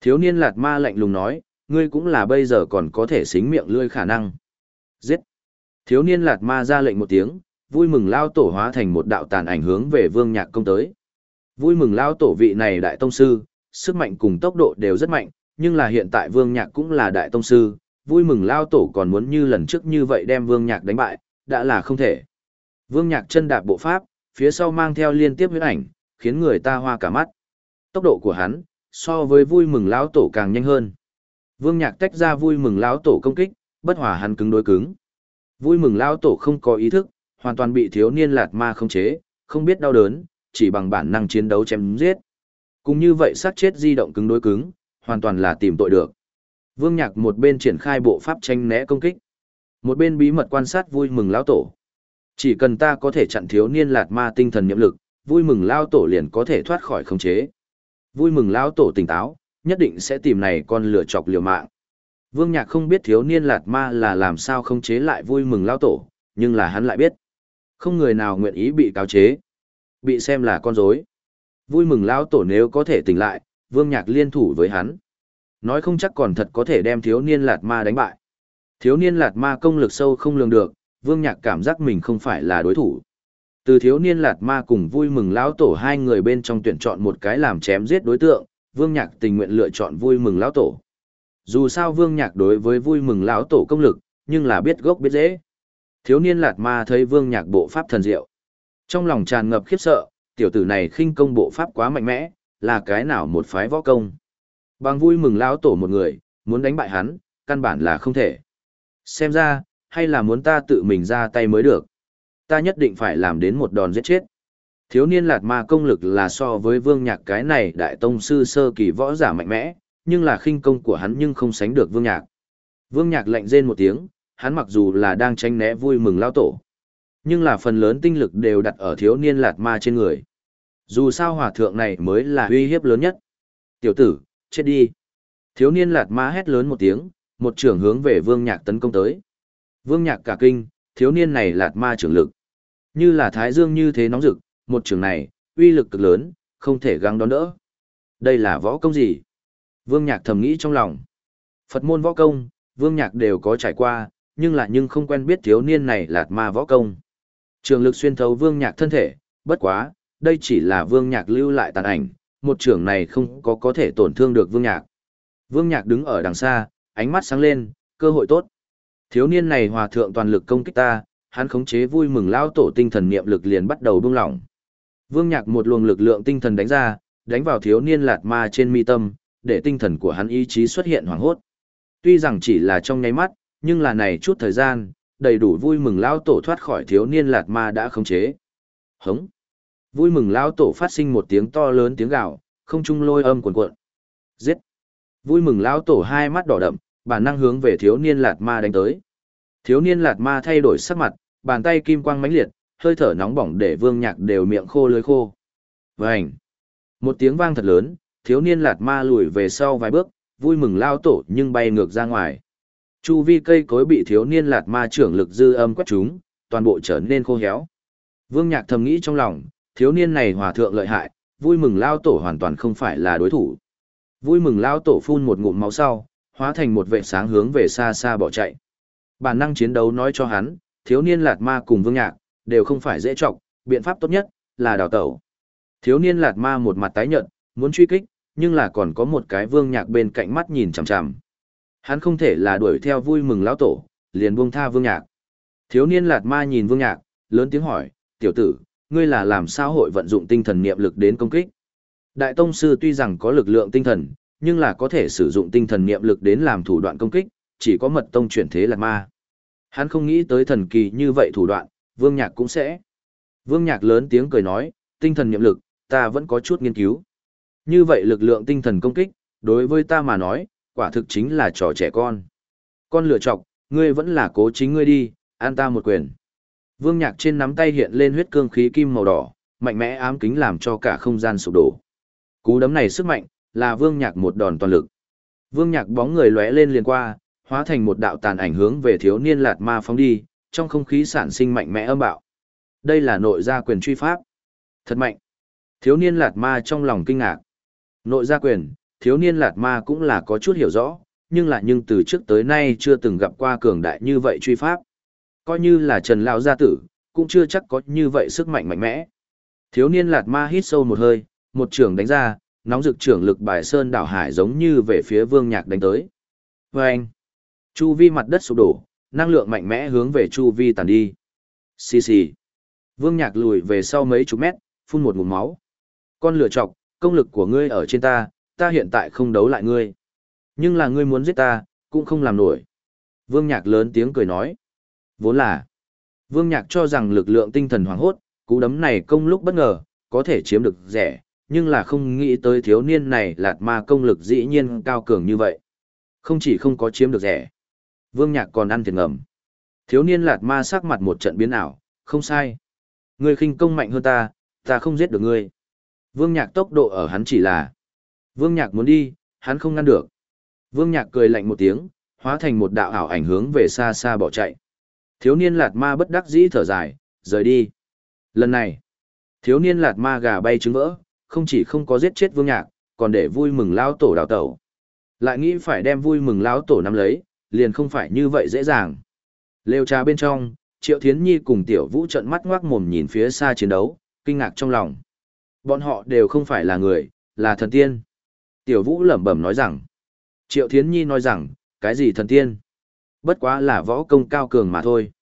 Thiếu niên lạt ma lạnh lùng nói, ngươi cũng là bây giờ còn có thể xính miệng lươi khả năng. Giết! Thiếu niên lạt ma ra lệnh một tiếng, vui mừng lao tổ hóa thành một đạo tàn ảnh hướng về vương nhạc công tới. Vui mừng lao tổ vị này đại tông sư, sức mạnh cùng tốc độ đều rất mạnh, nhưng là hiện tại vương nhạc cũng là đại tông sư, vui mừng lao tổ còn muốn như lần trước như vậy đem vương nhạc đánh bại, đã là không thể. Vương nhạc chân đạp bộ pháp, phía sau mang theo liên tiếp huyết ảnh, khiến người ta hoa cả mắt. Tốc độ của hắn, so với vui mừng lão tổ càng nhanh hơn. Vương nhạc tách ra vui mừng lão tổ công kích, bất hòa hắn cứng đối cứng. Vui mừng lão tổ không có ý thức, hoàn toàn bị thiếu niên lạt ma khống chế, không biết đau đớn, chỉ bằng bản năng chiến đấu chém giết. Cũng như vậy sát chết di động cứng đối cứng, hoàn toàn là tìm tội được. Vương Nhạc một bên triển khai bộ pháp tranh né công kích, một bên bí mật quan sát vui mừng lão tổ. Chỉ cần ta có thể chặn thiếu niên lạt ma tinh thần nhiệm lực, vui mừng lão tổ liền có thể thoát khỏi khống chế. Vui mừng lão tổ tỉnh táo, nhất định sẽ tìm này con lửa chọc liều mạng. Vương Nhạc không biết thiếu niên lạt ma là làm sao không chế lại vui mừng lão tổ, nhưng là hắn lại biết. Không người nào nguyện ý bị cáo chế, bị xem là con rối. Vui mừng lão tổ nếu có thể tỉnh lại, Vương Nhạc liên thủ với hắn. Nói không chắc còn thật có thể đem thiếu niên lạt ma đánh bại. Thiếu niên lạt ma công lực sâu không lường được, Vương Nhạc cảm giác mình không phải là đối thủ. Từ thiếu niên lạt ma cùng vui mừng lão tổ hai người bên trong tuyển chọn một cái làm chém giết đối tượng, Vương Nhạc tình nguyện lựa chọn vui mừng lão tổ. Dù sao Vương Nhạc đối với vui mừng lão tổ công lực, nhưng là biết gốc biết dễ. Thiếu niên lạt ma thấy Vương Nhạc bộ pháp thần diệu. Trong lòng tràn ngập khiếp sợ, tiểu tử này khinh công bộ pháp quá mạnh mẽ, là cái nào một phái võ công. Bằng vui mừng lão tổ một người, muốn đánh bại hắn, căn bản là không thể. Xem ra, hay là muốn ta tự mình ra tay mới được. Ta nhất định phải làm đến một đòn giết chết. Thiếu niên lạt ma công lực là so với vương nhạc cái này đại tông sư sơ kỳ võ giả mạnh mẽ, nhưng là khinh công của hắn nhưng không sánh được vương nhạc. Vương nhạc lạnh rên một tiếng, hắn mặc dù là đang tranh né vui mừng lao tổ. Nhưng là phần lớn tinh lực đều đặt ở thiếu niên lạt ma trên người. Dù sao hòa thượng này mới là uy hiếp lớn nhất. Tiểu tử, chết đi. Thiếu niên lạt ma hét lớn một tiếng, một trưởng hướng về vương nhạc tấn công tới. Vương nhạc cả kinh, thiếu niên này lạt ma trưởng lực. Như là thái dương như thế nóng rực, một trường này, uy lực cực lớn, không thể gắng đón đỡ. Đây là võ công gì? Vương nhạc thầm nghĩ trong lòng. Phật môn võ công, vương nhạc đều có trải qua, nhưng lại nhưng không quen biết thiếu niên này lạt ma võ công. Trường lực xuyên thấu vương nhạc thân thể, bất quá, đây chỉ là vương nhạc lưu lại tàn ảnh, một trưởng này không có có thể tổn thương được vương nhạc. Vương nhạc đứng ở đằng xa, ánh mắt sáng lên, cơ hội tốt. Thiếu niên này hòa thượng toàn lực công kích ta, hắn khống chế vui mừng lao tổ tinh thần niệm lực liền bắt đầu buông lỏng. Vương nhạc một luồng lực lượng tinh thần đánh ra, đánh vào thiếu niên lạt ma trên mi tâm, để tinh thần của hắn ý chí xuất hiện hoảng hốt. Tuy rằng chỉ là trong nháy mắt, nhưng là này chút thời gian, đầy đủ vui mừng lao tổ thoát khỏi thiếu niên lạt ma đã khống chế. Hống! Vui mừng lao tổ phát sinh một tiếng to lớn tiếng gạo, không trung lôi âm cuồn cuộn. Giết! Vui mừng lao tổ hai mắt đỏ đậm, bản năng hướng về thiếu niên lạt ma đánh tới. Thiếu niên lạt ma thay đổi sắc mặt, bàn tay kim quang mãnh liệt, hơi thở nóng bỏng để vương nhạc đều miệng khô lưới khô. Vành! Một tiếng vang thật lớn, thiếu niên lạt ma lùi về sau vài bước, vui mừng lao tổ nhưng bay ngược ra ngoài. Chu vi cây cối bị thiếu niên lạt ma trưởng lực dư âm quét chúng, toàn bộ trở nên khô héo. Vương Nhạc thầm nghĩ trong lòng, thiếu niên này hòa thượng lợi hại, vui mừng lao tổ hoàn toàn không phải là đối thủ. Vui mừng lao tổ phun một ngụm máu sau, hóa thành một vệ sáng hướng về xa xa bỏ chạy. Bản năng chiến đấu nói cho hắn, thiếu niên lạt ma cùng Vương Nhạc, đều không phải dễ trọng, biện pháp tốt nhất là đào tẩu. Thiếu niên lạt ma một mặt tái nhợt, muốn truy kích, nhưng là còn có một cái Vương Nhạc bên cạnh mắt nhìn chằm chằm. Hắn không thể là đuổi theo vui mừng lão tổ, liền buông tha Vương Nhạc. Thiếu niên Lạt Ma nhìn Vương Nhạc, lớn tiếng hỏi, "Tiểu tử, ngươi là làm sao hội vận dụng tinh thần niệm lực đến công kích?" Đại tông sư tuy rằng có lực lượng tinh thần, nhưng là có thể sử dụng tinh thần niệm lực đến làm thủ đoạn công kích, chỉ có mật tông chuyển thế Lạt Ma. Hắn không nghĩ tới thần kỳ như vậy thủ đoạn, Vương Nhạc cũng sẽ. Vương Nhạc lớn tiếng cười nói, tinh thần niệm lực, ta vẫn có chút nghiên cứu. Như vậy lực lượng tinh thần công kích, đối với ta mà nói, quả thực chính là trò trẻ con. Con lựa chọc, ngươi vẫn là cố chính ngươi đi, an ta một quyền. Vương Nhạc trên nắm tay hiện lên huyết cương khí kim màu đỏ, mạnh mẽ ám kính làm cho cả không gian sụp đổ. Cú đấm này sức mạnh, là Vương Nhạc một đòn toàn lực. Vương Nhạc bóng người lóe lên liền qua, hóa thành một đạo tàn ảnh hướng về thiếu niên lạt ma phóng đi, trong không khí sản sinh mạnh mẽ âm bạo. Đây là nội gia quyền truy pháp. Thật mạnh. Thiếu niên lạt ma trong lòng kinh ngạc. Nội gia quyền, thiếu niên lạt ma cũng là có chút hiểu rõ, nhưng lại nhưng từ trước tới nay chưa từng gặp qua cường đại như vậy truy pháp. Coi như là Trần Lão gia tử, cũng chưa chắc có như vậy sức mạnh mạnh mẽ. Thiếu niên lạt ma hít sâu một hơi, một trường đánh ra, nóng rực trưởng lực bài sơn đảo hải giống như về phía vương nhạc đánh tới. Vâng! anh, chu vi mặt đất sụp đổ, năng lượng mạnh mẽ hướng về chu vi tàn đi. Xì xì. Vương nhạc lùi về sau mấy chục mét, phun một ngụm máu. Con lửa chọc, công lực của ngươi ở trên ta, ta hiện tại không đấu lại ngươi. Nhưng là ngươi muốn giết ta, cũng không làm nổi. Vương nhạc lớn tiếng cười nói. Vốn là, Vương nhạc cho rằng lực lượng tinh thần hoảng hốt, cú đấm này công lúc bất ngờ, có thể chiếm được rẻ, nhưng là không nghĩ tới thiếu niên này lạt ma công lực dĩ nhiên cao cường như vậy. Không chỉ không có chiếm được rẻ, vương nhạc còn ăn thiệt ngầm. Thiếu niên lạt ma sắc mặt một trận biến ảo, không sai. Ngươi khinh công mạnh hơn ta, ta không giết được ngươi. Vương nhạc tốc độ ở hắn chỉ là. Vương nhạc muốn đi, hắn không ngăn được. Vương nhạc cười lạnh một tiếng, hóa thành một đạo ảo ảnh hướng về xa xa bỏ chạy. Thiếu niên lạt ma bất đắc dĩ thở dài, rời đi. Lần này, thiếu niên lạt ma gà bay trứng vỡ, không chỉ không có giết chết vương nhạc, còn để vui mừng lao tổ đào tẩu. Lại nghĩ phải đem vui mừng lao tổ nắm lấy, liền không phải như vậy dễ dàng. Lều trà bên trong, Triệu Thiến Nhi cùng Tiểu Vũ trận mắt ngoác mồm nhìn phía xa chiến đấu, kinh ngạc trong lòng. Bọn họ đều không phải là người, là thần tiên. Tiểu Vũ lẩm bẩm nói rằng. Triệu Thiến Nhi nói rằng, cái gì thần tiên? Bất quá là võ công cao cường mà thôi.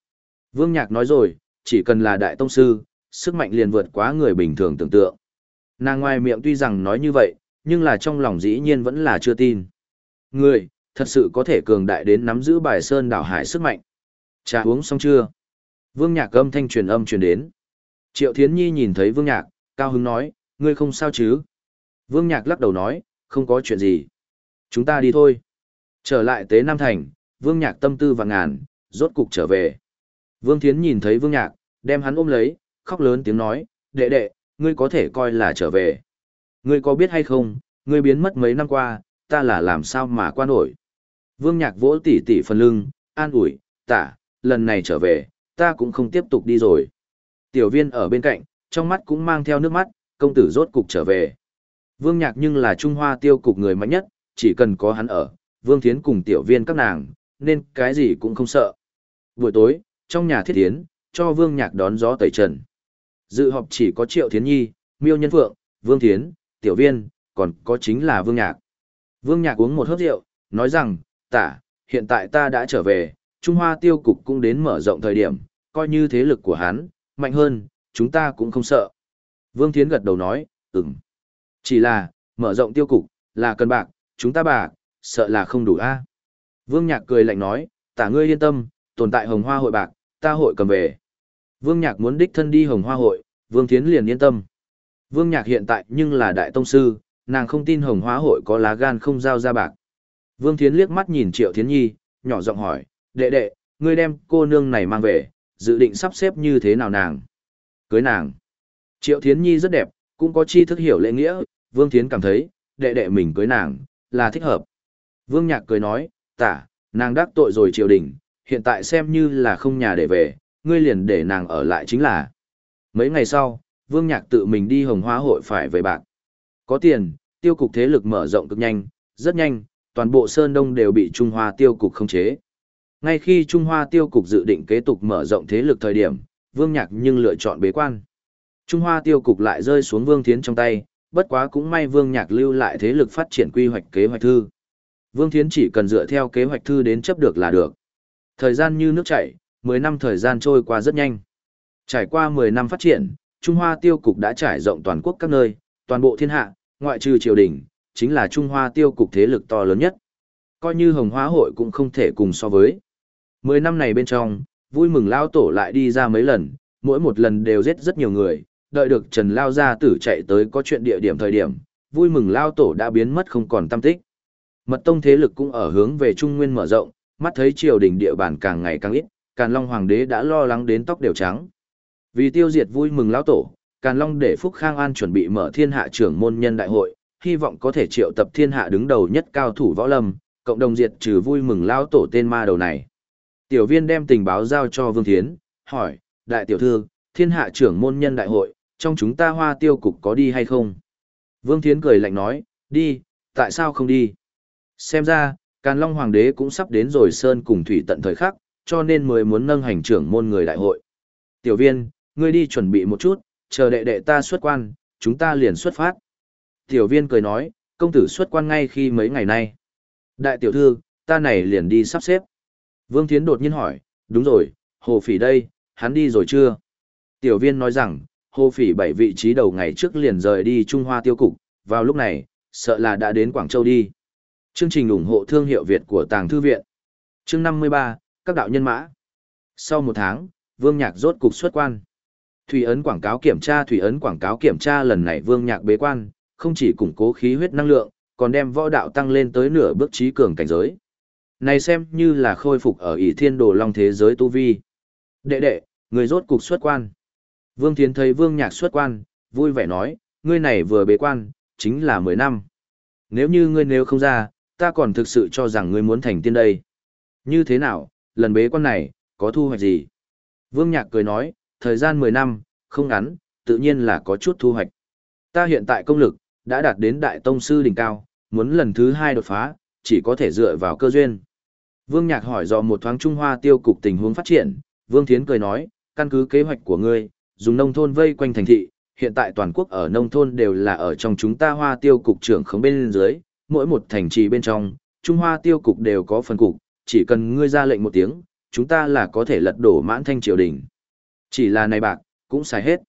Vương Nhạc nói rồi, chỉ cần là đại tông sư, sức mạnh liền vượt quá người bình thường tưởng tượng. Nàng ngoài miệng tuy rằng nói như vậy, nhưng là trong lòng dĩ nhiên vẫn là chưa tin. Người, thật sự có thể cường đại đến nắm giữ bài sơn đảo hải sức mạnh. Trà uống xong chưa? Vương Nhạc âm thanh truyền âm truyền đến. Triệu Thiến Nhi nhìn thấy Vương Nhạc, cao hứng nói, ngươi không sao chứ? Vương Nhạc lắc đầu nói, không có chuyện gì. Chúng ta đi thôi. Trở lại tế Nam Thành, Vương Nhạc tâm tư và ngàn, rốt cục trở về. Vương Thiến nhìn thấy Vương Nhạc, đem hắn ôm lấy, khóc lớn tiếng nói, đệ đệ, ngươi có thể coi là trở về. Ngươi có biết hay không, ngươi biến mất mấy năm qua, ta là làm sao mà qua nổi. Vương Nhạc vỗ tỉ tỉ phần lưng, an ủi, tả, lần này trở về, ta cũng không tiếp tục đi rồi. Tiểu viên ở bên cạnh, trong mắt cũng mang theo nước mắt, công tử rốt cục trở về. Vương Nhạc nhưng là Trung Hoa tiêu cục người mạnh nhất, chỉ cần có hắn ở, Vương Thiến cùng tiểu viên các nàng, nên cái gì cũng không sợ. Buổi tối, trong nhà thiết tiến, cho Vương Nhạc đón gió tẩy trần. Dự họp chỉ có Triệu Thiến Nhi, Miêu Nhân Phượng, Vương Thiến, Tiểu Viên, còn có chính là Vương Nhạc. Vương Nhạc uống một hớp rượu, nói rằng, tả, hiện tại ta đã trở về, Trung Hoa tiêu cục cũng đến mở rộng thời điểm, coi như thế lực của hắn, mạnh hơn, chúng ta cũng không sợ. Vương Thiến gật đầu nói, ừm. Chỉ là, mở rộng tiêu cục, là cần bạc, chúng ta bạc, sợ là không đủ a. Vương Nhạc cười lạnh nói, tả ngươi yên tâm, tồn tại hồng hoa hội bạc, ta hội cầm về. Vương Nhạc muốn đích thân đi hồng hoa hội, Vương Thiến liền yên tâm. Vương Nhạc hiện tại nhưng là đại tông sư, nàng không tin hồng hoa hội có lá gan không giao ra bạc. Vương Thiến liếc mắt nhìn Triệu Thiến Nhi, nhỏ giọng hỏi, đệ đệ, ngươi đem cô nương này mang về, dự định sắp xếp như thế nào nàng? Cưới nàng. Triệu Thiến Nhi rất đẹp, cũng có chi thức hiểu lễ nghĩa, Vương Thiến cảm thấy, đệ đệ mình cưới nàng, là thích hợp. Vương Nhạc cười nói, tả, nàng đắc tội rồi triều đình, hiện tại xem như là không nhà để về, ngươi liền để nàng ở lại chính là. Mấy ngày sau, Vương Nhạc tự mình đi hồng hóa hội phải về bạc. Có tiền, tiêu cục thế lực mở rộng cực nhanh, rất nhanh, toàn bộ Sơn Đông đều bị Trung Hoa tiêu cục khống chế. Ngay khi Trung Hoa tiêu cục dự định kế tục mở rộng thế lực thời điểm, Vương Nhạc nhưng lựa chọn bế quan. Trung Hoa tiêu cục lại rơi xuống Vương Thiến trong tay, bất quá cũng may Vương Nhạc lưu lại thế lực phát triển quy hoạch kế hoạch thư. Vương Thiến chỉ cần dựa theo kế hoạch thư đến chấp được là được. Thời gian như nước chảy, 10 năm thời gian trôi qua rất nhanh. Trải qua 10 năm phát triển, Trung Hoa tiêu cục đã trải rộng toàn quốc các nơi, toàn bộ thiên hạ, ngoại trừ triều đình, chính là Trung Hoa tiêu cục thế lực to lớn nhất. Coi như Hồng Hóa hội cũng không thể cùng so với. 10 năm này bên trong, vui mừng lao tổ lại đi ra mấy lần, mỗi một lần đều giết rất nhiều người, đợi được Trần Lao gia tử chạy tới có chuyện địa điểm thời điểm, vui mừng lao tổ đã biến mất không còn tâm tích. Mật tông thế lực cũng ở hướng về Trung Nguyên mở rộng, mắt thấy triều đình địa bàn càng ngày càng ít, Càn Long Hoàng đế đã lo lắng đến tóc đều trắng. Vì tiêu diệt vui mừng lao tổ, Càn Long để Phúc Khang An chuẩn bị mở thiên hạ trưởng môn nhân đại hội, hy vọng có thể triệu tập thiên hạ đứng đầu nhất cao thủ võ lâm, cộng đồng diệt trừ vui mừng lao tổ tên ma đầu này. Tiểu viên đem tình báo giao cho Vương Thiến, hỏi, đại tiểu thư, thiên hạ trưởng môn nhân đại hội, trong chúng ta hoa tiêu cục có đi hay không? Vương Thiến cười lạnh nói, đi, tại sao không đi? Xem ra, Càn Long Hoàng đế cũng sắp đến rồi Sơn cùng Thủy tận thời khắc, cho nên mới muốn nâng hành trưởng môn người đại hội. Tiểu viên, ngươi đi chuẩn bị một chút, chờ đệ đệ ta xuất quan, chúng ta liền xuất phát. Tiểu viên cười nói, công tử xuất quan ngay khi mấy ngày nay. Đại tiểu thư, ta này liền đi sắp xếp. Vương Thiến đột nhiên hỏi, đúng rồi, hồ phỉ đây, hắn đi rồi chưa? Tiểu viên nói rằng, hồ phỉ bảy vị trí đầu ngày trước liền rời đi Trung Hoa tiêu cục, vào lúc này, sợ là đã đến Quảng Châu đi. Chương trình ủng hộ thương hiệu Việt của Tàng Thư Viện. Chương 53, các đạo nhân mã. Sau một tháng, Vương Nhạc rốt cục xuất quan. Thủy ấn quảng cáo kiểm tra Thủy ấn quảng cáo kiểm tra lần này Vương Nhạc bế quan, không chỉ củng cố khí huyết năng lượng, còn đem võ đạo tăng lên tới nửa bước trí cường cảnh giới. Này xem như là khôi phục ở ỷ thiên đồ long thế giới tu vi. Đệ đệ, người rốt cục xuất quan. Vương Thiến thấy Vương Nhạc xuất quan, vui vẻ nói, ngươi này vừa bế quan, chính là 10 năm. Nếu như ngươi nếu không ra, ta còn thực sự cho rằng ngươi muốn thành tiên đây. Như thế nào, lần bế quan này, có thu hoạch gì? Vương Nhạc cười nói, thời gian 10 năm, không ngắn, tự nhiên là có chút thu hoạch. Ta hiện tại công lực, đã đạt đến đại tông sư đỉnh cao, muốn lần thứ hai đột phá, chỉ có thể dựa vào cơ duyên. Vương Nhạc hỏi do một thoáng Trung Hoa tiêu cục tình huống phát triển, Vương Thiến cười nói, căn cứ kế hoạch của ngươi, dùng nông thôn vây quanh thành thị, hiện tại toàn quốc ở nông thôn đều là ở trong chúng ta Hoa tiêu cục trưởng không bên dưới, mỗi một thành trì bên trong, Trung Hoa tiêu cục đều có phần cục, chỉ cần ngươi ra lệnh một tiếng, chúng ta là có thể lật đổ mãn thanh triều đình. Chỉ là này bạc, cũng xài hết.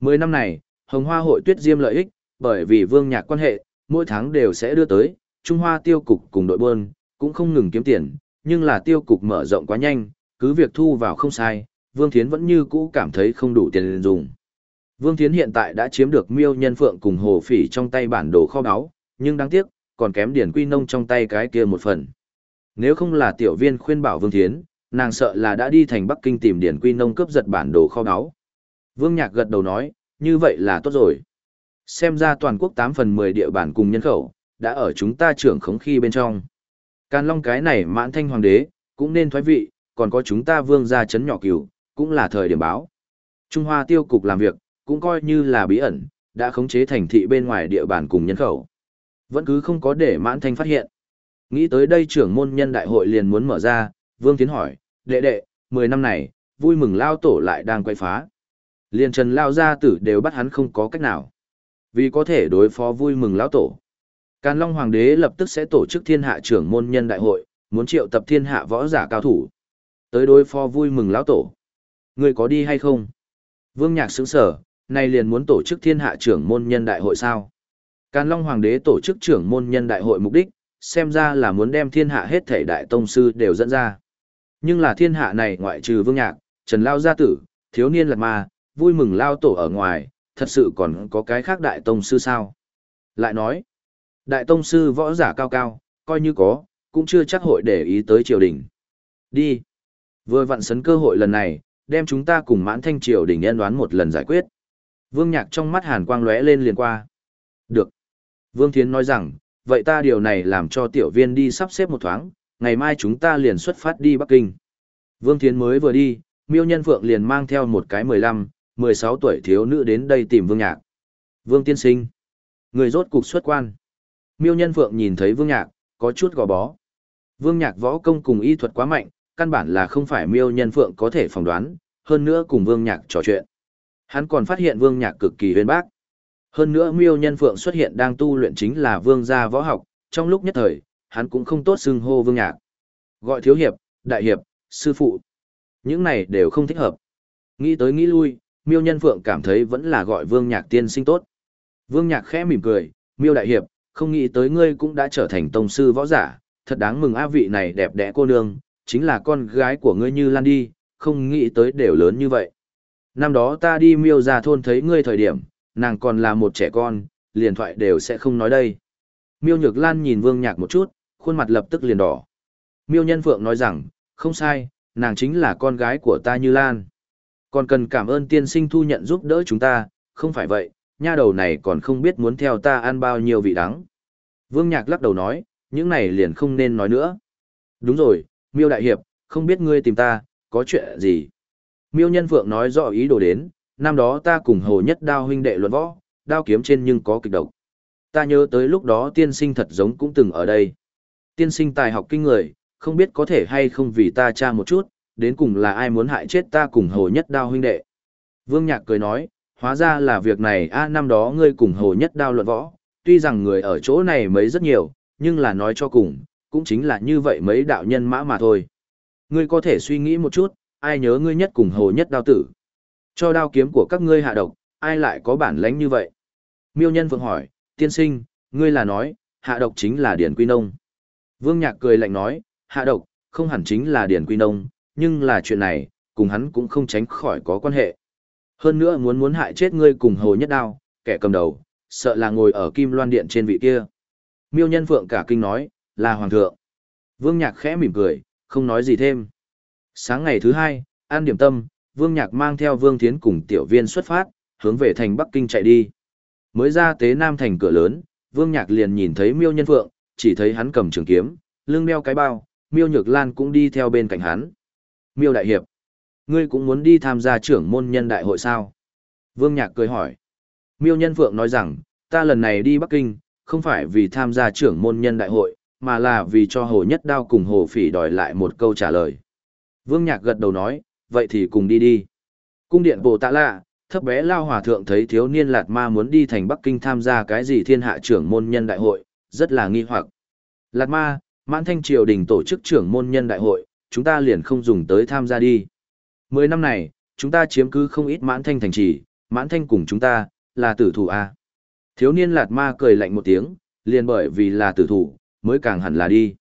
Mười năm này, Hồng Hoa hội tuyết diêm lợi ích, bởi vì vương nhạc quan hệ, mỗi tháng đều sẽ đưa tới, Trung Hoa tiêu cục cùng đội buôn, cũng không ngừng kiếm tiền, nhưng là tiêu cục mở rộng quá nhanh, cứ việc thu vào không sai, Vương Thiến vẫn như cũ cảm thấy không đủ tiền dùng. Vương Thiến hiện tại đã chiếm được miêu nhân phượng cùng hồ phỉ trong tay bản đồ kho báu, nhưng đáng tiếc, còn kém điển quy nông trong tay cái kia một phần. Nếu không là tiểu viên khuyên bảo Vương Thiến, nàng sợ là đã đi thành Bắc Kinh tìm điển quy nông cướp giật bản đồ kho báu. Vương Nhạc gật đầu nói, như vậy là tốt rồi. Xem ra toàn quốc 8 phần 10 địa bàn cùng nhân khẩu, đã ở chúng ta trưởng khống khi bên trong. Càn Long cái này mãn thanh hoàng đế, cũng nên thoái vị, còn có chúng ta vương gia chấn nhỏ cửu, cũng là thời điểm báo. Trung Hoa tiêu cục làm việc, cũng coi như là bí ẩn, đã khống chế thành thị bên ngoài địa bàn cùng nhân khẩu. Vẫn cứ không có để mãn thanh phát hiện. Nghĩ tới đây trưởng môn nhân đại hội liền muốn mở ra, Vương Tiến hỏi, đệ đệ, 10 năm này, vui mừng lao tổ lại đang quay phá. Liền trần lao gia tử đều bắt hắn không có cách nào. Vì có thể đối phó vui mừng lão tổ. Càn Long Hoàng đế lập tức sẽ tổ chức thiên hạ trưởng môn nhân đại hội, muốn triệu tập thiên hạ võ giả cao thủ. Tới đối phó vui mừng lão tổ. Người có đi hay không? Vương Nhạc sững sở, nay liền muốn tổ chức thiên hạ trưởng môn nhân đại hội sao? Càn Long Hoàng đế tổ chức trưởng môn nhân đại hội mục đích, xem ra là muốn đem thiên hạ hết thể đại tông sư đều dẫn ra. Nhưng là thiên hạ này ngoại trừ Vương Nhạc, Trần Lao Gia Tử, Thiếu Niên Lật Ma, vui mừng Lao Tổ ở ngoài, thật sự còn có cái khác đại tông sư sao? Lại nói, đại tông sư võ giả cao cao, coi như có, cũng chưa chắc hội để ý tới triều đình. Đi. Vừa vặn sấn cơ hội lần này, đem chúng ta cùng mãn thanh triều đình nhân đoán một lần giải quyết. Vương Nhạc trong mắt hàn quang lóe lên liền qua. Được. Vương Thiến nói rằng, vậy ta điều này làm cho tiểu viên đi sắp xếp một thoáng, ngày mai chúng ta liền xuất phát đi Bắc Kinh. Vương Thiến mới vừa đi, miêu nhân phượng liền mang theo một cái 15, 16 tuổi thiếu nữ đến đây tìm Vương Nhạc. Vương Tiên Sinh. Người rốt cục xuất quan. Miêu nhân phượng nhìn thấy Vương Nhạc, có chút gò bó. Vương Nhạc võ công cùng y thuật quá mạnh, căn bản là không phải miêu nhân phượng có thể phỏng đoán, hơn nữa cùng Vương Nhạc trò chuyện. Hắn còn phát hiện Vương Nhạc cực kỳ uyên bác. Hơn nữa miêu nhân phượng xuất hiện đang tu luyện chính là Vương gia võ học, trong lúc nhất thời, hắn cũng không tốt xưng hô Vương Nhạc. Gọi thiếu hiệp, đại hiệp, sư phụ. Những này đều không thích hợp. Nghĩ tới nghĩ lui, miêu nhân phượng cảm thấy vẫn là gọi Vương Nhạc tiên sinh tốt. Vương Nhạc khẽ mỉm cười, miêu đại hiệp, không nghĩ tới ngươi cũng đã trở thành tông sư võ giả, thật đáng mừng a vị này đẹp đẽ cô nương, chính là con gái của ngươi như Lan đi, không nghĩ tới đều lớn như vậy. Năm đó ta đi miêu ra thôn thấy ngươi thời điểm, nàng còn là một trẻ con, liền thoại đều sẽ không nói đây. Miêu Nhược Lan nhìn Vương Nhạc một chút, khuôn mặt lập tức liền đỏ. Miêu Nhân Phượng nói rằng, không sai, nàng chính là con gái của ta Như Lan. Còn cần cảm ơn tiên sinh thu nhận giúp đỡ chúng ta, không phải vậy, nha đầu này còn không biết muốn theo ta ăn bao nhiêu vị đắng. Vương Nhạc lắc đầu nói, những này liền không nên nói nữa. Đúng rồi, Miêu Đại Hiệp, không biết ngươi tìm ta, có chuyện gì? Miêu Nhân Phượng nói rõ ý đồ đến, năm đó ta cùng Hồ Nhất Đao huynh đệ luận võ, đao kiếm trên nhưng có kịch độc. Ta nhớ tới lúc đó tiên sinh thật giống cũng từng ở đây. Tiên sinh tài học kinh người, không biết có thể hay không vì ta tra một chút, đến cùng là ai muốn hại chết ta cùng hồ nhất đao huynh đệ. Vương Nhạc cười nói, hóa ra là việc này a năm đó ngươi cùng hồ nhất đao luận võ, tuy rằng người ở chỗ này mấy rất nhiều, nhưng là nói cho cùng, cũng chính là như vậy mấy đạo nhân mã mà thôi. Ngươi có thể suy nghĩ một chút, ai nhớ ngươi nhất cùng hồ nhất đao tử. Cho đao kiếm của các ngươi hạ độc, ai lại có bản lãnh như vậy? Miêu nhân vương hỏi, tiên sinh, ngươi là nói, hạ độc chính là Điển Quy Nông. Vương Nhạc cười lạnh nói, hạ độc, không hẳn chính là Điển Quy Nông, nhưng là chuyện này, cùng hắn cũng không tránh khỏi có quan hệ. Hơn nữa muốn muốn hại chết ngươi cùng hồ nhất đao, kẻ cầm đầu, sợ là ngồi ở kim loan điện trên vị kia. Miêu nhân phượng cả kinh nói, là hoàng thượng. Vương Nhạc khẽ mỉm cười, không nói gì thêm. Sáng ngày thứ hai, an điểm tâm, Vương Nhạc mang theo Vương Thiến cùng tiểu viên xuất phát, hướng về thành Bắc Kinh chạy đi. Mới ra tế Nam thành cửa lớn, Vương Nhạc liền nhìn thấy Miêu Nhân Phượng, chỉ thấy hắn cầm trường kiếm, lưng đeo cái bao, Miêu Nhược Lan cũng đi theo bên cạnh hắn. Miêu Đại Hiệp, ngươi cũng muốn đi tham gia trưởng môn nhân đại hội sao? Vương Nhạc cười hỏi. Miêu Nhân Phượng nói rằng, ta lần này đi Bắc Kinh, không phải vì tham gia trưởng môn nhân đại hội, mà là vì cho Hồ Nhất Đao cùng Hồ Phỉ đòi lại một câu trả lời. Vương Nhạc gật đầu nói, vậy thì cùng đi đi. Cung điện Bồ Tạ Lạ, thấp bé lao hòa thượng thấy thiếu niên lạt ma muốn đi thành Bắc Kinh tham gia cái gì thiên hạ trưởng môn nhân đại hội, rất là nghi hoặc. Lạt ma, mãn thanh triều đình tổ chức trưởng môn nhân đại hội, chúng ta liền không dùng tới tham gia đi. Mười năm này, chúng ta chiếm cứ không ít mãn thanh thành trì, mãn thanh cùng chúng ta, là tử thủ A. Thiếu niên lạt ma cười lạnh một tiếng, liền bởi vì là tử thủ, mới càng hẳn là đi.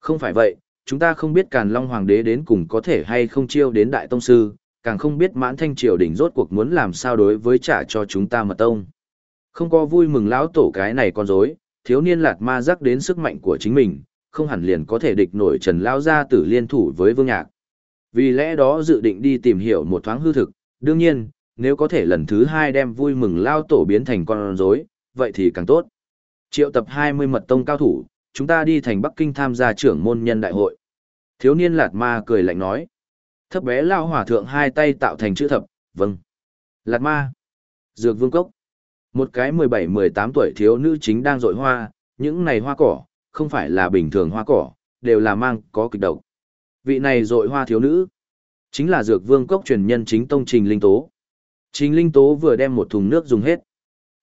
Không phải vậy, chúng ta không biết Càn Long Hoàng đế đến cùng có thể hay không chiêu đến Đại Tông Sư, càng không biết mãn thanh triều đình rốt cuộc muốn làm sao đối với trả cho chúng ta mật tông. Không có vui mừng lão tổ cái này con rối, thiếu niên lạt ma rắc đến sức mạnh của chính mình, không hẳn liền có thể địch nổi trần lao gia tử liên thủ với vương nhạc. Vì lẽ đó dự định đi tìm hiểu một thoáng hư thực, đương nhiên, nếu có thể lần thứ hai đem vui mừng lao tổ biến thành con rối, vậy thì càng tốt. Triệu tập 20 mật tông cao thủ, chúng ta đi thành Bắc Kinh tham gia trưởng môn nhân đại hội. Thiếu niên lạt ma cười lạnh nói. Thấp bé lao hòa thượng hai tay tạo thành chữ thập, vâng. Lạt ma. Dược vương cốc. Một cái 17-18 tuổi thiếu nữ chính đang rội hoa, những này hoa cỏ, không phải là bình thường hoa cỏ, đều là mang có kịch độc. Vị này dội hoa thiếu nữ, chính là dược vương cốc truyền nhân chính tông trình linh tố. Trình linh tố vừa đem một thùng nước dùng hết.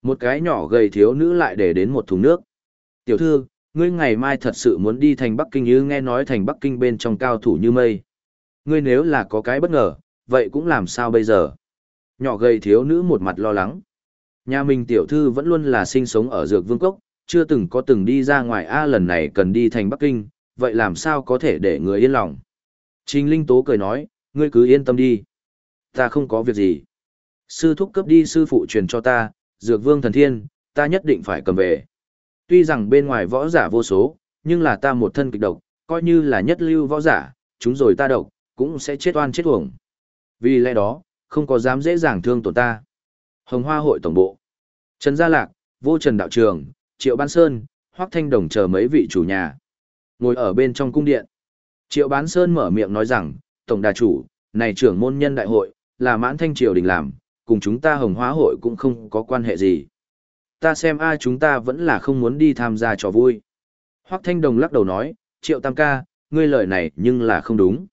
Một cái nhỏ gầy thiếu nữ lại để đến một thùng nước. Tiểu thư, ngươi ngày mai thật sự muốn đi thành Bắc Kinh như nghe nói thành Bắc Kinh bên trong cao thủ như mây. Ngươi nếu là có cái bất ngờ, vậy cũng làm sao bây giờ? Nhỏ gầy thiếu nữ một mặt lo lắng. Nhà mình tiểu thư vẫn luôn là sinh sống ở dược vương cốc, chưa từng có từng đi ra ngoài A lần này cần đi thành Bắc Kinh, vậy làm sao có thể để người yên lòng? Trình Linh Tố cười nói, ngươi cứ yên tâm đi. Ta không có việc gì. Sư thúc cấp đi sư phụ truyền cho ta, dược vương thần thiên, ta nhất định phải cầm về. Tuy rằng bên ngoài võ giả vô số, nhưng là ta một thân kịch độc, coi như là nhất lưu võ giả, chúng rồi ta độc, cũng sẽ chết oan chết uổng. Vì lẽ đó, không có dám dễ dàng thương tổn ta. Hồng Hoa hội tổng bộ. Trần Gia Lạc, Vô Trần Đạo Trường, Triệu Bán Sơn, Hoắc Thanh Đồng chờ mấy vị chủ nhà. Ngồi ở bên trong cung điện. Triệu Bán Sơn mở miệng nói rằng, Tổng đà chủ, này trưởng môn nhân đại hội, là mãn thanh triều đình làm, cùng chúng ta hồng hóa hội cũng không có quan hệ gì. Ta xem ai chúng ta vẫn là không muốn đi tham gia trò vui. Hoắc Thanh Đồng lắc đầu nói, Triệu Tam ca, ngươi lời này nhưng là không đúng.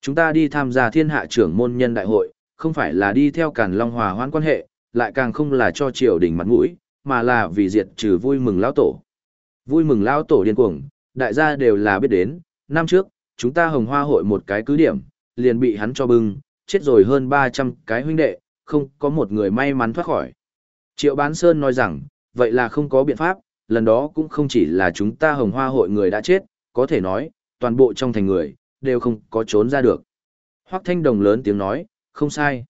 Chúng ta đi tham gia thiên hạ trưởng môn nhân đại hội, không phải là đi theo càn long hòa hoãn quan hệ, lại càng không là cho triều đình mặt mũi, mà là vì diệt trừ vui mừng lão tổ. Vui mừng lão tổ điên cuồng, đại gia đều là biết đến, năm trước, chúng ta hồng hoa hội một cái cứ điểm, liền bị hắn cho bưng, chết rồi hơn 300 cái huynh đệ, không có một người may mắn thoát khỏi. Triệu Bán Sơn nói rằng, vậy là không có biện pháp, lần đó cũng không chỉ là chúng ta hồng hoa hội người đã chết, có thể nói, toàn bộ trong thành người, đều không có trốn ra được. Hoắc Thanh Đồng lớn tiếng nói, không sai.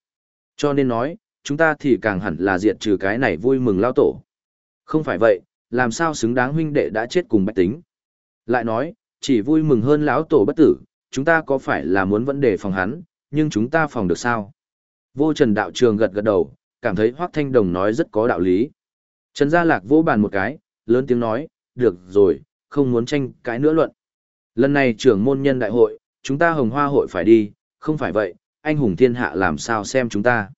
Cho nên nói, chúng ta thì càng hẳn là diệt trừ cái này vui mừng lao tổ. Không phải vậy, làm sao xứng đáng huynh đệ đã chết cùng bách tính. Lại nói, chỉ vui mừng hơn lão tổ bất tử, chúng ta có phải là muốn vấn đề phòng hắn, nhưng chúng ta phòng được sao? Vô Trần đạo trường gật gật đầu, cảm thấy Hoắc Thanh Đồng nói rất có đạo lý. Trần Gia Lạc vô bàn một cái, lớn tiếng nói, được rồi, không muốn tranh cãi nữa luận. Lần này trưởng môn nhân đại hội, chúng ta hồng hoa hội phải đi, không phải vậy, anh hùng thiên hạ làm sao xem chúng ta.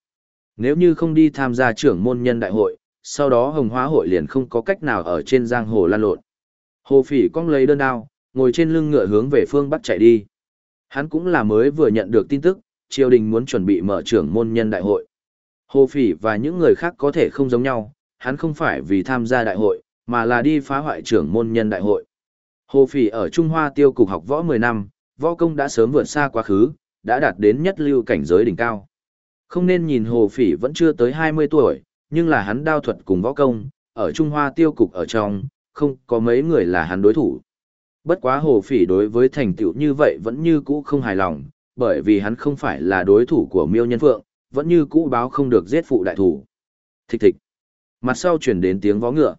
Nếu như không đi tham gia trưởng môn nhân đại hội, sau đó hồng hóa hội liền không có cách nào ở trên giang hồ lan lộn. Hồ phỉ cong lấy đơn đao, ngồi trên lưng ngựa hướng về phương bắc chạy đi. Hắn cũng là mới vừa nhận được tin tức, triều đình muốn chuẩn bị mở trưởng môn nhân đại hội. Hồ phỉ và những người khác có thể không giống nhau, hắn không phải vì tham gia đại hội, mà là đi phá hoại trưởng môn nhân đại hội. Hồ phỉ ở Trung Hoa tiêu cục học võ 10 năm, võ công đã sớm vượt xa quá khứ, đã đạt đến nhất lưu cảnh giới đỉnh cao. Không nên nhìn hồ phỉ vẫn chưa tới 20 tuổi, nhưng là hắn đao thuật cùng võ công, ở Trung Hoa tiêu cục ở trong, không có mấy người là hắn đối thủ. Bất quá hồ phỉ đối với thành tựu như vậy vẫn như cũ không hài lòng, bởi vì hắn không phải là đối thủ của miêu nhân phượng, vẫn như cũ báo không được giết phụ đại thủ. Thịch thịch. Mặt sau chuyển đến tiếng vó ngựa.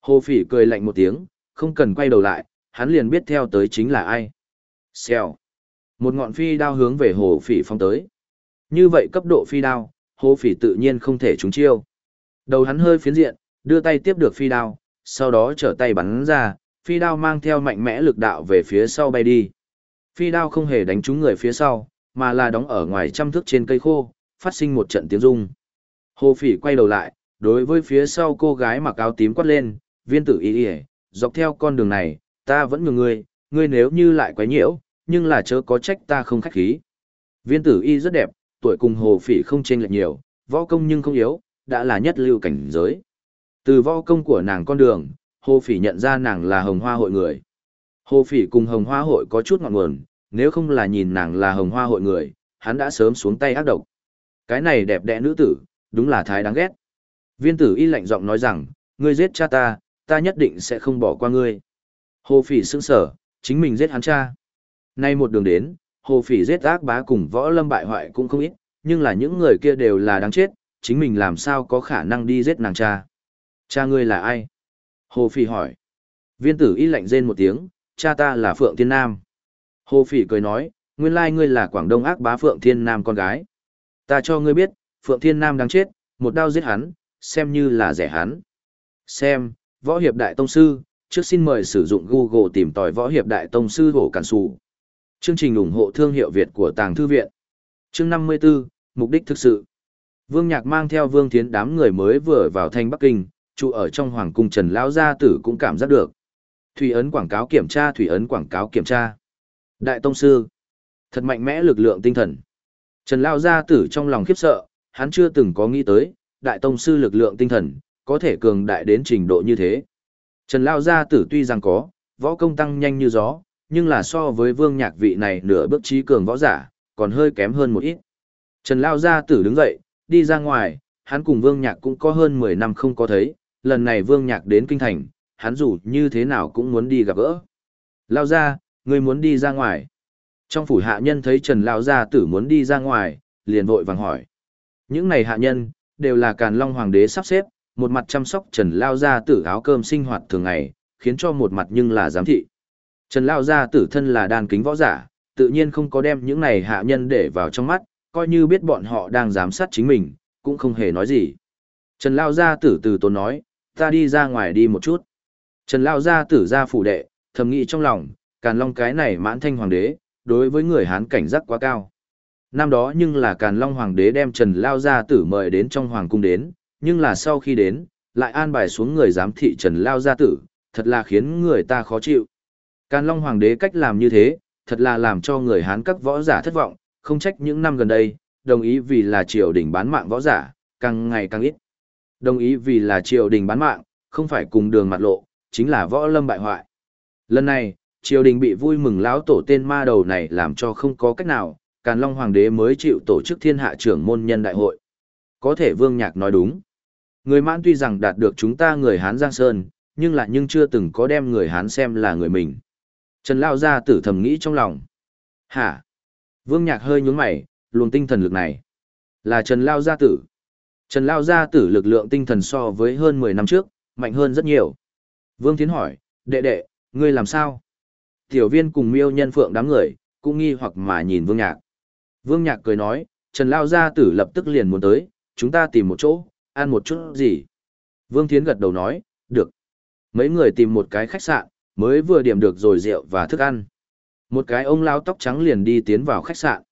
Hồ phỉ cười lạnh một tiếng, không cần quay đầu lại, hắn liền biết theo tới chính là ai. Xèo. Một ngọn phi đao hướng về hồ phỉ phong tới. Như vậy cấp độ phi đao, hồ phỉ tự nhiên không thể trúng chiêu. Đầu hắn hơi phiến diện, đưa tay tiếp được phi đao, sau đó trở tay bắn ra, phi đao mang theo mạnh mẽ lực đạo về phía sau bay đi. Phi đao không hề đánh trúng người phía sau, mà là đóng ở ngoài trăm thước trên cây khô, phát sinh một trận tiếng rung. Hồ phỉ quay đầu lại, đối với phía sau cô gái mặc áo tím quát lên, viên tử y y dọc theo con đường này, ta vẫn ngừng ngươi, ngươi nếu như lại quấy nhiễu, nhưng là chớ có trách ta không khách khí. Viên tử y rất đẹp, tuổi cùng hồ phỉ không chênh lệch nhiều, võ công nhưng không yếu, đã là nhất lưu cảnh giới. Từ võ công của nàng con đường, hồ phỉ nhận ra nàng là hồng hoa hội người. Hồ phỉ cùng hồng hoa hội có chút ngọn nguồn, nếu không là nhìn nàng là hồng hoa hội người, hắn đã sớm xuống tay ác độc. Cái này đẹp đẽ nữ tử, đúng là thái đáng ghét. Viên tử y lạnh giọng nói rằng, ngươi giết cha ta, ta nhất định sẽ không bỏ qua ngươi. Hồ phỉ sững sở, chính mình giết hắn cha. Nay một đường đến, hồ phỉ giết ác bá cùng võ lâm bại hoại cũng không ít, nhưng là những người kia đều là đáng chết, chính mình làm sao có khả năng đi giết nàng cha. Cha ngươi là ai? Hồ phỉ hỏi. Viên tử y lạnh rên một tiếng, cha ta là Phượng Thiên Nam. Hồ phỉ cười nói, nguyên lai ngươi là Quảng Đông ác bá Phượng Thiên Nam con gái. Ta cho ngươi biết, Phượng Thiên Nam đáng chết, một đao giết hắn, xem như là rẻ hắn. Xem, Võ Hiệp Đại Tông Sư, trước xin mời sử dụng Google tìm tòi Võ Hiệp Đại Tông Sư Hổ Cản Sù. Chương trình ủng hộ thương hiệu Việt của Tàng Thư Viện. Chương 54, Mục đích thực sự. Vương Nhạc mang theo Vương Thiến đám người mới vừa vào thành Bắc Kinh, trụ ở trong Hoàng Cung Trần Lão Gia Tử cũng cảm giác được. Thủy ấn quảng cáo kiểm tra Thủy ấn quảng cáo kiểm tra. Đại Tông Sư. Thật mạnh mẽ lực lượng tinh thần. Trần Lão Gia Tử trong lòng khiếp sợ, hắn chưa từng có nghĩ tới, Đại Tông Sư lực lượng tinh thần, có thể cường đại đến trình độ như thế. Trần Lão Gia Tử tuy rằng có, võ công tăng nhanh như gió, nhưng là so với vương nhạc vị này nửa bước trí cường võ giả, còn hơi kém hơn một ít. Trần lao Gia Tử đứng dậy, đi ra ngoài, hắn cùng vương nhạc cũng có hơn 10 năm không có thấy, lần này vương nhạc đến kinh thành, hắn dù như thế nào cũng muốn đi gặp gỡ. Lao gia người muốn đi ra ngoài. Trong phủ hạ nhân thấy Trần Lao gia tử muốn đi ra ngoài, liền vội vàng hỏi. Những này hạ nhân, đều là càn long hoàng đế sắp xếp, một mặt chăm sóc Trần Lao gia tử áo cơm sinh hoạt thường ngày, khiến cho một mặt nhưng là giám thị. Trần Lao gia tử thân là đàn kính võ giả, tự nhiên không có đem những này hạ nhân để vào trong mắt, coi như biết bọn họ đang giám sát chính mình, cũng không hề nói gì. Trần Lao gia tử từ tốn nói, ta đi ra ngoài đi một chút. Trần Lao gia tử ra phủ đệ, thầm nghĩ trong lòng, Càn Long cái này mãn thanh hoàng đế, đối với người Hán cảnh giác quá cao. Năm đó nhưng là Càn Long hoàng đế đem Trần Lao gia tử mời đến trong hoàng cung đến, nhưng là sau khi đến, lại an bài xuống người giám thị Trần Lao gia tử, thật là khiến người ta khó chịu. Càn Long hoàng đế cách làm như thế, thật là làm cho người Hán các võ giả thất vọng, không trách những năm gần đây, đồng ý vì là triều đình bán mạng võ giả, càng ngày càng ít. Đồng ý vì là triều đình bán mạng, không phải cùng đường mặt lộ, chính là võ lâm bại hoại. Lần này, triều đình bị vui mừng lão tổ tên ma đầu này làm cho không có cách nào, Càn Long Hoàng đế mới chịu tổ chức thiên hạ trưởng môn nhân đại hội. Có thể Vương Nhạc nói đúng. Người mãn tuy rằng đạt được chúng ta người Hán Giang Sơn, nhưng lại nhưng chưa từng có đem người Hán xem là người mình. Trần Lao ra tử thầm nghĩ trong lòng. Hả? Vương Nhạc hơi nhướng mày, luồng tinh thần lực này. Là Trần Lao gia tử. Trần Lao gia tử lực lượng tinh thần so với hơn 10 năm trước, mạnh hơn rất nhiều. Vương Thiến hỏi, đệ đệ, ngươi làm sao? Tiểu viên cùng miêu nhân phượng đám người, cũng nghi hoặc mà nhìn Vương Nhạc. Vương Nhạc cười nói, Trần Lao gia tử lập tức liền muốn tới, chúng ta tìm một chỗ, ăn một chút gì. Vương Thiến gật đầu nói, được. Mấy người tìm một cái khách sạn, mới vừa điểm được rồi rượu và thức ăn. Một cái ông lao tóc trắng liền đi tiến vào khách sạn.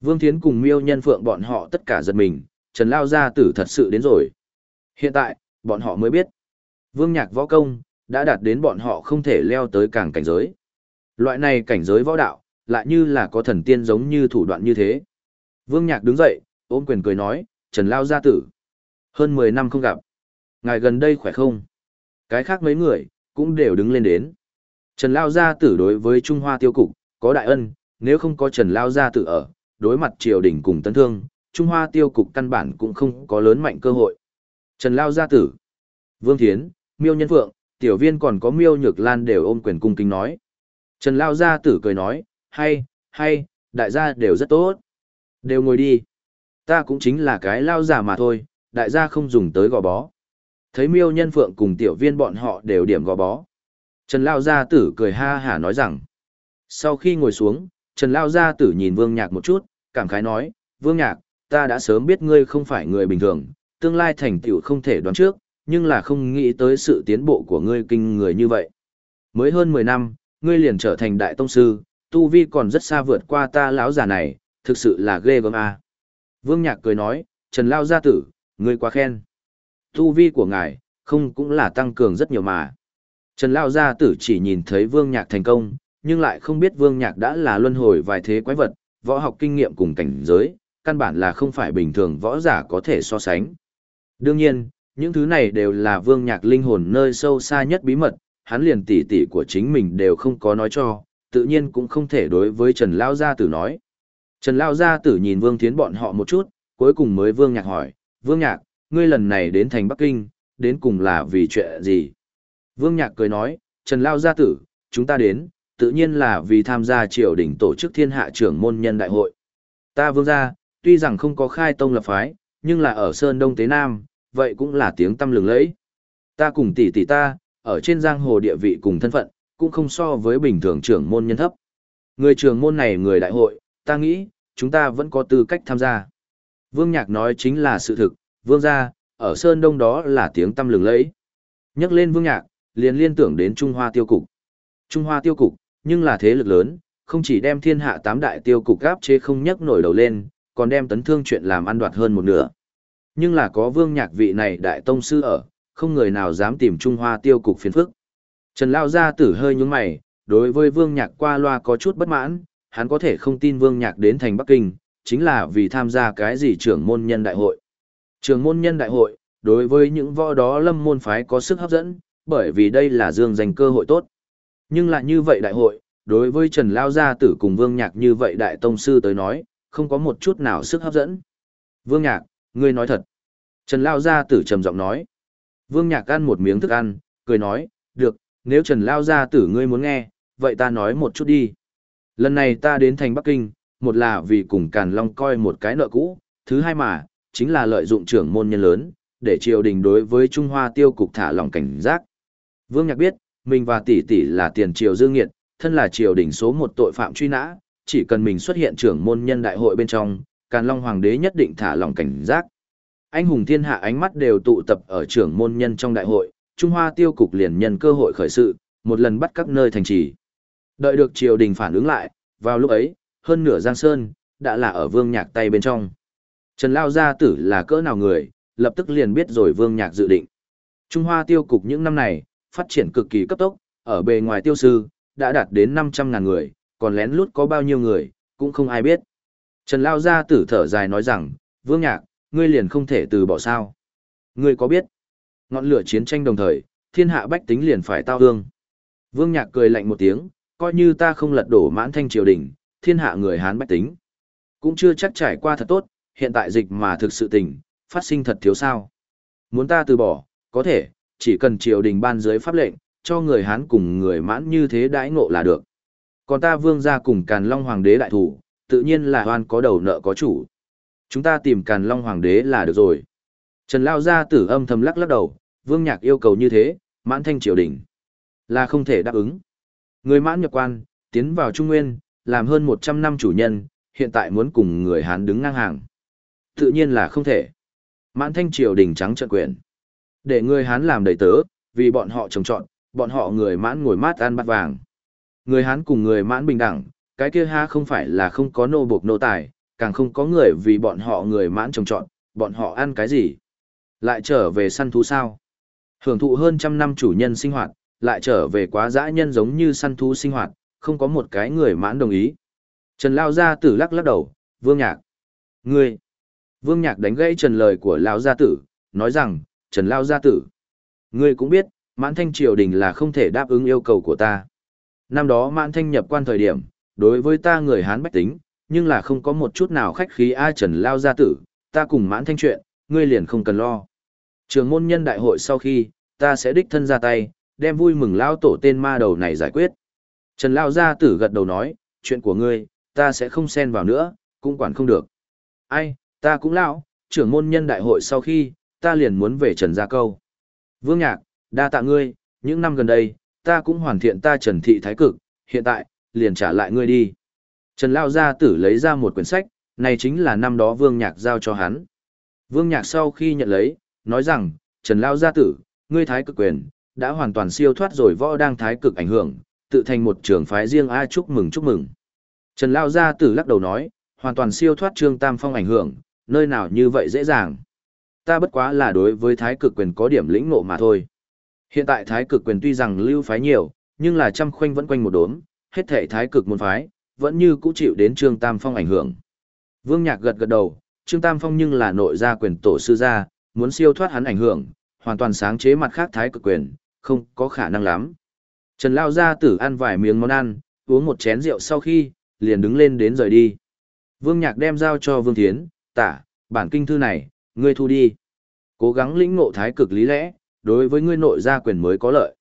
Vương Thiến cùng miêu nhân phượng bọn họ tất cả giật mình, Trần Lao Gia Tử thật sự đến rồi. Hiện tại, bọn họ mới biết. Vương Nhạc võ công, đã đạt đến bọn họ không thể leo tới càng cảnh giới. Loại này cảnh giới võ đạo, lại như là có thần tiên giống như thủ đoạn như thế. Vương Nhạc đứng dậy, ôm quyền cười nói, Trần Lao gia tử. Hơn 10 năm không gặp. Ngài gần đây khỏe không? Cái khác mấy người, cũng đều đứng lên đến. Trần Lao gia tử đối với Trung Hoa tiêu cục, có đại ân, nếu không có Trần Lao gia tử ở, đối mặt triều đình cùng tấn thương, Trung Hoa tiêu cục căn bản cũng không có lớn mạnh cơ hội. Trần Lao gia tử, Vương Thiến, Miêu Nhân Phượng, tiểu viên còn có Miêu Nhược Lan đều ôm quyền cung kính nói. Trần Lao gia tử cười nói, hay, hay, đại gia đều rất tốt. Đều ngồi đi. Ta cũng chính là cái lao già mà thôi, đại gia không dùng tới gò bó. Thấy miêu nhân phượng cùng tiểu viên bọn họ đều điểm gò bó. Trần Lao Gia Tử cười ha hả nói rằng. Sau khi ngồi xuống, Trần Lao Gia Tử nhìn Vương Nhạc một chút, cảm khái nói, Vương Nhạc, ta đã sớm biết ngươi không phải người bình thường, tương lai thành tựu không thể đoán trước, nhưng là không nghĩ tới sự tiến bộ của ngươi kinh người như vậy. Mới hơn 10 năm, ngươi liền trở thành đại tông sư, tu vi còn rất xa vượt qua ta lão già này, thực sự là ghê gớm a. Vương Nhạc cười nói, Trần Lao Gia Tử, ngươi quá khen. Tu vi của ngài, không cũng là tăng cường rất nhiều mà. Trần Lao Gia Tử chỉ nhìn thấy Vương Nhạc thành công, nhưng lại không biết Vương Nhạc đã là luân hồi vài thế quái vật, võ học kinh nghiệm cùng cảnh giới, căn bản là không phải bình thường võ giả có thể so sánh. Đương nhiên, những thứ này đều là Vương Nhạc linh hồn nơi sâu xa nhất bí mật, hắn liền tỉ tỉ của chính mình đều không có nói cho, tự nhiên cũng không thể đối với Trần Lao Gia Tử nói. Trần Lao Gia Tử nhìn Vương Thiến bọn họ một chút, cuối cùng mới Vương Nhạc hỏi, Vương Nhạc, ngươi lần này đến thành Bắc Kinh, đến cùng là vì chuyện gì? Vương Nhạc cười nói, Trần Lao Gia Tử, chúng ta đến, tự nhiên là vì tham gia triều đình tổ chức thiên hạ trưởng môn nhân đại hội. Ta vương gia, tuy rằng không có khai tông lập phái, nhưng là ở Sơn Đông Tế Nam, vậy cũng là tiếng tâm lừng lẫy. Ta cùng tỷ tỷ ta, ở trên giang hồ địa vị cùng thân phận, cũng không so với bình thường trưởng môn nhân thấp. Người trưởng môn này người đại hội, ta nghĩ, chúng ta vẫn có tư cách tham gia. Vương Nhạc nói chính là sự thực, vương gia, ở Sơn Đông đó là tiếng tâm lừng lẫy. Nhắc lên Vương Nhạc, liền liên tưởng đến Trung Hoa tiêu cục. Trung Hoa tiêu cục, nhưng là thế lực lớn, không chỉ đem thiên hạ tám đại tiêu cục gáp chế không nhấc nổi đầu lên, còn đem tấn thương chuyện làm ăn đoạt hơn một nửa. Nhưng là có Vương Nhạc vị này đại tông sư ở, không người nào dám tìm Trung Hoa tiêu cục phiền phức. Trần Lao gia tử hơi nhướng mày, đối với Vương Nhạc qua loa có chút bất mãn, hắn có thể không tin Vương Nhạc đến thành Bắc Kinh, chính là vì tham gia cái gì trưởng môn nhân đại hội. Trường môn nhân đại hội, đối với những võ đó lâm môn phái có sức hấp dẫn, bởi vì đây là dương dành cơ hội tốt. Nhưng lại như vậy đại hội, đối với Trần Lao Gia tử cùng Vương Nhạc như vậy đại tông sư tới nói, không có một chút nào sức hấp dẫn. Vương Nhạc, ngươi nói thật. Trần Lao Gia tử trầm giọng nói. Vương Nhạc ăn một miếng thức ăn, cười nói, được, nếu Trần Lao Gia tử ngươi muốn nghe, vậy ta nói một chút đi. Lần này ta đến thành Bắc Kinh, một là vì cùng Càn Long coi một cái nợ cũ, thứ hai mà, chính là lợi dụng trưởng môn nhân lớn, để triều đình đối với Trung Hoa tiêu cục thả lòng cảnh giác. Vương Nhạc biết, mình và tỷ tỷ là tiền triều dương nghiệt, thân là triều đình số một tội phạm truy nã, chỉ cần mình xuất hiện trưởng môn nhân đại hội bên trong, Càn Long Hoàng đế nhất định thả lòng cảnh giác. Anh hùng thiên hạ ánh mắt đều tụ tập ở trưởng môn nhân trong đại hội, Trung Hoa tiêu cục liền nhân cơ hội khởi sự, một lần bắt các nơi thành trì. Đợi được triều đình phản ứng lại, vào lúc ấy, hơn nửa Giang Sơn, đã là ở vương nhạc tay bên trong. Trần Lao Gia Tử là cỡ nào người, lập tức liền biết rồi vương nhạc dự định. Trung Hoa tiêu cục những năm này, phát triển cực kỳ cấp tốc, ở bề ngoài tiêu sư, đã đạt đến 500 ngàn người, còn lén lút có bao nhiêu người, cũng không ai biết. Trần Lao Gia Tử thở dài nói rằng, vương nhạc, ngươi liền không thể từ bỏ sao. Ngươi có biết, ngọn lửa chiến tranh đồng thời, thiên hạ bách tính liền phải tao hương. Vương nhạc cười lạnh một tiếng, coi như ta không lật đổ mãn thanh triều đình, thiên hạ người Hán bách tính. Cũng chưa chắc trải qua thật tốt, hiện tại dịch mà thực sự tình, phát sinh thật thiếu sao. Muốn ta từ bỏ, có thể, chỉ cần triều đình ban dưới pháp lệnh, cho người Hán cùng người mãn như thế đãi ngộ là được. Còn ta vương gia cùng Càn Long Hoàng đế đại thủ, tự nhiên là hoan có đầu nợ có chủ. Chúng ta tìm Càn Long Hoàng đế là được rồi. Trần Lao gia tử âm thầm lắc lắc đầu, vương nhạc yêu cầu như thế, mãn thanh triều đình là không thể đáp ứng. Người mãn nhập quan, tiến vào Trung Nguyên, làm hơn 100 năm chủ nhân, hiện tại muốn cùng người Hán đứng ngang hàng. Tự nhiên là không thể. Mãn thanh triều đình trắng trận quyền. Để người Hán làm đầy tớ, vì bọn họ trồng trọn, bọn họ người mãn ngồi mát ăn bát vàng. Người Hán cùng người mãn bình đẳng, cái kia ha không phải là không có nô buộc nô tài, càng không có người vì bọn họ người mãn trồng trọn, bọn họ ăn cái gì? Lại trở về săn thú sao? Hưởng thụ hơn trăm năm chủ nhân sinh hoạt, lại trở về quá dã nhân giống như săn thú sinh hoạt, không có một cái người mãn đồng ý. Trần Lao Gia Tử lắc lắc đầu, Vương Nhạc. Ngươi! Vương Nhạc đánh gãy Trần lời của Lão Gia Tử, nói rằng, Trần Lão Gia Tử. Ngươi cũng biết, mãn thanh triều đình là không thể đáp ứng yêu cầu của ta. Năm đó mãn thanh nhập quan thời điểm, đối với ta người Hán bách tính, nhưng là không có một chút nào khách khí ai Trần Lão Gia Tử, ta cùng mãn thanh chuyện, ngươi liền không cần lo. Trường môn nhân đại hội sau khi, ta sẽ đích thân ra tay, đem vui mừng Lão tổ tên ma đầu này giải quyết. Trần Lão Gia Tử gật đầu nói, chuyện của ngươi, ta sẽ không xen vào nữa, cũng quản không được. Ai, ta cũng lão, trưởng môn nhân đại hội sau khi, ta liền muốn về Trần Gia Câu. Vương Nhạc, đa tạ ngươi, những năm gần đây, ta cũng hoàn thiện ta Trần Thị Thái Cực, hiện tại, liền trả lại ngươi đi. Trần Lao Gia Tử lấy ra một quyển sách, này chính là năm đó Vương Nhạc giao cho hắn. Vương Nhạc sau khi nhận lấy, nói rằng, Trần Lao Gia Tử, ngươi Thái Cực quyền, đã hoàn toàn siêu thoát rồi võ đang Thái Cực ảnh hưởng, tự thành một trường phái riêng ai chúc mừng chúc mừng. Trần Lao Gia Tử lắc đầu nói, hoàn toàn siêu thoát Trương Tam Phong ảnh hưởng, nơi nào như vậy dễ dàng. Ta bất quá là đối với thái cực quyền có điểm lĩnh ngộ mà thôi. Hiện tại thái cực quyền tuy rằng lưu phái nhiều, nhưng là trăm khoanh vẫn quanh một đốm, hết thể thái cực môn phái, vẫn như cũ chịu đến Trương Tam Phong ảnh hưởng. Vương Nhạc gật gật đầu, Trương Tam Phong nhưng là nội gia quyền tổ sư gia, muốn siêu thoát hắn ảnh hưởng, hoàn toàn sáng chế mặt khác thái cực quyền, không có khả năng lắm. Trần Lao gia tử ăn vài miếng món ăn, uống một chén rượu sau khi, liền đứng lên đến rời đi. Vương Nhạc đem giao cho Vương Thiến, tả, bản kinh thư này, ngươi thu đi. Cố gắng lĩnh ngộ thái cực lý lẽ, đối với ngươi nội gia quyền mới có lợi.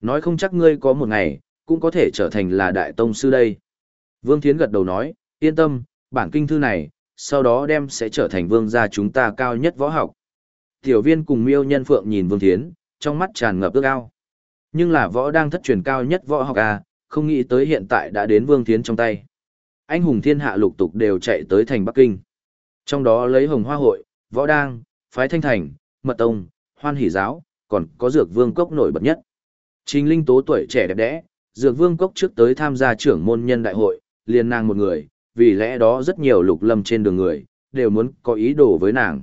Nói không chắc ngươi có một ngày, cũng có thể trở thành là đại tông sư đây. Vương Thiến gật đầu nói, yên tâm, bản kinh thư này, sau đó đem sẽ trở thành vương gia chúng ta cao nhất võ học. Tiểu viên cùng miêu nhân phượng nhìn Vương Thiến, trong mắt tràn ngập ước ao. Nhưng là võ đang thất truyền cao nhất võ học à, không nghĩ tới hiện tại đã đến Vương Thiến trong tay. Anh hùng thiên hạ lục tục đều chạy tới thành Bắc Kinh. Trong đó lấy hồng hoa hội, võ đang, phái thanh thành, mật tông, hoan hỷ giáo, còn có dược vương cốc nổi bật nhất. Trình Linh Tố tuổi trẻ đẹp đẽ, dược vương cốc trước tới tham gia trưởng môn nhân đại hội, liền nàng một người, vì lẽ đó rất nhiều lục lâm trên đường người, đều muốn có ý đồ với nàng.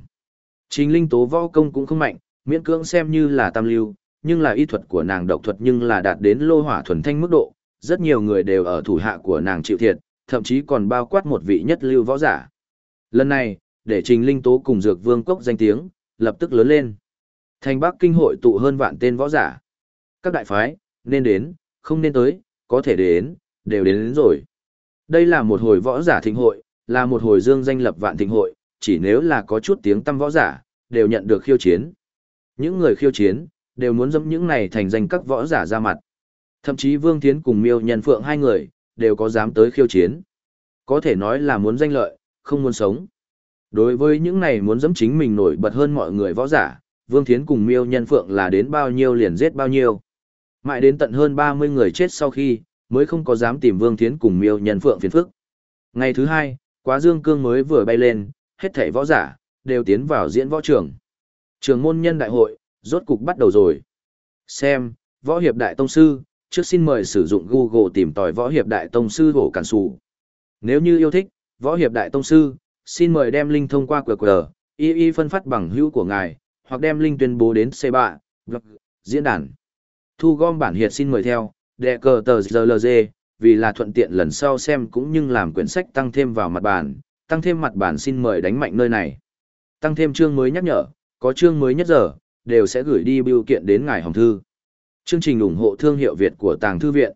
Trình Linh Tố võ công cũng không mạnh, miễn cưỡng xem như là tam lưu, nhưng là y thuật của nàng độc thuật nhưng là đạt đến lô hỏa thuần thanh mức độ, rất nhiều người đều ở thủ hạ của nàng chịu thiệt, thậm chí còn bao quát một vị nhất lưu võ giả. Lần này, để Trình Linh Tố cùng Dược Vương Cốc danh tiếng, lập tức lớn lên. Thành Bắc Kinh hội tụ hơn vạn tên võ giả. Các đại phái, nên đến, không nên tới, có thể đến, đều đến, đến rồi. Đây là một hồi võ giả thịnh hội, là một hồi dương danh lập vạn thịnh hội, chỉ nếu là có chút tiếng tâm võ giả, đều nhận được khiêu chiến. Những người khiêu chiến, đều muốn dẫm những này thành danh các võ giả ra mặt. Thậm chí Vương Thiến cùng Miêu Nhân Phượng hai người, đều có dám tới khiêu chiến. Có thể nói là muốn danh lợi, không muốn sống. Đối với những này muốn dẫm chính mình nổi bật hơn mọi người võ giả, Vương Thiến cùng Miêu Nhân Phượng là đến bao nhiêu liền giết bao nhiêu. Mãi đến tận hơn 30 người chết sau khi, mới không có dám tìm Vương Thiến cùng Miêu Nhân Phượng phiền phức. Ngày thứ hai, quá dương cương mới vừa bay lên, hết thảy võ giả, đều tiến vào diễn võ trường. Trường môn nhân đại hội, rốt cục bắt đầu rồi. Xem, võ hiệp đại tông sư, trước xin mời sử dụng Google tìm tòi võ hiệp đại tông sư hổ cản sủ. Nếu như yêu thích, võ hiệp đại tông sư, xin mời đem link thông qua QR, y y phân phát bằng hữu của ngài, hoặc đem link tuyên bố đến C3, vâng, diễn đàn. Thu gom bản hiệp xin mời theo, đệ cờ tờ GLG, vì là thuận tiện lần sau xem cũng như làm quyển sách tăng thêm vào mặt bản, tăng thêm mặt bản xin mời đánh mạnh nơi này. Tăng thêm chương mới nhắc nhở, có chương mới nhất giờ, đều sẽ gửi đi biểu kiện đến ngài hồng thư. Chương trình ủng hộ thương hiệu Việt của Tàng Thư Viện.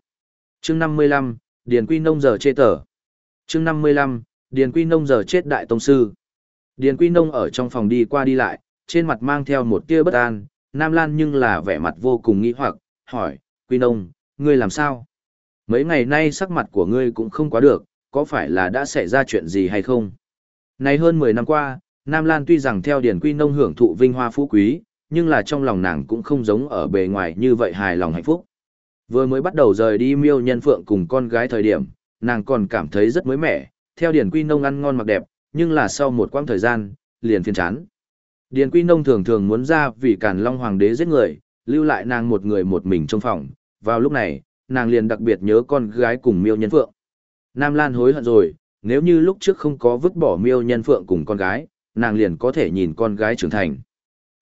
Chương 55, Điền Quy Nông giờ chê tờ. Chương 55, Điền Quy Nông giờ chết đại tông sư. Điền Quy Nông ở trong phòng đi qua đi lại, trên mặt mang theo một tia bất an, Nam Lan nhưng là vẻ mặt vô cùng nghi hoặc, hỏi, Quy Nông, ngươi làm sao? Mấy ngày nay sắc mặt của ngươi cũng không quá được, có phải là đã xảy ra chuyện gì hay không? Nay hơn 10 năm qua, Nam Lan tuy rằng theo Điền Quy Nông hưởng thụ vinh hoa phú quý, nhưng là trong lòng nàng cũng không giống ở bề ngoài như vậy hài lòng hạnh phúc. Vừa mới bắt đầu rời đi miêu nhân phượng cùng con gái thời điểm, nàng còn cảm thấy rất mới mẻ, theo Điền Quy Nông ăn ngon mặc đẹp, nhưng là sau một quãng thời gian, liền phiền chán. Điền Quy Nông thường thường muốn ra vì Càn Long Hoàng đế giết người, lưu lại nàng một người một mình trong phòng, vào lúc này, nàng liền đặc biệt nhớ con gái cùng miêu nhân phượng. Nam Lan hối hận rồi, nếu như lúc trước không có vứt bỏ miêu nhân phượng cùng con gái, nàng liền có thể nhìn con gái trưởng thành.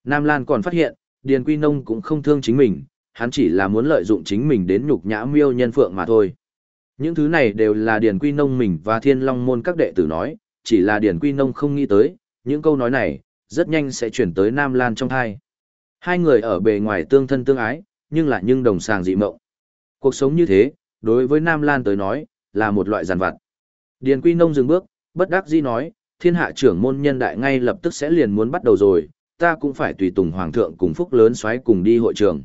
Nam Lan còn phát hiện, Điền Quy Nông cũng không thương chính mình, hắn chỉ là muốn lợi dụng chính mình đến nhục nhã miêu nhân phượng mà thôi. Những thứ này đều là Điền Quy Nông mình và Thiên Long Môn các đệ tử nói, chỉ là Điền Quy Nông không nghĩ tới, những câu nói này, rất nhanh sẽ chuyển tới Nam Lan trong thai. Hai người ở bề ngoài tương thân tương ái, nhưng lại nhưng đồng sàng dị mộng. Cuộc sống như thế, đối với Nam Lan tới nói, là một loại giàn vặt. Điền Quy Nông dừng bước, bất đắc dĩ nói, thiên hạ trưởng môn nhân đại ngay lập tức sẽ liền muốn bắt đầu rồi, ta cũng phải tùy tùng hoàng thượng cùng phúc lớn xoáy cùng đi hội trường.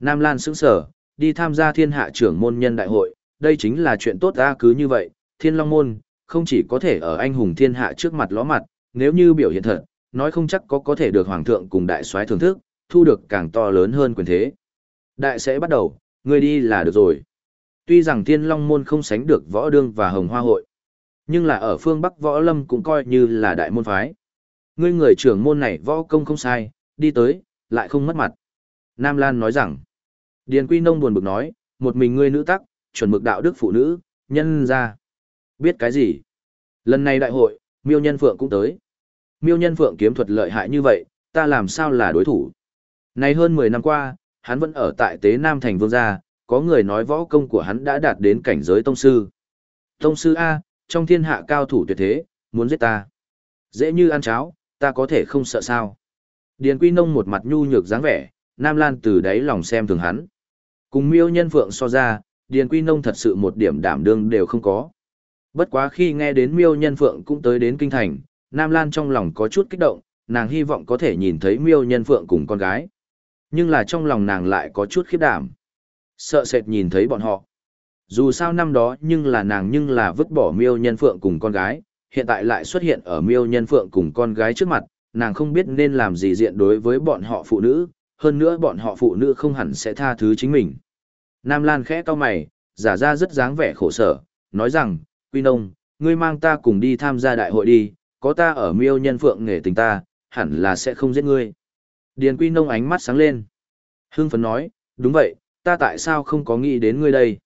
Nam Lan sững sở, đi tham gia thiên hạ trưởng môn nhân đại hội, đây chính là chuyện tốt ta cứ như vậy, thiên long môn, không chỉ có thể ở anh hùng thiên hạ trước mặt ló mặt, nếu như biểu hiện thật, nói không chắc có có thể được hoàng thượng cùng đại soái thưởng thức, thu được càng to lớn hơn quyền thế. Đại sẽ bắt đầu, người đi là được rồi. Tuy rằng thiên long môn không sánh được võ đương và hồng hoa hội, nhưng là ở phương Bắc võ lâm cũng coi như là đại môn phái. Ngươi người trưởng môn này võ công không sai, đi tới, lại không mất mặt. Nam Lan nói rằng, Điền Quy Nông buồn bực nói, một mình ngươi nữ tắc, chuẩn mực đạo đức phụ nữ, nhân ra. Biết cái gì? Lần này đại hội, miêu nhân phượng cũng tới. Miêu nhân phượng kiếm thuật lợi hại như vậy, ta làm sao là đối thủ? Này hơn 10 năm qua, hắn vẫn ở tại Tế Nam Thành Vương gia, có người nói võ công của hắn đã đạt đến cảnh giới tông sư. Tông sư A, trong thiên hạ cao thủ tuyệt thế, muốn giết ta. Dễ như ăn cháo, ta có thể không sợ sao. Điền Quy Nông một mặt nhu nhược dáng vẻ, Nam Lan từ đáy lòng xem thường hắn. Cùng miêu nhân phượng so ra, Điền Quy Nông thật sự một điểm đảm đương đều không có. Bất quá khi nghe đến miêu nhân phượng cũng tới đến kinh thành, Nam Lan trong lòng có chút kích động, nàng hy vọng có thể nhìn thấy miêu nhân phượng cùng con gái. Nhưng là trong lòng nàng lại có chút khiếp đảm. Sợ sệt nhìn thấy bọn họ. Dù sao năm đó nhưng là nàng nhưng là vứt bỏ miêu nhân phượng cùng con gái, hiện tại lại xuất hiện ở miêu nhân phượng cùng con gái trước mặt, nàng không biết nên làm gì diện đối với bọn họ phụ nữ, hơn nữa bọn họ phụ nữ không hẳn sẽ tha thứ chính mình. Nam Lan khẽ cau mày, giả ra rất dáng vẻ khổ sở, nói rằng, Quy Nông, ngươi mang ta cùng đi tham gia đại hội đi, có ta ở miêu nhân phượng nghề tình ta, hẳn là sẽ không giết ngươi. Điền Quy Nông ánh mắt sáng lên. Hương phấn nói, đúng vậy, ta tại sao không có nghĩ đến ngươi đây?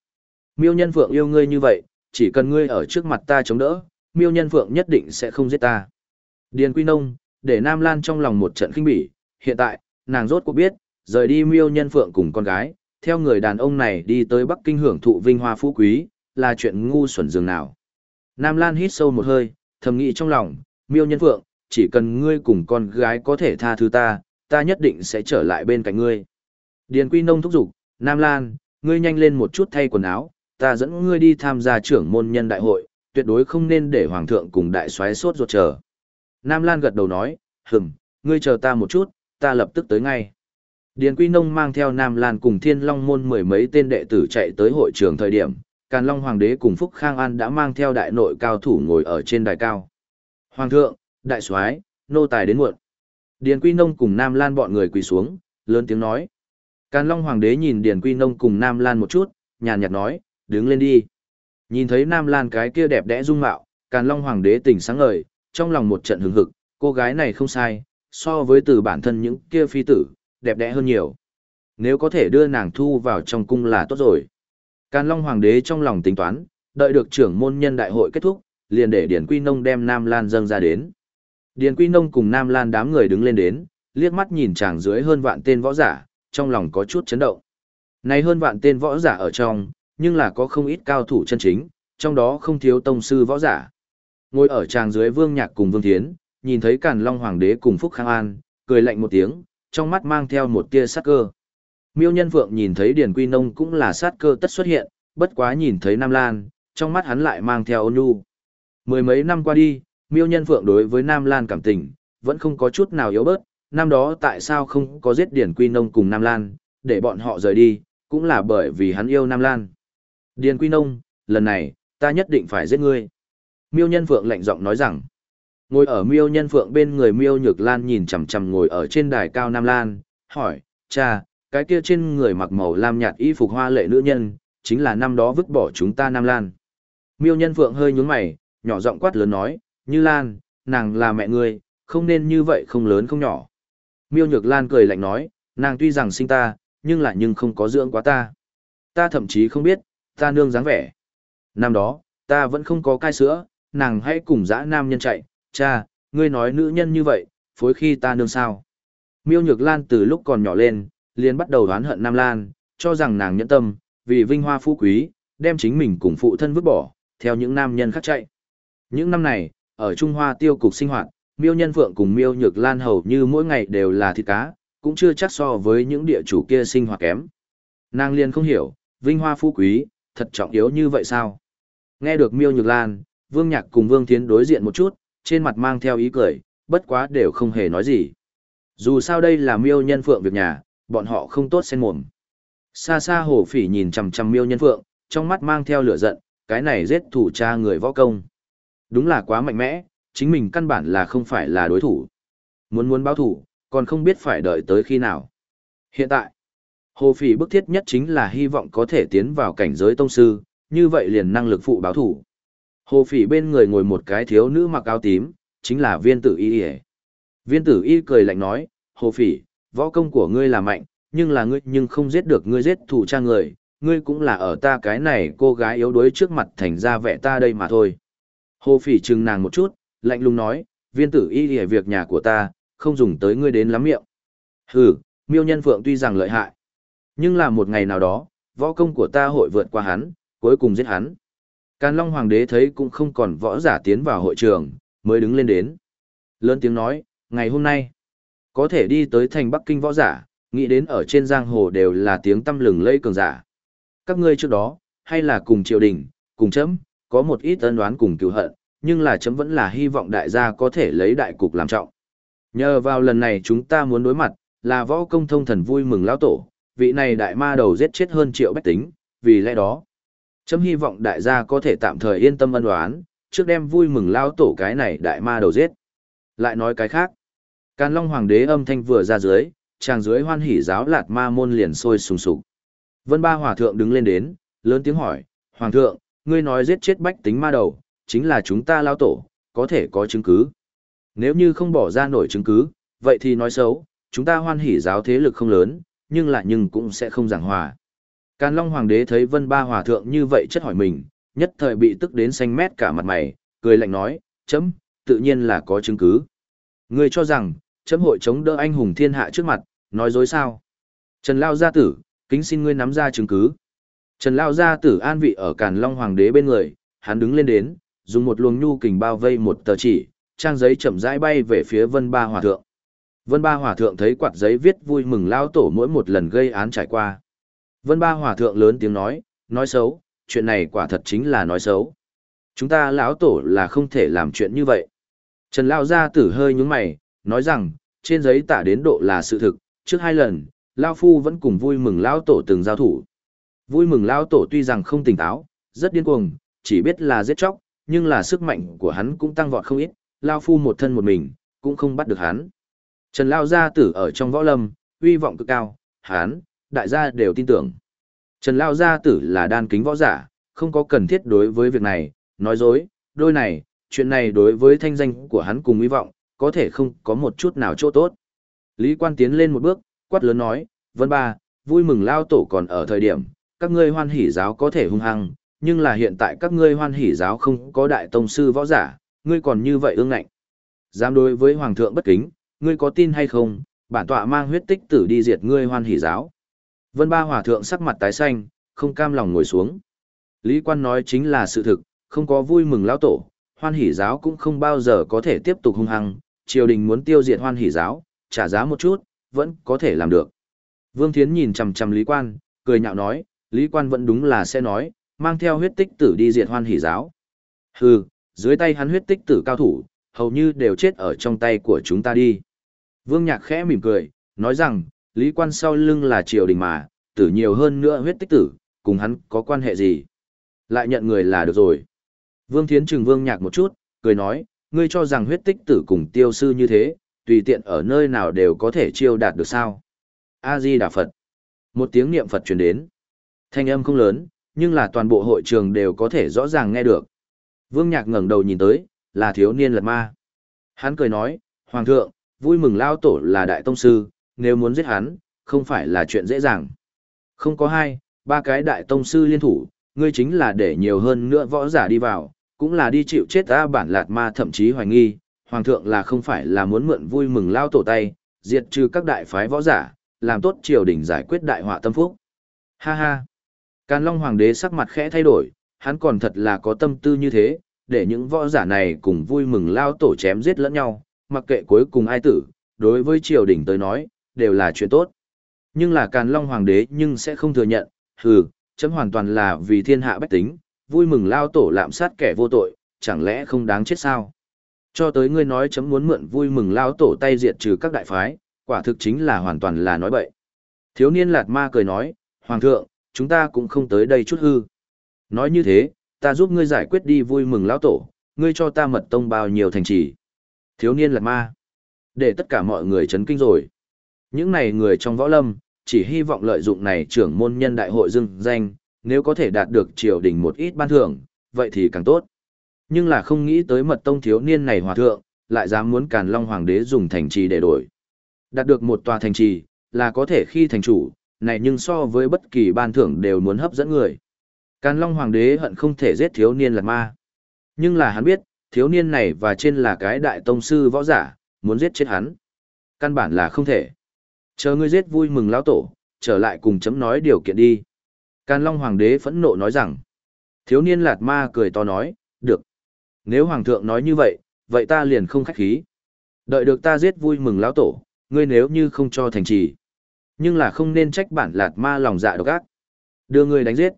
Miêu nhân phượng yêu ngươi như vậy, chỉ cần ngươi ở trước mặt ta chống đỡ, miêu nhân phượng nhất định sẽ không giết ta. Điền Quy Nông, để Nam Lan trong lòng một trận kinh bỉ, hiện tại, nàng rốt cuộc biết, rời đi miêu nhân phượng cùng con gái, theo người đàn ông này đi tới Bắc Kinh hưởng thụ vinh hoa phú quý, là chuyện ngu xuẩn dường nào. Nam Lan hít sâu một hơi, thầm nghĩ trong lòng, miêu nhân phượng, chỉ cần ngươi cùng con gái có thể tha thứ ta, ta nhất định sẽ trở lại bên cạnh ngươi. Điền Quy Nông thúc giục, Nam Lan, ngươi nhanh lên một chút thay quần áo, ta dẫn ngươi đi tham gia trưởng môn nhân đại hội, tuyệt đối không nên để hoàng thượng cùng đại soái sốt ruột chờ. Nam Lan gật đầu nói, hừm, ngươi chờ ta một chút, ta lập tức tới ngay. Điền Quy Nông mang theo Nam Lan cùng Thiên Long môn mười mấy tên đệ tử chạy tới hội trường thời điểm, Càn Long Hoàng đế cùng Phúc Khang An đã mang theo đại nội cao thủ ngồi ở trên đài cao. Hoàng thượng, đại soái, nô tài đến muộn. Điền Quy Nông cùng Nam Lan bọn người quỳ xuống, lớn tiếng nói. Càn Long Hoàng đế nhìn Điền Quy Nông cùng Nam Lan một chút, nhàn nhạt nói, đứng lên đi. Nhìn thấy Nam Lan cái kia đẹp đẽ dung mạo, Càn Long Hoàng đế tỉnh sáng ngời, trong lòng một trận hứng hực, cô gái này không sai, so với từ bản thân những kia phi tử, đẹp đẽ hơn nhiều. Nếu có thể đưa nàng thu vào trong cung là tốt rồi. Càn Long Hoàng đế trong lòng tính toán, đợi được trưởng môn nhân đại hội kết thúc, liền để Điền Quy Nông đem Nam Lan dâng ra đến. Điền Quy Nông cùng Nam Lan đám người đứng lên đến, liếc mắt nhìn chàng dưới hơn vạn tên võ giả, trong lòng có chút chấn động. Này hơn vạn tên võ giả ở trong, nhưng là có không ít cao thủ chân chính, trong đó không thiếu tông sư võ giả. Ngồi ở tràng dưới Vương Nhạc cùng Vương Thiến, nhìn thấy Càn Long Hoàng đế cùng Phúc Khang An, cười lạnh một tiếng, trong mắt mang theo một tia sát cơ. Miêu Nhân vượng nhìn thấy Điền Quy Nông cũng là sát cơ tất xuất hiện, bất quá nhìn thấy Nam Lan, trong mắt hắn lại mang theo ôn nhu. Mười mấy năm qua đi, Miêu Nhân vượng đối với Nam Lan cảm tình, vẫn không có chút nào yếu bớt, năm đó tại sao không có giết Điền Quy Nông cùng Nam Lan, để bọn họ rời đi, cũng là bởi vì hắn yêu Nam Lan. Điền Quy Nông, lần này, ta nhất định phải giết ngươi. Miêu Nhân vượng lạnh giọng nói rằng, ngồi ở Miêu Nhân Phượng bên người Miêu Nhược Lan nhìn chằm chằm ngồi ở trên đài cao Nam Lan, hỏi, cha, cái kia trên người mặc màu lam nhạt y phục hoa lệ nữ nhân, chính là năm đó vứt bỏ chúng ta Nam Lan. Miêu Nhân Phượng hơi nhún mày, nhỏ giọng quát lớn nói, Như Lan, nàng là mẹ ngươi, không nên như vậy không lớn không nhỏ. Miêu Nhược Lan cười lạnh nói, nàng tuy rằng sinh ta, nhưng lại nhưng không có dưỡng quá ta. Ta thậm chí không biết, ta nương dáng vẻ. Năm đó, ta vẫn không có cai sữa, nàng hãy cùng dã nam nhân chạy, cha, ngươi nói nữ nhân như vậy, phối khi ta nương sao. Miêu Nhược Lan từ lúc còn nhỏ lên, liền bắt đầu đoán hận Nam Lan, cho rằng nàng nhẫn tâm, vì vinh hoa phú quý, đem chính mình cùng phụ thân vứt bỏ, theo những nam nhân khác chạy. Những năm này, ở Trung Hoa tiêu cục sinh hoạt, Miêu Nhân Phượng cùng Miêu Nhược Lan hầu như mỗi ngày đều là thịt cá, cũng chưa chắc so với những địa chủ kia sinh hoạt kém. Nàng liền không hiểu, vinh hoa phú quý, thật trọng yếu như vậy sao? Nghe được Miêu Nhược Lan, Vương Nhạc cùng Vương Thiến đối diện một chút, trên mặt mang theo ý cười, bất quá đều không hề nói gì. Dù sao đây là Miêu Nhân Phượng việc nhà, bọn họ không tốt xen mồm. Xa xa hồ phỉ nhìn chằm chằm Miêu Nhân Phượng, trong mắt mang theo lửa giận, cái này giết thủ cha người võ công. Đúng là quá mạnh mẽ, chính mình căn bản là không phải là đối thủ. Muốn muốn báo thủ, còn không biết phải đợi tới khi nào. Hiện tại, Hồ Phỉ bức thiết nhất chính là hy vọng có thể tiến vào cảnh giới tông sư, như vậy liền năng lực phụ báo thủ. Hồ Phỉ bên người ngồi một cái thiếu nữ mặc áo tím, chính là viên tử y y. Viên tử y cười lạnh nói, Hồ Phỉ, võ công của ngươi là mạnh, nhưng là ngươi nhưng không giết được ngươi giết thủ cha người, ngươi cũng là ở ta cái này cô gái yếu đuối trước mặt thành ra vẻ ta đây mà thôi. Hồ Phỉ chừng nàng một chút, lạnh lùng nói, viên tử y y việc nhà của ta, không dùng tới ngươi đến lắm miệng. Hừ, miêu nhân phượng tuy rằng lợi hại, nhưng là một ngày nào đó, võ công của ta hội vượt qua hắn, cuối cùng giết hắn. Càn Long Hoàng đế thấy cũng không còn võ giả tiến vào hội trường, mới đứng lên đến. Lớn tiếng nói, ngày hôm nay, có thể đi tới thành Bắc Kinh võ giả, nghĩ đến ở trên giang hồ đều là tiếng tâm lừng lây cường giả. Các ngươi trước đó, hay là cùng triều đình, cùng chấm, có một ít ân đoán cùng cứu hận, nhưng là chấm vẫn là hy vọng đại gia có thể lấy đại cục làm trọng. Nhờ vào lần này chúng ta muốn đối mặt, là võ công thông thần vui mừng lão tổ, vị này đại ma đầu giết chết hơn triệu bách tính, vì lẽ đó. Chấm hy vọng đại gia có thể tạm thời yên tâm ân đoán, trước đem vui mừng lao tổ cái này đại ma đầu giết. Lại nói cái khác. Càn Long Hoàng đế âm thanh vừa ra dưới, chàng dưới hoan hỉ giáo lạt ma môn liền sôi sùng sục. Vân Ba Hòa Thượng đứng lên đến, lớn tiếng hỏi, Hoàng Thượng, ngươi nói giết chết bách tính ma đầu, chính là chúng ta lao tổ, có thể có chứng cứ. Nếu như không bỏ ra nổi chứng cứ, vậy thì nói xấu, chúng ta hoan hỉ giáo thế lực không lớn, nhưng lại nhưng cũng sẽ không giảng hòa. Càn Long Hoàng đế thấy Vân Ba Hòa Thượng như vậy chất hỏi mình, nhất thời bị tức đến xanh mét cả mặt mày, cười lạnh nói, chấm, tự nhiên là có chứng cứ. Ngươi cho rằng, chấm hội chống đỡ anh hùng thiên hạ trước mặt, nói dối sao. Trần Lao Gia Tử, kính xin ngươi nắm ra chứng cứ. Trần Lao Gia Tử an vị ở Càn Long Hoàng đế bên người, hắn đứng lên đến, dùng một luồng nhu kình bao vây một tờ chỉ, trang giấy chậm rãi bay về phía Vân Ba Hòa Thượng. Vân Ba Hòa Thượng thấy quạt giấy viết vui mừng lao tổ mỗi một lần gây án trải qua. Vân Ba Hòa Thượng lớn tiếng nói, nói xấu, chuyện này quả thật chính là nói xấu. Chúng ta lão tổ là không thể làm chuyện như vậy. Trần Lao Gia tử hơi nhúng mày, nói rằng, trên giấy tả đến độ là sự thực, trước hai lần, Lao Phu vẫn cùng vui mừng lão tổ từng giao thủ. Vui mừng lão tổ tuy rằng không tỉnh táo, rất điên cuồng, chỉ biết là giết chóc, nhưng là sức mạnh của hắn cũng tăng vọt không ít, Lao Phu một thân một mình, cũng không bắt được hắn. Trần Lao Gia tử ở trong võ lâm, uy vọng cực cao, hắn, đại gia đều tin tưởng. Trần Lao Gia tử là đan kính võ giả, không có cần thiết đối với việc này, nói dối, đôi này, chuyện này đối với thanh danh của hắn cùng uy vọng, có thể không có một chút nào chỗ tốt. Lý quan tiến lên một bước, quát lớn nói, Vân Ba, vui mừng Lao Tổ còn ở thời điểm, các ngươi hoan hỷ giáo có thể hung hăng, nhưng là hiện tại các ngươi hoan hỷ giáo không có đại tông sư võ giả, ngươi còn như vậy ương ngạnh. Dám đối với hoàng thượng bất kính, ngươi có tin hay không, bản tọa mang huyết tích tử đi diệt ngươi hoan hỷ giáo. Vân ba hòa thượng sắc mặt tái xanh, không cam lòng ngồi xuống. Lý quan nói chính là sự thực, không có vui mừng lão tổ, hoan hỷ giáo cũng không bao giờ có thể tiếp tục hung hăng, triều đình muốn tiêu diệt hoan hỷ giáo, trả giá một chút, vẫn có thể làm được. Vương Thiến nhìn chằm chằm Lý quan, cười nhạo nói, Lý quan vẫn đúng là sẽ nói, mang theo huyết tích tử đi diệt hoan hỷ giáo. Hừ, dưới tay hắn huyết tích tử cao thủ, hầu như đều chết ở trong tay của chúng ta đi. Vương Nhạc khẽ mỉm cười, nói rằng, lý quan sau lưng là triều đình mà, tử nhiều hơn nữa huyết tích tử, cùng hắn có quan hệ gì. Lại nhận người là được rồi. Vương Thiến trừng Vương Nhạc một chút, cười nói, ngươi cho rằng huyết tích tử cùng tiêu sư như thế, tùy tiện ở nơi nào đều có thể chiêu đạt được sao. A-di Đà Phật. Một tiếng niệm Phật truyền đến. Thanh âm không lớn, nhưng là toàn bộ hội trường đều có thể rõ ràng nghe được. Vương Nhạc ngẩng đầu nhìn tới, là thiếu niên lật ma. Hắn cười nói, Hoàng thượng, vui mừng lao tổ là đại tông sư, nếu muốn giết hắn, không phải là chuyện dễ dàng. Không có hai, ba cái đại tông sư liên thủ, ngươi chính là để nhiều hơn nữa võ giả đi vào, cũng là đi chịu chết ta bản lạt ma thậm chí hoài nghi, hoàng thượng là không phải là muốn mượn vui mừng lao tổ tay, diệt trừ các đại phái võ giả, làm tốt triều đình giải quyết đại họa tâm phúc. Ha ha! Càn Long Hoàng đế sắc mặt khẽ thay đổi, hắn còn thật là có tâm tư như thế, để những võ giả này cùng vui mừng lao tổ chém giết lẫn nhau, mặc kệ cuối cùng ai tử, đối với triều đình tới nói, đều là chuyện tốt. Nhưng là Càn Long Hoàng đế nhưng sẽ không thừa nhận, hừ, chấm hoàn toàn là vì thiên hạ bách tính, vui mừng lao tổ lạm sát kẻ vô tội, chẳng lẽ không đáng chết sao? Cho tới ngươi nói chấm muốn mượn vui mừng lao tổ tay diệt trừ các đại phái, quả thực chính là hoàn toàn là nói bậy. Thiếu niên Lạt Ma cười nói, Hoàng thượng, chúng ta cũng không tới đây chút hư. Nói như thế, ta giúp ngươi giải quyết đi vui mừng lão tổ, ngươi cho ta mật tông bao nhiêu thành trì. Thiếu niên Lạt Ma. Để tất cả mọi người chấn kinh rồi. Những này người trong võ lâm, chỉ hy vọng lợi dụng này trưởng môn nhân đại hội dưng danh, nếu có thể đạt được triều đình một ít ban thưởng, vậy thì càng tốt. Nhưng là không nghĩ tới mật tông thiếu niên này hòa thượng, lại dám muốn càn long hoàng đế dùng thành trì để đổi. Đạt được một tòa thành trì, là có thể khi thành chủ, này nhưng so với bất kỳ ban thưởng đều muốn hấp dẫn người. Càn long hoàng đế hận không thể giết thiếu niên lạt ma. Nhưng là hắn biết, thiếu niên này và trên là cái đại tông sư võ giả, muốn giết chết hắn. Căn bản là không thể. Chờ ngươi giết vui mừng lão tổ, trở lại cùng chấm nói điều kiện đi. Càn Long Hoàng đế phẫn nộ nói rằng. Thiếu niên Lạt Ma cười to nói, được. Nếu Hoàng thượng nói như vậy, vậy ta liền không khách khí. Đợi được ta giết vui mừng lão tổ, ngươi nếu như không cho thành trì. Nhưng là không nên trách bản Lạt Ma lòng dạ độc ác. Đưa ngươi đánh giết.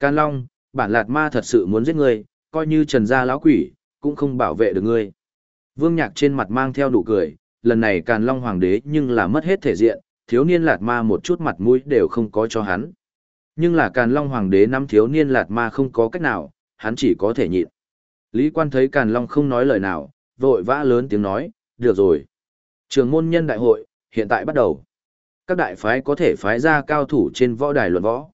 Càn Long, bản Lạt Ma thật sự muốn giết ngươi, coi như trần gia lão quỷ, cũng không bảo vệ được ngươi. Vương Nhạc trên mặt mang theo nụ cười, lần này Càn Long Hoàng đế nhưng là mất hết thể diện, thiếu niên Lạt Ma một chút mặt mũi đều không có cho hắn. Nhưng là Càn Long Hoàng đế năm thiếu niên Lạt Ma không có cách nào, hắn chỉ có thể nhịn. Lý quan thấy Càn Long không nói lời nào, vội vã lớn tiếng nói, được rồi. Trường môn nhân đại hội, hiện tại bắt đầu. Các đại phái có thể phái ra cao thủ trên võ đài luận võ.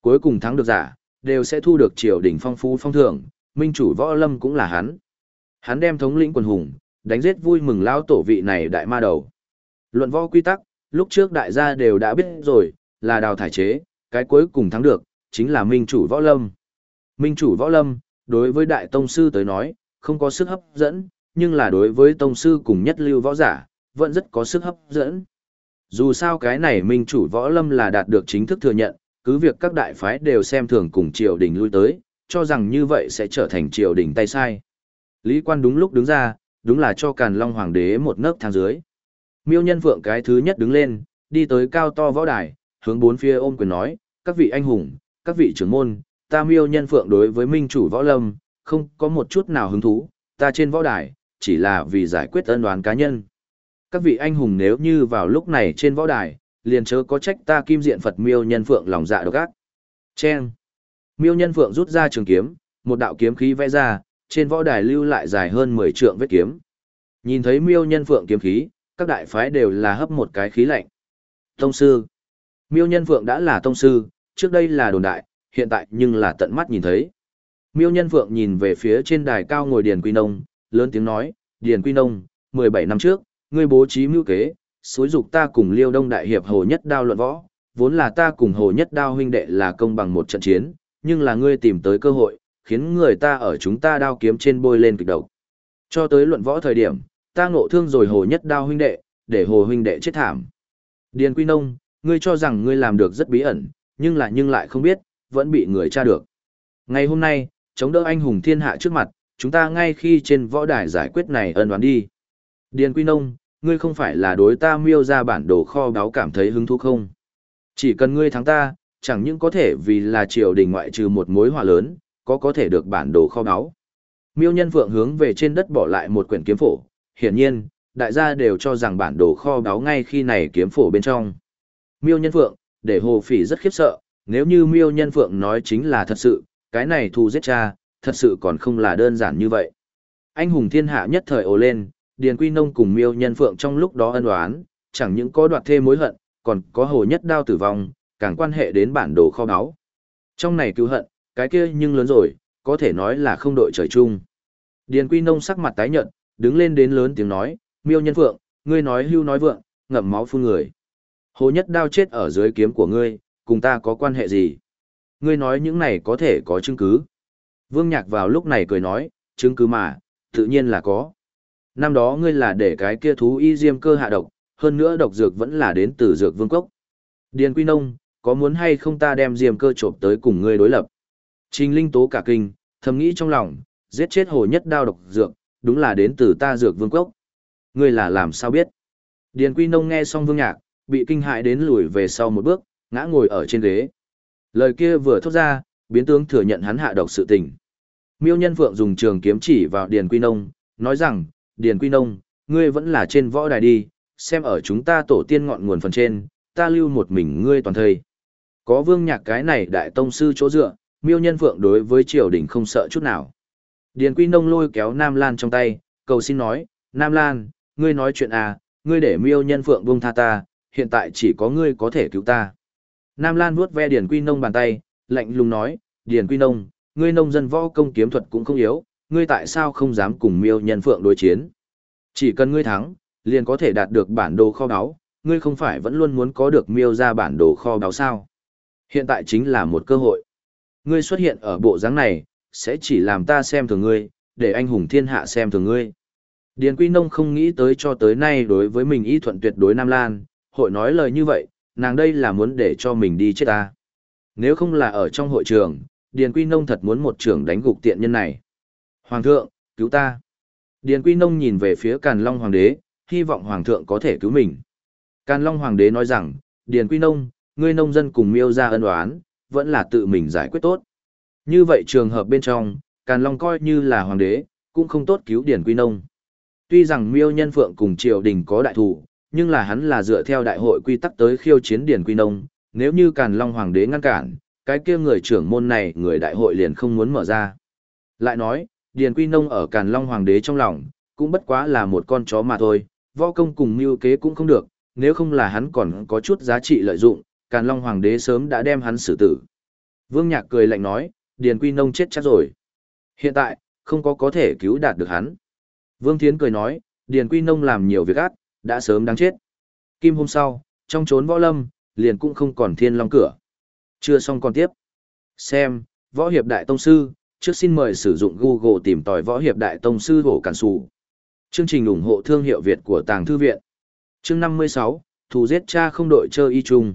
Cuối cùng thắng được giả, đều sẽ thu được triều đình phong phú phong thưởng, minh chủ võ lâm cũng là hắn. Hắn đem thống lĩnh quần hùng, đánh giết vui mừng lao tổ vị này đại ma đầu. Luận võ quy tắc, lúc trước đại gia đều đã biết rồi, là đào thải chế, cái cuối cùng thắng được, chính là minh chủ võ lâm. Minh chủ võ lâm, đối với đại tông sư tới nói, không có sức hấp dẫn, nhưng là đối với tông sư cùng nhất lưu võ giả, vẫn rất có sức hấp dẫn. Dù sao cái này minh chủ võ lâm là đạt được chính thức thừa nhận, cứ việc các đại phái đều xem thường cùng triều đình lui tới, cho rằng như vậy sẽ trở thành triều đình tay sai. Lý quan đúng lúc đứng ra, đúng là cho Càn Long Hoàng đế một nấc thang dưới. Miêu nhân phượng cái thứ nhất đứng lên, đi tới cao to võ đài, hướng bốn phía ôm quyền nói, các vị anh hùng, các vị trưởng môn, ta miêu nhân phượng đối với minh chủ võ lâm, không có một chút nào hứng thú, ta trên võ đài, chỉ là vì giải quyết ân đoán cá nhân. Các vị anh hùng nếu như vào lúc này trên võ đài, liền chớ có trách ta kim diện Phật miêu nhân phượng lòng dạ độc ác. Chen. Miêu nhân phượng rút ra trường kiếm, một đạo kiếm khí vẽ ra, trên võ đài lưu lại dài hơn 10 trượng vết kiếm. Nhìn thấy miêu nhân phượng kiếm khí, các đại phái đều là hấp một cái khí lạnh. Tông sư. Miêu nhân phượng đã là tông sư, trước đây là đồn đại, hiện tại nhưng là tận mắt nhìn thấy. Miêu nhân phượng nhìn về phía trên đài cao ngồi Điền Quy Nông, lớn tiếng nói, Điền Quy Nông, 17 năm trước, ngươi bố trí mưu kế, xối dục ta cùng liêu đông đại hiệp hồ nhất đao luận võ, vốn là ta cùng hồ nhất đao huynh đệ là công bằng một trận chiến, nhưng là ngươi tìm tới cơ hội, khiến người ta ở chúng ta đao kiếm trên bôi lên kịch độc. Cho tới luận võ thời điểm, ta ngộ thương rồi hồ nhất đao huynh đệ, để hồ huynh đệ chết thảm. Điền Quy Nông, ngươi cho rằng ngươi làm được rất bí ẩn, nhưng lại nhưng lại không biết, vẫn bị người tra được. Ngày hôm nay, chống đỡ anh hùng thiên hạ trước mặt, chúng ta ngay khi trên võ đài giải quyết này ân oán đi. Điền Quy Nông, ngươi không phải là đối ta miêu ra bản đồ kho báo cảm thấy hứng thú không? Chỉ cần ngươi thắng ta, chẳng những có thể vì là triều đình ngoại trừ một mối họa lớn, có có thể được bản đồ kho báu. Miêu Nhân Phượng hướng về trên đất bỏ lại một quyển kiếm phổ, hiển nhiên, đại gia đều cho rằng bản đồ kho báu ngay khi này kiếm phổ bên trong. Miêu Nhân Phượng, để Hồ Phỉ rất khiếp sợ, nếu như Miêu Nhân Phượng nói chính là thật sự, cái này thù giết cha, thật sự còn không là đơn giản như vậy. Anh hùng thiên hạ nhất thời ồ lên, Điền Quy Nông cùng Miêu Nhân Phượng trong lúc đó ân oán, chẳng những có đoạt thêm mối hận, còn có hồ nhất đao tử vong, càng quan hệ đến bản đồ kho báu. Trong này cứu hận, cái kia nhưng lớn rồi, có thể nói là không đội trời chung. Điền Quy Nông sắc mặt tái nhợt, đứng lên đến lớn tiếng nói, miêu nhân Vượng ngươi nói hưu nói vượng, ngậm máu phun người. Hồ nhất đao chết ở dưới kiếm của ngươi, cùng ta có quan hệ gì? Ngươi nói những này có thể có chứng cứ. Vương Nhạc vào lúc này cười nói, chứng cứ mà, tự nhiên là có. Năm đó ngươi là để cái kia thú y diêm cơ hạ độc, hơn nữa độc dược vẫn là đến từ dược vương cốc. Điền Quy Nông, có muốn hay không ta đem diêm cơ trộm tới cùng ngươi đối lập? Trình Linh tố cả kinh, thầm nghĩ trong lòng, giết chết hồ nhất đao độc dược, đúng là đến từ ta dược vương cốc. Ngươi là làm sao biết? Điền Quy Nông nghe xong vương nhạc, bị kinh hại đến lùi về sau một bước, ngã ngồi ở trên ghế. Lời kia vừa thốt ra, biến tướng thừa nhận hắn hạ độc sự tình. Miêu Nhân Phượng dùng trường kiếm chỉ vào Điền Quy Nông, nói rằng, Điền Quy Nông, ngươi vẫn là trên võ đài đi, xem ở chúng ta tổ tiên ngọn nguồn phần trên, ta lưu một mình ngươi toàn thời. Có vương nhạc cái này đại tông sư chỗ dựa, Miêu Nhân Phượng đối với triều đình không sợ chút nào. Điền Quy Nông lôi kéo Nam Lan trong tay, cầu xin nói, Nam Lan, ngươi nói chuyện à, ngươi để Miêu Nhân Phượng buông tha ta, hiện tại chỉ có ngươi có thể cứu ta. Nam Lan vuốt ve Điền Quy Nông bàn tay, lạnh lùng nói, Điền Quy Nông, ngươi nông dân võ công kiếm thuật cũng không yếu, ngươi tại sao không dám cùng miêu nhân phượng đối chiến? Chỉ cần ngươi thắng, liền có thể đạt được bản đồ kho báu, ngươi không phải vẫn luôn muốn có được miêu ra bản đồ kho báu sao? Hiện tại chính là một cơ hội. Ngươi xuất hiện ở bộ dáng này, sẽ chỉ làm ta xem thường ngươi, để anh hùng thiên hạ xem thường ngươi. Điền Quy Nông không nghĩ tới cho tới nay đối với mình y thuận tuyệt đối Nam Lan, hội nói lời như vậy, nàng đây là muốn để cho mình đi chết ta. Nếu không là ở trong hội trường, Điền Quy Nông thật muốn một trưởng đánh gục tiện nhân này. Hoàng thượng, cứu ta. Điền Quy Nông nhìn về phía Càn Long Hoàng đế, hy vọng Hoàng thượng có thể cứu mình. Càn Long Hoàng đế nói rằng, Điền Quy Nông, ngươi nông dân cùng miêu ra ân oán, vẫn là tự mình giải quyết tốt. Như vậy trường hợp bên trong, Càn Long coi như là Hoàng đế, cũng không tốt cứu Điền Quy Nông. Tuy rằng miêu nhân phượng cùng triều đình có đại thủ, nhưng là hắn là dựa theo đại hội quy tắc tới khiêu chiến Điền Quy Nông, nếu như Càn Long Hoàng đế ngăn cản, cái kia người trưởng môn này người đại hội liền không muốn mở ra. Lại nói, Điền Quy Nông ở Càn Long Hoàng đế trong lòng, cũng bất quá là một con chó mà thôi, võ công cùng mưu kế cũng không được, nếu không là hắn còn có chút giá trị lợi dụng, Càn Long Hoàng đế sớm đã đem hắn xử tử. Vương Nhạc cười lạnh nói, Điền Quy Nông chết chắc rồi. Hiện tại, không có có thể cứu đạt được hắn. Vương Thiến cười nói, Điền Quy Nông làm nhiều việc ác, đã sớm đáng chết. Kim hôm sau, trong trốn võ lâm, liền cũng không còn thiên long cửa. Chưa xong còn tiếp. Xem, Võ Hiệp Đại Tông Sư, trước xin mời sử dụng Google tìm tòi Võ Hiệp Đại Tông Sư Hổ Cản Sù. Chương trình ủng hộ thương hiệu Việt của Tàng Thư Viện. Chương 56, Thù giết cha không đội chơi y chung.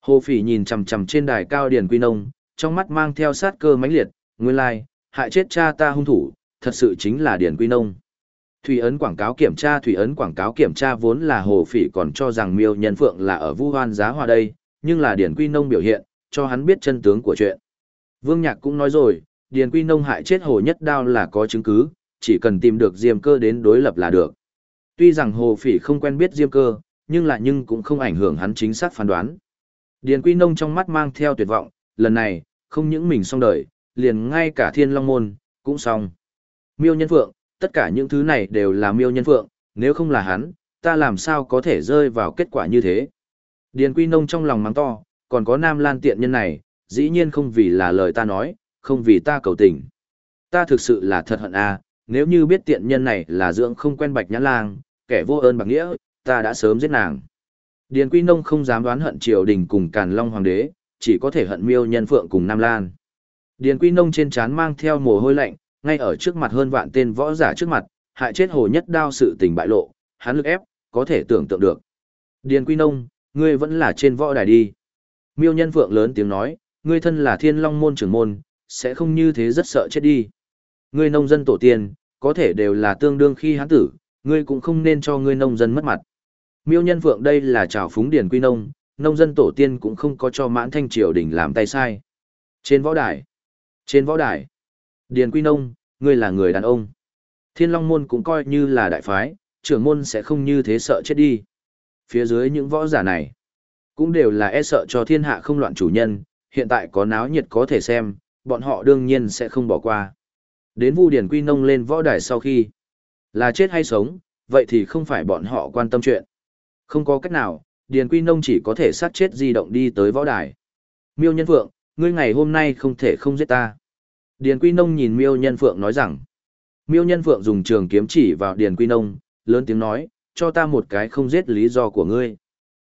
Hồ Phỉ nhìn chằm chằm trên đài cao Điền quy nông, trong mắt mang theo sát cơ mãnh liệt, nguyên lai, like, hại chết cha ta hung thủ, thật sự chính là Điền quy nông. Thủy ấn quảng cáo kiểm tra Thủy ấn quảng cáo kiểm tra vốn là Hồ Phỉ còn cho rằng miêu nhân phượng là ở vu hoan giá hòa đây, nhưng là Điền quy nông biểu hiện, cho hắn biết chân tướng của chuyện. Vương Nhạc cũng nói rồi, Điền Quy Nông hại chết Hồ Nhất Đao là có chứng cứ, chỉ cần tìm được Diêm Cơ đến đối lập là được. Tuy rằng Hồ Phỉ không quen biết Diêm Cơ, nhưng là nhưng cũng không ảnh hưởng hắn chính xác phán đoán. Điền Quy Nông trong mắt mang theo tuyệt vọng, lần này, không những mình xong đời, liền ngay cả Thiên Long Môn, cũng xong. Miêu Nhân Phượng, tất cả những thứ này đều là Miêu Nhân Phượng, nếu không là hắn, ta làm sao có thể rơi vào kết quả như thế. Điền Quy Nông trong lòng mắng to, còn có nam lan tiện nhân này, dĩ nhiên không vì là lời ta nói, không vì ta cầu tình. Ta thực sự là thật hận a, à, nếu như biết tiện nhân này là dưỡng không quen bạch nhã lang, kẻ vô ơn bạc nghĩa, ta đã sớm giết nàng. Điền Quy Nông không dám đoán hận triều đình cùng Càn Long Hoàng đế, chỉ có thể hận miêu nhân phượng cùng Nam Lan. Điền Quy Nông trên trán mang theo mồ hôi lạnh, ngay ở trước mặt hơn vạn tên võ giả trước mặt, hại chết hồ nhất đao sự tình bại lộ, hắn lực ép, có thể tưởng tượng được. Điền Quy Nông, ngươi vẫn là trên võ đài đi. Miêu nhân phượng lớn tiếng nói, ngươi thân là thiên long môn trưởng môn, sẽ không như thế rất sợ chết đi. Ngươi nông dân tổ tiên, có thể đều là tương đương khi hán tử, ngươi cũng không nên cho ngươi nông dân mất mặt. Miêu nhân phượng đây là trào phúng điển quy nông, nông dân tổ tiên cũng không có cho mãn thanh triều đình làm tay sai. Trên võ đài, trên võ đài, điền quy nông, ngươi là người đàn ông. Thiên long môn cũng coi như là đại phái, trưởng môn sẽ không như thế sợ chết đi. Phía dưới những võ giả này, cũng đều là e sợ cho thiên hạ không loạn chủ nhân, hiện tại có náo nhiệt có thể xem, bọn họ đương nhiên sẽ không bỏ qua. Đến Vu Điển Quy Nông lên võ đài sau khi, là chết hay sống, vậy thì không phải bọn họ quan tâm chuyện. Không có cách nào, Điền Quy Nông chỉ có thể sát chết di động đi tới võ đài. Miêu Nhân Phượng, ngươi ngày hôm nay không thể không giết ta. Điền Quy Nông nhìn Miêu Nhân Phượng nói rằng, Miêu Nhân Phượng dùng trường kiếm chỉ vào Điền Quy Nông, lớn tiếng nói, cho ta một cái không giết lý do của ngươi.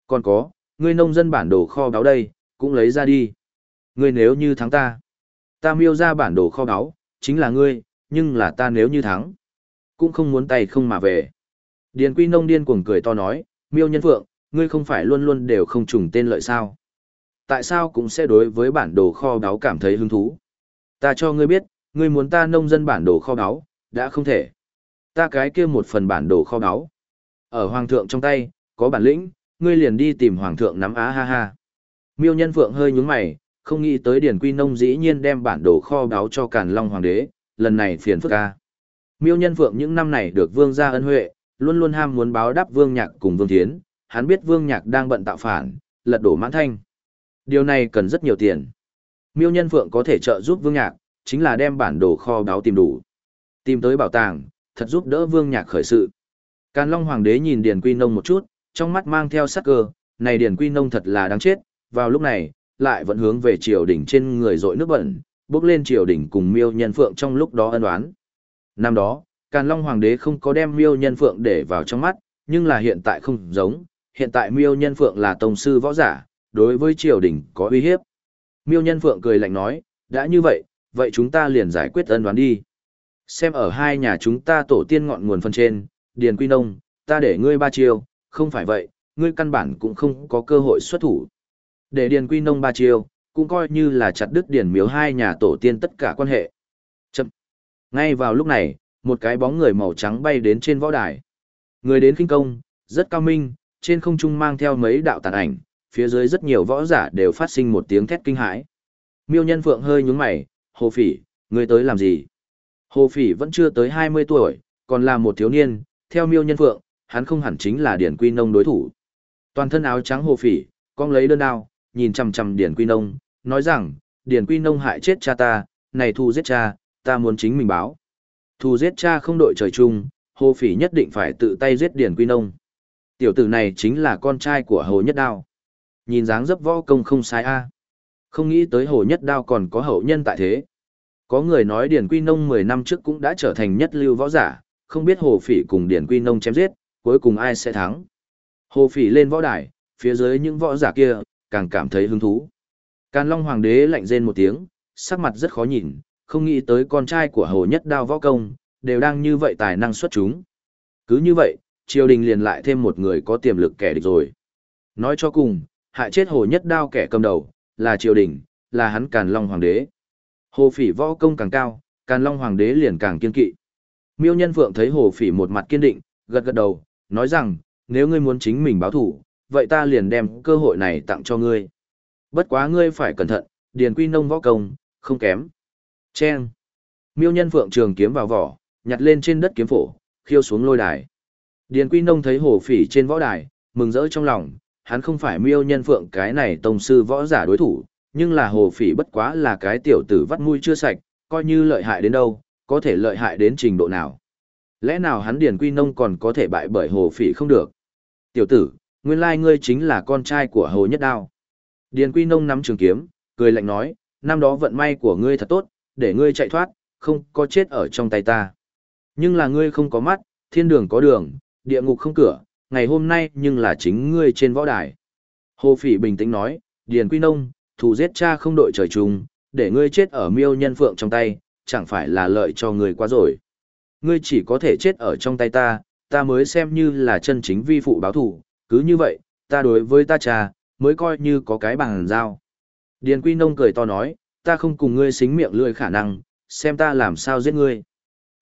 Còn có, ngươi nông dân bản đồ kho báo đây, cũng lấy ra đi. Ngươi nếu như thắng ta, ta miêu ra bản đồ kho báo, chính là ngươi, nhưng là ta nếu như thắng, cũng không muốn tay không mà về. Điền Quy Nông điên cuồng cười to nói, miêu nhân phượng, ngươi không phải luôn luôn đều không trùng tên lợi sao? Tại sao cũng sẽ đối với bản đồ kho báu cảm thấy hứng thú? Ta cho ngươi biết, ngươi muốn ta nông dân bản đồ kho báu, đã không thể. Ta cái kia một phần bản đồ kho báu. Ở hoàng thượng trong tay, có bản lĩnh, ngươi liền đi tìm hoàng thượng nắm á ha ha. Miêu nhân phượng hơi nhúng mày, không nghĩ tới Điền Quy Nông dĩ nhiên đem bản đồ kho báu cho Càn Long Hoàng đế, lần này phiền phức ca. Miêu nhân phượng những năm này được vương gia ân huệ, luôn luôn ham muốn báo đáp vương nhạc cùng vương thiến, hắn biết vương nhạc đang bận tạo phản, lật đổ mãn thanh. Điều này cần rất nhiều tiền. Miêu nhân phượng có thể trợ giúp vương nhạc, chính là đem bản đồ kho báu tìm đủ. Tìm tới bảo tàng, thật giúp đỡ vương nhạc khởi sự. Càn Long Hoàng đế nhìn Điền Quy Nông một chút, trong mắt mang theo sắc cơ, này Điền Quy Nông thật là đáng chết, vào lúc này, lại vẫn hướng về triều đỉnh trên người dội nước bẩn, bước lên triều đỉnh cùng miêu nhân phượng trong lúc đó ân đoán. Năm đó, Càn Long Hoàng đế không có đem miêu nhân phượng để vào trong mắt, nhưng là hiện tại không giống, hiện tại miêu nhân phượng là tông sư võ giả, đối với triều đình có uy hiếp. Miêu nhân phượng cười lạnh nói, đã như vậy, vậy chúng ta liền giải quyết ân đoán đi. Xem ở hai nhà chúng ta tổ tiên ngọn nguồn phân trên, Điền Quy Nông, ta để ngươi ba chiêu, không phải vậy, ngươi căn bản cũng không có cơ hội xuất thủ. Để Điền Quy Nông ba chiêu, cũng coi như là chặt đứt Điền miếu hai nhà tổ tiên tất cả quan hệ. Chậm. Ngay vào lúc này, một cái bóng người màu trắng bay đến trên võ đài. Người đến kinh công, rất cao minh, trên không trung mang theo mấy đạo tàn ảnh, phía dưới rất nhiều võ giả đều phát sinh một tiếng thét kinh hãi. Miêu Nhân Phượng hơi nhướng mày, "Hồ Phỉ, ngươi tới làm gì?" Hồ Phỉ vẫn chưa tới 20 tuổi, còn là một thiếu niên, theo Miêu Nhân Phượng, hắn không hẳn chính là Điển Quy Nông đối thủ. Toàn thân áo trắng Hồ Phỉ, con lấy đơn đao, nhìn chằm chằm Điển Quy Nông, nói rằng, Điển Quy Nông hại chết cha ta, này thu giết cha, ta muốn chính mình báo. Thù giết cha không đội trời chung, Hồ Phỉ nhất định phải tự tay giết Điển Quy Nông. Tiểu tử này chính là con trai của Hồ Nhất Đao. Nhìn dáng dấp võ công không sai a. Không nghĩ tới Hồ Nhất Đao còn có hậu nhân tại thế. Có người nói Điển Quy Nông 10 năm trước cũng đã trở thành nhất lưu võ giả, không biết Hồ Phỉ cùng Điển Quy Nông chém giết, cuối cùng ai sẽ thắng. Hồ Phỉ lên võ đài, phía dưới những võ giả kia, càng cảm thấy hứng thú. Càn Long Hoàng đế lạnh rên một tiếng, sắc mặt rất khó nhìn, không nghĩ tới con trai của Hồ Nhất Đao võ công, đều đang như vậy tài năng xuất chúng. Cứ như vậy, triều đình liền lại thêm một người có tiềm lực kẻ địch rồi. Nói cho cùng, hại chết Hồ Nhất Đao kẻ cầm đầu, là triều đình, là hắn Càn Long Hoàng đế. Hồ Phỉ võ công càng cao, Càn Long Hoàng đế liền càng kiên kỵ. Miêu Nhân Phượng thấy Hồ Phỉ một mặt kiên định, gật gật đầu, nói rằng, nếu ngươi muốn chính mình báo thủ, vậy ta liền đem cơ hội này tặng cho ngươi. Bất quá ngươi phải cẩn thận, điền quy nông võ công, không kém. Chen. Miêu nhân phượng trường kiếm vào vỏ, nhặt lên trên đất kiếm phổ, khiêu xuống lôi đài. Điền quy nông thấy hổ phỉ trên võ đài, mừng rỡ trong lòng, hắn không phải miêu nhân phượng cái này tông sư võ giả đối thủ, nhưng là hồ phỉ bất quá là cái tiểu tử vắt mũi chưa sạch, coi như lợi hại đến đâu, có thể lợi hại đến trình độ nào. Lẽ nào hắn Điền Quy Nông còn có thể bại bởi hồ phỉ không được? Tiểu tử, nguyên lai ngươi chính là con trai của Hồ Nhất Đao. Điền Quy Nông nắm trường kiếm, cười lạnh nói, năm đó vận may của ngươi thật tốt, để ngươi chạy thoát, không có chết ở trong tay ta. Nhưng là ngươi không có mắt, thiên đường có đường, địa ngục không cửa, ngày hôm nay nhưng là chính ngươi trên võ đài. Hồ Phỉ bình tĩnh nói, Điền Quy Nông, thù giết cha không đội trời chung, để ngươi chết ở miêu nhân phượng trong tay, chẳng phải là lợi cho ngươi quá rồi. Ngươi chỉ có thể chết ở trong tay ta, ta mới xem như là chân chính vi phụ báo thủ, cứ như vậy, ta đối với ta cha, mới coi như có cái bằng giao. Điền Quy Nông cười to nói, ta không cùng ngươi xính miệng lưỡi khả năng, xem ta làm sao giết ngươi.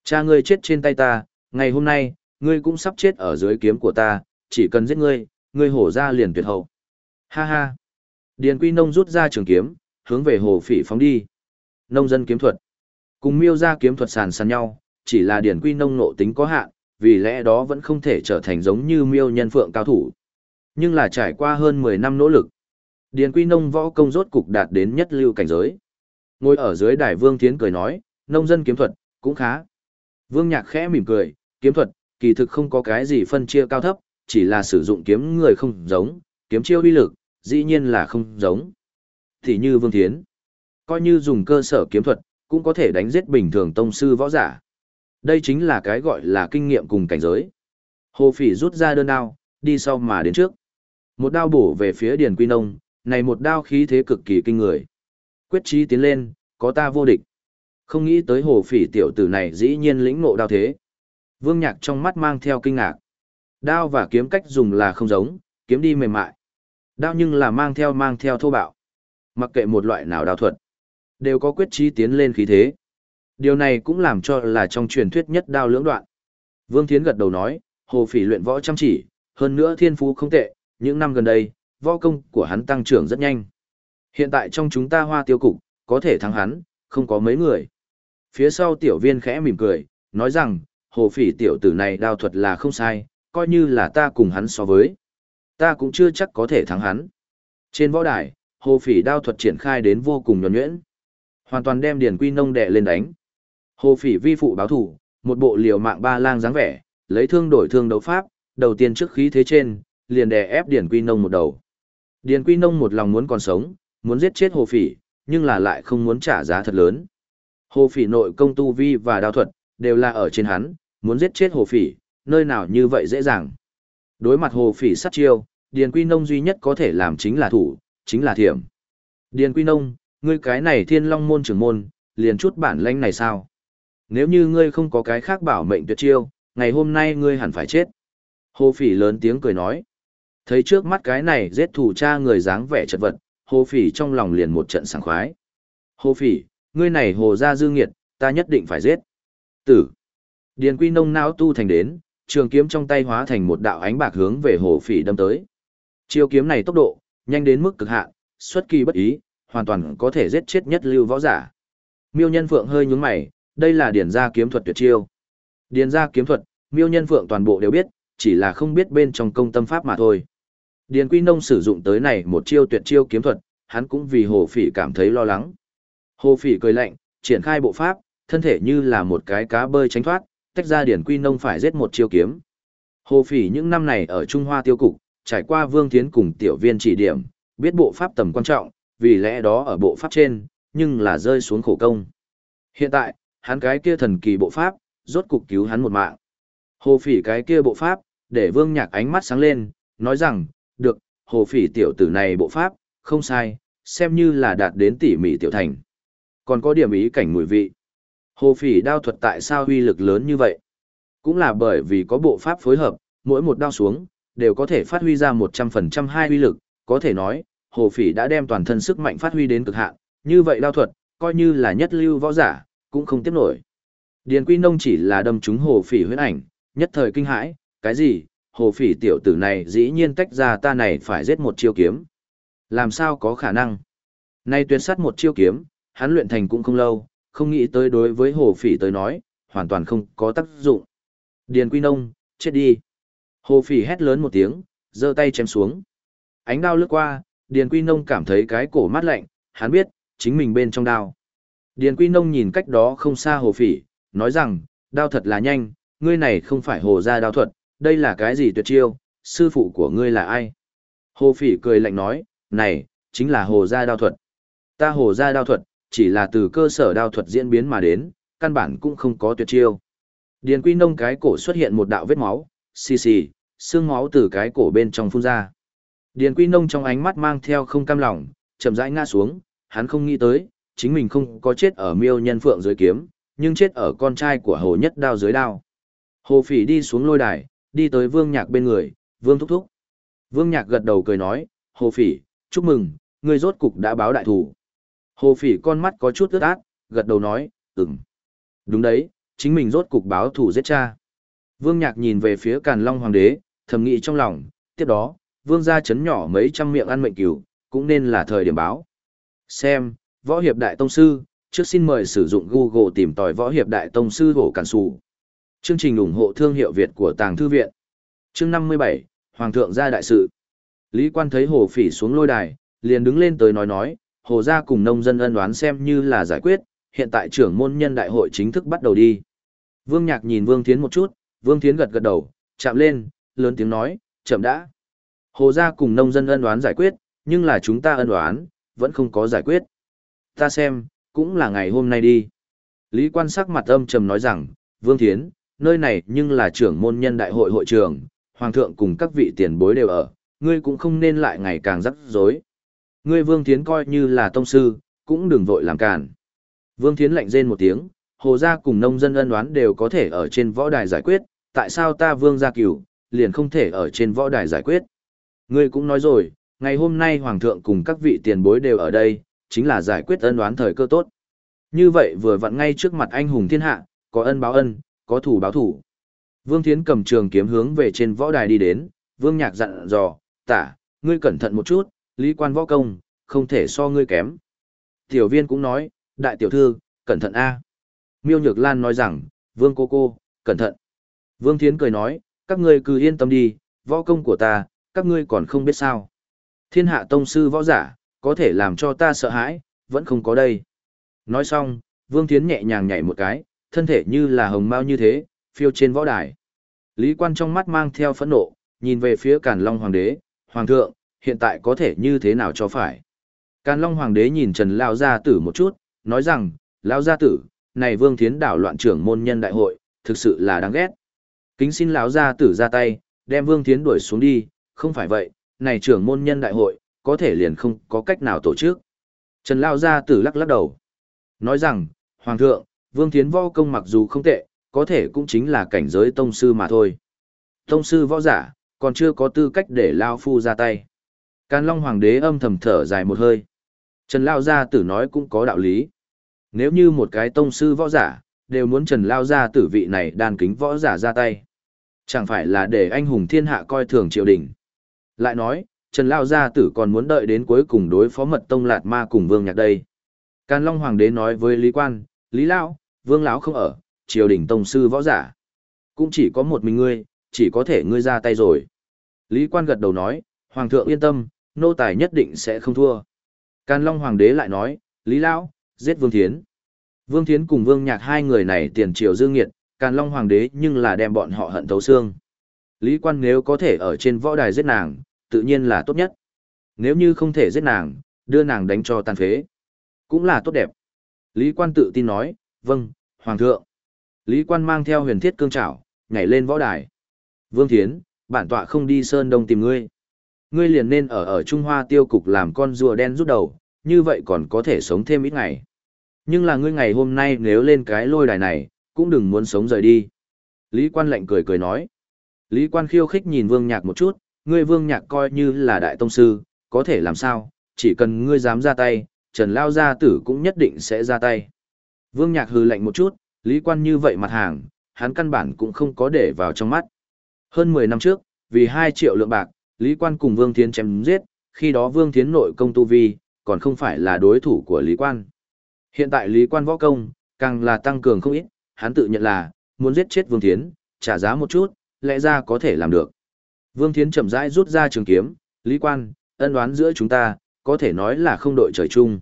Cha ngươi chết trên tay ta, ngày hôm nay, ngươi cũng sắp chết ở dưới kiếm của ta, chỉ cần giết ngươi, ngươi hổ ra liền tuyệt hậu. Ha ha. Điền Quy Nông rút ra trường kiếm, hướng về hồ phỉ phóng đi. Nông dân kiếm thuật. Cùng miêu ra kiếm thuật sàn sàn nhau, chỉ là Điền Quy Nông nộ tính có hạn, vì lẽ đó vẫn không thể trở thành giống như miêu nhân phượng cao thủ. Nhưng là trải qua hơn 10 năm nỗ lực. Điền Quy Nông võ công rốt cục đạt đến nhất lưu cảnh giới. Ngồi ở dưới đài Vương Thiến cười nói, nông dân kiếm thuật, cũng khá. Vương Nhạc khẽ mỉm cười, kiếm thuật, kỳ thực không có cái gì phân chia cao thấp, chỉ là sử dụng kiếm người không giống, kiếm chiêu uy lực, dĩ nhiên là không giống. Thì như Vương Thiến, coi như dùng cơ sở kiếm thuật, cũng có thể đánh giết bình thường tông sư võ giả. Đây chính là cái gọi là kinh nghiệm cùng cảnh giới. Hồ Phỉ rút ra đơn đao, đi sau mà đến trước. Một đao bổ về phía Điền Quy Nông, này một đao khí thế cực kỳ kinh người. Quyết chí tiến lên, có ta vô địch. Không nghĩ tới Hồ Phỉ tiểu tử này dĩ nhiên lĩnh ngộ đao thế. Vương Nhạc trong mắt mang theo kinh ngạc. Đao và kiếm cách dùng là không giống, kiếm đi mềm mại. Đao nhưng là mang theo mang theo thô bạo. Mặc kệ một loại nào đao thuật, đều có quyết chí tiến lên khí thế. Điều này cũng làm cho là trong truyền thuyết nhất đao lưỡng đoạn. Vương Thiến gật đầu nói, Hồ Phỉ luyện võ chăm chỉ, hơn nữa thiên phú không tệ, những năm gần đây, võ công của hắn tăng trưởng rất nhanh. Hiện tại trong chúng ta hoa tiêu cục, có thể thắng hắn, không có mấy người. Phía sau tiểu viên khẽ mỉm cười, nói rằng, hồ phỉ tiểu tử này đao thuật là không sai, coi như là ta cùng hắn so với. Ta cũng chưa chắc có thể thắng hắn. Trên võ đài, hồ phỉ đao thuật triển khai đến vô cùng nhuẩn nhuyễn. Hoàn toàn đem điển quy nông đệ lên đánh. Hồ phỉ vi phụ báo thủ, một bộ liều mạng ba lang dáng vẻ, lấy thương đổi thương đấu pháp, đầu tiên trước khí thế trên, liền đè ép điển quy nông một đầu. Điền Quy Nông một lòng muốn còn sống, muốn giết chết Hồ Phỉ, nhưng là lại không muốn trả giá thật lớn. Hồ Phỉ nội công tu vi và đao thuật, đều là ở trên hắn, muốn giết chết Hồ Phỉ, nơi nào như vậy dễ dàng. Đối mặt Hồ Phỉ sát chiêu, Điền Quy Nông duy nhất có thể làm chính là thủ, chính là thiểm. Điền Quy Nông, ngươi cái này thiên long môn trưởng môn, liền chút bản lãnh này sao? Nếu như ngươi không có cái khác bảo mệnh tuyệt chiêu, ngày hôm nay ngươi hẳn phải chết. Hồ Phỉ lớn tiếng cười nói. Thấy trước mắt cái này giết thủ cha người dáng vẻ chật vật, hồ phỉ trong lòng liền một trận sảng khoái. Hồ phỉ, ngươi này hồ ra dư nghiệt, ta nhất định phải giết. Tử. Điền quy nông não tu thành đến, trường kiếm trong tay hóa thành một đạo ánh bạc hướng về hồ phỉ đâm tới. Chiêu kiếm này tốc độ, nhanh đến mức cực hạn, xuất kỳ bất ý, hoàn toàn có thể giết chết nhất lưu võ giả. Miêu Nhân Phượng hơi nhướng mày, đây là điển gia kiếm thuật tuyệt chiêu. Điển gia kiếm thuật, Miêu Nhân Phượng toàn bộ đều biết, chỉ là không biết bên trong công tâm pháp mà thôi. Điền Quy Nông sử dụng tới này một chiêu tuyệt chiêu kiếm thuật, hắn cũng vì Hồ Phỉ cảm thấy lo lắng. Hồ Phỉ cười lạnh, triển khai bộ pháp, thân thể như là một cái cá bơi tránh thoát, tách ra Điền Quy Nông phải giết một chiêu kiếm. Hồ Phỉ những năm này ở Trung Hoa tiêu cục, trải qua Vương Thiến cùng tiểu viên chỉ điểm, biết bộ pháp tầm quan trọng, vì lẽ đó ở bộ pháp trên, nhưng là rơi xuống khổ công. Hiện tại, hắn cái kia thần kỳ bộ pháp, rốt cục cứu hắn một mạng. Hồ Phỉ cái kia bộ pháp, để Vương Nhạc ánh mắt sáng lên, nói rằng, được, hồ phỉ tiểu tử này bộ pháp, không sai, xem như là đạt đến tỉ mỉ tiểu thành. Còn có điểm ý cảnh mùi vị. Hồ phỉ đao thuật tại sao huy lực lớn như vậy? Cũng là bởi vì có bộ pháp phối hợp, mỗi một đao xuống, đều có thể phát huy ra 100% hai huy lực, có thể nói, hồ phỉ đã đem toàn thân sức mạnh phát huy đến cực hạn, như vậy đao thuật, coi như là nhất lưu võ giả, cũng không tiếp nổi. Điền Quy Nông chỉ là đâm trúng hồ phỉ huyết ảnh, nhất thời kinh hãi, cái gì, hồ phỉ tiểu tử này dĩ nhiên tách ra ta này phải giết một chiêu kiếm. Làm sao có khả năng? Nay tuyệt sát một chiêu kiếm, hắn luyện thành cũng không lâu, không nghĩ tới đối với hồ phỉ tới nói, hoàn toàn không có tác dụng. Điền Quy Nông, chết đi. Hồ phỉ hét lớn một tiếng, giơ tay chém xuống. Ánh đao lướt qua, Điền Quy Nông cảm thấy cái cổ mát lạnh, hắn biết, chính mình bên trong đao. Điền Quy Nông nhìn cách đó không xa hồ phỉ, nói rằng, đao thật là nhanh, ngươi này không phải hồ ra đao thuật, đây là cái gì tuyệt chiêu, sư phụ của ngươi là ai? Hồ phỉ cười lạnh nói, này, chính là hồ gia đao thuật. Ta hồ gia đao thuật, chỉ là từ cơ sở đao thuật diễn biến mà đến, căn bản cũng không có tuyệt chiêu. Điền quy nông cái cổ xuất hiện một đạo vết máu, xì xì, xương máu từ cái cổ bên trong phun ra. Điền quy nông trong ánh mắt mang theo không cam lòng, chậm rãi ngã xuống, hắn không nghĩ tới, chính mình không có chết ở miêu nhân phượng dưới kiếm, nhưng chết ở con trai của hồ nhất đao dưới đao. Hồ phỉ đi xuống lôi đài, đi tới vương nhạc bên người, vương thúc thúc. Vương nhạc gật đầu cười nói, hồ phỉ, chúc mừng, ngươi rốt cục đã báo đại thủ. Hồ phỉ con mắt có chút ướt át, gật đầu nói, ừm. Đúng đấy, chính mình rốt cục báo thủ giết cha. Vương nhạc nhìn về phía càn long hoàng đế, thầm nghĩ trong lòng, tiếp đó, vương gia chấn nhỏ mấy trăm miệng ăn mệnh cửu, cũng nên là thời điểm báo. Xem, võ hiệp đại tông sư, trước xin mời sử dụng Google tìm tòi võ hiệp đại tông sư hổ cản sù. Chương trình ủng hộ thương hiệu Việt của Tàng Thư Viện. Chương 57, Hoàng thượng gia đại sự. Lý quan thấy hồ phỉ xuống lôi đài, liền đứng lên tới nói nói, hồ gia cùng nông dân ân đoán xem như là giải quyết, hiện tại trưởng môn nhân đại hội chính thức bắt đầu đi. Vương Nhạc nhìn Vương Thiến một chút, Vương Thiến gật gật đầu, chạm lên, lớn tiếng nói, chậm đã. Hồ gia cùng nông dân ân đoán giải quyết, nhưng là chúng ta ân đoán, vẫn không có giải quyết. Ta xem, cũng là ngày hôm nay đi. Lý quan sắc mặt âm trầm nói rằng, Vương Thiến, nơi này nhưng là trưởng môn nhân đại hội hội trưởng hoàng thượng cùng các vị tiền bối đều ở, ngươi cũng không nên lại ngày càng rắc rối. Ngươi Vương Thiến coi như là tông sư, cũng đừng vội làm cản. Vương Thiến lạnh rên một tiếng, hồ gia cùng nông dân ân đoán đều có thể ở trên võ đài giải quyết, tại sao ta Vương gia cửu, liền không thể ở trên võ đài giải quyết. Ngươi cũng nói rồi, ngày hôm nay Hoàng thượng cùng các vị tiền bối đều ở đây, chính là giải quyết ân đoán thời cơ tốt. Như vậy vừa vặn ngay trước mặt anh hùng thiên hạ, có ân báo ân, có thủ báo thủ. Vương Thiến cầm trường kiếm hướng về trên võ đài đi đến, Vương Nhạc dặn dò, tả, ngươi cẩn thận một chút, lý quan võ công, không thể so ngươi kém. Tiểu viên cũng nói, đại tiểu thư, cẩn thận a. Miêu Nhược Lan nói rằng, Vương cô cô, cẩn thận. Vương Thiến cười nói, các ngươi cứ yên tâm đi, võ công của ta, các ngươi còn không biết sao. Thiên hạ tông sư võ giả, có thể làm cho ta sợ hãi, vẫn không có đây. Nói xong, Vương Thiến nhẹ nhàng nhảy một cái, thân thể như là hồng mao như thế, phiêu trên võ đài. Lý quan trong mắt mang theo phẫn nộ, nhìn về phía Càn Long Hoàng đế, Hoàng thượng, hiện tại có thể như thế nào cho phải. Càn Long Hoàng đế nhìn Trần Lao Gia Tử một chút, nói rằng, Lao Gia Tử, này Vương Thiến đảo loạn trưởng môn nhân đại hội, thực sự là đáng ghét. Kính xin lão Gia Tử ra tay, đem Vương Thiến đuổi xuống đi, không phải vậy, này trưởng môn nhân đại hội, có thể liền không có cách nào tổ chức. Trần Lao Gia Tử lắc lắc đầu. Nói rằng, Hoàng thượng, Vương Thiến võ công mặc dù không tệ, có thể cũng chính là cảnh giới tông sư mà thôi. Tông sư võ giả, còn chưa có tư cách để Lao Phu ra tay. Càn Long Hoàng đế âm thầm thở dài một hơi. Trần Lao Gia Tử nói cũng có đạo lý. Nếu như một cái tông sư võ giả, đều muốn Trần Lao Gia Tử vị này đàn kính võ giả ra tay. Chẳng phải là để anh hùng thiên hạ coi thường triều đình. Lại nói, Trần Lao Gia Tử còn muốn đợi đến cuối cùng đối phó mật tông Lạt Ma cùng Vương Nhạc đây. Càn Long Hoàng đế nói với Lý Quan, Lý Lao, Vương Lão không ở, triều đình tông sư võ giả. Cũng chỉ có một mình ngươi, chỉ có thể ngươi ra tay rồi. Lý Quan gật đầu nói, Hoàng thượng yên tâm, nô tài nhất định sẽ không thua. Càn Long Hoàng đế lại nói, Lý Lão, giết Vương Thiến. Vương Thiến cùng Vương Nhạc hai người này tiền triều dương nghiệt, Càn Long Hoàng đế nhưng là đem bọn họ hận thấu xương. Lý Quan nếu có thể ở trên võ đài giết nàng, tự nhiên là tốt nhất. Nếu như không thể giết nàng, đưa nàng đánh cho tàn phế. Cũng là tốt đẹp. Lý Quan tự tin nói, vâng, Hoàng thượng. Lý Quan mang theo huyền thiết cương trảo, nhảy lên võ đài. Vương Thiến, bản tọa không đi Sơn Đông tìm ngươi. Ngươi liền nên ở ở Trung Hoa tiêu cục làm con rùa đen rút đầu, như vậy còn có thể sống thêm ít ngày. Nhưng là ngươi ngày hôm nay nếu lên cái lôi đài này, cũng đừng muốn sống rời đi. Lý Quan lạnh cười cười nói. Lý Quan khiêu khích nhìn Vương Nhạc một chút, ngươi Vương Nhạc coi như là đại tông sư, có thể làm sao, chỉ cần ngươi dám ra tay, Trần Lao Gia Tử cũng nhất định sẽ ra tay. Vương Nhạc hừ lạnh một chút, Lý Quan như vậy mặt hàng, hắn căn bản cũng không có để vào trong mắt. Hơn 10 năm trước, vì 2 triệu lượng bạc, Lý Quan cùng Vương Thiến chém giết, khi đó Vương Thiến nội công tu vi, còn không phải là đối thủ của Lý Quan. Hiện tại Lý Quan võ công, càng là tăng cường không ít, hắn tự nhận là, muốn giết chết Vương Thiến, trả giá một chút, lẽ ra có thể làm được. Vương Thiến chậm rãi rút ra trường kiếm, Lý Quan, ân oán giữa chúng ta, có thể nói là không đội trời chung.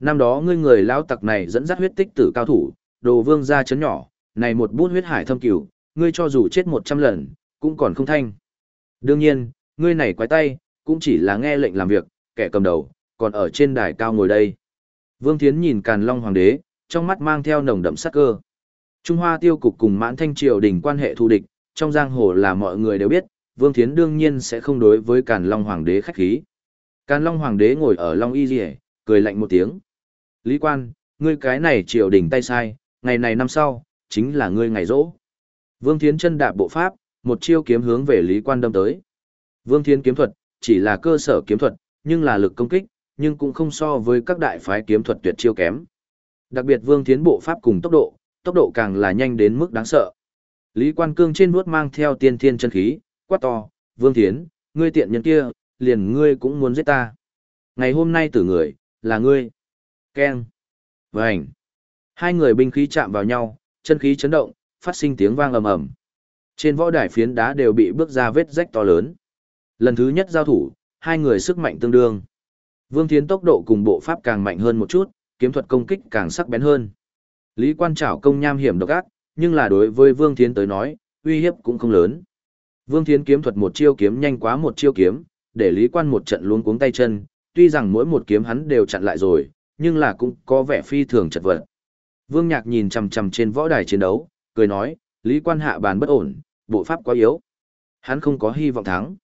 Năm đó ngươi người lão tặc này dẫn dắt huyết tích tử cao thủ, đồ vương ra chấn nhỏ, này một bút huyết hải thâm cửu, ngươi cho dù chết 100 lần, cũng còn không thanh. Đương nhiên, ngươi này quái tay, cũng chỉ là nghe lệnh làm việc, kẻ cầm đầu, còn ở trên đài cao ngồi đây. Vương Thiến nhìn Càn Long Hoàng đế, trong mắt mang theo nồng đậm sắc cơ. Trung Hoa tiêu cục cùng mãn thanh triều đình quan hệ thù địch, trong giang hồ là mọi người đều biết, Vương Thiến đương nhiên sẽ không đối với Càn Long Hoàng đế khách khí. Càn Long Hoàng đế ngồi ở Long Y Dì cười lạnh một tiếng. Lý quan, ngươi cái này triều đình tay sai, ngày này năm sau, chính là ngươi ngày rỗ. Vương Thiến chân đạp bộ pháp, một chiêu kiếm hướng về Lý quan đâm tới. Vương Thiến kiếm thuật, chỉ là cơ sở kiếm thuật, nhưng là lực công kích, nhưng cũng không so với các đại phái kiếm thuật tuyệt chiêu kém. Đặc biệt Vương Thiến bộ pháp cùng tốc độ, tốc độ càng là nhanh đến mức đáng sợ. Lý Quan Cương trên vuốt mang theo tiên thiên chân khí, quát to, Vương Thiến, ngươi tiện nhân kia, liền ngươi cũng muốn giết ta. Ngày hôm nay tử người, là ngươi. Ken. Vành. Hai người binh khí chạm vào nhau, chân khí chấn động, phát sinh tiếng vang ầm ầm. Trên võ đài phiến đá đều bị bước ra vết rách to lớn. Lần thứ nhất giao thủ, hai người sức mạnh tương đương. Vương Thiến tốc độ cùng bộ pháp càng mạnh hơn một chút, kiếm thuật công kích càng sắc bén hơn. Lý Quan Trảo công nham hiểm độc ác, nhưng là đối với Vương Thiến tới nói, uy hiếp cũng không lớn. Vương Thiến kiếm thuật một chiêu kiếm nhanh quá một chiêu kiếm, để Lý Quan một trận luống cuống tay chân, tuy rằng mỗi một kiếm hắn đều chặn lại rồi, nhưng là cũng có vẻ phi thường chật vật. Vương Nhạc nhìn chằm chằm trên võ đài chiến đấu, cười nói, Lý Quan hạ bàn bất ổn, bộ pháp quá yếu. Hắn không có hy vọng thắng.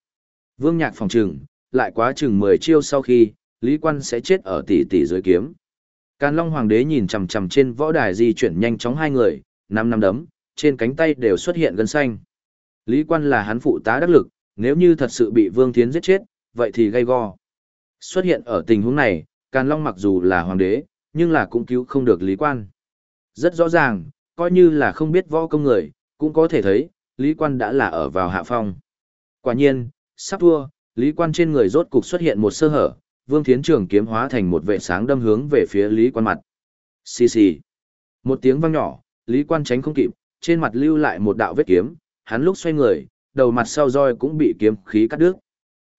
Vương Nhạc phòng trừng, lại quá chừng 10 chiêu sau khi, Lý Quan sẽ chết ở tỷ tỷ dưới kiếm. Càn Long Hoàng đế nhìn chằm chằm trên võ đài di chuyển nhanh chóng hai người, năm năm đấm, trên cánh tay đều xuất hiện gân xanh. Lý Quan là hắn phụ tá đắc lực, nếu như thật sự bị Vương Thiến giết chết, vậy thì gây go. Xuất hiện ở tình huống này, Càn Long mặc dù là hoàng đế, nhưng là cũng cứu không được Lý Quan. Rất rõ ràng, coi như là không biết võ công người, cũng có thể thấy, Lý Quan đã là ở vào hạ phong. Quả nhiên, sắp thua, Lý Quan trên người rốt cục xuất hiện một sơ hở, Vương Thiến Trường kiếm hóa thành một vệ sáng đâm hướng về phía Lý Quan mặt. Xì xì. Một tiếng vang nhỏ, Lý Quan tránh không kịp, trên mặt lưu lại một đạo vết kiếm, hắn lúc xoay người, đầu mặt sau roi cũng bị kiếm khí cắt đứt.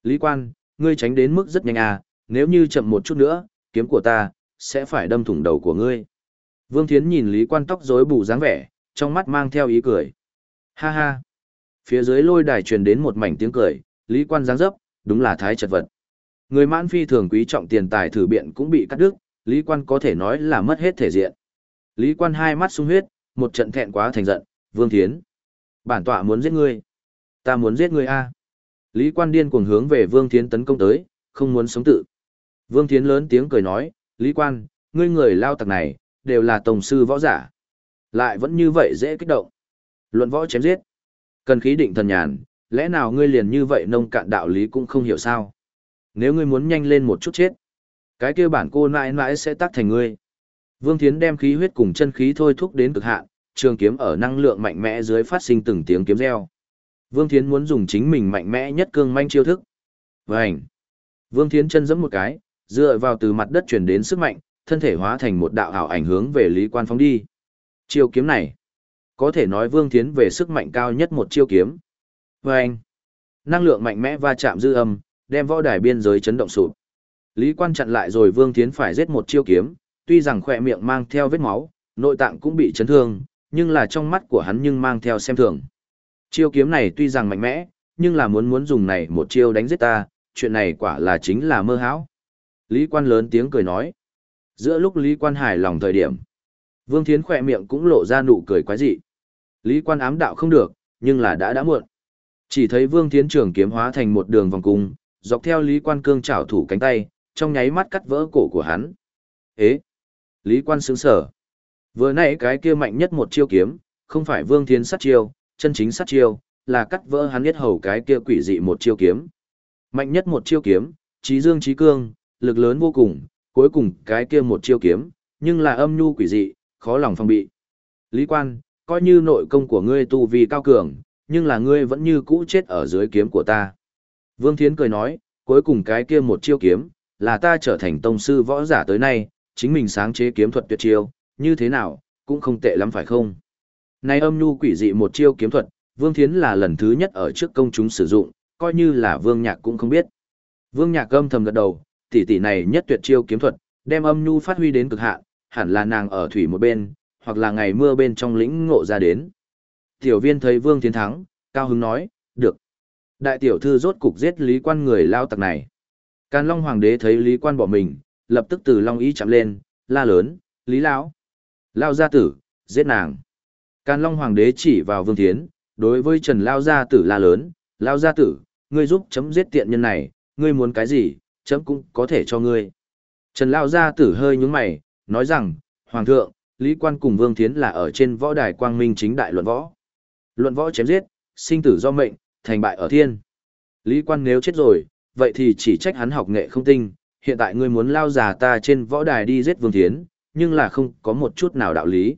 Lý Quan, ngươi tránh đến mức rất nhanh à, nếu như chậm một chút nữa, kiếm của ta sẽ phải đâm thủng đầu của ngươi. Vương Thiến nhìn Lý Quan tóc rối bù dáng vẻ, trong mắt mang theo ý cười. Ha ha. Phía dưới lôi đài truyền đến một mảnh tiếng cười, Lý Quan dáng dấp, đúng là thái chật vật. Người mãn phi thường quý trọng tiền tài thử biện cũng bị cắt đứt, Lý Quan có thể nói là mất hết thể diện. Lý Quan hai mắt sung huyết, một trận thẹn quá thành giận, Vương Thiến. Bản tọa muốn giết ngươi. Ta muốn giết ngươi a. Lý Quan điên cuồng hướng về Vương Thiến tấn công tới, không muốn sống tự. Vương Thiến lớn tiếng cười nói, Lý Quan, ngươi người lao tặc này, đều là tổng sư võ giả. Lại vẫn như vậy dễ kích động. Luận võ chém giết. Cần khí định thần nhàn, lẽ nào ngươi liền như vậy nông cạn đạo lý cũng không hiểu sao? Nếu ngươi muốn nhanh lên một chút chết, cái kia bản cô mãi mãi sẽ tác thành ngươi. Vương Thiến đem khí huyết cùng chân khí thôi thúc đến cực hạn, trường kiếm ở năng lượng mạnh mẽ dưới phát sinh từng tiếng kiếm reo. Vương Thiến muốn dùng chính mình mạnh mẽ nhất cương manh chiêu thức. Vành. Vương Thiến chân giẫm một cái, dựa vào từ mặt đất truyền đến sức mạnh, thân thể hóa thành một đạo ảo ảnh hướng về Lý Quan phóng đi. Chiêu kiếm này, có thể nói Vương Thiến về sức mạnh cao nhất một chiêu kiếm. Anh Năng lượng mạnh mẽ va chạm dư âm, đem võ đài biên giới chấn động sụp. Lý Quan chặn lại rồi Vương Thiến phải giết một chiêu kiếm, tuy rằng khỏe miệng mang theo vết máu, nội tạng cũng bị chấn thương, nhưng là trong mắt của hắn nhưng mang theo xem thường. Chiêu kiếm này tuy rằng mạnh mẽ, nhưng là muốn muốn dùng này một chiêu đánh giết ta, chuyện này quả là chính là mơ hão. Lý quan lớn tiếng cười nói. Giữa lúc Lý quan hài lòng thời điểm, Vương Thiến khỏe miệng cũng lộ ra nụ cười quái dị. Lý quan ám đạo không được, nhưng là đã đã muộn. Chỉ thấy Vương Thiến trường kiếm hóa thành một đường vòng cung, dọc theo Lý quan cương chảo thủ cánh tay, trong nháy mắt cắt vỡ cổ của hắn. Ế! Lý quan sướng sở. Vừa nãy cái kia mạnh nhất một chiêu kiếm, không phải Vương Thiến sát chiêu, chân chính sát chiêu, là cắt vỡ hắn biết hầu cái kia quỷ dị một chiêu kiếm. Mạnh nhất một chiêu kiếm, trí dương trí cương, lực lớn vô cùng, cuối cùng cái kia một chiêu kiếm, nhưng là âm nhu quỷ dị, khó lòng phòng bị. Lý quan, coi như nội công của ngươi tu vi cao cường, nhưng là ngươi vẫn như cũ chết ở dưới kiếm của ta. Vương Thiến cười nói, cuối cùng cái kia một chiêu kiếm, là ta trở thành tông sư võ giả tới nay, chính mình sáng chế kiếm thuật tuyệt chiêu, như thế nào, cũng không tệ lắm phải không? Này âm nhu quỷ dị một chiêu kiếm thuật, Vương Thiến là lần thứ nhất ở trước công chúng sử dụng, coi như là Vương Nhạc cũng không biết. Vương Nhạc âm thầm gật đầu, tỷ tỷ này nhất tuyệt chiêu kiếm thuật, đem âm nhu phát huy đến cực hạn, hẳn là nàng ở thủy một bên, hoặc là ngày mưa bên trong lĩnh ngộ ra đến. Tiểu viên thấy Vương Thiên thắng, cao hứng nói, được. Đại tiểu thư rốt cục giết Lý Quan người lao tặc này. Càn Long Hoàng đế thấy Lý Quan bỏ mình, lập tức từ Long ý chạm lên, la lớn, Lý Lão. Lao gia tử, giết nàng. Càn Long Hoàng đế chỉ vào Vương Thiến, đối với Trần Lao gia tử la lớn, Lao gia tử, ngươi giúp chấm giết tiện nhân này, ngươi muốn cái gì, chấm cũng có thể cho ngươi. Trần Lao gia tử hơi nhúng mày, nói rằng, Hoàng thượng, Lý Quan cùng Vương Thiến là ở trên võ đài quang minh chính đại luận võ. Luận võ chém giết, sinh tử do mệnh, thành bại ở thiên. Lý Quan nếu chết rồi, vậy thì chỉ trách hắn học nghệ không tinh, hiện tại ngươi muốn lao già ta trên võ đài đi giết Vương Thiến, nhưng là không có một chút nào đạo lý.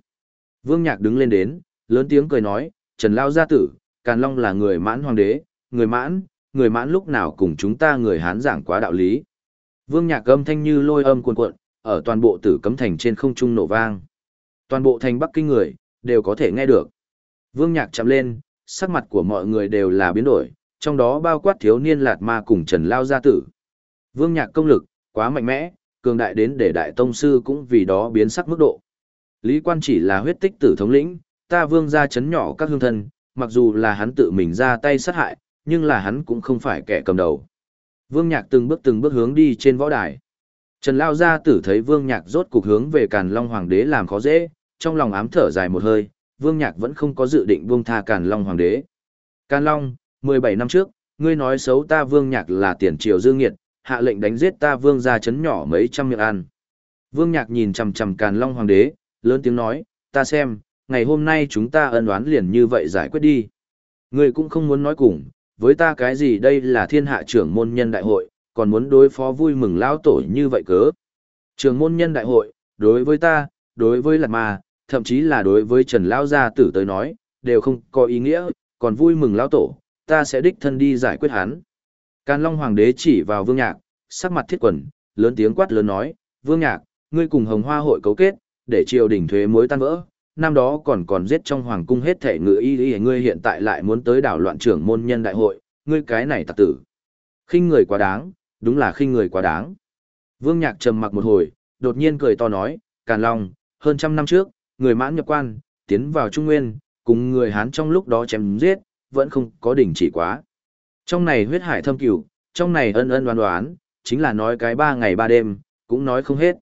Vương Nhạc đứng lên đến, lớn tiếng cười nói, Trần Lao gia tử, Càn Long là người mãn hoàng đế, người mãn, người mãn lúc nào cùng chúng ta người Hán giảng quá đạo lý. Vương Nhạc âm thanh như lôi âm cuồn cuộn, ở toàn bộ tử cấm thành trên không trung nổ vang. Toàn bộ thành Bắc Kinh người, đều có thể nghe được. Vương Nhạc chạm lên, sắc mặt của mọi người đều là biến đổi, trong đó bao quát thiếu niên lạt ma cùng Trần Lao gia tử. Vương Nhạc công lực, quá mạnh mẽ, cường đại đến để đại tông sư cũng vì đó biến sắc mức độ. Lý quan chỉ là huyết tích tử thống lĩnh, ta vương gia chấn nhỏ các hương thân, mặc dù là hắn tự mình ra tay sát hại, nhưng là hắn cũng không phải kẻ cầm đầu. Vương Nhạc từng bước từng bước hướng đi trên võ đài. Trần Lao Gia tử thấy Vương Nhạc rốt cục hướng về Càn Long Hoàng đế làm khó dễ, trong lòng ám thở dài một hơi, Vương Nhạc vẫn không có dự định buông tha Càn Long Hoàng đế. Càn Long, 17 năm trước, ngươi nói xấu ta Vương Nhạc là tiền triều dương nghiệt, hạ lệnh đánh giết ta Vương gia chấn nhỏ mấy trăm miệng ăn. Vương Nhạc nhìn chằm chằm Càn Long Hoàng đế, lớn tiếng nói, ta xem, ngày hôm nay chúng ta ân oán liền như vậy giải quyết đi. Ngươi cũng không muốn nói cùng, với ta cái gì đây là thiên hạ trưởng môn nhân đại hội, còn muốn đối phó vui mừng lao tổ như vậy cớ. Trưởng môn nhân đại hội, đối với ta, đối với Lạt Ma, thậm chí là đối với Trần Lao Gia tử tới nói, đều không có ý nghĩa, còn vui mừng lao tổ, ta sẽ đích thân đi giải quyết hắn. Càn Long Hoàng đế chỉ vào Vương Nhạc, sắc mặt thiết quần, lớn tiếng quát lớn nói, Vương Nhạc, ngươi cùng Hồng Hoa hội cấu kết, để triều đình thuế mối tan vỡ, năm đó còn còn giết trong hoàng cung hết thể ngự y y ngươi hiện tại lại muốn tới đảo loạn trưởng môn nhân đại hội, ngươi cái này tặc tử. khinh người quá đáng, đúng là khinh người quá đáng. Vương Nhạc trầm mặc một hồi, đột nhiên cười to nói, Càn Long, hơn trăm năm trước, người mãn nhập quan, tiến vào Trung Nguyên, cùng người Hán trong lúc đó chém giết, vẫn không có đỉnh chỉ quá. Trong này huyết hải thâm cửu, trong này ân ân đoán đoán, chính là nói cái ba ngày ba đêm, cũng nói không hết.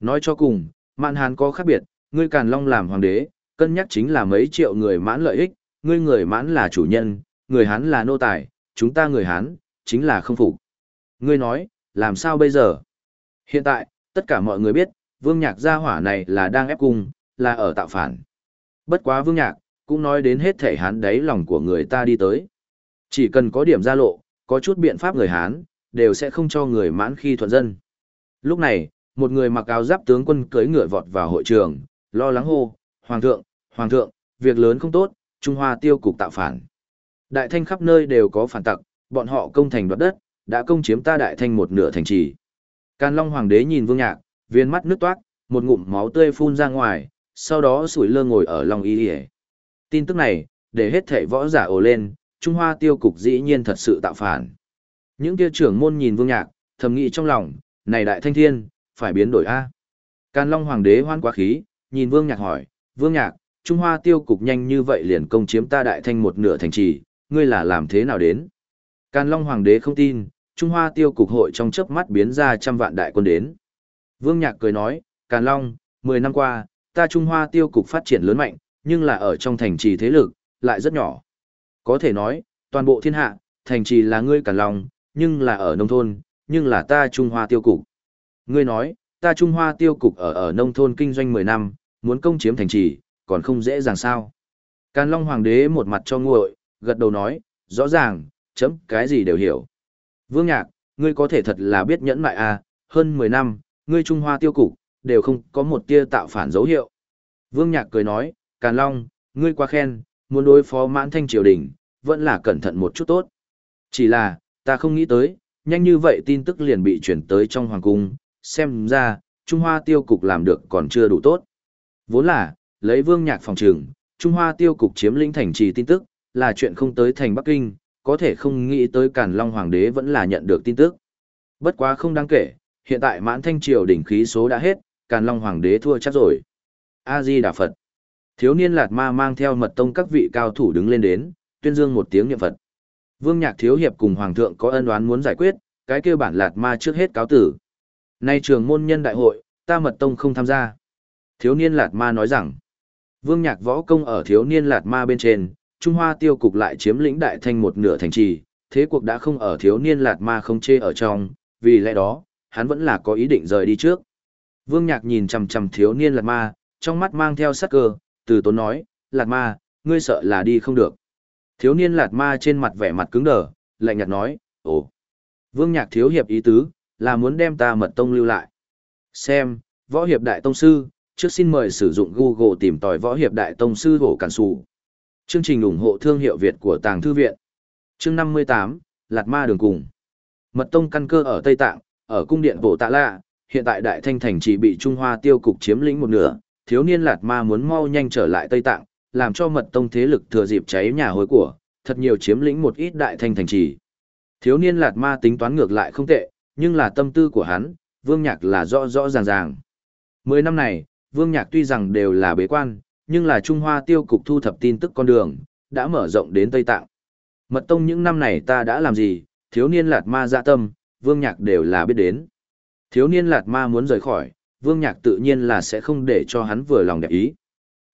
Nói cho cùng, mạn Hán có khác biệt, ngươi Càn Long làm hoàng đế, cân nhắc chính là mấy triệu người mãn lợi ích, ngươi người mãn là chủ nhân, người Hán là nô tài, chúng ta người Hán, chính là không phục. Ngươi nói, làm sao bây giờ? Hiện tại, tất cả mọi người biết, vương nhạc gia hỏa này là đang ép cung, là ở tạo phản. Bất quá vương nhạc, cũng nói đến hết thể Hán đáy lòng của người ta đi tới. Chỉ cần có điểm ra lộ, có chút biện pháp người Hán, đều sẽ không cho người mãn khi thuận dân. Lúc này, một người mặc áo giáp tướng quân cưỡi ngựa vọt vào hội trường, lo lắng hô, Hoàng thượng, Hoàng thượng, việc lớn không tốt, Trung Hoa tiêu cục tạo phản. Đại thanh khắp nơi đều có phản tặc, bọn họ công thành đoạt đất, đã công chiếm ta đại thanh một nửa thành trì. Càn Long Hoàng đế nhìn Vương Nhạc, viên mắt nước toát, một ngụm máu tươi phun ra ngoài, sau đó sủi lơ ngồi ở lòng y y. Tin tức này, để hết thảy võ giả ồ lên, Trung Hoa tiêu cục dĩ nhiên thật sự tạo phản. Những kia trưởng môn nhìn Vương Nhạc, thầm nghĩ trong lòng, này đại thanh thiên, phải biến đổi a. Càn Long Hoàng đế hoan quá khí, nhìn Vương Nhạc hỏi, Vương Nhạc, Trung Hoa tiêu cục nhanh như vậy liền công chiếm ta đại thanh một nửa thành trì, ngươi là làm thế nào đến? Càn Long Hoàng đế không tin, Trung Hoa tiêu cục hội trong chớp mắt biến ra trăm vạn đại quân đến. Vương Nhạc cười nói, Càn Long, 10 năm qua, ta Trung Hoa tiêu cục phát triển lớn mạnh, nhưng là ở trong thành trì thế lực, lại rất nhỏ. Có thể nói, toàn bộ thiên hạ, thành trì là ngươi Càn Long, nhưng là ở nông thôn, nhưng là ta Trung Hoa tiêu cục. Ngươi nói, ta Trung Hoa tiêu cục ở ở nông thôn kinh doanh 10 năm, muốn công chiếm thành trì, còn không dễ dàng sao. Càn Long Hoàng đế một mặt cho nguội, gật đầu nói, rõ ràng, chấm, cái gì đều hiểu. Vương Nhạc, ngươi có thể thật là biết nhẫn mại à, hơn 10 năm, ngươi Trung Hoa tiêu cục, đều không có một tia tạo phản dấu hiệu. Vương Nhạc cười nói, Càn Long, ngươi quá khen, muốn đối phó mãn thanh triều đình, vẫn là cẩn thận một chút tốt. Chỉ là, ta không nghĩ tới, nhanh như vậy tin tức liền bị chuyển tới trong hoàng cung, xem ra, Trung Hoa tiêu cục làm được còn chưa đủ tốt. Vốn là, lấy Vương Nhạc phòng trường, Trung Hoa tiêu cục chiếm lĩnh thành trì tin tức, là chuyện không tới thành Bắc Kinh, có thể không nghĩ tới Càn Long Hoàng đế vẫn là nhận được tin tức. Bất quá không đáng kể, hiện tại mãn thanh triều đỉnh khí số đã hết, Càn Long Hoàng đế thua chắc rồi. A-di Đà Phật. Thiếu niên Lạt Ma mang theo mật tông các vị cao thủ đứng lên đến, tuyên dương một tiếng niệm Phật. Vương Nhạc Thiếu Hiệp cùng Hoàng thượng có ân oán muốn giải quyết, cái kêu bản Lạt Ma trước hết cáo tử. Nay trường môn nhân đại hội, ta mật tông không tham gia. Thiếu niên Lạt Ma nói rằng, Vương Nhạc võ công ở thiếu niên Lạt Ma bên trên, Trung Hoa tiêu cục lại chiếm lĩnh đại thanh một nửa thành trì, thế cuộc đã không ở thiếu niên Lạt Ma không chê ở trong, vì lẽ đó, hắn vẫn là có ý định rời đi trước. Vương Nhạc nhìn chằm chằm thiếu niên Lạt Ma, trong mắt mang theo sắc cơ, từ tốn nói, Lạt Ma, ngươi sợ là đi không được. Thiếu niên Lạt Ma trên mặt vẻ mặt cứng đờ, lạnh nhạt nói, ồ. Vương Nhạc thiếu hiệp ý tứ, là muốn đem ta mật tông lưu lại. Xem, võ hiệp đại tông sư, trước xin mời sử dụng Google tìm tòi võ hiệp đại tông sư hổ cản sủ. Chương trình ủng hộ thương hiệu Việt của Tàng Thư Viện. Chương 58, Lạt Ma Đường Cùng. Mật tông căn cơ ở Tây Tạng, ở cung điện Bộ Tạ la hiện tại Đại Thanh Thành chỉ bị Trung Hoa tiêu cục chiếm lĩnh một nửa, thiếu niên Lạt Ma muốn mau nhanh trở lại Tây Tạng, làm cho mật tông thế lực thừa dịp cháy nhà hối của, thật nhiều chiếm lĩnh một ít Đại Thanh Thành chỉ Thiếu niên Lạt Ma tính toán ngược lại không tệ, nhưng là tâm tư của hắn, Vương Nhạc là rõ rõ ràng ràng. Mười năm này, Vương Nhạc tuy rằng đều là bế quan, nhưng là Trung Hoa tiêu cục thu thập tin tức con đường, đã mở rộng đến Tây Tạng. Mật tông những năm này ta đã làm gì, thiếu niên lạt ma dạ tâm, Vương Nhạc đều là biết đến. Thiếu niên lạt ma muốn rời khỏi, Vương Nhạc tự nhiên là sẽ không để cho hắn vừa lòng đẹp ý.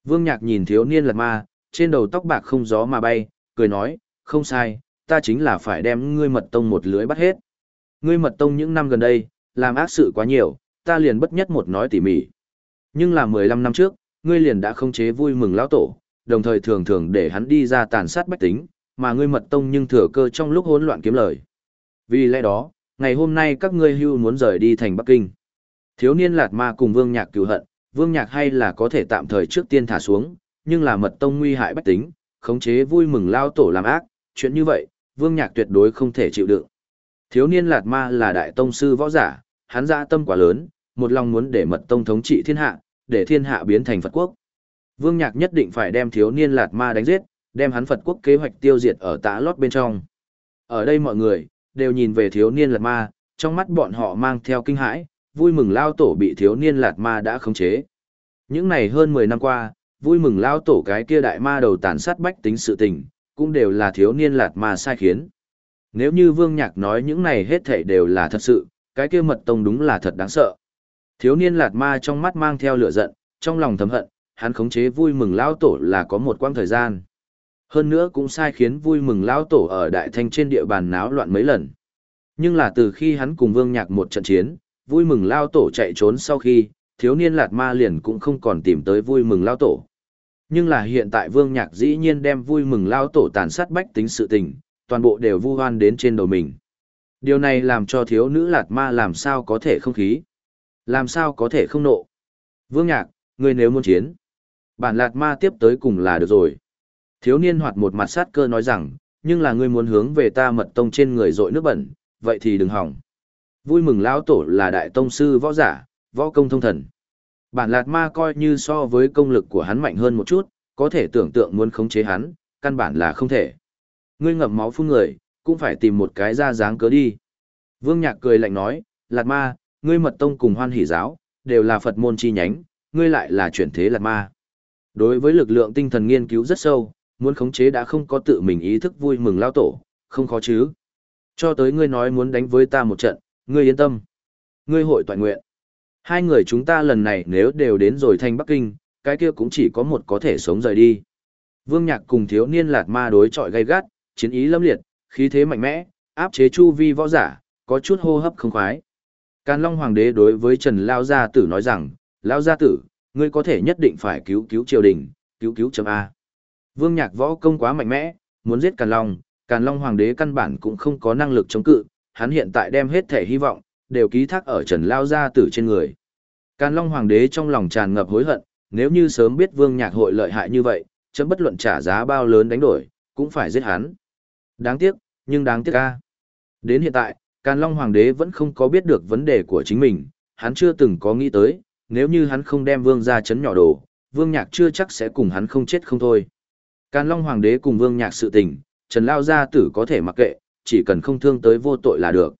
Vương Nhạc nhìn thiếu niên lạt ma, trên đầu tóc bạc không gió mà bay, cười nói, không sai, ta chính là phải đem ngươi mật tông một lưới bắt hết. Ngươi mật tông những năm gần đây, làm ác sự quá nhiều, ta liền bất nhất một nói tỉ mỉ. Nhưng là 15 năm trước, ngươi liền đã không chế vui mừng lão tổ, đồng thời thường thường để hắn đi ra tàn sát bách tính, mà ngươi mật tông nhưng thừa cơ trong lúc hỗn loạn kiếm lời. Vì lẽ đó, ngày hôm nay các ngươi hưu muốn rời đi thành Bắc Kinh. Thiếu niên Lạt Ma cùng Vương Nhạc cứu hận, Vương Nhạc hay là có thể tạm thời trước tiên thả xuống, nhưng là mật tông nguy hại bách tính, khống chế vui mừng lao tổ làm ác, chuyện như vậy, Vương Nhạc tuyệt đối không thể chịu đựng. Thiếu niên Lạt Ma là đại tông sư võ giả, hắn dạ tâm quá lớn, một lòng muốn để mật tông thống trị thiên hạ, để thiên hạ biến thành Phật quốc. Vương Nhạc nhất định phải đem thiếu niên Lạt Ma đánh giết, đem hắn Phật quốc kế hoạch tiêu diệt ở tã lót bên trong. Ở đây mọi người, đều nhìn về thiếu niên Lạt Ma, trong mắt bọn họ mang theo kinh hãi, vui mừng lao tổ bị thiếu niên Lạt Ma đã khống chế. Những này hơn 10 năm qua, vui mừng lao tổ cái kia đại ma đầu tàn sát bách tính sự tình, cũng đều là thiếu niên Lạt Ma sai khiến. Nếu như Vương Nhạc nói những này hết thảy đều là thật sự, cái kia mật tông đúng là thật đáng sợ. Thiếu niên Lạt Ma trong mắt mang theo lửa giận, trong lòng thầm hận, hắn khống chế vui mừng lão tổ là có một quãng thời gian. Hơn nữa cũng sai khiến vui mừng lão tổ ở đại thanh trên địa bàn náo loạn mấy lần. Nhưng là từ khi hắn cùng Vương Nhạc một trận chiến, vui mừng lao tổ chạy trốn sau khi, thiếu niên Lạt Ma liền cũng không còn tìm tới vui mừng lao tổ. Nhưng là hiện tại Vương Nhạc dĩ nhiên đem vui mừng lao tổ tàn sát bách tính sự tình, toàn bộ đều vu hoan đến trên đầu mình. Điều này làm cho thiếu nữ Lạt Ma làm sao có thể không khí, làm sao có thể không nộ. Vương Nhạc, ngươi nếu muốn chiến, bản Lạt Ma tiếp tới cùng là được rồi. Thiếu niên hoạt một mặt sát cơ nói rằng, nhưng là ngươi muốn hướng về ta mật tông trên người dội nước bẩn, vậy thì đừng hỏng. Vui mừng lão tổ là đại tông sư võ giả, võ công thông thần. Bản Lạt Ma coi như so với công lực của hắn mạnh hơn một chút, có thể tưởng tượng muốn khống chế hắn, căn bản là không thể. Ngươi ngậm máu phun người, cũng phải tìm một cái ra dáng cớ đi. Vương Nhạc cười lạnh nói, Lạt Ma, ngươi mật tông cùng hoan hỷ giáo, đều là Phật môn chi nhánh, ngươi lại là chuyển thế Lạt Ma. Đối với lực lượng tinh thần nghiên cứu rất sâu, muốn khống chế đã không có tự mình ý thức vui mừng lao tổ, không khó chứ. Cho tới ngươi nói muốn đánh với ta một trận, ngươi yên tâm. Ngươi hội toàn nguyện. Hai người chúng ta lần này nếu đều đến rồi thành Bắc Kinh, cái kia cũng chỉ có một có thể sống rời đi. Vương Nhạc cùng thiếu niên lạt ma đối chọi gay gắt, chiến ý lâm liệt, khí thế mạnh mẽ, áp chế chu vi võ giả, có chút hô hấp không khoái. Càn Long Hoàng đế đối với Trần Lao Gia Tử nói rằng, Lao Gia Tử, ngươi có thể nhất định phải cứu cứu triều đình, cứu cứu chấm A. Vương Nhạc võ công quá mạnh mẽ, muốn giết Càn Long, Càn Long Hoàng đế căn bản cũng không có năng lực chống cự, hắn hiện tại đem hết thể hy vọng, đều ký thác ở Trần Lao Gia Tử trên người. Càn Long Hoàng đế trong lòng tràn ngập hối hận, nếu như sớm biết Vương Nhạc hội lợi hại như vậy, chấm bất luận trả giá bao lớn đánh đổi, cũng phải giết hắn. Đáng tiếc, nhưng đáng tiếc ca. Đến hiện tại, Càn Long Hoàng đế vẫn không có biết được vấn đề của chính mình, hắn chưa từng có nghĩ tới, nếu như hắn không đem vương ra chấn nhỏ đồ, vương nhạc chưa chắc sẽ cùng hắn không chết không thôi. Càn Long Hoàng đế cùng vương nhạc sự tình, Trần Lao Gia Tử có thể mặc kệ, chỉ cần không thương tới vô tội là được.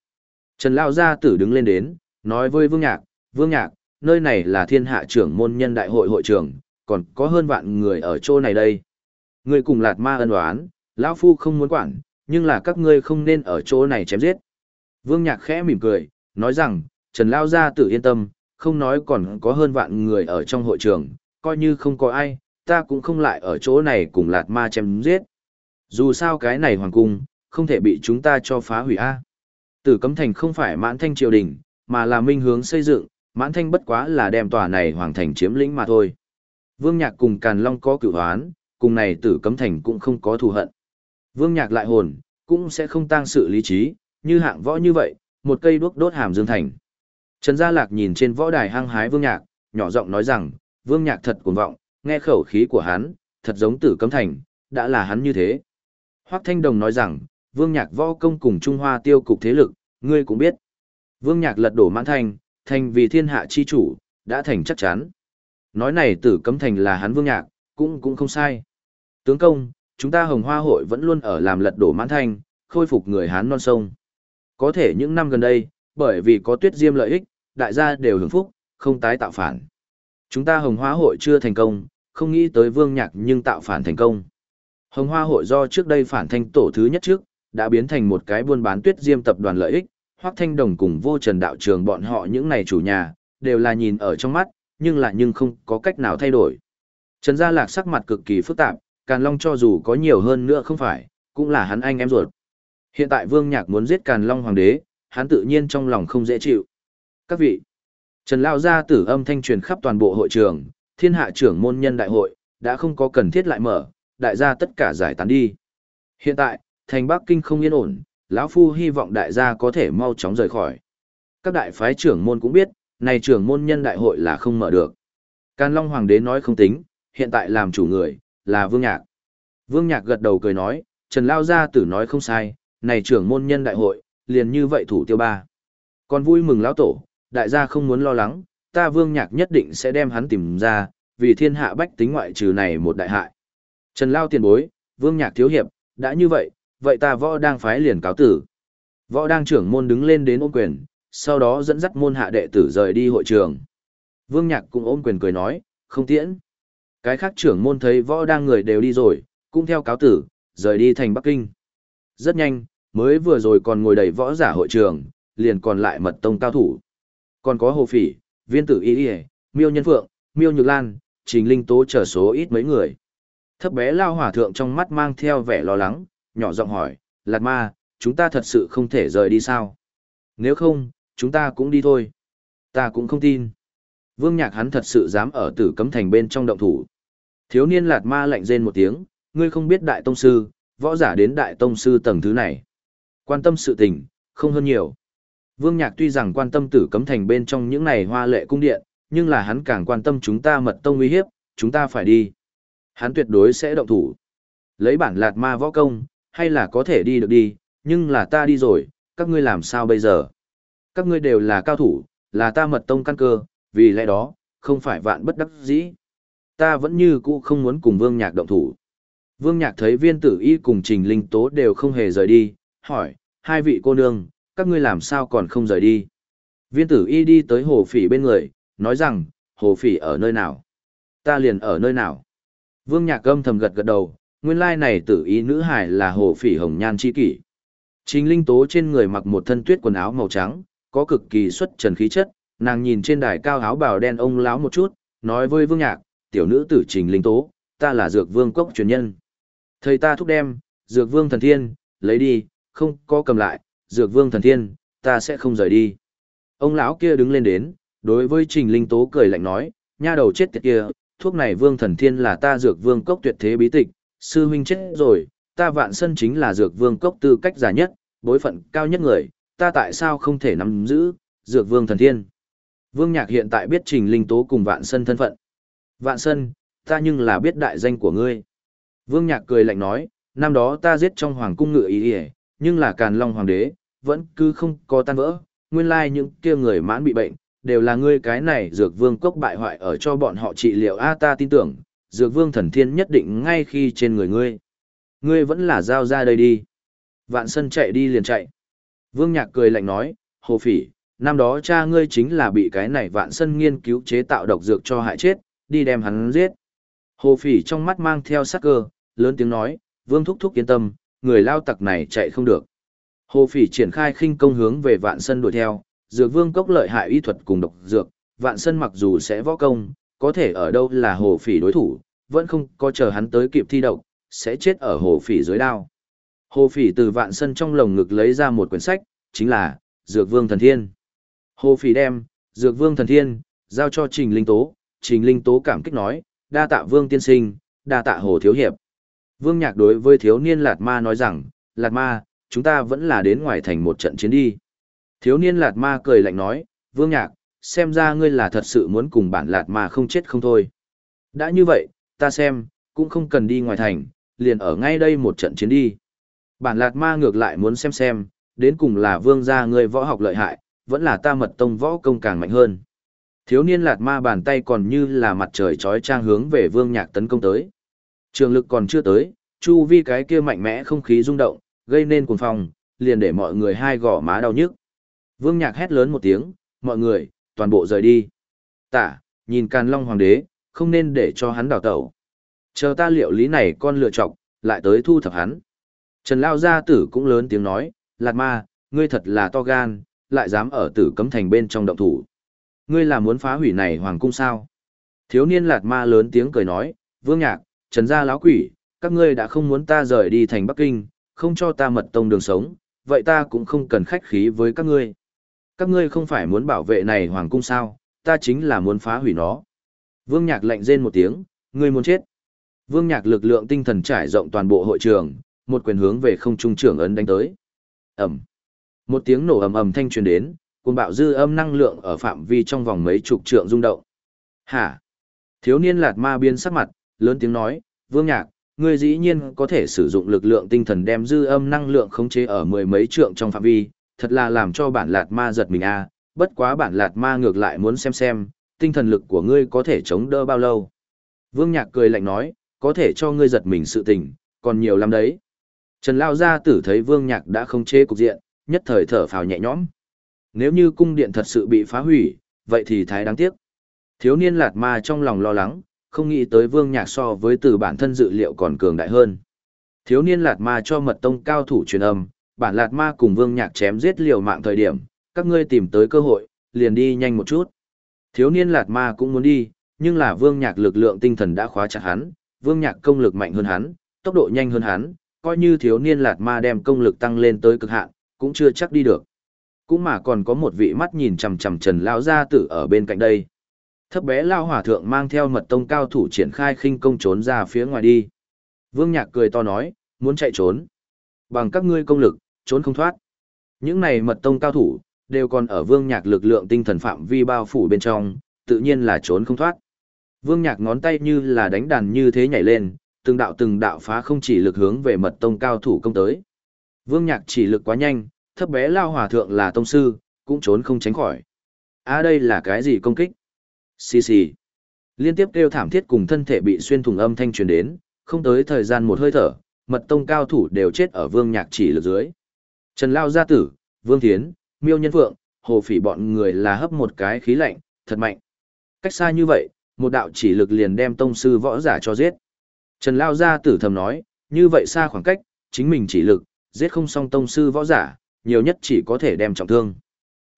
Trần Lao Gia Tử đứng lên đến, nói với vương nhạc, vương nhạc, nơi này là thiên hạ trưởng môn nhân đại hội hội trưởng, còn có hơn vạn người ở chỗ này đây. Người cùng lạt ma ân đoán, lão Phu không muốn quản, nhưng là các ngươi không nên ở chỗ này chém giết. Vương Nhạc khẽ mỉm cười, nói rằng, Trần Lao Gia tự yên tâm, không nói còn có hơn vạn người ở trong hội trường, coi như không có ai, ta cũng không lại ở chỗ này cùng lạt ma chém giết. Dù sao cái này hoàng cung, không thể bị chúng ta cho phá hủy a. Tử Cấm Thành không phải mãn thanh triều đình, mà là minh hướng xây dựng, mãn thanh bất quá là đem tòa này hoàng thành chiếm lĩnh mà thôi. Vương Nhạc cùng Càn Long có cửu hoán, cùng này Tử Cấm Thành cũng không có thù hận. Vương Nhạc lại hồn, cũng sẽ không tăng sự lý trí, như hạng võ như vậy, một cây đuốc đốt hàm dương thành. Trần Gia Lạc nhìn trên võ đài hăng hái Vương Nhạc, nhỏ giọng nói rằng, Vương Nhạc thật cuồng vọng, nghe khẩu khí của hắn, thật giống tử cấm thành, đã là hắn như thế. Hoắc Thanh Đồng nói rằng, Vương Nhạc võ công cùng Trung Hoa tiêu cục thế lực, ngươi cũng biết. Vương Nhạc lật đổ mãn thành, thành vì thiên hạ chi chủ, đã thành chắc chắn. Nói này tử cấm thành là hắn Vương Nhạc, cũng cũng không sai. Tướng công, chúng ta hồng hoa hội vẫn luôn ở làm lật đổ mãn Thanh, khôi phục người Hán non sông. Có thể những năm gần đây, bởi vì có tuyết diêm lợi ích, đại gia đều hưởng phúc, không tái tạo phản. Chúng ta hồng hoa hội chưa thành công, không nghĩ tới vương nhạc nhưng tạo phản thành công. Hồng hoa hội do trước đây phản thanh tổ thứ nhất trước, đã biến thành một cái buôn bán tuyết diêm tập đoàn lợi ích, Hoắc thanh đồng cùng vô trần đạo trường bọn họ những này chủ nhà, đều là nhìn ở trong mắt, nhưng lại nhưng không có cách nào thay đổi. Trần Gia Lạc sắc mặt cực kỳ phức tạp, Càn Long cho dù có nhiều hơn nữa không phải, cũng là hắn anh em ruột. Hiện tại Vương Nhạc muốn giết Càn Long Hoàng đế, hắn tự nhiên trong lòng không dễ chịu. Các vị, Trần Lao gia tử âm thanh truyền khắp toàn bộ hội trường, thiên hạ trưởng môn nhân đại hội, đã không có cần thiết lại mở, đại gia tất cả giải tán đi. Hiện tại, thành Bắc Kinh không yên ổn, lão phu hy vọng đại gia có thể mau chóng rời khỏi. Các đại phái trưởng môn cũng biết, này trưởng môn nhân đại hội là không mở được. Can Long Hoàng đế nói không tính, hiện tại làm chủ người, là Vương Nhạc. Vương Nhạc gật đầu cười nói, Trần Lao Gia tử nói không sai, này trưởng môn nhân đại hội, liền như vậy thủ tiêu ba. Còn vui mừng lão tổ, đại gia không muốn lo lắng, ta Vương Nhạc nhất định sẽ đem hắn tìm ra, vì thiên hạ bách tính ngoại trừ này một đại hại. Trần Lao tiền bối, Vương Nhạc thiếu hiệp, đã như vậy, vậy ta võ đang phái liền cáo tử. Võ đang trưởng môn đứng lên đến ôm quyền, sau đó dẫn dắt môn hạ đệ tử rời đi hội trường. Vương Nhạc cũng ôm quyền cười nói, không tiễn. Cái khác trưởng môn thấy võ đang người đều đi rồi, cũng theo cáo tử, rời đi thành Bắc Kinh. Rất nhanh, mới vừa rồi còn ngồi đầy võ giả hội trường, liền còn lại mật tông cao thủ. Còn có Hồ Phỉ, Viên Tử Y Y, Miêu Nhân Phượng, Miêu Nhược Lan, Trình Linh Tố trở số ít mấy người. Thấp bé lao hỏa thượng trong mắt mang theo vẻ lo lắng, nhỏ giọng hỏi, Lạt Ma, chúng ta thật sự không thể rời đi sao? Nếu không, chúng ta cũng đi thôi. Ta cũng không tin. Vương Nhạc hắn thật sự dám ở tử cấm thành bên trong động thủ. Thiếu niên Lạt Ma lạnh rên một tiếng, ngươi không biết đại tông sư, võ giả đến đại tông sư tầng thứ này. Quan tâm sự tình, không hơn nhiều. Vương Nhạc tuy rằng quan tâm tử cấm thành bên trong những này hoa lệ cung điện, nhưng là hắn càng quan tâm chúng ta mật tông uy hiếp, chúng ta phải đi. Hắn tuyệt đối sẽ động thủ. Lấy bản lạt ma võ công, hay là có thể đi được đi, nhưng là ta đi rồi, các ngươi làm sao bây giờ? Các ngươi đều là cao thủ, là ta mật tông căn cơ, vì lẽ đó, không phải vạn bất đắc dĩ. Ta vẫn như cũ không muốn cùng Vương Nhạc động thủ. Vương Nhạc thấy viên tử y cùng Trình Linh Tố đều không hề rời đi, hỏi, hai vị cô nương, các ngươi làm sao còn không rời đi? Viên tử y đi tới hồ phỉ bên người, nói rằng, hồ phỉ ở nơi nào? Ta liền ở nơi nào? Vương Nhạc âm thầm gật gật đầu, nguyên lai này tử y nữ hải là hồ phỉ hồng nhan chi kỷ. Trình Linh Tố trên người mặc một thân tuyết quần áo màu trắng, có cực kỳ xuất trần khí chất, nàng nhìn trên đài cao áo bào đen ông láo một chút, nói với Vương Nhạc, tiểu nữ tử Trình Linh Tố, ta là Dược Vương Cốc truyền nhân. Thầy ta thúc đem, Dược Vương Thần Thiên, lấy đi, không có cầm lại, Dược Vương Thần Thiên, ta sẽ không rời đi. Ông lão kia đứng lên đến, đối với Trình Linh Tố cười lạnh nói, nha đầu chết tiệt kia, thuốc này Vương Thần Thiên là ta Dược Vương Cốc tuyệt thế bí tịch, sư huynh chết rồi, ta vạn sân chính là Dược Vương Cốc tư cách giả nhất, bối phận cao nhất người, ta tại sao không thể nắm giữ, Dược Vương Thần Thiên. Vương Nhạc hiện tại biết Trình Linh Tố cùng Vạn Sân thân phận. Vạn Sân, ta nhưng là biết đại danh của ngươi. Vương Nhạc cười lạnh nói, năm đó ta giết trong hoàng cung ngựa ý ý, nhưng là Càn Long Hoàng đế, vẫn cứ không có tan vỡ, nguyên lai những kia người mãn bị bệnh, đều là ngươi cái này dược vương cốc bại hoại ở cho bọn họ trị liệu a ta tin tưởng, dược vương thần thiên nhất định ngay khi trên người ngươi. Ngươi vẫn là giao ra đây đi. Vạn sân chạy đi liền chạy. Vương Nhạc cười lạnh nói, hồ phỉ, năm đó cha ngươi chính là bị cái này vạn sân nghiên cứu chế tạo độc dược cho hại chết, đi đem hắn giết. Hồ phỉ trong mắt mang theo sắc cơ, lớn tiếng nói, vương thúc thúc yên tâm, người lao tặc này chạy không được. Hồ phỉ triển khai khinh công hướng về vạn sân đuổi theo, dược vương cốc lợi hại y thuật cùng độc dược, vạn sân mặc dù sẽ võ công, có thể ở đâu là hồ phỉ đối thủ, vẫn không có chờ hắn tới kịp thi độc, sẽ chết ở hồ phỉ dưới đao. Hồ phỉ từ vạn sân trong lồng ngực lấy ra một quyển sách, chính là Dược Vương Thần Thiên. Hồ phỉ đem, Dược Vương Thần Thiên, giao cho Trình Linh Tố, Trình Linh Tố cảm kích nói, đa tạ Vương Tiên Sinh, đa tạ Hồ Thiếu Hiệp. Vương Nhạc đối với thiếu niên Lạt Ma nói rằng, Lạt Ma, chúng ta vẫn là đến ngoài thành một trận chiến đi. Thiếu niên Lạt Ma cười lạnh nói, Vương Nhạc, xem ra ngươi là thật sự muốn cùng bản Lạt Ma không chết không thôi. Đã như vậy, ta xem, cũng không cần đi ngoài thành, liền ở ngay đây một trận chiến đi. Bản Lạt Ma ngược lại muốn xem xem, đến cùng là Vương gia ngươi võ học lợi hại, vẫn là ta mật tông võ công càng mạnh hơn. Thiếu niên Lạt Ma bàn tay còn như là mặt trời trói trang hướng về Vương Nhạc tấn công tới. Trường lực còn chưa tới, chu vi cái kia mạnh mẽ không khí rung động, gây nên cuồng phong, liền để mọi người hai gò má đau nhức. Vương Nhạc hét lớn một tiếng, mọi người, toàn bộ rời đi. Tả, nhìn Càn Long Hoàng đế, không nên để cho hắn đào tẩu. Chờ ta liệu lý này con lựa chọc, lại tới thu thập hắn. Trần Lao Gia Tử cũng lớn tiếng nói, Lạt Ma, ngươi thật là to gan, lại dám ở tử cấm thành bên trong động thủ. Ngươi là muốn phá hủy này hoàng cung sao? Thiếu niên Lạt Ma lớn tiếng cười nói, Vương Nhạc, Trần gia lão quỷ, các ngươi đã không muốn ta rời đi thành Bắc Kinh, không cho ta mật tông đường sống, vậy ta cũng không cần khách khí với các ngươi. Các ngươi không phải muốn bảo vệ này hoàng cung sao, ta chính là muốn phá hủy nó. Vương Nhạc lạnh rên một tiếng, ngươi muốn chết. Vương Nhạc lực lượng tinh thần trải rộng toàn bộ hội trường, một quyền hướng về không trung trưởng ấn đánh tới. Ầm. Một tiếng nổ ầm ầm thanh truyền đến, cùng bạo dư âm năng lượng ở phạm vi trong vòng mấy chục trượng rung động. Hả? Thiếu niên Lạt Ma biên sắc mặt, lớn tiếng nói, "Vương Nhạc, ngươi dĩ nhiên có thể sử dụng lực lượng tinh thần đem dư âm năng lượng khống chế ở mười mấy trượng trong phạm vi, thật là làm cho bản Lạt Ma giật mình a, à. bất quá bản Lạt Ma ngược lại muốn xem xem, tinh thần lực của ngươi có thể chống đỡ bao lâu." Vương Nhạc cười lạnh nói, "Có thể cho ngươi giật mình sự tình, còn nhiều lắm đấy." Trần Lao Gia tử thấy Vương Nhạc đã không chế cục diện, nhất thời thở phào nhẹ nhõm. Nếu như cung điện thật sự bị phá hủy, vậy thì thái đáng tiếc. Thiếu niên Lạt Ma trong lòng lo lắng, không nghĩ tới Vương Nhạc so với từ bản thân dự liệu còn cường đại hơn. Thiếu niên Lạt Ma cho mật tông cao thủ truyền âm, bản Lạt Ma cùng Vương Nhạc chém giết liều mạng thời điểm, các ngươi tìm tới cơ hội, liền đi nhanh một chút. Thiếu niên Lạt Ma cũng muốn đi, nhưng là Vương Nhạc lực lượng tinh thần đã khóa chặt hắn, Vương Nhạc công lực mạnh hơn hắn, tốc độ nhanh hơn hắn, coi như thiếu niên Lạt Ma đem công lực tăng lên tới cực hạn, cũng chưa chắc đi được. Cũng mà còn có một vị mắt nhìn chằm chằm Trần lão gia tử ở bên cạnh đây. Thấp bé lao hỏa thượng mang theo mật tông cao thủ triển khai khinh công trốn ra phía ngoài đi. Vương Nhạc cười to nói, muốn chạy trốn. Bằng các ngươi công lực, trốn không thoát. Những này mật tông cao thủ, đều còn ở Vương Nhạc lực lượng tinh thần phạm vi bao phủ bên trong, tự nhiên là trốn không thoát. Vương Nhạc ngón tay như là đánh đàn như thế nhảy lên, từng đạo từng đạo phá không chỉ lực hướng về mật tông cao thủ công tới. Vương Nhạc chỉ lực quá nhanh, thấp bé lao hòa thượng là tông sư, cũng trốn không tránh khỏi. À đây là cái gì công kích? Xì xì. Liên tiếp kêu thảm thiết cùng thân thể bị xuyên thủng âm thanh truyền đến, không tới thời gian một hơi thở, mật tông cao thủ đều chết ở vương nhạc chỉ lực dưới. Trần Lao gia tử, Vương Thiến, Miêu Nhân Phượng, Hồ Phỉ bọn người là hấp một cái khí lạnh, thật mạnh. Cách xa như vậy, một đạo chỉ lực liền đem tông sư võ giả cho giết. Trần Lao gia tử thầm nói, như vậy xa khoảng cách, chính mình chỉ lực, giết không xong tông sư võ giả, nhiều nhất chỉ có thể đem trọng thương.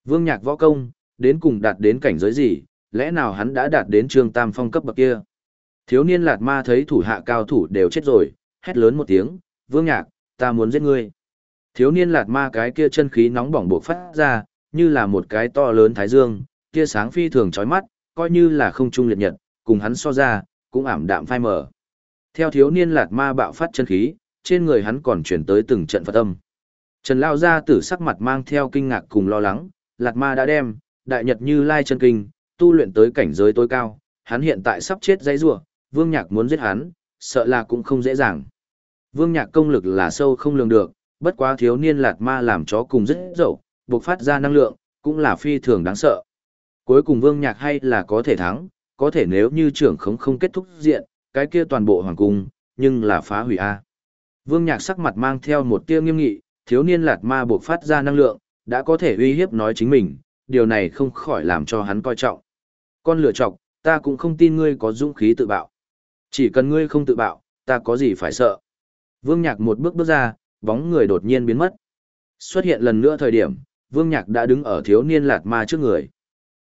Vương Nhạc võ công, đến cùng đạt đến cảnh giới gì, lẽ nào hắn đã đạt đến trương tam phong cấp bậc kia? Thiếu niên Lạt Ma thấy thủ hạ cao thủ đều chết rồi, hét lớn một tiếng, Vương Nhạc, ta muốn giết ngươi. Thiếu niên Lạt Ma cái kia chân khí nóng bỏng bộc phát ra, như là một cái to lớn thái dương, kia sáng phi thường chói mắt, coi như là không trung liệt nhật, cùng hắn so ra, cũng ảm đạm phai mờ. Theo thiếu niên Lạt Ma bạo phát chân khí, trên người hắn còn chuyển tới từng trận Phật âm. Trần Lao ra tử sắc mặt mang theo kinh ngạc cùng lo lắng, Lạt Ma đã đem, đại nhật như lai chân kinh, tu luyện tới cảnh giới tối cao, hắn hiện tại sắp chết dãy rủa, Vương Nhạc muốn giết hắn, sợ là cũng không dễ dàng. Vương Nhạc công lực là sâu không lường được, bất quá thiếu niên Lạt Ma làm chó cùng rất dậu, bộc phát ra năng lượng, cũng là phi thường đáng sợ. Cuối cùng Vương Nhạc hay là có thể thắng, có thể nếu như trưởng khống không kết thúc diện, cái kia toàn bộ hoàng cung, nhưng là phá hủy a. Vương Nhạc sắc mặt mang theo một tia nghiêm nghị, thiếu niên lạt ma buộc phát ra năng lượng, đã có thể uy hiếp nói chính mình, điều này không khỏi làm cho hắn coi trọng. Con lựa chọc, ta cũng không tin ngươi có dũng khí tự bạo. Chỉ cần ngươi không tự bạo, ta có gì phải sợ. Vương Nhạc một bước bước ra, bóng người đột nhiên biến mất. Xuất hiện lần nữa thời điểm, Vương Nhạc đã đứng ở thiếu niên lạt ma trước người.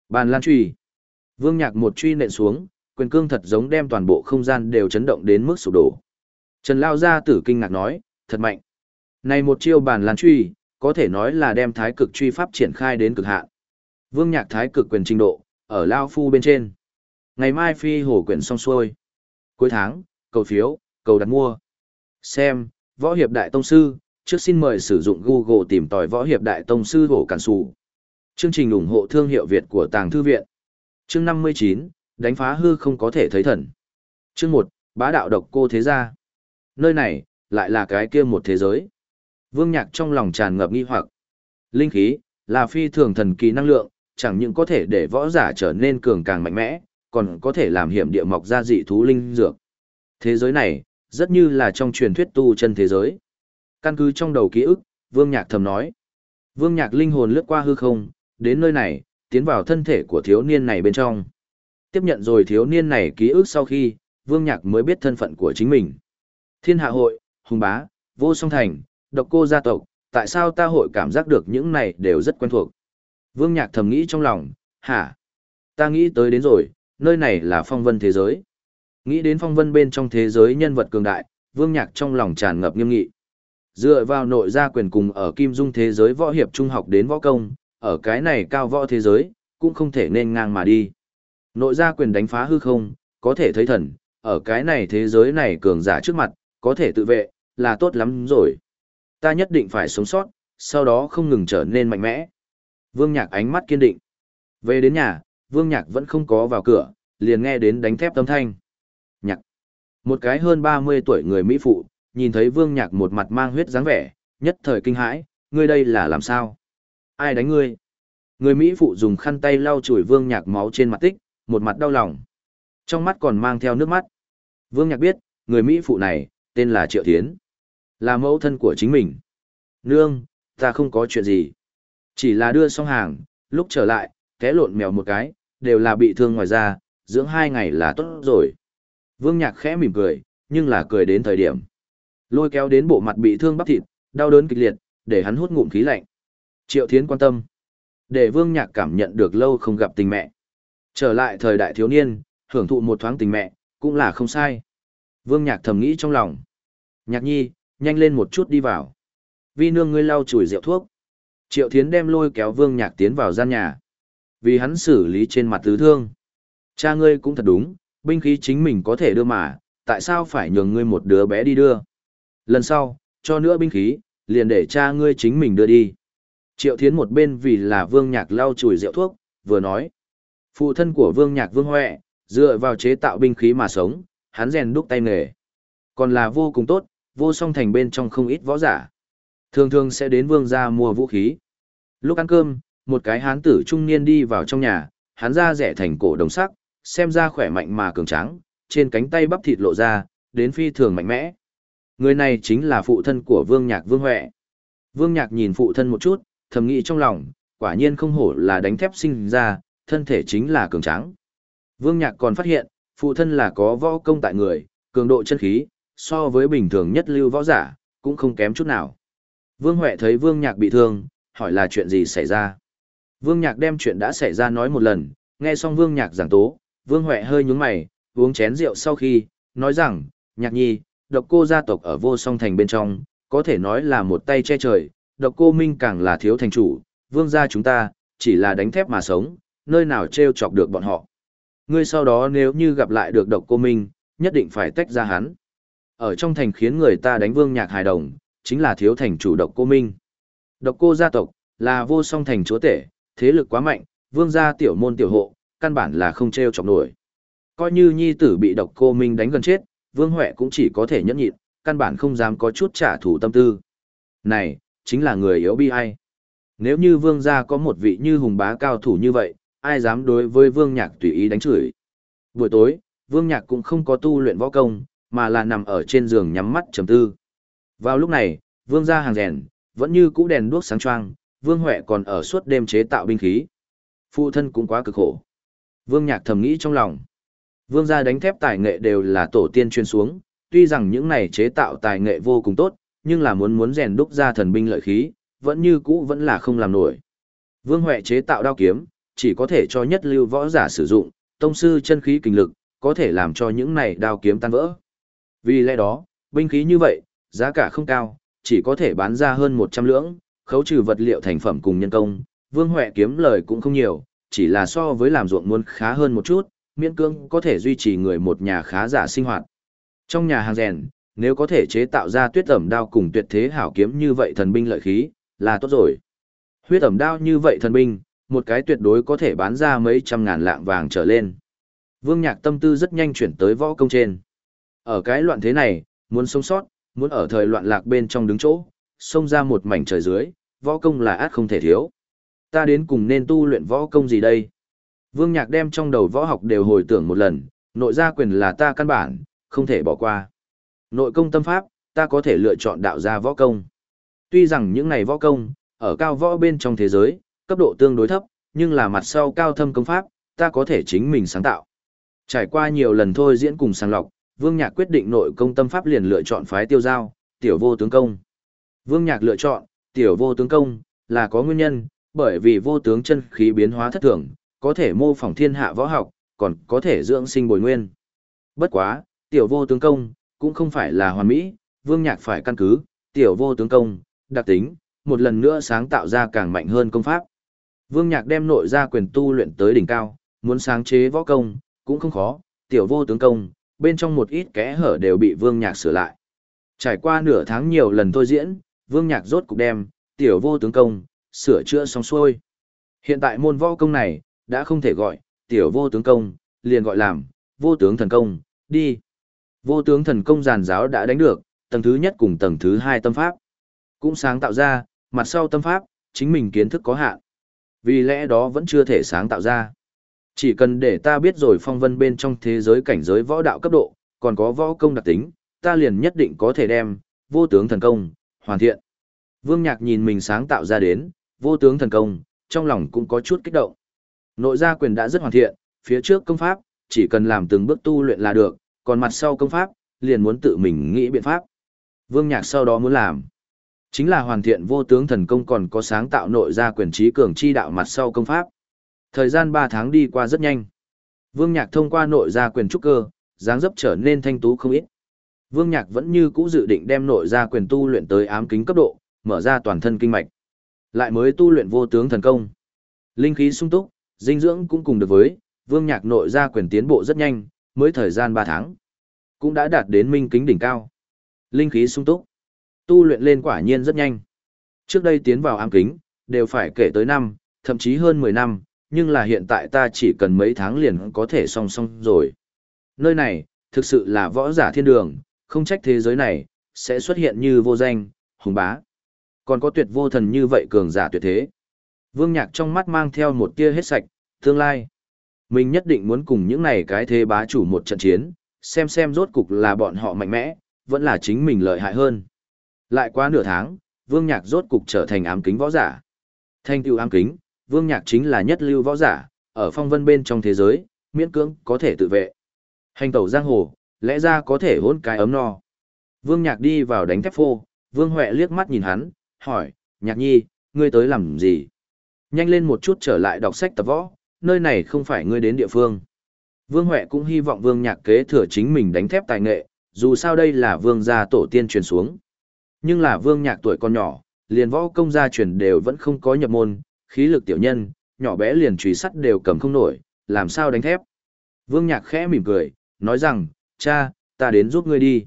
Bàn lan truy. Vương Nhạc một truy nện xuống, quyền cương thật giống đem toàn bộ không gian đều chấn động đến mức sụp đổ. Trần Lao Gia tử kinh ngạc nói, thật mạnh. Này một chiêu bản lan truy, có thể nói là đem thái cực truy pháp triển khai đến cực hạn. Vương Nhạc thái cực quyền trình độ, ở Lao Phu bên trên. Ngày mai phi hổ quyền xong xuôi. Cuối tháng, cầu phiếu, cầu đặt mua. Xem, Võ Hiệp Đại Tông Sư, trước xin mời sử dụng Google tìm tòi Võ Hiệp Đại Tông Sư hổ cản sụ. Chương trình ủng hộ thương hiệu Việt của Tàng Thư Viện. Chương 59, đánh phá hư không có thể thấy thần. Chương 1, bá đạo độc cô thế gia. Nơi này, lại là cái kia một thế giới. Vương Nhạc trong lòng tràn ngập nghi hoặc. Linh khí, là phi thường thần kỳ năng lượng, chẳng những có thể để võ giả trở nên cường càng mạnh mẽ, còn có thể làm hiểm địa mọc ra dị thú linh dược. Thế giới này, rất như là trong truyền thuyết tu chân thế giới. Căn cứ trong đầu ký ức, Vương Nhạc thầm nói. Vương Nhạc linh hồn lướt qua hư không, đến nơi này, tiến vào thân thể của thiếu niên này bên trong. Tiếp nhận rồi thiếu niên này ký ức sau khi, Vương Nhạc mới biết thân phận của chính mình. Thiên hạ hội, hùng bá, vô song thành, độc cô gia tộc, tại sao ta hội cảm giác được những này đều rất quen thuộc. Vương Nhạc thầm nghĩ trong lòng, hả? Ta nghĩ tới đến rồi, nơi này là phong vân thế giới. Nghĩ đến phong vân bên trong thế giới nhân vật cường đại, Vương Nhạc trong lòng tràn ngập nghiêm nghị. Dựa vào nội gia quyền cùng ở kim dung thế giới võ hiệp trung học đến võ công, ở cái này cao võ thế giới, cũng không thể nên ngang mà đi. Nội gia quyền đánh phá hư không, có thể thấy thần, ở cái này thế giới này cường giả trước mặt, có thể tự vệ, là tốt lắm rồi. Ta nhất định phải sống sót, sau đó không ngừng trở nên mạnh mẽ. Vương Nhạc ánh mắt kiên định. Về đến nhà, Vương Nhạc vẫn không có vào cửa, liền nghe đến đánh thép tâm thanh. Nhạc. Một cái hơn 30 tuổi người Mỹ phụ, nhìn thấy Vương Nhạc một mặt mang huyết dáng vẻ, nhất thời kinh hãi, ngươi đây là làm sao? Ai đánh ngươi? Người Mỹ phụ dùng khăn tay lau chùi Vương Nhạc máu trên mặt tích, một mặt đau lòng. Trong mắt còn mang theo nước mắt. Vương Nhạc biết, người Mỹ phụ này, tên là Triệu Thiến. Là mẫu thân của chính mình. Nương, ta không có chuyện gì. Chỉ là đưa xong hàng, lúc trở lại, té lộn mèo một cái, đều là bị thương ngoài ra, dưỡng hai ngày là tốt rồi. Vương Nhạc khẽ mỉm cười, nhưng là cười đến thời điểm. Lôi kéo đến bộ mặt bị thương bắp thịt, đau đớn kịch liệt, để hắn hút ngụm khí lạnh. Triệu Thiến quan tâm. Để Vương Nhạc cảm nhận được lâu không gặp tình mẹ. Trở lại thời đại thiếu niên, hưởng thụ một thoáng tình mẹ, cũng là không sai. Vương Nhạc thầm nghĩ trong lòng. Nhạc nhi, nhanh lên một chút đi vào. Vi nương ngươi lau chùi rượu thuốc. Triệu Thiến đem lôi kéo Vương Nhạc tiến vào gian nhà. Vì hắn xử lý trên mặt tứ thương. Cha ngươi cũng thật đúng, binh khí chính mình có thể đưa mà, tại sao phải nhường ngươi một đứa bé đi đưa? Lần sau, cho nữa binh khí, liền để cha ngươi chính mình đưa đi. Triệu Thiến một bên vì là Vương Nhạc lau chùi rượu thuốc, vừa nói. Phụ thân của Vương Nhạc Vương Huệ, dựa vào chế tạo binh khí mà sống, hắn rèn đúc tay nghề. Còn là vô cùng tốt, vô song thành bên trong không ít võ giả. Thường thường sẽ đến vương gia mua vũ khí. Lúc ăn cơm, một cái hán tử trung niên đi vào trong nhà, hắn ra rẻ thành cổ đồng sắc, xem ra khỏe mạnh mà cường tráng, trên cánh tay bắp thịt lộ ra, đến phi thường mạnh mẽ. Người này chính là phụ thân của Vương Nhạc Vương Huệ. Vương Nhạc nhìn phụ thân một chút, thầm nghĩ trong lòng, quả nhiên không hổ là đánh thép sinh ra, thân thể chính là cường tráng. Vương Nhạc còn phát hiện, phụ thân là có võ công tại người, cường độ chân khí, so với bình thường nhất lưu võ giả, cũng không kém chút nào. Vương Huệ thấy Vương Nhạc bị thương, hỏi là chuyện gì xảy ra. Vương Nhạc đem chuyện đã xảy ra nói một lần, nghe xong Vương Nhạc giảng tố, Vương Huệ hơi nhúng mày, uống chén rượu sau khi, nói rằng, Nhạc nhi, độc cô gia tộc ở vô song thành bên trong, có thể nói là một tay che trời, độc cô Minh càng là thiếu thành chủ, Vương gia chúng ta, chỉ là đánh thép mà sống, nơi nào treo chọc được bọn họ. Ngươi sau đó nếu như gặp lại được độc cô Minh, nhất định phải tách ra hắn. Ở trong thành khiến người ta đánh Vương Nhạc hài đồng, chính là thiếu thành chủ độc cô Minh. Độc cô gia tộc, là vô song thành chúa tể, thế lực quá mạnh, vương gia tiểu môn tiểu hộ, căn bản là không treo chọc nổi. Coi như nhi tử bị độc cô Minh đánh gần chết, vương huệ cũng chỉ có thể nhẫn nhịn, căn bản không dám có chút trả thù tâm tư. Này, chính là người yếu bi ai. Nếu như vương gia có một vị như hùng bá cao thủ như vậy, ai dám đối với vương nhạc tùy ý đánh chửi. Buổi tối, vương nhạc cũng không có tu luyện võ công, mà là nằm ở trên giường nhắm mắt trầm tư. Vào lúc này, vương gia hàng rèn, vẫn như cũ đèn đuốc sáng choang, vương huệ còn ở suốt đêm chế tạo binh khí. Phụ thân cũng quá cực khổ. Vương nhạc thầm nghĩ trong lòng. Vương gia đánh thép tài nghệ đều là tổ tiên chuyên xuống, tuy rằng những này chế tạo tài nghệ vô cùng tốt, nhưng là muốn muốn rèn đúc ra thần binh lợi khí, vẫn như cũ vẫn là không làm nổi. Vương Huệ chế tạo đao kiếm, chỉ có thể cho nhất lưu võ giả sử dụng, tông sư chân khí kinh lực, có thể làm cho những này đao kiếm tan vỡ. Vì lẽ đó, binh khí như vậy, giá cả không cao, chỉ có thể bán ra hơn 100 lưỡng, khấu trừ vật liệu thành phẩm cùng nhân công, Vương Huệ kiếm lời cũng không nhiều, chỉ là so với làm ruộng muôn khá hơn một chút, miễn cưỡng có thể duy trì người một nhà khá giả sinh hoạt. Trong nhà hàng rèn, nếu có thể chế tạo ra tuyết ẩm đao cùng tuyệt thế hảo kiếm như vậy thần binh lợi khí, là tốt rồi. Huyết ẩm đao như vậy thần binh, một cái tuyệt đối có thể bán ra mấy trăm ngàn lạng vàng trở lên. Vương Nhạc tâm tư rất nhanh chuyển tới võ công trên. Ở cái loạn thế này, muốn sống sót, muốn ở thời loạn lạc bên trong đứng chỗ, xông ra một mảnh trời dưới, võ công là át không thể thiếu. Ta đến cùng nên tu luyện võ công gì đây? Vương Nhạc đem trong đầu võ học đều hồi tưởng một lần, nội gia quyền là ta căn bản, không thể bỏ qua. Nội công tâm pháp, ta có thể lựa chọn đạo gia võ công. Tuy rằng những này võ công, ở cao võ bên trong thế giới, cấp độ tương đối thấp, nhưng là mặt sau cao thâm công pháp, ta có thể chính mình sáng tạo. Trải qua nhiều lần thôi diễn cùng sàng lọc, Vương Nhạc quyết định nội công tâm pháp liền lựa chọn phái tiêu giao, tiểu vô tướng công. Vương Nhạc lựa chọn, tiểu vô tướng công, là có nguyên nhân, bởi vì vô tướng chân khí biến hóa thất thường, có thể mô phỏng thiên hạ võ học, còn có thể dưỡng sinh bồi nguyên. Bất quá, tiểu vô tướng công, cũng không phải là hoàn mỹ, Vương Nhạc phải căn cứ, tiểu vô tướng công, đặc tính, một lần nữa sáng tạo ra càng mạnh hơn công pháp. Vương Nhạc đem nội ra quyền tu luyện tới đỉnh cao, muốn sáng chế võ công, cũng không khó, tiểu vô tướng công, bên trong một ít kẽ hở đều bị Vương Nhạc sửa lại. Trải qua nửa tháng nhiều lần thôi diễn, Vương Nhạc rốt cục đem, tiểu vô tướng công, sửa chữa xong xuôi. Hiện tại môn võ công này, đã không thể gọi, tiểu vô tướng công, liền gọi làm, vô tướng thần công, đi. Vô tướng thần công giàn giáo đã đánh được, tầng thứ nhất cùng tầng thứ hai tâm pháp. Cũng sáng tạo ra, mặt sau tâm pháp, chính mình kiến thức có hạn. Vì lẽ đó vẫn chưa thể sáng tạo ra. Chỉ cần để ta biết rồi phong vân bên trong thế giới cảnh giới võ đạo cấp độ, còn có võ công đặc tính, ta liền nhất định có thể đem, vô tướng thần công, hoàn thiện. Vương Nhạc nhìn mình sáng tạo ra đến, vô tướng thần công, trong lòng cũng có chút kích động. Nội gia quyền đã rất hoàn thiện, phía trước công pháp, chỉ cần làm từng bước tu luyện là được, còn mặt sau công pháp, liền muốn tự mình nghĩ biện pháp. Vương Nhạc sau đó muốn làm, chính là hoàn thiện vô tướng thần công còn có sáng tạo nội gia quyền trí cường chi đạo mặt sau công pháp. Thời gian 3 tháng đi qua rất nhanh. Vương Nhạc thông qua nội gia quyền trúc cơ, dáng dấp trở nên thanh tú không ít. Vương Nhạc vẫn như cũ dự định đem nội gia quyền tu luyện tới ám kính cấp độ, mở ra toàn thân kinh mạch. Lại mới tu luyện vô tướng thần công. Linh khí sung túc, dinh dưỡng cũng cùng được với, Vương Nhạc nội gia quyền tiến bộ rất nhanh, mới thời gian 3 tháng. Cũng đã đạt đến minh kính đỉnh cao. Linh khí sung túc. Tu luyện lên quả nhiên rất nhanh. Trước đây tiến vào ám kính, đều phải kể tới năm, thậm chí hơn 10 năm, nhưng là hiện tại ta chỉ cần mấy tháng liền có thể song song rồi. Nơi này, thực sự là võ giả thiên đường, không trách thế giới này, sẽ xuất hiện như vô danh, hùng bá. Còn có tuyệt vô thần như vậy cường giả tuyệt thế. Vương Nhạc trong mắt mang theo một tia hết sạch, tương lai. Mình nhất định muốn cùng những này cái thế bá chủ một trận chiến, xem xem rốt cục là bọn họ mạnh mẽ, vẫn là chính mình lợi hại hơn. Lại qua nửa tháng, Vương Nhạc rốt cục trở thành ám kính võ giả. Thanh tiêu ám kính, Vương Nhạc chính là nhất lưu võ giả, ở phong vân bên trong thế giới, miễn cưỡng có thể tự vệ. Hành tẩu giang hồ, lẽ ra có thể hôn cái ấm no. Vương Nhạc đi vào đánh thép phô, Vương Huệ liếc mắt nhìn hắn, hỏi, Nhạc Nhi, ngươi tới làm gì? Nhanh lên một chút trở lại đọc sách tập võ, nơi này không phải ngươi đến địa phương. Vương Huệ cũng hy vọng Vương Nhạc kế thừa chính mình đánh thép tài nghệ, dù sao đây là Vương gia tổ tiên truyền xuống. Nhưng là Vương Nhạc tuổi còn nhỏ, liền võ công gia truyền đều vẫn không có nhập môn, khí lực tiểu nhân, nhỏ bé liền chùy sắt đều cầm không nổi, làm sao đánh thép. Vương Nhạc khẽ mỉm cười, nói rằng, cha, ta đến giúp ngươi đi.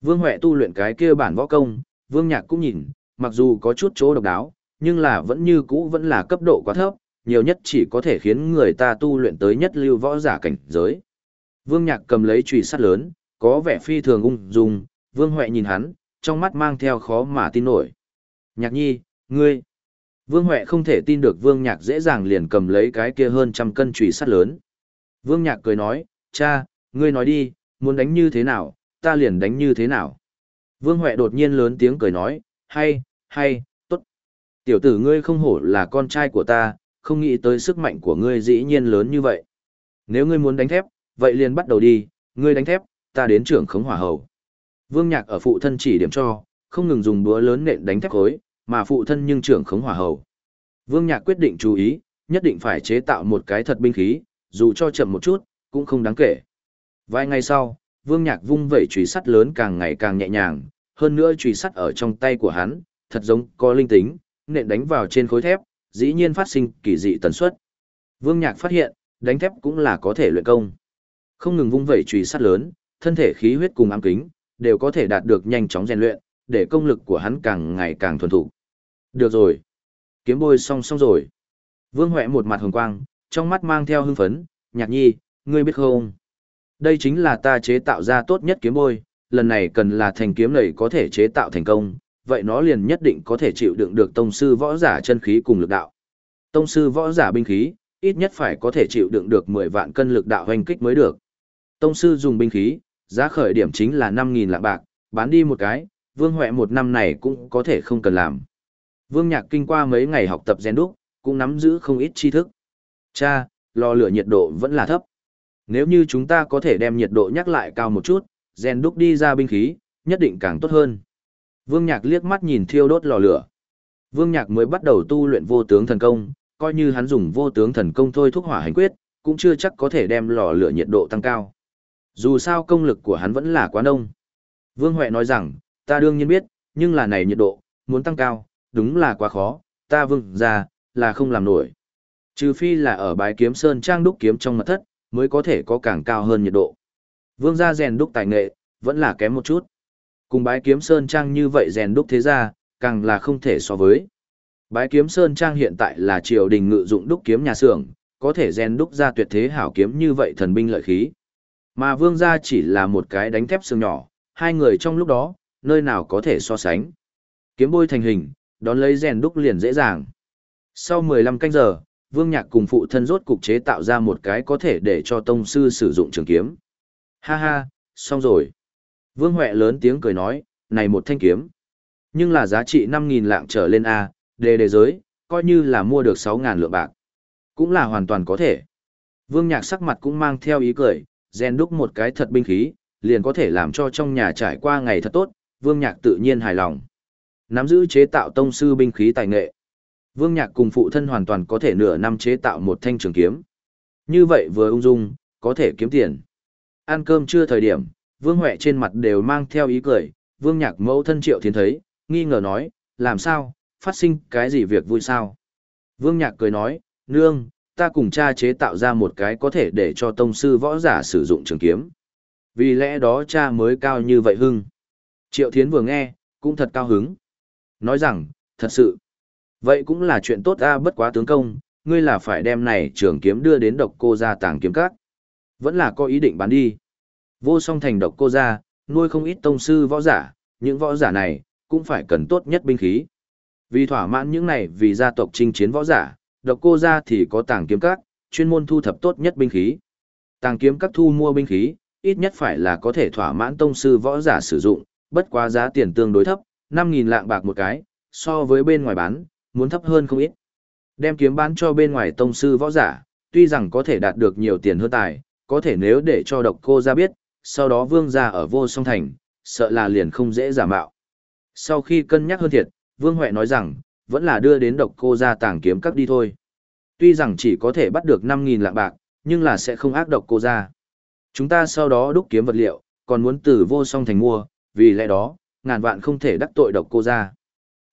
Vương Huệ tu luyện cái kia bản võ công, Vương Nhạc cũng nhìn, mặc dù có chút chỗ độc đáo, nhưng là vẫn như cũ vẫn là cấp độ quá thấp, nhiều nhất chỉ có thể khiến người ta tu luyện tới nhất lưu võ giả cảnh giới. Vương Nhạc cầm lấy chùy sắt lớn, có vẻ phi thường ung dung, Vương Huệ nhìn hắn, trong mắt mang theo khó mà tin nổi. Nhạc nhi, ngươi. Vương Huệ không thể tin được Vương Nhạc dễ dàng liền cầm lấy cái kia hơn trăm cân chùy sắt lớn. Vương Nhạc cười nói, cha, ngươi nói đi, muốn đánh như thế nào, ta liền đánh như thế nào. Vương Huệ đột nhiên lớn tiếng cười nói, hay, hay, tốt. Tiểu tử ngươi không hổ là con trai của ta, không nghĩ tới sức mạnh của ngươi dĩ nhiên lớn như vậy. Nếu ngươi muốn đánh thép, vậy liền bắt đầu đi, ngươi đánh thép, ta đến trưởng khống hỏa hầu. Vương Nhạc ở phụ thân chỉ điểm cho, không ngừng dùng búa lớn nện đánh thép khối, mà phụ thân nhưng trưởng khống hỏa hầu. Vương Nhạc quyết định chú ý, nhất định phải chế tạo một cái thật binh khí, dù cho chậm một chút, cũng không đáng kể. Vài ngày sau, Vương Nhạc vung vẩy chùy sắt lớn càng ngày càng nhẹ nhàng, hơn nữa chùy sắt ở trong tay của hắn, thật giống có linh tính, nện đánh vào trên khối thép, dĩ nhiên phát sinh kỳ dị tần suất. Vương Nhạc phát hiện, đánh thép cũng là có thể luyện công. Không ngừng vung vẩy chùy sắt lớn, thân thể khí huyết cùng ám kính, đều có thể đạt được nhanh chóng rèn luyện, để công lực của hắn càng ngày càng thuần thục. Được rồi. Kiếm bôi xong xong rồi. Vương Huệ một mặt hồng quang, trong mắt mang theo hưng phấn, nhạc nhi, ngươi biết không? Đây chính là ta chế tạo ra tốt nhất kiếm bôi, lần này cần là thành kiếm này có thể chế tạo thành công, vậy nó liền nhất định có thể chịu đựng được tông sư võ giả chân khí cùng lực đạo. Tông sư võ giả binh khí, ít nhất phải có thể chịu đựng được 10 vạn cân lực đạo hoành kích mới được. Tông sư dùng binh khí, giá khởi điểm chính là 5.000 lạng bạc, bán đi một cái, Vương Huệ một năm này cũng có thể không cần làm. Vương Nhạc kinh qua mấy ngày học tập gen đúc, cũng nắm giữ không ít tri thức. Cha, lò lửa nhiệt độ vẫn là thấp. Nếu như chúng ta có thể đem nhiệt độ nhắc lại cao một chút, gen đúc đi ra binh khí, nhất định càng tốt hơn. Vương Nhạc liếc mắt nhìn thiêu đốt lò lửa. Vương Nhạc mới bắt đầu tu luyện vô tướng thần công, coi như hắn dùng vô tướng thần công thôi thúc hỏa hành quyết, cũng chưa chắc có thể đem lò lửa nhiệt độ tăng cao. Dù sao công lực của hắn vẫn là quá nông. Vương Huệ nói rằng, ta đương nhiên biết, nhưng là này nhiệt độ, muốn tăng cao, đúng là quá khó, ta vương ra, là không làm nổi. Trừ phi là ở bái kiếm sơn trang đúc kiếm trong mật thất, mới có thể có càng cao hơn nhiệt độ. Vương gia rèn đúc tài nghệ, vẫn là kém một chút. Cùng bái kiếm sơn trang như vậy rèn đúc thế ra, càng là không thể so với. Bái kiếm sơn trang hiện tại là triều đình ngự dụng đúc kiếm nhà xưởng, có thể rèn đúc ra tuyệt thế hảo kiếm như vậy thần binh lợi khí. Mà vương gia chỉ là một cái đánh thép xương nhỏ, hai người trong lúc đó, nơi nào có thể so sánh. Kiếm bôi thành hình, đón lấy rèn đúc liền dễ dàng. Sau 15 canh giờ, Vương Nhạc cùng phụ thân rốt cục chế tạo ra một cái có thể để cho tông sư sử dụng trường kiếm. Ha ha, xong rồi. Vương Huệ lớn tiếng cười nói, này một thanh kiếm. Nhưng là giá trị 5.000 lạng trở lên A, đề đề giới, coi như là mua được 6.000 lượng bạc. Cũng là hoàn toàn có thể. Vương Nhạc sắc mặt cũng mang theo ý cười, rèn đúc một cái thật binh khí, liền có thể làm cho trong nhà trải qua ngày thật tốt, Vương Nhạc tự nhiên hài lòng. Nắm giữ chế tạo tông sư binh khí tài nghệ. Vương Nhạc cùng phụ thân hoàn toàn có thể nửa năm chế tạo một thanh trường kiếm. Như vậy vừa ung dung, có thể kiếm tiền. Ăn cơm chưa thời điểm, Vương Huệ trên mặt đều mang theo ý cười, Vương Nhạc mẫu thân Triệu Thiến thấy, nghi ngờ nói, làm sao, phát sinh cái gì việc vui sao? Vương Nhạc cười nói, nương, ta cùng cha chế tạo ra một cái có thể để cho tông sư võ giả sử dụng trường kiếm. Vì lẽ đó cha mới cao như vậy hưng. Triệu Thiến vừa nghe, cũng thật cao hứng. Nói rằng, thật sự, vậy cũng là chuyện tốt ta bất quá tướng công, ngươi là phải đem này trường kiếm đưa đến độc cô ra tàng kiếm các. Vẫn là có ý định bán đi. Vô song thành độc cô ra, nuôi không ít tông sư võ giả, những võ giả này, cũng phải cần tốt nhất binh khí. Vì thỏa mãn những này vì gia tộc chinh chiến võ giả, độc cô ra thì có tàng kiếm các, chuyên môn thu thập tốt nhất binh khí. Tàng kiếm các thu mua binh khí, ít nhất phải là có thể thỏa mãn tông sư võ giả sử dụng, bất quá giá tiền tương đối thấp, 5.000 lạng bạc một cái, so với bên ngoài bán, muốn thấp hơn không ít. Đem kiếm bán cho bên ngoài tông sư võ giả, tuy rằng có thể đạt được nhiều tiền hơn tài, có thể nếu để cho độc cô ra biết, sau đó vương ra ở vô song thành, sợ là liền không dễ giả mạo. Sau khi cân nhắc hơn thiệt, vương huệ nói rằng, vẫn là đưa đến độc cô ra tàng kiếm các đi thôi. Tuy rằng chỉ có thể bắt được 5.000 lạng bạc, nhưng là sẽ không ác độc cô ra. Chúng ta sau đó đúc kiếm vật liệu, còn muốn từ vô song thành mua, vì lẽ đó, ngàn vạn không thể đắc tội độc cô ra.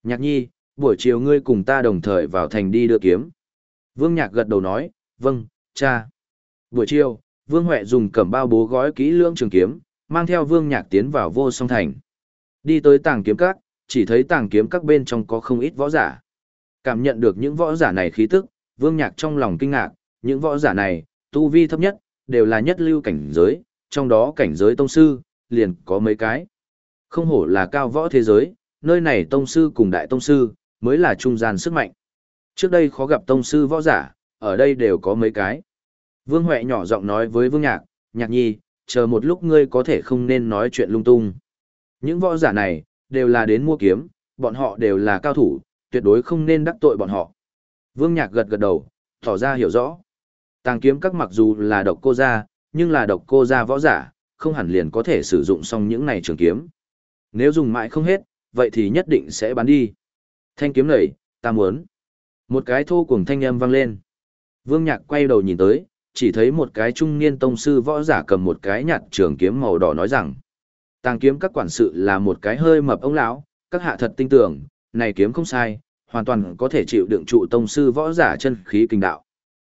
Nhạc nhi, buổi chiều ngươi cùng ta đồng thời vào thành đi đưa kiếm. Vương Nhạc gật đầu nói, vâng, cha. Buổi chiều, Vương Huệ dùng cẩm bao bố gói kỹ lưỡng trường kiếm, mang theo Vương Nhạc tiến vào vô song thành. Đi tới tàng kiếm các, chỉ thấy tàng kiếm các bên trong có không ít võ giả. Cảm nhận được những võ giả này khí tức, Vương Nhạc trong lòng kinh ngạc, những võ giả này, tu vi thấp nhất, đều là nhất lưu cảnh giới, trong đó cảnh giới tông sư, liền có mấy cái. Không hổ là cao võ thế giới, nơi này tông sư cùng đại tông sư, mới là trung gian sức mạnh. Trước đây khó gặp tông sư võ giả, ở đây đều có mấy cái. Vương Huệ nhỏ giọng nói với Vương Nhạc, Nhạc Nhi, chờ một lúc ngươi có thể không nên nói chuyện lung tung. Những võ giả này, đều là đến mua kiếm, bọn họ đều là cao thủ, tuyệt đối không nên đắc tội bọn họ. Vương Nhạc gật gật đầu, tỏ ra hiểu rõ. Tàng kiếm các mặc dù là độc cô gia, nhưng là độc cô gia võ giả, không hẳn liền có thể sử dụng xong những này trường kiếm. Nếu dùng mãi không hết, vậy thì nhất định sẽ bán đi. Thanh kiếm này, ta muốn. Một cái thô cuồng thanh âm vang lên. Vương Nhạc quay đầu nhìn tới, chỉ thấy một cái trung niên tông sư võ giả cầm một cái nhạt trường kiếm màu đỏ nói rằng. Tàng kiếm các quản sự là một cái hơi mập ông lão, các hạ thật tinh tưởng, này kiếm không sai, hoàn toàn có thể chịu đựng trụ tông sư võ giả chân khí kinh đạo.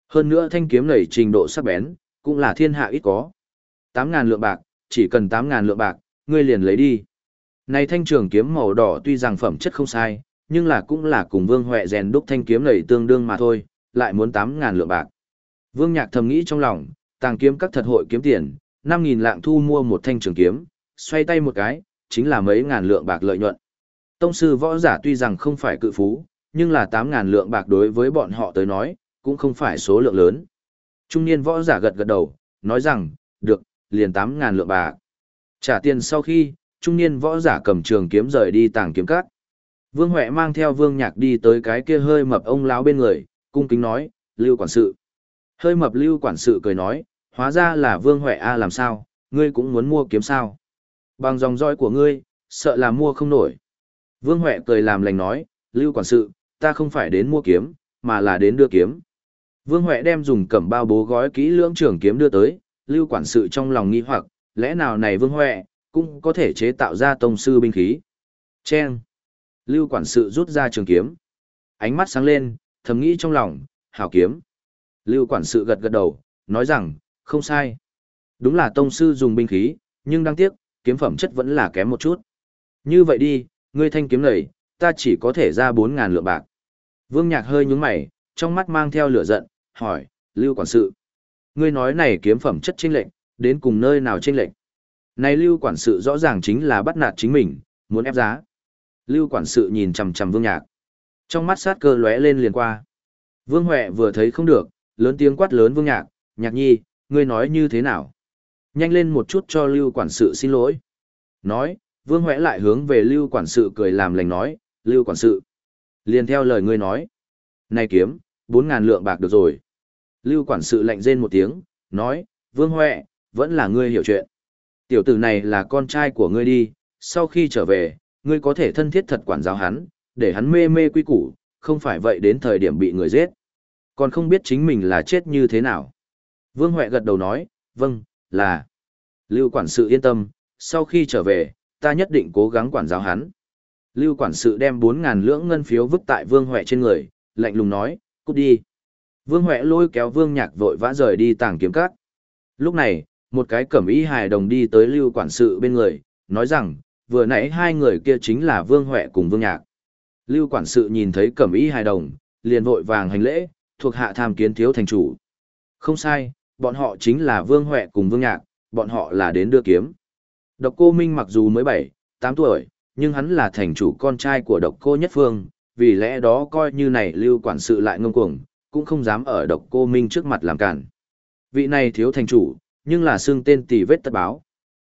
Hơn nữa thanh kiếm này trình độ sắc bén, cũng là thiên hạ ít có. 8.000 lượng bạc, chỉ cần 8.000 lượng bạc, ngươi liền lấy đi. Này thanh trường kiếm màu đỏ tuy rằng phẩm chất không sai, nhưng là cũng là cùng Vương Huệ rèn đúc thanh kiếm này tương đương mà thôi, lại muốn 8.000 lượng bạc. Vương Nhạc thầm nghĩ trong lòng, tàng kiếm các thật hội kiếm tiền, 5.000 lạng thu mua một thanh trường kiếm, xoay tay một cái, chính là mấy ngàn lượng bạc lợi nhuận. Tông sư võ giả tuy rằng không phải cự phú, nhưng là 8.000 lượng bạc đối với bọn họ tới nói, cũng không phải số lượng lớn. Trung niên võ giả gật gật đầu, nói rằng, được, liền 8.000 lượng bạc. Trả tiền sau khi, trung niên võ giả cầm trường kiếm rời đi tàng kiếm cát. Vương Huệ mang theo Vương Nhạc đi tới cái kia hơi mập ông lão bên người, cung kính nói, Lưu quản sự. Hơi mập Lưu quản sự cười nói, hóa ra là Vương Huệ A làm sao, ngươi cũng muốn mua kiếm sao. Bằng dòng roi của ngươi, sợ là mua không nổi. Vương Huệ cười làm lành nói, Lưu quản sự, ta không phải đến mua kiếm, mà là đến đưa kiếm. Vương Huệ đem dùng cẩm bao bố gói kỹ lưỡng trường kiếm đưa tới, Lưu quản sự trong lòng nghi hoặc, lẽ nào này Vương Huệ, cũng có thể chế tạo ra tông sư binh khí. Chen. Lưu quản sự rút ra trường kiếm. Ánh mắt sáng lên, thầm nghĩ trong lòng, hảo kiếm. Lưu quản sự gật gật đầu, nói rằng, không sai. Đúng là tông sư dùng binh khí, nhưng đáng tiếc, kiếm phẩm chất vẫn là kém một chút. Như vậy đi, ngươi thanh kiếm này, ta chỉ có thể ra 4.000 lượng bạc. Vương Nhạc hơi nhúng mày, trong mắt mang theo lửa giận, hỏi, Lưu Quản sự. Ngươi nói này kiếm phẩm chất chênh lệnh, đến cùng nơi nào chênh lệnh? Này Lưu Quản sự rõ ràng chính là bắt nạt chính mình, muốn ép giá. Lưu Quản sự nhìn chằm chằm Vương Nhạc. Trong mắt sát cơ lóe lên liền qua. Vương Huệ vừa thấy không được, lớn tiếng quát lớn Vương Nhạc, Nhạc nhi, ngươi nói như thế nào? Nhanh lên một chút cho Lưu Quản sự xin lỗi. Nói, Vương Huệ lại hướng về Lưu Quản sự cười làm lành nói, Lưu Quản sự. Liền theo lời ngươi nói. Này kiếm, bốn ngàn lượng bạc được rồi. Lưu Quản sự lạnh rên một tiếng, nói, Vương Huệ, vẫn là ngươi hiểu chuyện. Tiểu tử này là con trai của ngươi đi, sau khi trở về, ngươi có thể thân thiết thật quản giáo hắn, để hắn mê mê quy củ, không phải vậy đến thời điểm bị người giết. Còn không biết chính mình là chết như thế nào. Vương Huệ gật đầu nói, vâng, là. Lưu quản sự yên tâm, sau khi trở về, ta nhất định cố gắng quản giáo hắn. Lưu quản sự đem 4.000 lưỡng ngân phiếu vứt tại Vương Huệ trên người, lạnh lùng nói, cút đi. Vương Huệ lôi kéo Vương Nhạc vội vã rời đi tàng kiếm cát. Lúc này, một cái cẩm y hài đồng đi tới Lưu quản sự bên người, nói rằng, vừa nãy hai người kia chính là Vương Huệ cùng Vương Nhạc. Lưu quản sự nhìn thấy cẩm y hài đồng, liền vội vàng hành lễ, thuộc hạ tham kiến thiếu thành chủ. Không sai, bọn họ chính là Vương Huệ cùng Vương Nhạc, bọn họ là đến đưa kiếm. Độc cô Minh mặc dù mới 7, 8 tuổi, nhưng hắn là thành chủ con trai của độc cô Nhất Phương, vì lẽ đó coi như này lưu quản sự lại ngông cuồng, cũng không dám ở độc cô Minh trước mặt làm cản. Vị này thiếu thành chủ, nhưng là xương tên tỷ vết tất báo.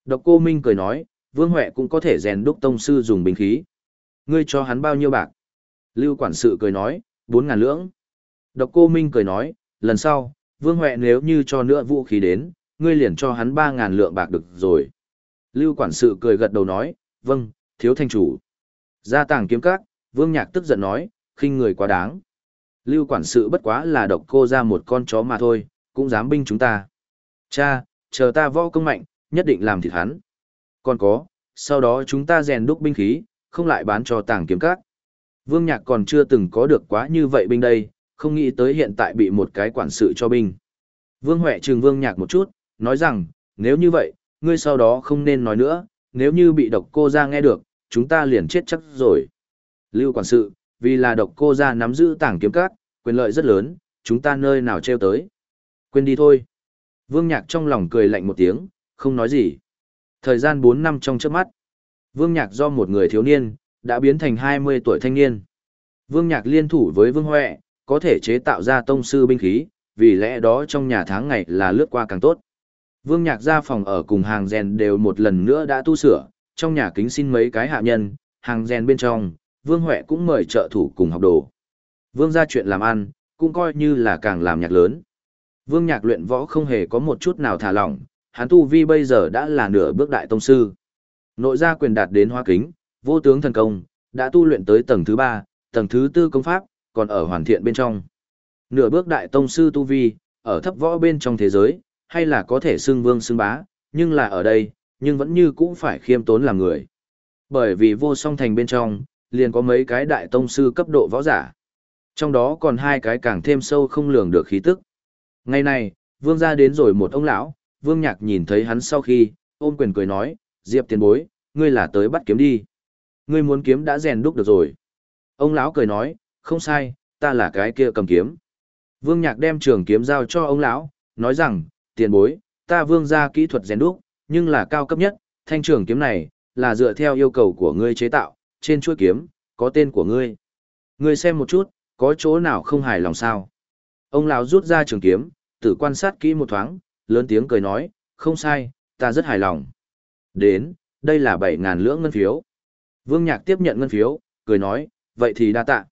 Độc cô Minh cười nói, Vương Huệ cũng có thể rèn đúc tông sư dùng binh khí. Ngươi cho hắn bao nhiêu bạc? Lưu quản sự cười nói, bốn ngàn lưỡng. Độc cô Minh cười nói, lần sau, Vương Huệ nếu như cho nữa vũ khí đến, ngươi liền cho hắn ba ngàn lượng bạc được rồi. Lưu quản sự cười gật đầu nói, vâng, thiếu thanh chủ. Gia tàng kiếm các, Vương Nhạc tức giận nói, khinh người quá đáng. Lưu quản sự bất quá là độc cô ra một con chó mà thôi, cũng dám binh chúng ta. Cha, chờ ta võ công mạnh, nhất định làm thịt hắn. Còn có, sau đó chúng ta rèn đúc binh khí, không lại bán cho tàng kiếm các. Vương Nhạc còn chưa từng có được quá như vậy binh đây, không nghĩ tới hiện tại bị một cái quản sự cho binh. Vương Huệ trừng Vương Nhạc một chút, nói rằng, nếu như vậy, ngươi sau đó không nên nói nữa, nếu như bị độc cô ra nghe được, chúng ta liền chết chắc rồi. Lưu quản sự, vì là độc cô ra nắm giữ tảng kiếm cát, quyền lợi rất lớn, chúng ta nơi nào treo tới. Quên đi thôi. Vương Nhạc trong lòng cười lạnh một tiếng, không nói gì. Thời gian 4 năm trong trước mắt, Vương Nhạc do một người thiếu niên, đã biến thành 20 tuổi thanh niên. Vương Nhạc liên thủ với Vương Huệ, có thể chế tạo ra tông sư binh khí, vì lẽ đó trong nhà tháng ngày là lướt qua càng tốt. Vương Nhạc ra phòng ở cùng hàng rèn đều một lần nữa đã tu sửa, trong nhà kính xin mấy cái hạ nhân, hàng rèn bên trong, Vương Huệ cũng mời trợ thủ cùng học đồ. Vương ra chuyện làm ăn, cũng coi như là càng làm nhạc lớn. Vương Nhạc luyện võ không hề có một chút nào thả lỏng, hắn tu vi bây giờ đã là nửa bước đại tông sư. Nội gia quyền đạt đến hoa kính, vô tướng thần công, đã tu luyện tới tầng thứ 3, tầng thứ 4 công pháp, còn ở hoàn thiện bên trong. Nửa bước đại tông sư tu vi, ở thấp võ bên trong thế giới, hay là có thể xưng vương xưng bá, nhưng là ở đây, nhưng vẫn như cũng phải khiêm tốn làm người. Bởi vì vô song thành bên trong, liền có mấy cái đại tông sư cấp độ võ giả. Trong đó còn hai cái càng thêm sâu không lường được khí tức. Ngày này, vương gia đến rồi một ông lão, vương nhạc nhìn thấy hắn sau khi, ôm quyền cười nói, diệp tiền bối, ngươi là tới bắt kiếm đi. Ngươi muốn kiếm đã rèn đúc được rồi. Ông lão cười nói, không sai, ta là cái kia cầm kiếm. Vương Nhạc đem trường kiếm giao cho ông lão, nói rằng, tiền bối, ta vương ra kỹ thuật rèn đúc, nhưng là cao cấp nhất, thanh trường kiếm này, là dựa theo yêu cầu của ngươi chế tạo, trên chuôi kiếm, có tên của ngươi. Ngươi xem một chút, có chỗ nào không hài lòng sao? Ông lão rút ra trường kiếm, tự quan sát kỹ một thoáng, lớn tiếng cười nói, không sai, ta rất hài lòng. Đến, đây là 7.000 lưỡng ngân phiếu. Vương Nhạc tiếp nhận ngân phiếu, cười nói, vậy thì đa tạ.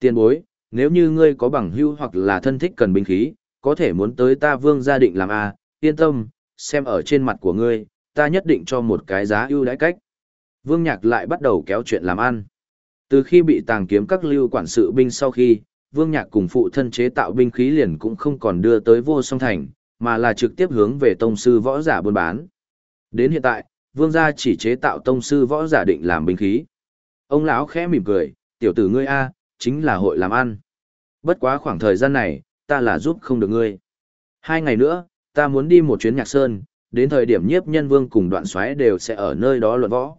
Tiền bối, nếu như ngươi có bằng hưu hoặc là thân thích cần binh khí, có thể muốn tới ta vương gia định làm a, yên tâm, xem ở trên mặt của ngươi, ta nhất định cho một cái giá ưu đãi cách. Vương Nhạc lại bắt đầu kéo chuyện làm ăn. Từ khi bị tàng kiếm các lưu quản sự binh sau khi, Vương Nhạc cùng phụ thân chế tạo binh khí liền cũng không còn đưa tới vô song thành, mà là trực tiếp hướng về tông sư võ giả buôn bán. Đến hiện tại, Vương gia chỉ chế tạo tông sư võ giả định làm binh khí. Ông lão khẽ mỉm cười, tiểu tử ngươi a, chính là hội làm ăn. Bất quá khoảng thời gian này, ta là giúp không được ngươi. Hai ngày nữa, ta muốn đi một chuyến nhạc sơn, đến thời điểm nhiếp nhân vương cùng đoạn xoáy đều sẽ ở nơi đó luận võ.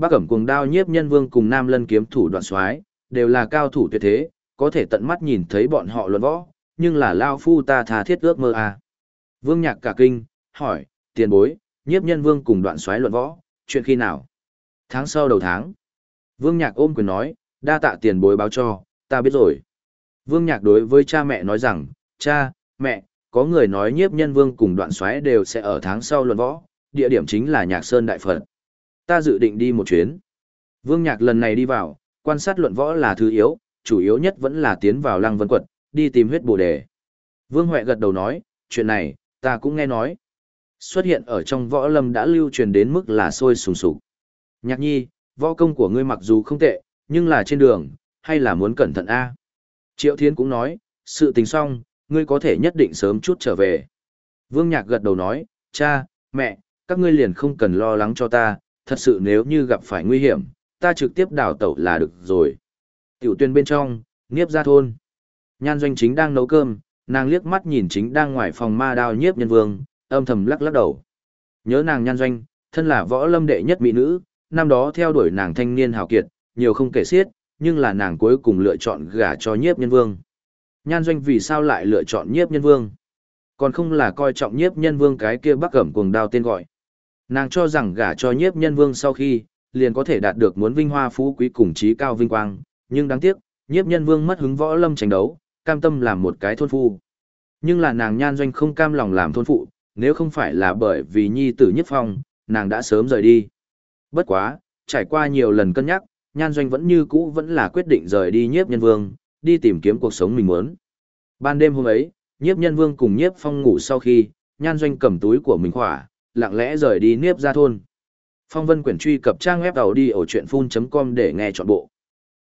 Bác Cẩm cùng Đao Nhiếp Nhân Vương cùng Nam Lân kiếm thủ đoạn Xoáy đều là cao thủ tuyệt thế, có thể tận mắt nhìn thấy bọn họ luận võ, nhưng là lao phu ta tha thiết ước mơ à. Vương Nhạc cả kinh, hỏi, tiền bối, Nhiếp Nhân Vương cùng đoạn xoáy luận võ, chuyện khi nào? Tháng sau đầu tháng. Vương Nhạc ôm quyền nói, đa tạ tiền bối báo cho, ta biết rồi. Vương Nhạc đối với cha mẹ nói rằng, cha, mẹ, có người nói nhiếp nhân vương cùng đoạn xoáy đều sẽ ở tháng sau luận võ, địa điểm chính là Nhạc Sơn Đại Phật. Ta dự định đi một chuyến. Vương Nhạc lần này đi vào, quan sát luận võ là thứ yếu, chủ yếu nhất vẫn là tiến vào lăng vân quật, đi tìm huyết bồ đề. Vương Huệ gật đầu nói, chuyện này, ta cũng nghe nói. Xuất hiện ở trong võ lâm đã lưu truyền đến mức là sôi sùng sục. Nhạc nhi, võ công của ngươi mặc dù không tệ, nhưng là trên đường, hay là muốn cẩn thận a Triệu Thiên cũng nói, sự tình xong, ngươi có thể nhất định sớm chút trở về. Vương Nhạc gật đầu nói, cha, mẹ, các ngươi liền không cần lo lắng cho ta, thật sự nếu như gặp phải nguy hiểm, ta trực tiếp đào tẩu là được rồi. Tiểu tuyên bên trong, Niếp ra thôn. Nhan doanh chính đang nấu cơm, nàng liếc mắt nhìn chính đang ngoài phòng ma đao nhiếp nhân vương, âm thầm lắc lắc đầu. Nhớ nàng nhan doanh, thân là võ lâm đệ nhất mỹ nữ, năm đó theo đuổi nàng thanh niên hào kiệt, nhiều không kể xiết, nhưng là nàng cuối cùng lựa chọn gả cho nhiếp nhân vương. Nhan doanh vì sao lại lựa chọn nhiếp nhân vương? Còn không là coi trọng nhiếp nhân vương cái kia bắc cẩm cuồng đao tên gọi. Nàng cho rằng gả cho nhiếp nhân vương sau khi, liền có thể đạt được muốn vinh hoa phú quý cùng trí cao vinh quang, nhưng đáng tiếc, nhiếp nhân vương mất hứng võ lâm tranh đấu, cam tâm làm một cái thôn phu. Nhưng là nàng nhan doanh không cam lòng làm thôn phụ, nếu không phải là bởi vì nhi tử nhất phong, nàng đã sớm rời đi. Bất quá, trải qua nhiều lần cân nhắc, nhan doanh vẫn như cũ vẫn là quyết định rời đi nhiếp nhân vương, đi tìm kiếm cuộc sống mình muốn. Ban đêm hôm ấy, nhiếp nhân vương cùng nhiếp phong ngủ sau khi, nhan doanh cầm túi của mình khỏa, lặng lẽ rời đi nhiếp ra thôn. Phong vân quyển truy cập trang web đầu đi ở chuyện full.com để nghe trọn bộ.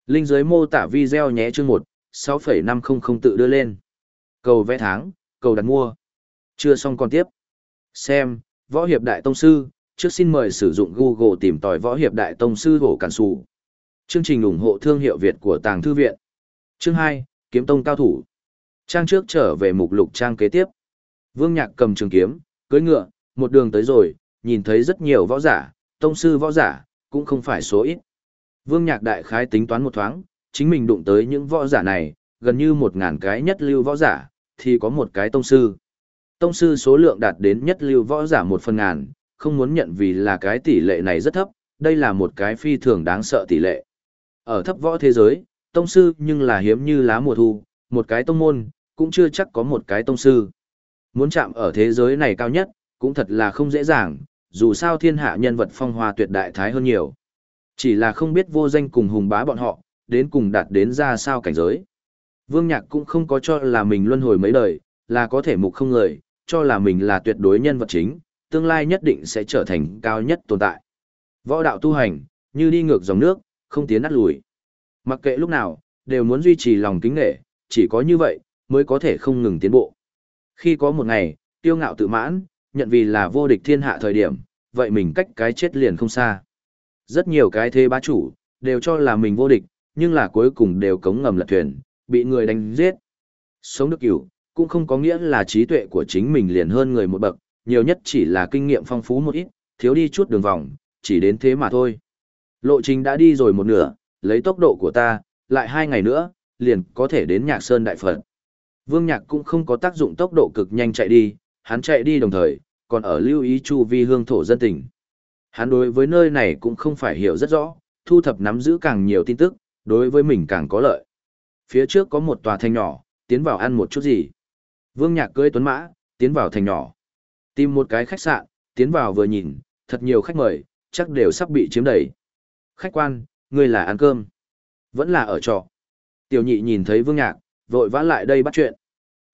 Linh dưới mô tả video nhé chương 1, 6,500 tự đưa lên. Cầu vẽ tháng, cầu đặt mua. Chưa xong còn tiếp. Xem, Võ Hiệp Đại Tông Sư, trước xin mời sử dụng Google tìm tòi Võ Hiệp Đại Tông Sư hổ cản Sù. Chương trình ủng hộ thương hiệu Việt của Tàng Thư Viện. Chương 2, Kiếm Tông Cao Thủ. Trang trước trở về mục lục trang kế tiếp. Vương Nhạc cầm trường kiếm, cưỡi ngựa, một đường tới rồi, nhìn thấy rất nhiều võ giả, tông sư võ giả, cũng không phải số ít. Vương Nhạc đại khái tính toán một thoáng, chính mình đụng tới những võ giả này, gần như một ngàn cái nhất lưu võ giả, thì có một cái tông sư. Tông sư số lượng đạt đến nhất lưu võ giả một phần ngàn, không muốn nhận vì là cái tỷ lệ này rất thấp, đây là một cái phi thường đáng sợ tỷ lệ. Ở thấp võ thế giới, tông sư nhưng là hiếm như lá mùa thu, một cái tông môn, cũng chưa chắc có một cái tông sư. Muốn chạm ở thế giới này cao nhất, cũng thật là không dễ dàng, dù sao thiên hạ nhân vật phong hoa tuyệt đại thái hơn nhiều. Chỉ là không biết vô danh cùng hùng bá bọn họ, đến cùng đạt đến ra sao cảnh giới. Vương Nhạc cũng không có cho là mình luân hồi mấy đời, là có thể mục không người, cho là mình là tuyệt đối nhân vật chính, tương lai nhất định sẽ trở thành cao nhất tồn tại. Võ đạo tu hành, như đi ngược dòng nước, không tiến nát lùi. Mặc kệ lúc nào, đều muốn duy trì lòng kính nghệ, chỉ có như vậy, mới có thể không ngừng tiến bộ. Khi có một ngày, tiêu ngạo tự mãn, nhận vì là vô địch thiên hạ thời điểm, vậy mình cách cái chết liền không xa. Rất nhiều cái thế bá chủ, đều cho là mình vô địch, nhưng là cuối cùng đều cống ngầm lật thuyền, bị người đánh giết. Sống được cửu, cũng không có nghĩa là trí tuệ của chính mình liền hơn người một bậc, nhiều nhất chỉ là kinh nghiệm phong phú một ít, thiếu đi chút đường vòng, chỉ đến thế mà thôi. Lộ trình đã đi rồi một nửa, lấy tốc độ của ta, lại hai ngày nữa, liền có thể đến Nhạc Sơn Đại Phật. Vương Nhạc cũng không có tác dụng tốc độ cực nhanh chạy đi, hắn chạy đi đồng thời, còn ở lưu ý chu vi hương thổ dân tình. Hắn đối với nơi này cũng không phải hiểu rất rõ, thu thập nắm giữ càng nhiều tin tức, đối với mình càng có lợi. Phía trước có một tòa thành nhỏ, tiến vào ăn một chút gì. Vương Nhạc cưỡi tuấn mã, tiến vào thành nhỏ. Tìm một cái khách sạn, tiến vào vừa nhìn, thật nhiều khách mời, chắc đều sắp bị chiếm đầy. Khách quan, ngươi là ăn cơm. Vẫn là ở trọ. Tiểu nhị nhìn thấy Vương Nhạc, vội vã lại đây bắt chuyện.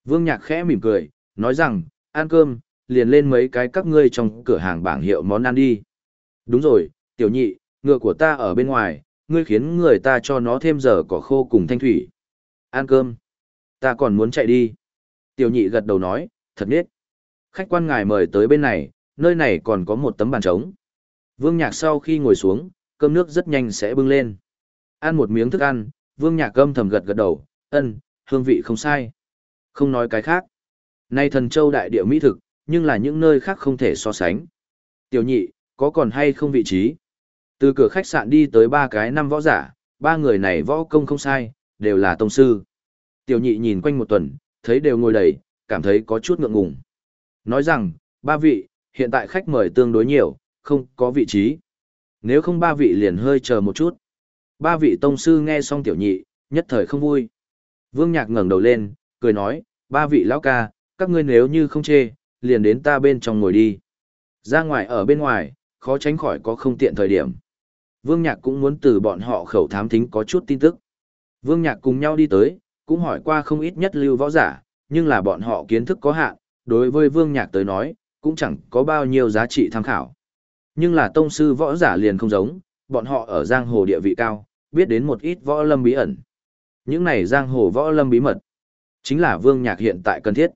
Vương Nhạc khẽ mỉm cười, nói rằng, ăn cơm, liền lên mấy cái các ngươi trong cửa hàng bảng hiệu món ăn đi. Đúng rồi, tiểu nhị, ngựa của ta ở bên ngoài, ngươi khiến người ta cho nó thêm giờ cỏ khô cùng thanh thủy. Ăn cơm. Ta còn muốn chạy đi. Tiểu nhị gật đầu nói, thật nết. Khách quan ngài mời tới bên này, nơi này còn có một tấm bàn trống. Vương Nhạc sau khi ngồi xuống, cơm nước rất nhanh sẽ bưng lên. Ăn một miếng thức ăn, Vương Nhạc cơm thầm gật gật đầu, ân, hương vị không sai. Không nói cái khác. Nay thần châu đại địa mỹ thực, nhưng là những nơi khác không thể so sánh. Tiểu nhị, có còn hay không vị trí? Từ cửa khách sạn đi tới ba cái năm võ giả, ba người này võ công không sai, đều là tông sư. Tiểu nhị nhìn quanh một tuần, thấy đều ngồi đầy, cảm thấy có chút ngượng ngùng. Nói rằng, ba vị, hiện tại khách mời tương đối nhiều, không có vị trí. Nếu không ba vị liền hơi chờ một chút. Ba vị tông sư nghe xong tiểu nhị, nhất thời không vui. Vương Nhạc ngẩng đầu lên, cười nói, ba vị lão ca, các ngươi nếu như không chê, liền đến ta bên trong ngồi đi. Ra ngoài ở bên ngoài, khó tránh khỏi có không tiện thời điểm. Vương Nhạc cũng muốn từ bọn họ khẩu thám thính có chút tin tức. Vương Nhạc cùng nhau đi tới, cũng hỏi qua không ít nhất lưu võ giả, nhưng là bọn họ kiến thức có hạn, đối với Vương Nhạc tới nói, cũng chẳng có bao nhiêu giá trị tham khảo. Nhưng là tông sư võ giả liền không giống, bọn họ ở giang hồ địa vị cao, biết đến một ít võ lâm bí ẩn. Những này giang hồ võ lâm bí mật, chính là Vương Nhạc hiện tại cần thiết.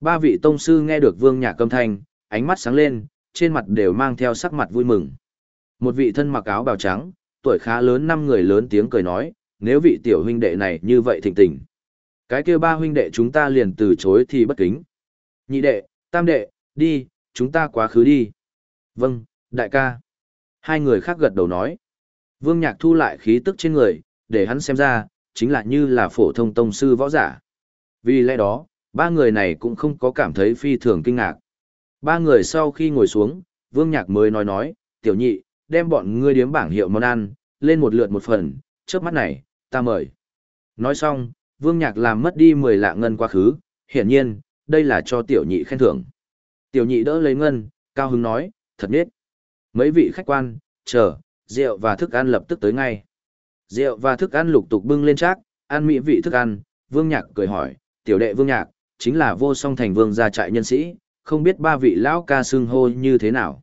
Ba vị tông sư nghe được Vương Nhạc âm thanh, ánh mắt sáng lên, trên mặt đều mang theo sắc mặt vui mừng. Một vị thân mặc áo bào trắng, tuổi khá lớn năm người lớn tiếng cười nói, nếu vị tiểu huynh đệ này như vậy thịnh tình. Cái kia ba huynh đệ chúng ta liền từ chối thì bất kính. Nhị đệ, tam đệ, đi, chúng ta quá khứ đi. Vâng, đại ca. Hai người khác gật đầu nói. Vương Nhạc thu lại khí tức trên người, để hắn xem ra, chính là như là phổ thông tông sư võ giả. Vì lẽ đó, ba người này cũng không có cảm thấy phi thường kinh ngạc. Ba người sau khi ngồi xuống, Vương Nhạc mới nói nói, tiểu nhị, đem bọn ngươi điếm bảng hiệu món ăn, lên một lượt một phần, trước mắt này, ta mời. Nói xong, Vương Nhạc làm mất đi 10 lạng ngân quá khứ, hiển nhiên, đây là cho tiểu nhị khen thưởng. Tiểu nhị đỡ lấy ngân, cao hứng nói, thật nết. Mấy vị khách quan, chờ, rượu và thức ăn lập tức tới ngay. Rượu và thức ăn lục tục bưng lên trác, ăn mỹ vị thức ăn, Vương Nhạc cười hỏi, tiểu đệ Vương Nhạc, chính là vô song thành vương gia trại nhân sĩ, không biết ba vị lão ca xưng hô như thế nào.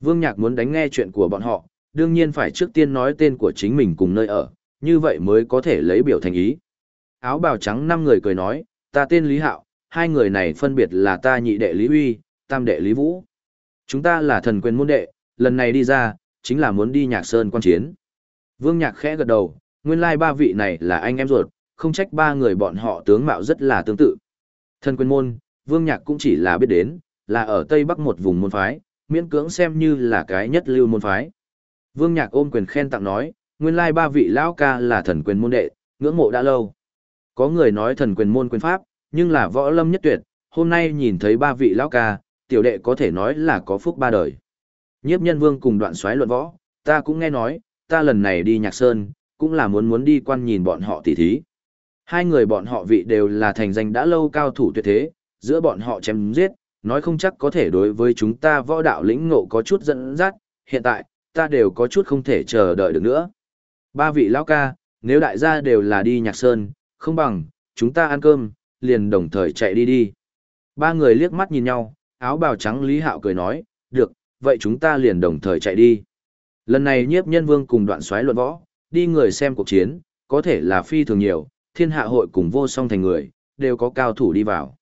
Vương Nhạc muốn đánh nghe chuyện của bọn họ, đương nhiên phải trước tiên nói tên của chính mình cùng nơi ở, như vậy mới có thể lấy biểu thành ý. Áo bào trắng năm người cười nói, ta tên Lý Hạo, hai người này phân biệt là ta nhị đệ Lý Huy, tam đệ Lý Vũ. Chúng ta là thần quyền môn đệ, lần này đi ra, chính là muốn đi nhạc sơn quan chiến. Vương Nhạc khẽ gật đầu, nguyên lai ba vị này là anh em ruột, không trách ba người bọn họ tướng mạo rất là tương tự. Thần quyền môn, Vương Nhạc cũng chỉ là biết đến, là ở Tây Bắc một vùng môn phái, miễn cưỡng xem như là cái nhất lưu môn phái. Vương Nhạc ôm quyền khen tặng nói, nguyên lai ba vị lão ca là thần quyền môn đệ, ngưỡng mộ đã lâu. Có người nói thần quyền môn quyền pháp, nhưng là võ lâm nhất tuyệt, hôm nay nhìn thấy ba vị lão ca, tiểu đệ có thể nói là có phúc ba đời. Nhiếp nhân vương cùng đoạn xoáy luận võ, ta cũng nghe nói, ta lần này đi nhạc sơn, cũng là muốn muốn đi quan nhìn bọn họ tỉ thí. Hai người bọn họ vị đều là thành danh đã lâu cao thủ tuyệt thế, giữa bọn họ chém giết, nói không chắc có thể đối với chúng ta võ đạo lĩnh ngộ có chút dẫn dắt, hiện tại, ta đều có chút không thể chờ đợi được nữa. Ba vị lão ca, nếu đại gia đều là đi nhạc sơn, không bằng, chúng ta ăn cơm, liền đồng thời chạy đi đi. Ba người liếc mắt nhìn nhau, áo bào trắng Lý Hạo cười nói, được, vậy chúng ta liền đồng thời chạy đi. Lần này nhiếp nhân vương cùng đoạn xoáy luận võ, đi người xem cuộc chiến, có thể là phi thường nhiều, thiên hạ hội cùng vô song thành người, đều có cao thủ đi vào.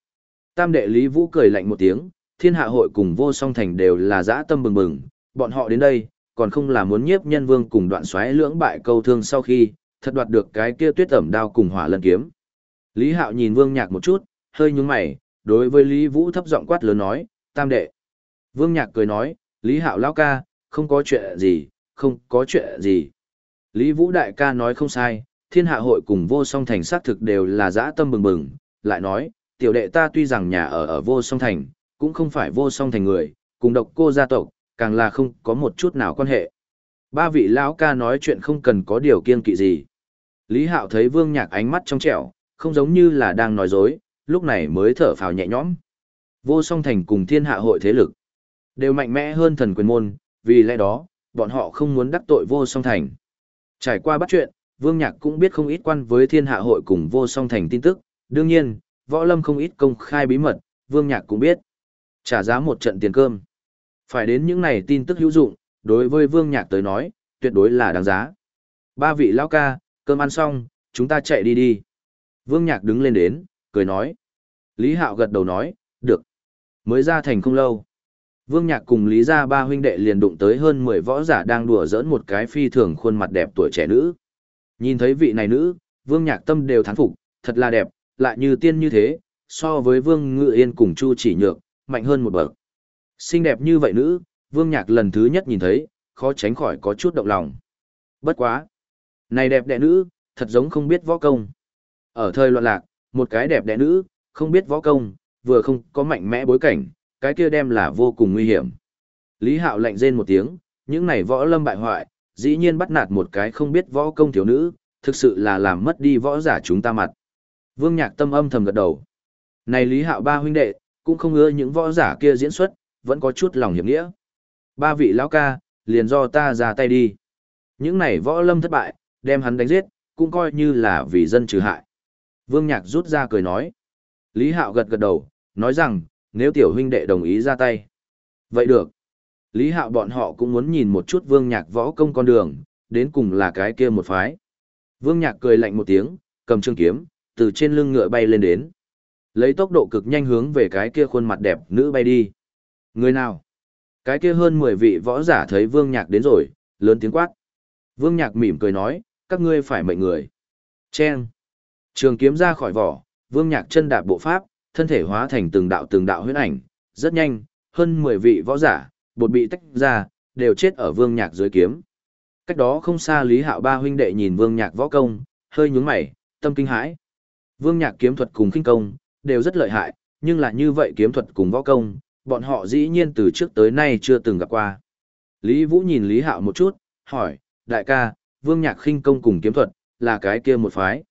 Tam đệ Lý Vũ cười lạnh một tiếng, thiên hạ hội cùng vô song thành đều là dã tâm bừng bừng, bọn họ đến đây, còn không là muốn nhiếp nhân vương cùng đoạn xoáy lưỡng bại câu thương sau khi, thật đoạt được cái kia tuyết ẩm đao cùng hỏa lân kiếm. Lý Hạo nhìn Vương Nhạc một chút, hơi nhướng mày, đối với Lý Vũ thấp giọng quát lớn nói, tam đệ. Vương Nhạc cười nói, Lý Hạo lão ca, không có chuyện gì, không có chuyện gì. Lý Vũ đại ca nói không sai, thiên hạ hội cùng vô song thành xác thực đều là dã tâm bừng bừng, lại nói, tiểu đệ ta tuy rằng nhà ở ở vô song thành, cũng không phải vô song thành người, cùng độc cô gia tộc, càng là không có một chút nào quan hệ. Ba vị lão ca nói chuyện không cần có điều kiên kỵ gì. Lý Hạo thấy Vương Nhạc ánh mắt trong trẻo, không giống như là đang nói dối, lúc này mới thở phào nhẹ nhõm. Vô song thành cùng thiên hạ hội thế lực, đều mạnh mẽ hơn thần quyền môn, vì lẽ đó, bọn họ không muốn đắc tội vô song thành. Trải qua bắt chuyện, Vương Nhạc cũng biết không ít quan với thiên hạ hội cùng vô song thành tin tức, đương nhiên, võ lâm không ít công khai bí mật, Vương Nhạc cũng biết. Trả giá một trận tiền cơm. Phải đến những này tin tức hữu dụng, đối với Vương Nhạc tới nói, tuyệt đối là đáng giá. Ba vị lão ca, cơm ăn xong, chúng ta chạy đi đi. Vương Nhạc đứng lên đến, cười nói. Lý Hạo gật đầu nói, được. Mới ra thành không lâu. Vương Nhạc cùng Lý gia ba huynh đệ liền đụng tới hơn 10 võ giả đang đùa giỡn một cái phi thường khuôn mặt đẹp tuổi trẻ nữ. Nhìn thấy vị này nữ, Vương Nhạc tâm đều thán phục, thật là đẹp, lại như tiên như thế, so với Vương Ngự Yên cùng Chu Chỉ Nhược, mạnh hơn một bậc. Xinh đẹp như vậy nữ, Vương Nhạc lần thứ nhất nhìn thấy, khó tránh khỏi có chút động lòng. Bất quá. Này đẹp đẽ nữ, thật giống không biết võ công. Ở thời loạn lạc, một cái đẹp đẽ nữ, không biết võ công, vừa không có mạnh mẽ bối cảnh, cái kia đem là vô cùng nguy hiểm. Lý Hạo lạnh rên một tiếng, những này võ lâm bại hoại, dĩ nhiên bắt nạt một cái không biết võ công thiếu nữ, thực sự là làm mất đi võ giả chúng ta mặt. Vương Nhạc tâm âm thầm gật đầu. Này Lý Hạo ba huynh đệ, cũng không ưa những võ giả kia diễn xuất, vẫn có chút lòng hiểm nghĩa. Ba vị lão ca, liền do ta ra tay đi. Những này võ lâm thất bại, đem hắn đánh giết, cũng coi như là vì dân trừ hại. Vương Nhạc rút ra cười nói. Lý Hạo gật gật đầu, nói rằng, nếu tiểu huynh đệ đồng ý ra tay. Vậy được. Lý Hạo bọn họ cũng muốn nhìn một chút Vương Nhạc võ công con đường, đến cùng là cái kia một phái. Vương Nhạc cười lạnh một tiếng, cầm trường kiếm, từ trên lưng ngựa bay lên đến. Lấy tốc độ cực nhanh hướng về cái kia khuôn mặt đẹp nữ bay đi. Người nào? Cái kia hơn 10 vị võ giả thấy Vương Nhạc đến rồi, lớn tiếng quát. Vương Nhạc mỉm cười nói, các ngươi phải mệnh người. Chen. Trường kiếm ra khỏi vỏ, Vương Nhạc chân đạp bộ pháp, thân thể hóa thành từng đạo từng đạo huyễn ảnh, rất nhanh, hơn 10 vị võ giả, bột bị tách ra, đều chết ở Vương Nhạc dưới kiếm. Cách đó không xa Lý Hạo ba huynh đệ nhìn Vương Nhạc võ công, hơi nhướng mày, tâm kinh hãi. Vương Nhạc kiếm thuật cùng khinh công đều rất lợi hại, nhưng là như vậy kiếm thuật cùng võ công, bọn họ dĩ nhiên từ trước tới nay chưa từng gặp qua. Lý Vũ nhìn Lý Hạo một chút, hỏi, đại ca, Vương Nhạc khinh công cùng kiếm thuật, là cái kia một phái.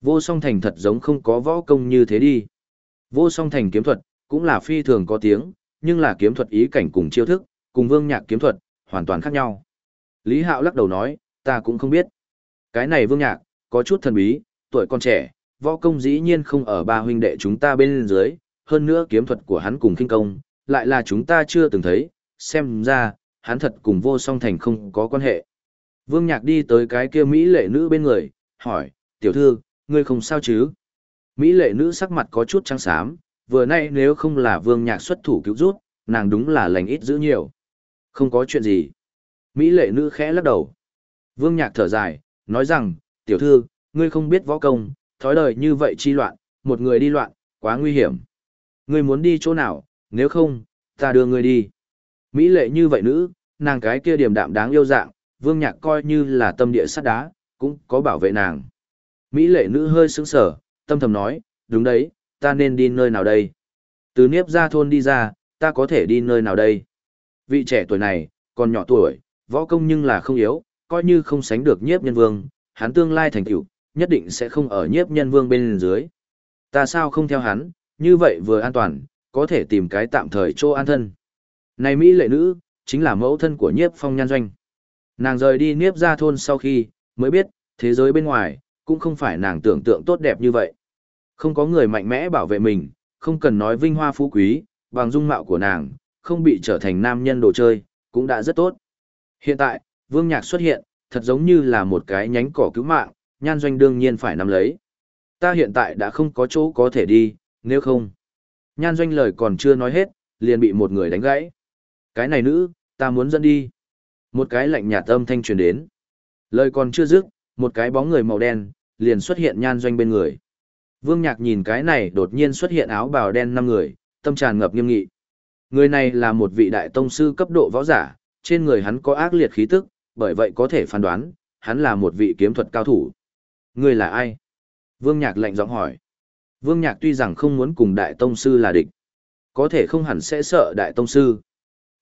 Vô song thành thật giống không có võ công như thế đi. Vô song thành kiếm thuật, cũng là phi thường có tiếng, nhưng là kiếm thuật ý cảnh cùng chiêu thức, cùng vương nhạc kiếm thuật, hoàn toàn khác nhau. Lý Hạo lắc đầu nói, ta cũng không biết. Cái này vương nhạc, có chút thần bí, tuổi còn trẻ, võ công dĩ nhiên không ở ba huynh đệ chúng ta bên dưới, hơn nữa kiếm thuật của hắn cùng kinh công, lại là chúng ta chưa từng thấy, xem ra, hắn thật cùng vô song thành không có quan hệ. Vương Nhạc đi tới cái kia Mỹ lệ nữ bên người, hỏi, tiểu thư, ngươi không sao chứ? Mỹ lệ nữ sắc mặt có chút trắng xám, vừa nay nếu không là Vương Nhạc xuất thủ cứu rút, nàng đúng là lành ít giữ nhiều. Không có chuyện gì. Mỹ lệ nữ khẽ lắc đầu. Vương Nhạc thở dài, nói rằng, tiểu thư, ngươi không biết võ công, thói đời như vậy chi loạn, một người đi loạn, quá nguy hiểm. Ngươi muốn đi chỗ nào, nếu không, ta đưa ngươi đi. Mỹ lệ như vậy nữ, nàng cái kia điểm đạm đáng yêu dạng, Vương Nhạc coi như là tâm địa sắt đá, cũng có bảo vệ nàng. Mỹ lệ nữ hơi sững sờ, tâm thầm nói, đúng đấy, ta nên đi nơi nào đây? Từ Niếp ra thôn đi ra, ta có thể đi nơi nào đây? Vị trẻ tuổi này, còn nhỏ tuổi, võ công nhưng là không yếu, coi như không sánh được nhiếp nhân vương, hắn tương lai thành tựu nhất định sẽ không ở nhiếp nhân vương bên dưới. Ta sao không theo hắn, như vậy vừa an toàn, có thể tìm cái tạm thời chỗ an thân. Này Mỹ lệ nữ, chính là mẫu thân của nhiếp phong nhan doanh. Nàng rời đi Nhiếp ra thôn sau khi, mới biết, thế giới bên ngoài, cũng không phải nàng tưởng tượng tốt đẹp như vậy. Không có người mạnh mẽ bảo vệ mình, không cần nói vinh hoa phú quý, bằng dung mạo của nàng, không bị trở thành nam nhân đồ chơi, cũng đã rất tốt. Hiện tại, Vương Nhạc xuất hiện, thật giống như là một cái nhánh cỏ cứu mạng, nhan doanh đương nhiên phải nắm lấy. Ta hiện tại đã không có chỗ có thể đi, nếu không. Nhan doanh lời còn chưa nói hết, liền bị một người đánh gãy. Cái này nữ, ta muốn dẫn đi. Một cái lạnh nhạt âm thanh truyền đến. Lời còn chưa dứt, một cái bóng người màu đen, liền xuất hiện nhan doanh bên người. Vương Nhạc nhìn cái này đột nhiên xuất hiện áo bào đen năm người, tâm tràn ngập nghiêm nghị. Người này là một vị đại tông sư cấp độ võ giả, trên người hắn có ác liệt khí tức, bởi vậy có thể phán đoán, hắn là một vị kiếm thuật cao thủ. Ngươi là ai? Vương Nhạc lạnh giọng hỏi. Vương Nhạc tuy rằng không muốn cùng đại tông sư là địch, có thể không hẳn sẽ sợ đại tông sư.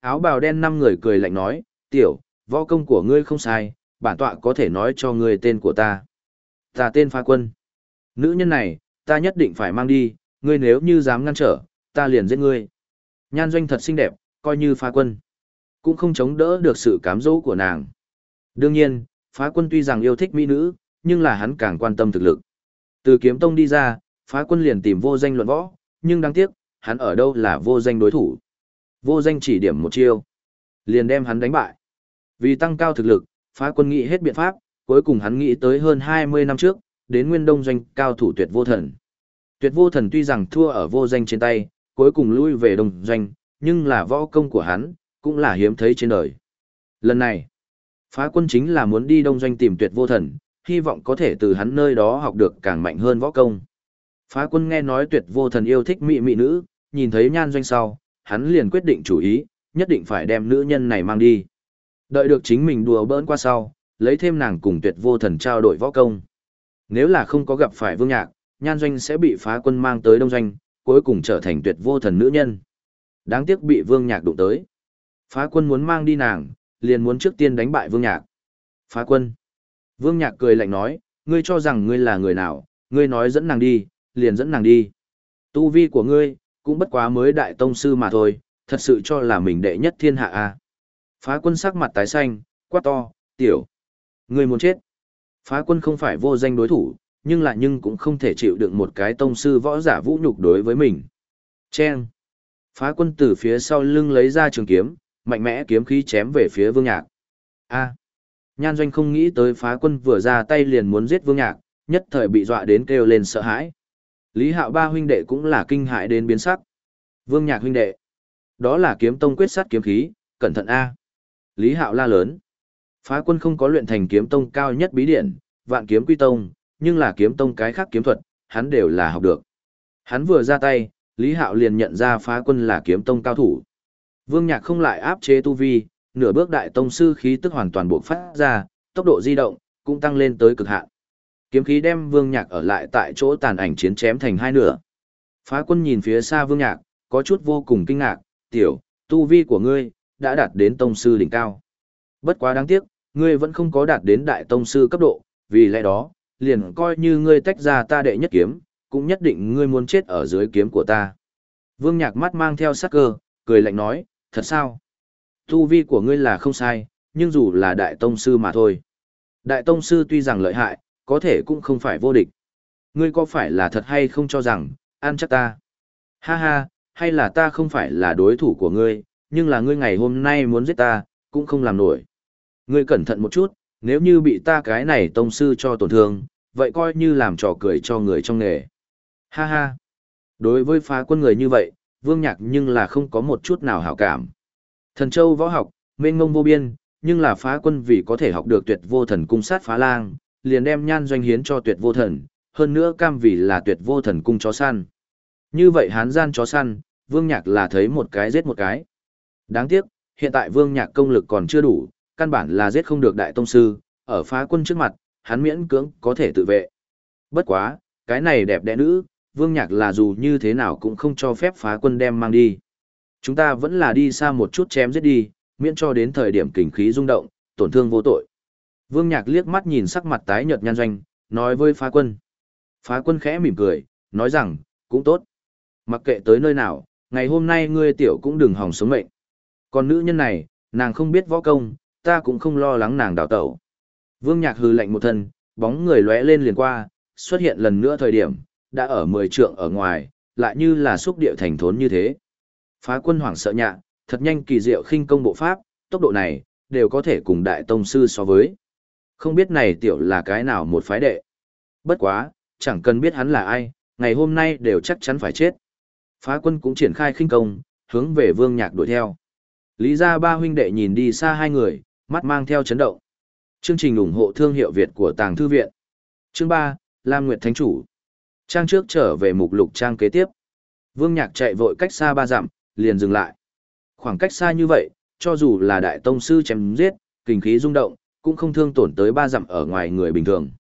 Áo bào đen năm người cười lạnh nói, tiểu, võ công của ngươi không sai, bản tọa có thể nói cho ngươi tên của ta. Ta tên Pha Quân. Nữ nhân này, ta nhất định phải mang đi, ngươi nếu như dám ngăn trở, ta liền giết ngươi. Nhan doanh thật xinh đẹp, coi như Pha Quân. Cũng không chống đỡ được sự cám dỗ của nàng. Đương nhiên, Phá Quân tuy rằng yêu thích mỹ nữ, nhưng là hắn càng quan tâm thực lực. Từ kiếm tông đi ra, Phá Quân liền tìm vô danh luận võ, nhưng đáng tiếc, hắn ở đâu là vô danh đối thủ. Vô danh chỉ điểm một chiêu, liền đem hắn đánh bại. Vì tăng cao thực lực, phá quân nghĩ hết biện pháp, cuối cùng hắn nghĩ tới hơn 20 năm trước, đến nguyên đông doanh cao thủ tuyệt vô thần. Tuyệt vô thần tuy rằng thua ở vô danh trên tay, cuối cùng lui về đông doanh, nhưng là võ công của hắn, cũng là hiếm thấy trên đời. Lần này, phá quân chính là muốn đi đông doanh tìm tuyệt vô thần, hy vọng có thể từ hắn nơi đó học được càng mạnh hơn võ công. Phá quân nghe nói tuyệt vô thần yêu thích mỹ mỹ nữ, nhìn thấy nhan doanh sau, hắn liền quyết định chủ ý, nhất định phải đem nữ nhân này mang đi. Đợi được chính mình đùa bỡn qua sau, lấy thêm nàng cùng tuyệt vô thần trao đổi võ công. Nếu là không có gặp phải vương nhạc, nhan doanh sẽ bị phá quân mang tới đông doanh, cuối cùng trở thành tuyệt vô thần nữ nhân. Đáng tiếc bị vương nhạc đụng tới. Phá quân muốn mang đi nàng, liền muốn trước tiên đánh bại vương nhạc. Phá quân. Vương nhạc cười lạnh nói, ngươi cho rằng ngươi là người nào, ngươi nói dẫn nàng đi, liền dẫn nàng đi. Tu vi của ngươi, cũng bất quá mới đại tông sư mà thôi, thật sự cho là mình đệ nhất thiên hạ à. Phá quân sắc mặt tái xanh, quát to, tiểu. Ngươi muốn chết. Phá quân không phải vô danh đối thủ, nhưng lại nhưng cũng không thể chịu đựng một cái tông sư võ giả vũ nhục đối với mình. Chen. Phá quân từ phía sau lưng lấy ra trường kiếm, mạnh mẽ kiếm khí chém về phía vương nhạc. A. Nhan doanh không nghĩ tới phá quân vừa ra tay liền muốn giết vương nhạc, nhất thời bị dọa đến kêu lên sợ hãi. Lý hạo ba huynh đệ cũng là kinh hại đến biến sắc. Vương nhạc huynh đệ. Đó là kiếm tông quyết sát kiếm khí, cẩn thận A. Lý hạo la lớn. Phá quân không có luyện thành kiếm tông cao nhất bí điển, vạn kiếm quy tông, nhưng là kiếm tông cái khác kiếm thuật, hắn đều là học được. Hắn vừa ra tay, Lý Hạo liền nhận ra phá quân là kiếm tông cao thủ. Vương Nhạc không lại áp chế tu vi, nửa bước đại tông sư khí tức hoàn toàn bộc phát ra, tốc độ di động cũng tăng lên tới cực hạn. Kiếm khí đem Vương Nhạc ở lại tại chỗ tàn ảnh chiến chém thành hai nửa. Phá quân nhìn phía xa Vương Nhạc, có chút vô cùng kinh ngạc, "Tiểu, tu vi của ngươi đã đạt đến tông sư đỉnh cao. Bất quá đáng tiếc, ngươi vẫn không có đạt đến đại tông sư cấp độ, vì lẽ đó, liền coi như ngươi tách ra ta đệ nhất kiếm, cũng nhất định ngươi muốn chết ở dưới kiếm của ta." Vương Nhạc mắt mang theo sắc cơ, cười lạnh nói, "Thật sao? Tu vi của ngươi là không sai, nhưng dù là đại tông sư mà thôi. Đại tông sư tuy rằng lợi hại, có thể cũng không phải vô địch. Ngươi có phải là thật hay không cho rằng, an chắc ta? Ha ha, hay là ta không phải là đối thủ của ngươi, nhưng là ngươi ngày hôm nay muốn giết ta, cũng không làm nổi. Ngươi cẩn thận một chút, nếu như bị ta cái này tông sư cho tổn thương, vậy coi như làm trò cười cho người trong nghề. Ha ha. Đối với phá quân người như vậy, Vương Nhạc nhưng là không có một chút nào hảo cảm. Thần châu võ học, mênh mông vô biên, nhưng là phá quân vì có thể học được tuyệt vô thần cung sát phá lang, liền đem nhan doanh hiến cho tuyệt vô thần, hơn nữa cam vì là tuyệt vô thần cung chó săn. Như vậy hán gian chó săn, vương nhạc là thấy một cái giết một cái. Đáng tiếc, hiện tại vương nhạc công lực còn chưa đủ, căn bản là giết không được đại tông sư, ở phá quân trước mặt, hắn miễn cưỡng có thể tự vệ. Bất quá, cái này đẹp đẽ nữ, vương nhạc là dù như thế nào cũng không cho phép phá quân đem mang đi. Chúng ta vẫn là đi xa một chút chém giết đi, miễn cho đến thời điểm kình khí rung động, tổn thương vô tội. Vương Nhạc liếc mắt nhìn sắc mặt tái nhợt nhan doanh, nói với phá quân. Phá quân khẽ mỉm cười, nói rằng, cũng tốt. Mặc kệ tới nơi nào, ngày hôm nay ngươi tiểu cũng đừng hỏng sống mệnh. Còn nữ nhân này, nàng không biết võ công, ta cũng không lo lắng nàng đào tẩu. Vương Nhạc hừ lạnh một thân, bóng người lóe lên liền qua, xuất hiện lần nữa thời điểm, đã ở mười trượng ở ngoài, lại như là xúc địa thành thốn như thế. Phá quân hoảng sợ nhạ, thật nhanh kỳ diệu khinh công bộ pháp, tốc độ này, đều có thể cùng đại tông sư so với. Không biết này tiểu là cái nào một phái đệ. Bất quá, chẳng cần biết hắn là ai, ngày hôm nay đều chắc chắn phải chết. Phá quân cũng triển khai khinh công, hướng về vương nhạc đuổi theo. Lý ra ba huynh đệ nhìn đi xa hai người, mắt mang theo chấn động. Chương trình ủng hộ thương hiệu Việt của Tàng Thư Viện. Chương 3, Lam Nguyệt Thánh Chủ. Trang trước trở về mục lục trang kế tiếp. Vương Nhạc chạy vội cách xa ba dặm, liền dừng lại. Khoảng cách xa như vậy, cho dù là đại tông sư chém giết, kinh khí rung động, cũng không thương tổn tới ba dặm ở ngoài người bình thường.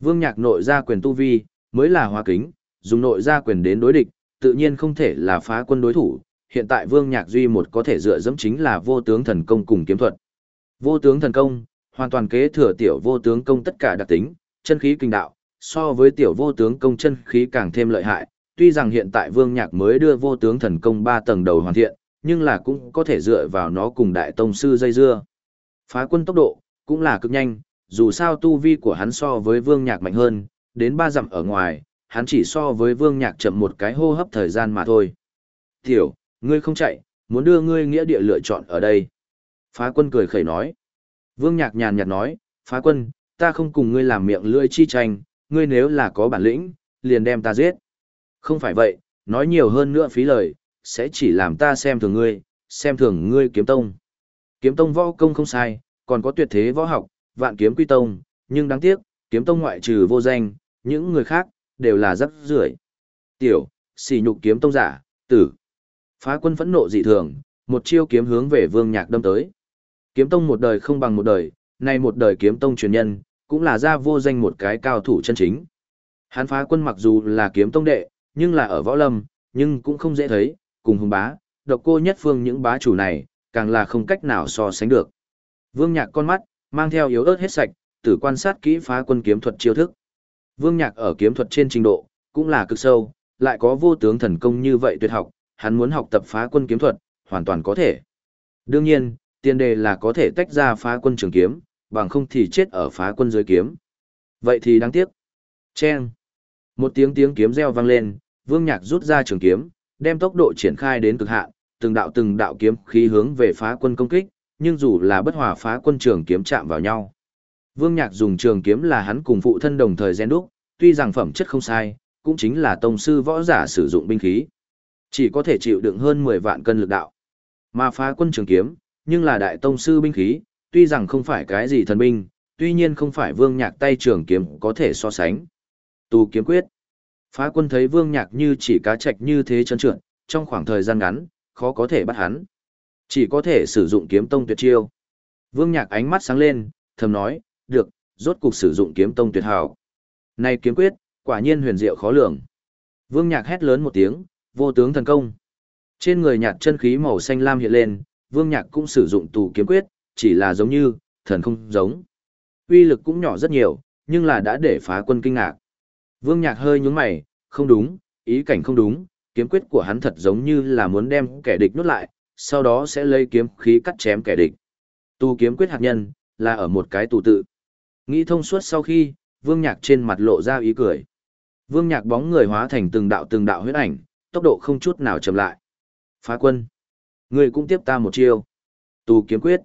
Vương Nhạc nội ra quyền tu vi, mới là hóa kính, dùng nội ra quyền đến đối địch, tự nhiên không thể là phá quân đối thủ. Hiện tại Vương Nhạc duy một có thể dựa dẫm chính là vô tướng thần công cùng kiếm thuật. Vô tướng thần công, hoàn toàn kế thừa tiểu vô tướng công tất cả đặc tính, chân khí kinh đạo, so với tiểu vô tướng công chân khí càng thêm lợi hại, tuy rằng hiện tại Vương Nhạc mới đưa vô tướng thần công 3 tầng đầu hoàn thiện, nhưng là cũng có thể dựa vào nó cùng đại tông sư dây dưa. Phá quân tốc độ, cũng là cực nhanh, dù sao tu vi của hắn so với Vương Nhạc mạnh hơn, đến 3 dặm ở ngoài, hắn chỉ so với Vương Nhạc chậm một cái hô hấp thời gian mà thôi. Tiểu, ngươi không chạy, muốn đưa ngươi nghĩa địa lựa chọn ở đây. Phá quân cười khẩy nói. Vương Nhạc nhàn nhạt nói, phá quân, ta không cùng ngươi làm miệng lưỡi chi tranh, ngươi nếu là có bản lĩnh, liền đem ta giết. Không phải vậy, nói nhiều hơn nữa phí lời, sẽ chỉ làm ta xem thường ngươi, xem thường ngươi kiếm tông. Kiếm tông võ công không sai, còn có tuyệt thế võ học, vạn kiếm quy tông, nhưng đáng tiếc, kiếm tông ngoại trừ vô danh, những người khác, đều là rắc rưởi. Tiểu, xỉ nhục kiếm tông giả, tử. Phá quân phẫn nộ dị thường, một chiêu kiếm hướng về vương nhạc đâm tới. Kiếm tông một đời không bằng một đời, nay một đời kiếm tông truyền nhân, cũng là ra vô danh một cái cao thủ chân chính. Hán phá quân mặc dù là kiếm tông đệ, nhưng là ở võ lâm, nhưng cũng không dễ thấy, cùng hùng bá, độc cô nhất phương những bá chủ này, càng là không cách nào so sánh được. Vương Nhạc con mắt, mang theo yếu ớt hết sạch, tử quan sát kỹ phá quân kiếm thuật chiêu thức. Vương Nhạc ở kiếm thuật trên trình độ, cũng là cực sâu, lại có vô tướng thần công như vậy tuyệt học, hắn muốn học tập phá quân kiếm thuật, hoàn toàn có thể. Đương nhiên, tiền đề là có thể tách ra phá quân trường kiếm, bằng không thì chết ở phá quân dưới kiếm. Vậy thì đáng tiếc. Chen. Một tiếng tiếng kiếm reo vang lên, Vương Nhạc rút ra trường kiếm, đem tốc độ triển khai đến cực hạn, từng đạo từng đạo kiếm khí hướng về phá quân công kích, nhưng dù là bất hòa phá quân trường kiếm chạm vào nhau. Vương Nhạc dùng trường kiếm là hắn cùng phụ thân đồng thời gen đúc, tuy rằng phẩm chất không sai, cũng chính là tông sư võ giả sử dụng binh khí. Chỉ có thể chịu đựng hơn 10 vạn cân lực đạo. Mà phá quân trường kiếm, nhưng là đại tông sư binh khí, tuy rằng không phải cái gì thần binh, tuy nhiên không phải vương nhạc tay trường kiếm có thể so sánh. Tù kiếm quyết. Phá quân thấy vương nhạc như chỉ cá trạch như thế chân trượt, trong khoảng thời gian ngắn, khó có thể bắt hắn. Chỉ có thể sử dụng kiếm tông tuyệt chiêu. Vương nhạc ánh mắt sáng lên, thầm nói, được, rốt cục sử dụng kiếm tông tuyệt hảo. Này kiếm quyết, quả nhiên huyền diệu khó lường. Vương nhạc hét lớn một tiếng, vô tướng thần công. Trên người Nhạc chân khí màu xanh lam hiện lên, vương nhạc cũng sử dụng tù kiếm quyết, chỉ là giống như, thần không giống. Uy lực cũng nhỏ rất nhiều, nhưng là đã để phá quân kinh ngạc. Vương nhạc hơi nhúng mày, không đúng, ý cảnh không đúng, kiếm quyết của hắn thật giống như là muốn đem kẻ địch nuốt lại, sau đó sẽ lấy kiếm khí cắt chém kẻ địch. Tu kiếm quyết hạt nhân, là ở một cái tù tự. Nghĩ thông suốt sau khi, vương nhạc trên mặt lộ ra ý cười. Vương nhạc bóng người hóa thành từng đạo từng đạo huyết ảnh, tốc độ không chút nào chậm lại. Phá quân. Người cũng tiếp ta một chiêu. Tu kiếm quyết.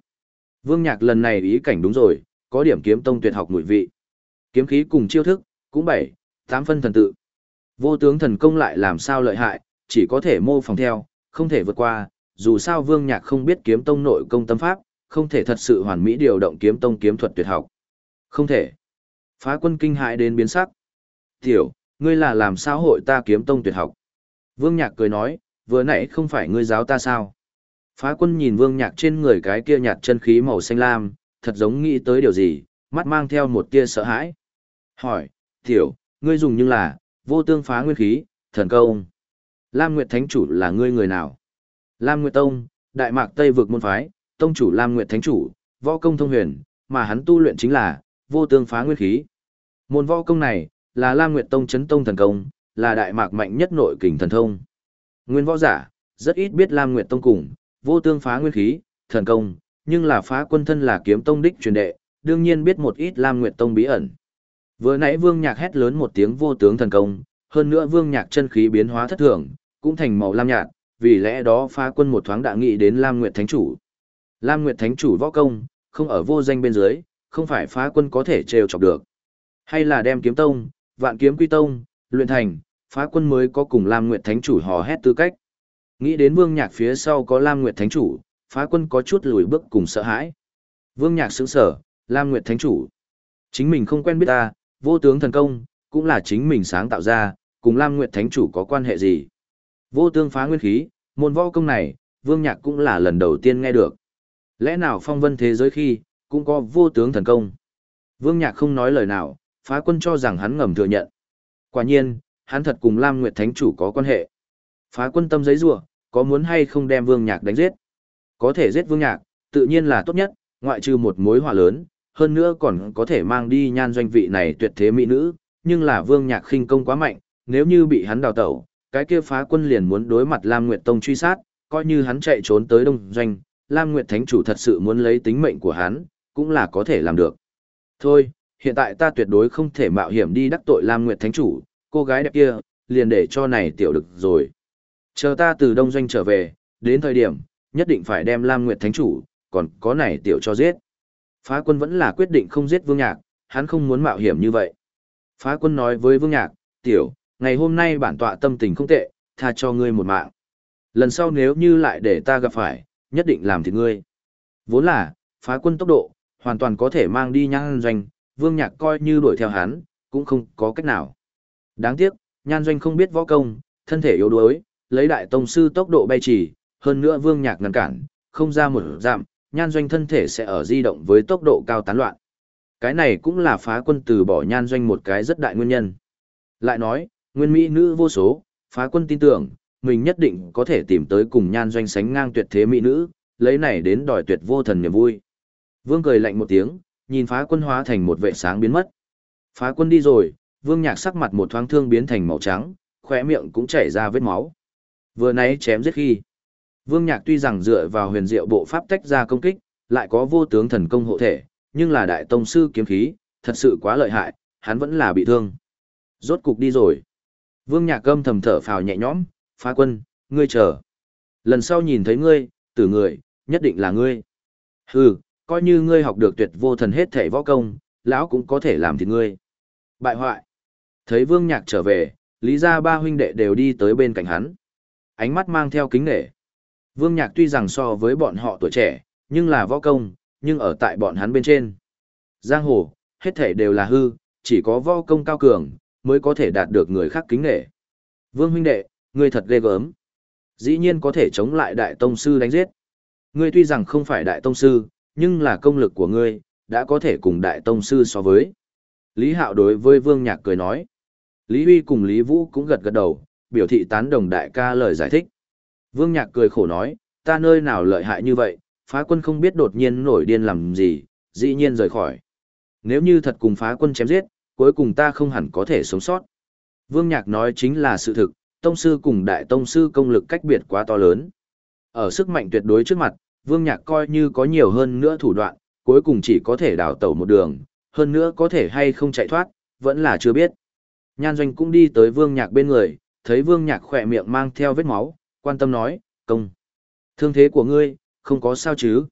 Vương nhạc lần này ý cảnh đúng rồi, có điểm kiếm tông tuyệt học mùi vị. Kiếm khí cùng chiêu thức, cũng bảy, tám phân thần tự. Vô tướng thần công lại làm sao lợi hại, chỉ có thể mô phỏng theo, không thể vượt qua, dù sao vương nhạc không biết kiếm tông nội công tâm pháp, không thể thật sự hoàn mỹ điều động kiếm tông kiếm thuật tuyệt học. Không thể. Phá quân kinh hại đến biến sắc. Tiểu, ngươi là làm sao hội ta kiếm tông tuyệt học? Vương nhạc cười nói, vừa nãy không phải ngươi giáo ta sao? Phá quân nhìn vương nhạc trên người cái kia nhạt chân khí màu xanh lam, thật giống nghĩ tới điều gì, mắt mang theo một tia sợ hãi. Hỏi, tiểu, ngươi dùng như là, vô tương phá nguyên khí, thần công. Lam Nguyệt Thánh Chủ là ngươi người nào? Lam Nguyệt Tông, Đại Mạc Tây vực môn phái, Tông chủ Lam Nguyệt Thánh Chủ, võ công thông huyền, mà hắn tu luyện chính là, vô tương phá nguyên khí. Môn võ công này, là Lam Nguyệt Tông chấn tông thần công, là Đại Mạc mạnh nhất nội kình thần thông. Nguyên võ giả, rất ít biết Lam Nguyệt Tông cùng, vô tương phá nguyên khí, thần công, nhưng là phá quân thân là kiếm tông đích truyền đệ, đương nhiên biết một ít Lam Nguyệt Tông bí ẩn. Vừa nãy Vương Nhạc hét lớn một tiếng vô tướng thần công, hơn nữa Vương Nhạc chân khí biến hóa thất thường, cũng thành màu lam nhạt, vì lẽ đó phá quân một thoáng đã nghĩ đến Lam Nguyệt Thánh Chủ. Lam Nguyệt Thánh Chủ võ công, không ở vô danh bên dưới, không phải phá quân có thể trêu chọc được. Hay là đem kiếm tông, vạn kiếm quy tông, luyện thành, phá quân mới có cùng Lam Nguyệt Thánh Chủ hò hét tư cách. Nghĩ đến Vương Nhạc phía sau có Lam Nguyệt Thánh Chủ, phá quân có chút lùi bước cùng sợ hãi. Vương Nhạc sững sở, Lam Nguyệt Thánh Chủ. Chính mình không quen biết ta, vô tướng thần công, cũng là chính mình sáng tạo ra, cùng Lam Nguyệt Thánh Chủ có quan hệ gì. Vô tướng phá nguyên khí, môn võ công này, Vương Nhạc cũng là lần đầu tiên nghe được. Lẽ nào phong vân thế giới khi, cũng có vô tướng thần công. Vương Nhạc không nói lời nào, phá quân cho rằng hắn ngầm thừa nhận. Quả nhiên, hắn thật cùng Lam Nguyệt Thánh Chủ có quan hệ. Phá quân tâm giấy rủa có muốn hay không đem Vương Nhạc đánh giết? Có thể giết Vương Nhạc, tự nhiên là tốt nhất, ngoại trừ một mối họa lớn, hơn nữa còn có thể mang đi nhan doanh vị này tuyệt thế mỹ nữ, nhưng là Vương Nhạc khinh công quá mạnh, nếu như bị hắn đào tẩu, cái kia phá quân liền muốn đối mặt Lam Nguyệt Tông truy sát, coi như hắn chạy trốn tới đông doanh, Lam Nguyệt Thánh Chủ thật sự muốn lấy tính mệnh của hắn, cũng là có thể làm được. Thôi, hiện tại ta tuyệt đối không thể mạo hiểm đi đắc tội Lam Nguyệt Thánh Chủ, cô gái đẹp kia, liền để cho này tiểu được rồi. Chờ ta từ đông doanh trở về, đến thời điểm, nhất định phải đem Lam Nguyệt Thánh Chủ, còn có này tiểu cho giết. Phá quân vẫn là quyết định không giết Vương Nhạc, hắn không muốn mạo hiểm như vậy. Phá quân nói với Vương Nhạc, tiểu, ngày hôm nay bản tọa tâm tình không tệ, tha cho ngươi một mạng. Lần sau nếu như lại để ta gặp phải, nhất định làm thịt ngươi. Vốn là, phá quân tốc độ, hoàn toàn có thể mang đi nhan doanh, Vương Nhạc coi như đuổi theo hắn, cũng không có cách nào. Đáng tiếc, nhan doanh không biết võ công, thân thể yếu đuối, lấy đại tông sư tốc độ bay chỉ, hơn nữa Vương Nhạc ngăn cản, không ra một dặm, nhan doanh thân thể sẽ ở di động với tốc độ cao tán loạn. Cái này cũng là phá quân từ bỏ nhan doanh một cái rất đại nguyên nhân. Lại nói, nguyên mỹ nữ vô số, phá quân tin tưởng, mình nhất định có thể tìm tới cùng nhan doanh sánh ngang tuyệt thế mỹ nữ, lấy này đến đòi tuyệt vô thần niềm vui. Vương cười lạnh một tiếng, nhìn phá quân hóa thành một vệ sáng biến mất. Phá quân đi rồi, vương nhạc sắc mặt một thoáng thương biến thành màu trắng, khỏe miệng cũng chảy ra vết máu. Vừa nãy chém giết khi. Vương nhạc tuy rằng dựa vào huyền diệu bộ pháp tách ra công kích, lại có vô tướng thần công hộ thể, nhưng là đại tông sư kiếm khí, thật sự quá lợi hại, hắn vẫn là bị thương. Rốt cục đi rồi. Vương nhạc âm thầm thở phào nhẹ nhõm, phá quân, ngươi chờ. Lần sau nhìn thấy ngươi, tử người, nhất định là ngươi. Hừ, coi như ngươi học được tuyệt vô thần hết thể võ công, lão cũng có thể làm thịt ngươi. Bại hoại. Thấy Vương Nhạc trở về, Lý gia ba huynh đệ đều đi tới bên cạnh hắn. Ánh mắt mang theo kính nể. Vương Nhạc tuy rằng so với bọn họ tuổi trẻ, nhưng là võ công, nhưng ở tại bọn hắn bên trên. Giang hồ, hết thể đều là hư, chỉ có võ công cao cường, mới có thể đạt được người khác kính nể. Vương huynh đệ, ngươi thật ghê gớm. Dĩ nhiên có thể chống lại đại tông sư đánh giết. Ngươi tuy rằng không phải đại tông sư, nhưng là công lực của ngươi, đã có thể cùng đại tông sư so với. Lý Hạo đối với Vương Nhạc cười nói. Lý Huy cùng Lý Vũ cũng gật gật đầu, biểu thị tán đồng đại ca lời giải thích. Vương Nhạc cười khổ nói, ta nơi nào lợi hại như vậy, phá quân không biết đột nhiên nổi điên làm gì, dĩ nhiên rời khỏi. Nếu như thật cùng phá quân chém giết, cuối cùng ta không hẳn có thể sống sót. Vương Nhạc nói chính là sự thực, tông sư cùng đại tông sư công lực cách biệt quá to lớn. Ở sức mạnh tuyệt đối trước mặt, Vương Nhạc coi như có nhiều hơn nữa thủ đoạn, cuối cùng chỉ có thể đào tẩu một đường, hơn nữa có thể hay không chạy thoát, vẫn là chưa biết. Nhan Doanh cũng đi tới Vương Nhạc bên người, thấy Vương Nhạc khỏe miệng mang theo vết máu, quan tâm nói, công. Thương thế của ngươi, không có sao chứ?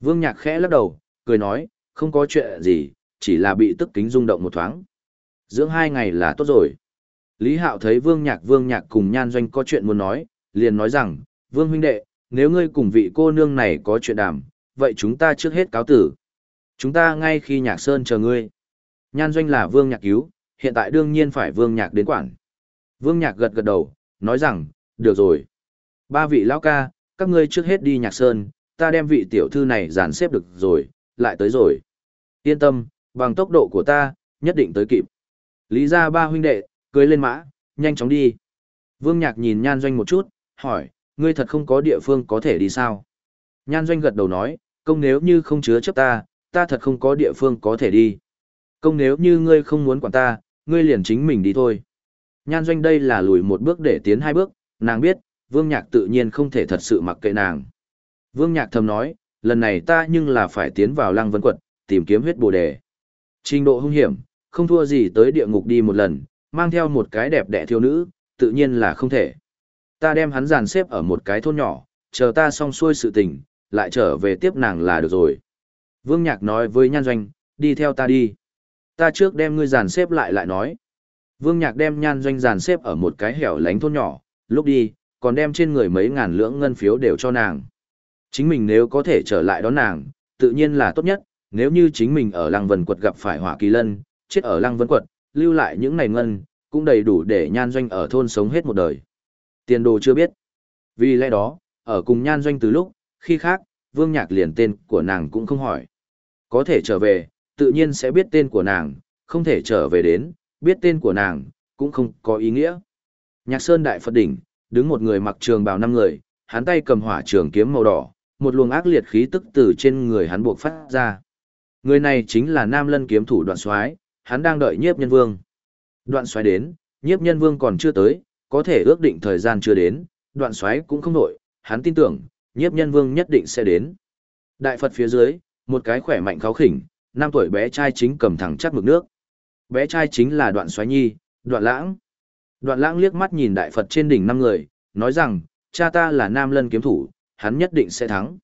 Vương Nhạc khẽ lắc đầu, cười nói, không có chuyện gì, chỉ là bị tức kính rung động một thoáng. Dưỡng hai ngày là tốt rồi. Lý Hạo thấy Vương Nhạc Vương Nhạc cùng Nhan Doanh có chuyện muốn nói, liền nói rằng, Vương huynh đệ, nếu ngươi cùng vị cô nương này có chuyện đàm, vậy chúng ta trước hết cáo tử. Chúng ta ngay khi Nhạc Sơn chờ ngươi. Nhan Doanh là Vương Nhạc cứu, hiện tại đương nhiên phải Vương Nhạc đến quản. Vương Nhạc gật gật đầu, nói rằng, được rồi. Ba vị lão ca, các ngươi trước hết đi Nhạc Sơn, ta đem vị tiểu thư này dàn xếp được rồi, lại tới rồi. Yên tâm, bằng tốc độ của ta, nhất định tới kịp. Lý ra ba huynh đệ, cưới lên mã, nhanh chóng đi. Vương Nhạc nhìn Nhan Doanh một chút, hỏi, ngươi thật không có địa phương có thể đi sao? Nhan Doanh gật đầu nói, công nếu như không chứa chấp ta, ta thật không có địa phương có thể đi. Công nếu như ngươi không muốn quản ta, ngươi liền chính mình đi thôi. Nhan Doanh đây là lùi một bước để tiến hai bước, nàng biết, Vương Nhạc tự nhiên không thể thật sự mặc kệ nàng. Vương Nhạc thầm nói, lần này ta nhưng là phải tiến vào lăng vân quật, tìm kiếm huyết bồ đề. Trình độ hung hiểm, không thua gì tới địa ngục đi một lần, mang theo một cái đẹp đẽ thiếu nữ, tự nhiên là không thể. Ta đem hắn dàn xếp ở một cái thôn nhỏ, chờ ta xong xuôi sự tình, lại trở về tiếp nàng là được rồi. Vương Nhạc nói với Nhan Doanh, đi theo ta đi. Ta trước đem ngươi dàn xếp lại lại nói. Vương Nhạc đem Nhan Doanh dàn xếp ở một cái hẻo lánh thôn nhỏ, lúc đi, còn đem trên người mấy ngàn lưỡng ngân phiếu đều cho nàng. Chính mình nếu có thể trở lại đón nàng, tự nhiên là tốt nhất, nếu như chính mình ở Lăng Vân Quật gặp phải Hỏa Kỳ Lân, chết ở Lăng Vân Quật, lưu lại những này ngân, cũng đầy đủ để nhan doanh ở thôn sống hết một đời. Tiền đồ chưa biết. Vì lẽ đó, ở cùng nhan doanh từ lúc, khi khác, vương nhạc liền tên của nàng cũng không hỏi. Có thể trở về, tự nhiên sẽ biết tên của nàng, không thể trở về đến, biết tên của nàng, cũng không có ý nghĩa. Nhạc Sơn Đại Phật Đỉnh, đứng một người mặc trường bào năm người, hắn tay cầm hỏa trường kiếm màu đỏ, một luồng ác liệt khí tức từ trên người hắn buộc phát ra. Người này chính là Nam Lân kiếm thủ đoạn soái, hắn đang đợi nhiếp nhân vương. Đoạn xoáy đến, nhiếp nhân vương còn chưa tới, có thể ước định thời gian chưa đến, đoạn xoáy cũng không nổi, hắn tin tưởng, nhiếp nhân vương nhất định sẽ đến. Đại Phật phía dưới, một cái khỏe mạnh kháo khỉnh, năm tuổi bé trai chính cầm thẳng chắc mực nước. Bé trai chính là đoạn xoáy nhi, đoạn lãng. Đoạn lãng liếc mắt nhìn đại Phật trên đỉnh năm người, nói rằng, cha ta là nam lân kiếm thủ, hắn nhất định sẽ thắng.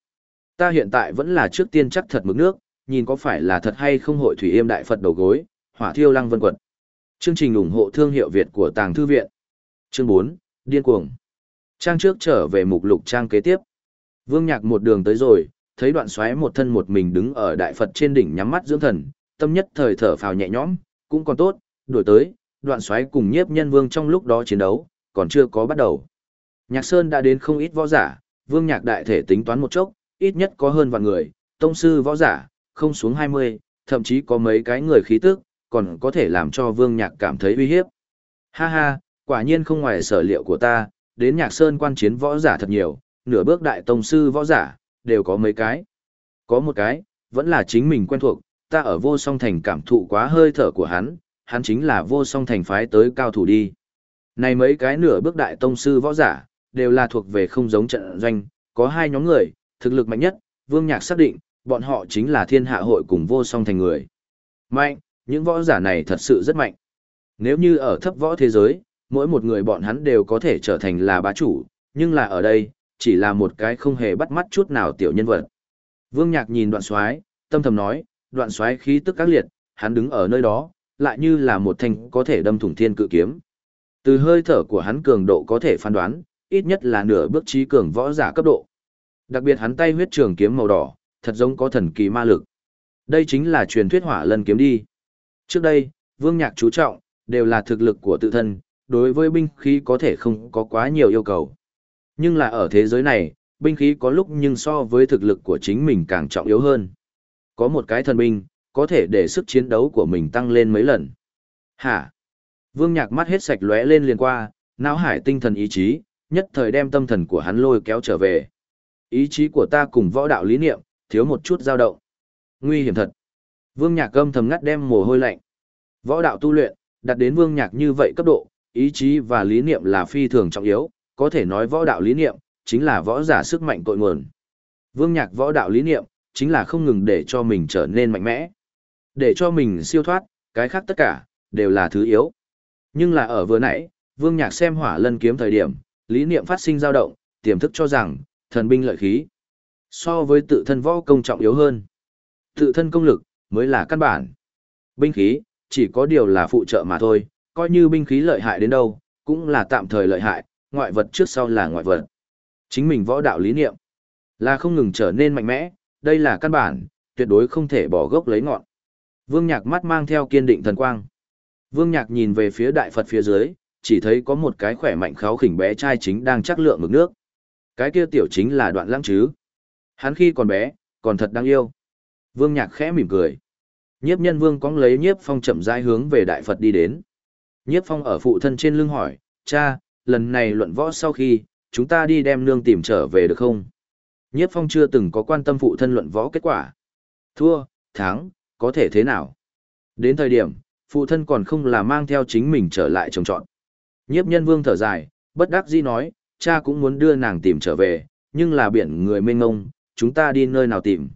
Ta hiện tại vẫn là trước tiên chắc thật mực nước, nhìn có phải là thật hay không hội thủy yêm đại Phật đầu gối, hỏa thiêu lăng vân quật. Chương trình ủng hộ thương hiệu Việt của Tàng Thư Viện. Chương 4, Điên cuồng. Trang trước trở về mục lục trang kế tiếp. Vương Nhạc một đường tới rồi, thấy đoạn xoáy một thân một mình đứng ở đại Phật trên đỉnh nhắm mắt dưỡng thần, tâm nhất thời thở phào nhẹ nhõm, cũng còn tốt, đuổi tới, đoạn xoáy cùng nhiếp nhân vương trong lúc đó chiến đấu, còn chưa có bắt đầu. Nhạc Sơn đã đến không ít võ giả, Vương Nhạc đại thể tính toán một chốc, ít nhất có hơn vạn người, tông sư võ giả, không xuống 20, thậm chí có mấy cái người khí tức, còn có thể làm cho Vương Nhạc cảm thấy uy hiếp. Ha ha, quả nhiên không ngoài sở liệu của ta, đến Nhạc Sơn quan chiến võ giả thật nhiều, nửa bước đại tông sư võ giả, đều có mấy cái. Có một cái, vẫn là chính mình quen thuộc, ta ở vô song thành cảm thụ quá hơi thở của hắn, hắn chính là vô song thành phái tới cao thủ đi. Này mấy cái nửa bước đại tông sư võ giả, đều là thuộc về không giống trận doanh, có hai nhóm người, thực lực mạnh nhất, Vương Nhạc xác định, bọn họ chính là thiên hạ hội cùng vô song thành người. Mạnh, những võ giả này thật sự rất mạnh. Nếu như ở thấp võ thế giới, mỗi một người bọn hắn đều có thể trở thành là bá chủ, nhưng là ở đây, chỉ là một cái không hề bắt mắt chút nào tiểu nhân vật. Vương Nhạc nhìn đoạn xoái, tâm thầm nói, đoạn xoái khí tức các liệt, hắn đứng ở nơi đó, lại như là một thanh có thể đâm thủng thiên cự kiếm. Từ hơi thở của hắn cường độ có thể phán đoán, ít nhất là nửa bước trí cường võ giả cấp độ. Đặc biệt hắn tay huyết trường kiếm màu đỏ, thật giống có thần kỳ ma lực. Đây chính là truyền thuyết hỏa lân kiếm đi. Trước đây, Vương Nhạc chú trọng, đều là thực lực của tự thân, đối với binh khí có thể không có quá nhiều yêu cầu. Nhưng là ở thế giới này, binh khí có lúc nhưng so với thực lực của chính mình càng trọng yếu hơn. Có một cái thần binh, có thể để sức chiến đấu của mình tăng lên mấy lần. Hả? Vương Nhạc mắt hết sạch lóe lên liền qua, não hải tinh thần ý chí, nhất thời đem tâm thần của hắn lôi kéo trở về. Ý chí của ta cùng võ đạo lý niệm, thiếu một chút dao động. Nguy hiểm thật. Vương Nhạc âm thầm ngắt đem mồ hôi lạnh. Võ đạo tu luyện, đặt đến Vương Nhạc như vậy cấp độ, ý chí và lý niệm là phi thường trọng yếu, có thể nói võ đạo lý niệm, chính là võ giả sức mạnh cội nguồn. Vương Nhạc võ đạo lý niệm, chính là không ngừng để cho mình trở nên mạnh mẽ. Để cho mình siêu thoát, cái khác tất cả, đều là thứ yếu. Nhưng là ở vừa nãy, Vương Nhạc xem hỏa lân kiếm thời điểm, lý niệm phát sinh dao động, tiềm thức cho rằng, thần binh lợi khí. So với tự thân võ công trọng yếu hơn. Tự thân công lực, mới là căn bản. Binh khí, chỉ có điều là phụ trợ mà thôi, coi như binh khí lợi hại đến đâu, cũng là tạm thời lợi hại, ngoại vật trước sau là ngoại vật. Chính mình võ đạo lý niệm, là không ngừng trở nên mạnh mẽ, đây là căn bản, tuyệt đối không thể bỏ gốc lấy ngọn. Vương Nhạc mắt mang theo kiên định thần quang. Vương Nhạc nhìn về phía đại Phật phía dưới, chỉ thấy có một cái khỏe mạnh kháo khỉnh bé trai chính đang chắc lượng mực nước. Cái kia tiểu chính là đoạn lãng chứ. Hắn khi còn bé, còn thật đáng yêu. Vương Nhạc khẽ mỉm cười. Nhiếp nhân vương cóng lấy nhiếp phong chậm rãi hướng về đại Phật đi đến. Nhiếp phong ở phụ thân trên lưng hỏi, cha, lần này luận võ sau khi, chúng ta đi đem nương tìm trở về được không? Nhiếp phong chưa từng có quan tâm phụ thân luận võ kết quả. Thua, thắng, có thể thế nào? Đến thời điểm, phụ thân còn không là mang theo chính mình trở lại trồng trọn. Nhiếp nhân vương thở dài, bất đắc dĩ nói, cha cũng muốn đưa nàng tìm trở về, nhưng là biển người mênh ngông, chúng ta đi nơi nào tìm.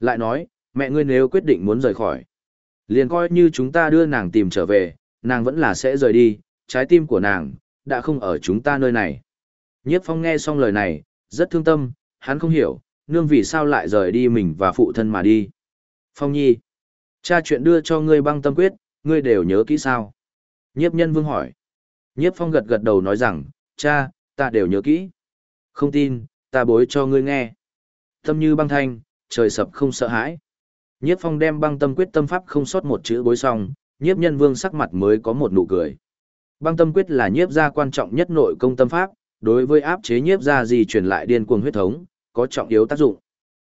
Lại nói, mẹ ngươi nếu quyết định muốn rời khỏi, liền coi như chúng ta đưa nàng tìm trở về, nàng vẫn là sẽ rời đi, trái tim của nàng, đã không ở chúng ta nơi này. Nhiếp phong nghe xong lời này, rất thương tâm, hắn không hiểu, nương vì sao lại rời đi mình và phụ thân mà đi. Phong nhi, cha chuyện đưa cho ngươi băng tâm quyết, ngươi đều nhớ kỹ sao? Nhiếp nhân vương hỏi. Nhiếp phong gật gật đầu nói rằng, cha, ta đều nhớ kỹ. Không tin, ta bối cho ngươi nghe. Tâm như băng thanh, trời sập không sợ hãi. Nhiếp phong đem băng tâm quyết tâm pháp không sót một chữ bối xong, nhiếp nhân vương sắc mặt mới có một nụ cười. Băng tâm quyết là nhiếp gia quan trọng nhất nội công tâm pháp, đối với áp chế nhiếp gia gì truyền lại điên cuồng huyết thống, có trọng yếu tác dụng.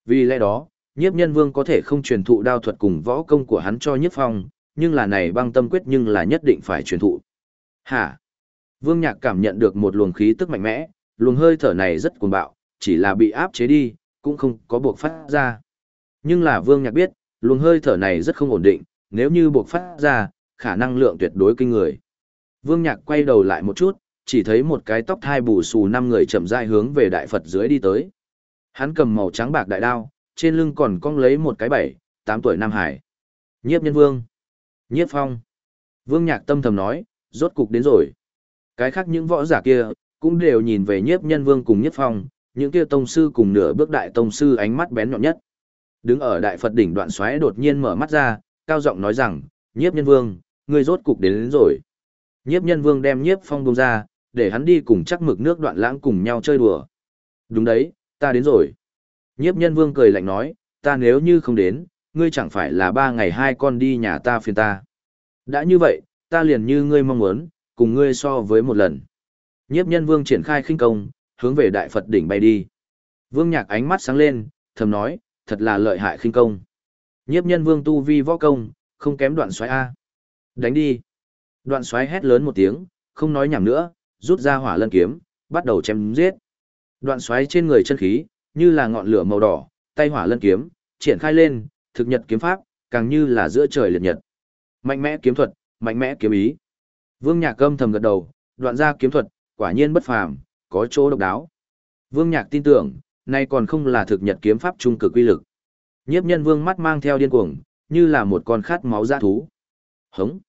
Vì lẽ đó, nhiếp nhân vương có thể không truyền thụ đao thuật cùng võ công của hắn cho nhiếp phong, nhưng là này băng tâm quyết nhưng là nhất định phải truyền thụ. Hả? Vương Nhạc cảm nhận được một luồng khí tức mạnh mẽ, luồng hơi thở này rất cuồng bạo, chỉ là bị áp chế đi, cũng không có buộc phát ra. Nhưng là Vương Nhạc biết, luồng hơi thở này rất không ổn định, nếu như buộc phát ra, khả năng lượng tuyệt đối kinh người. Vương Nhạc quay đầu lại một chút, chỉ thấy một cái tóc thai bù xù năm người chậm rãi hướng về đại Phật dưới đi tới. Hắn cầm màu trắng bạc đại đao, trên lưng còn cong lấy một cái bảy, tám tuổi Nam Hải. Nhiếp nhân vương. Nhiếp phong. Vương Nhạc tâm thầm nói, rốt cục đến rồi. Cái khác những võ giả kia, cũng đều nhìn về nhiếp nhân vương cùng nhiếp phong, những kia tông sư cùng nửa bước đại tông sư ánh mắt bén nhọn nhất. Đứng ở đại Phật đỉnh đoạn xoáy đột nhiên mở mắt ra, cao giọng nói rằng, nhiếp nhân vương, ngươi rốt cục đến, đến rồi. Nhiếp nhân vương đem nhiếp phong bông ra, để hắn đi cùng chắc mực nước đoạn lãng cùng nhau chơi đùa. Đúng đấy, ta đến rồi. Nhiếp nhân vương cười lạnh nói, ta nếu như không đến, ngươi chẳng phải là ba ngày hai con đi nhà ta phiền ta. Đã như vậy, ta liền như ngươi mong muốn, cùng ngươi so với một lần. Nhiếp nhân vương triển khai khinh công, hướng về đại Phật đỉnh bay đi. Vương nhạc ánh mắt sáng lên, thầm nói, thật là lợi hại khinh công. Nhiếp nhân vương tu vi võ công, không kém đoạn xoáy A. Đánh đi. Đoạn xoáy hét lớn một tiếng, không nói nhảm nữa, rút ra hỏa lân kiếm, bắt đầu chém giết. Đoạn xoáy trên người chân khí, như là ngọn lửa màu đỏ, tay hỏa lân kiếm, triển khai lên, thực nhật kiếm pháp, càng như là giữa trời liệt nhật. Mạnh mẽ kiếm thuật, mạnh mẽ kiếm ý. Vương Nhạc Câm thầm gật đầu, đoạn ra kiếm thuật, quả nhiên bất phàm, có chỗ độc đáo. Vương Nhạc tin tưởng, nay còn không là thực nhật kiếm pháp trung cực quy lực. Nhiếp nhân vương mắt mang theo điên cuồng, như là một con khát máu dã thú. Hống!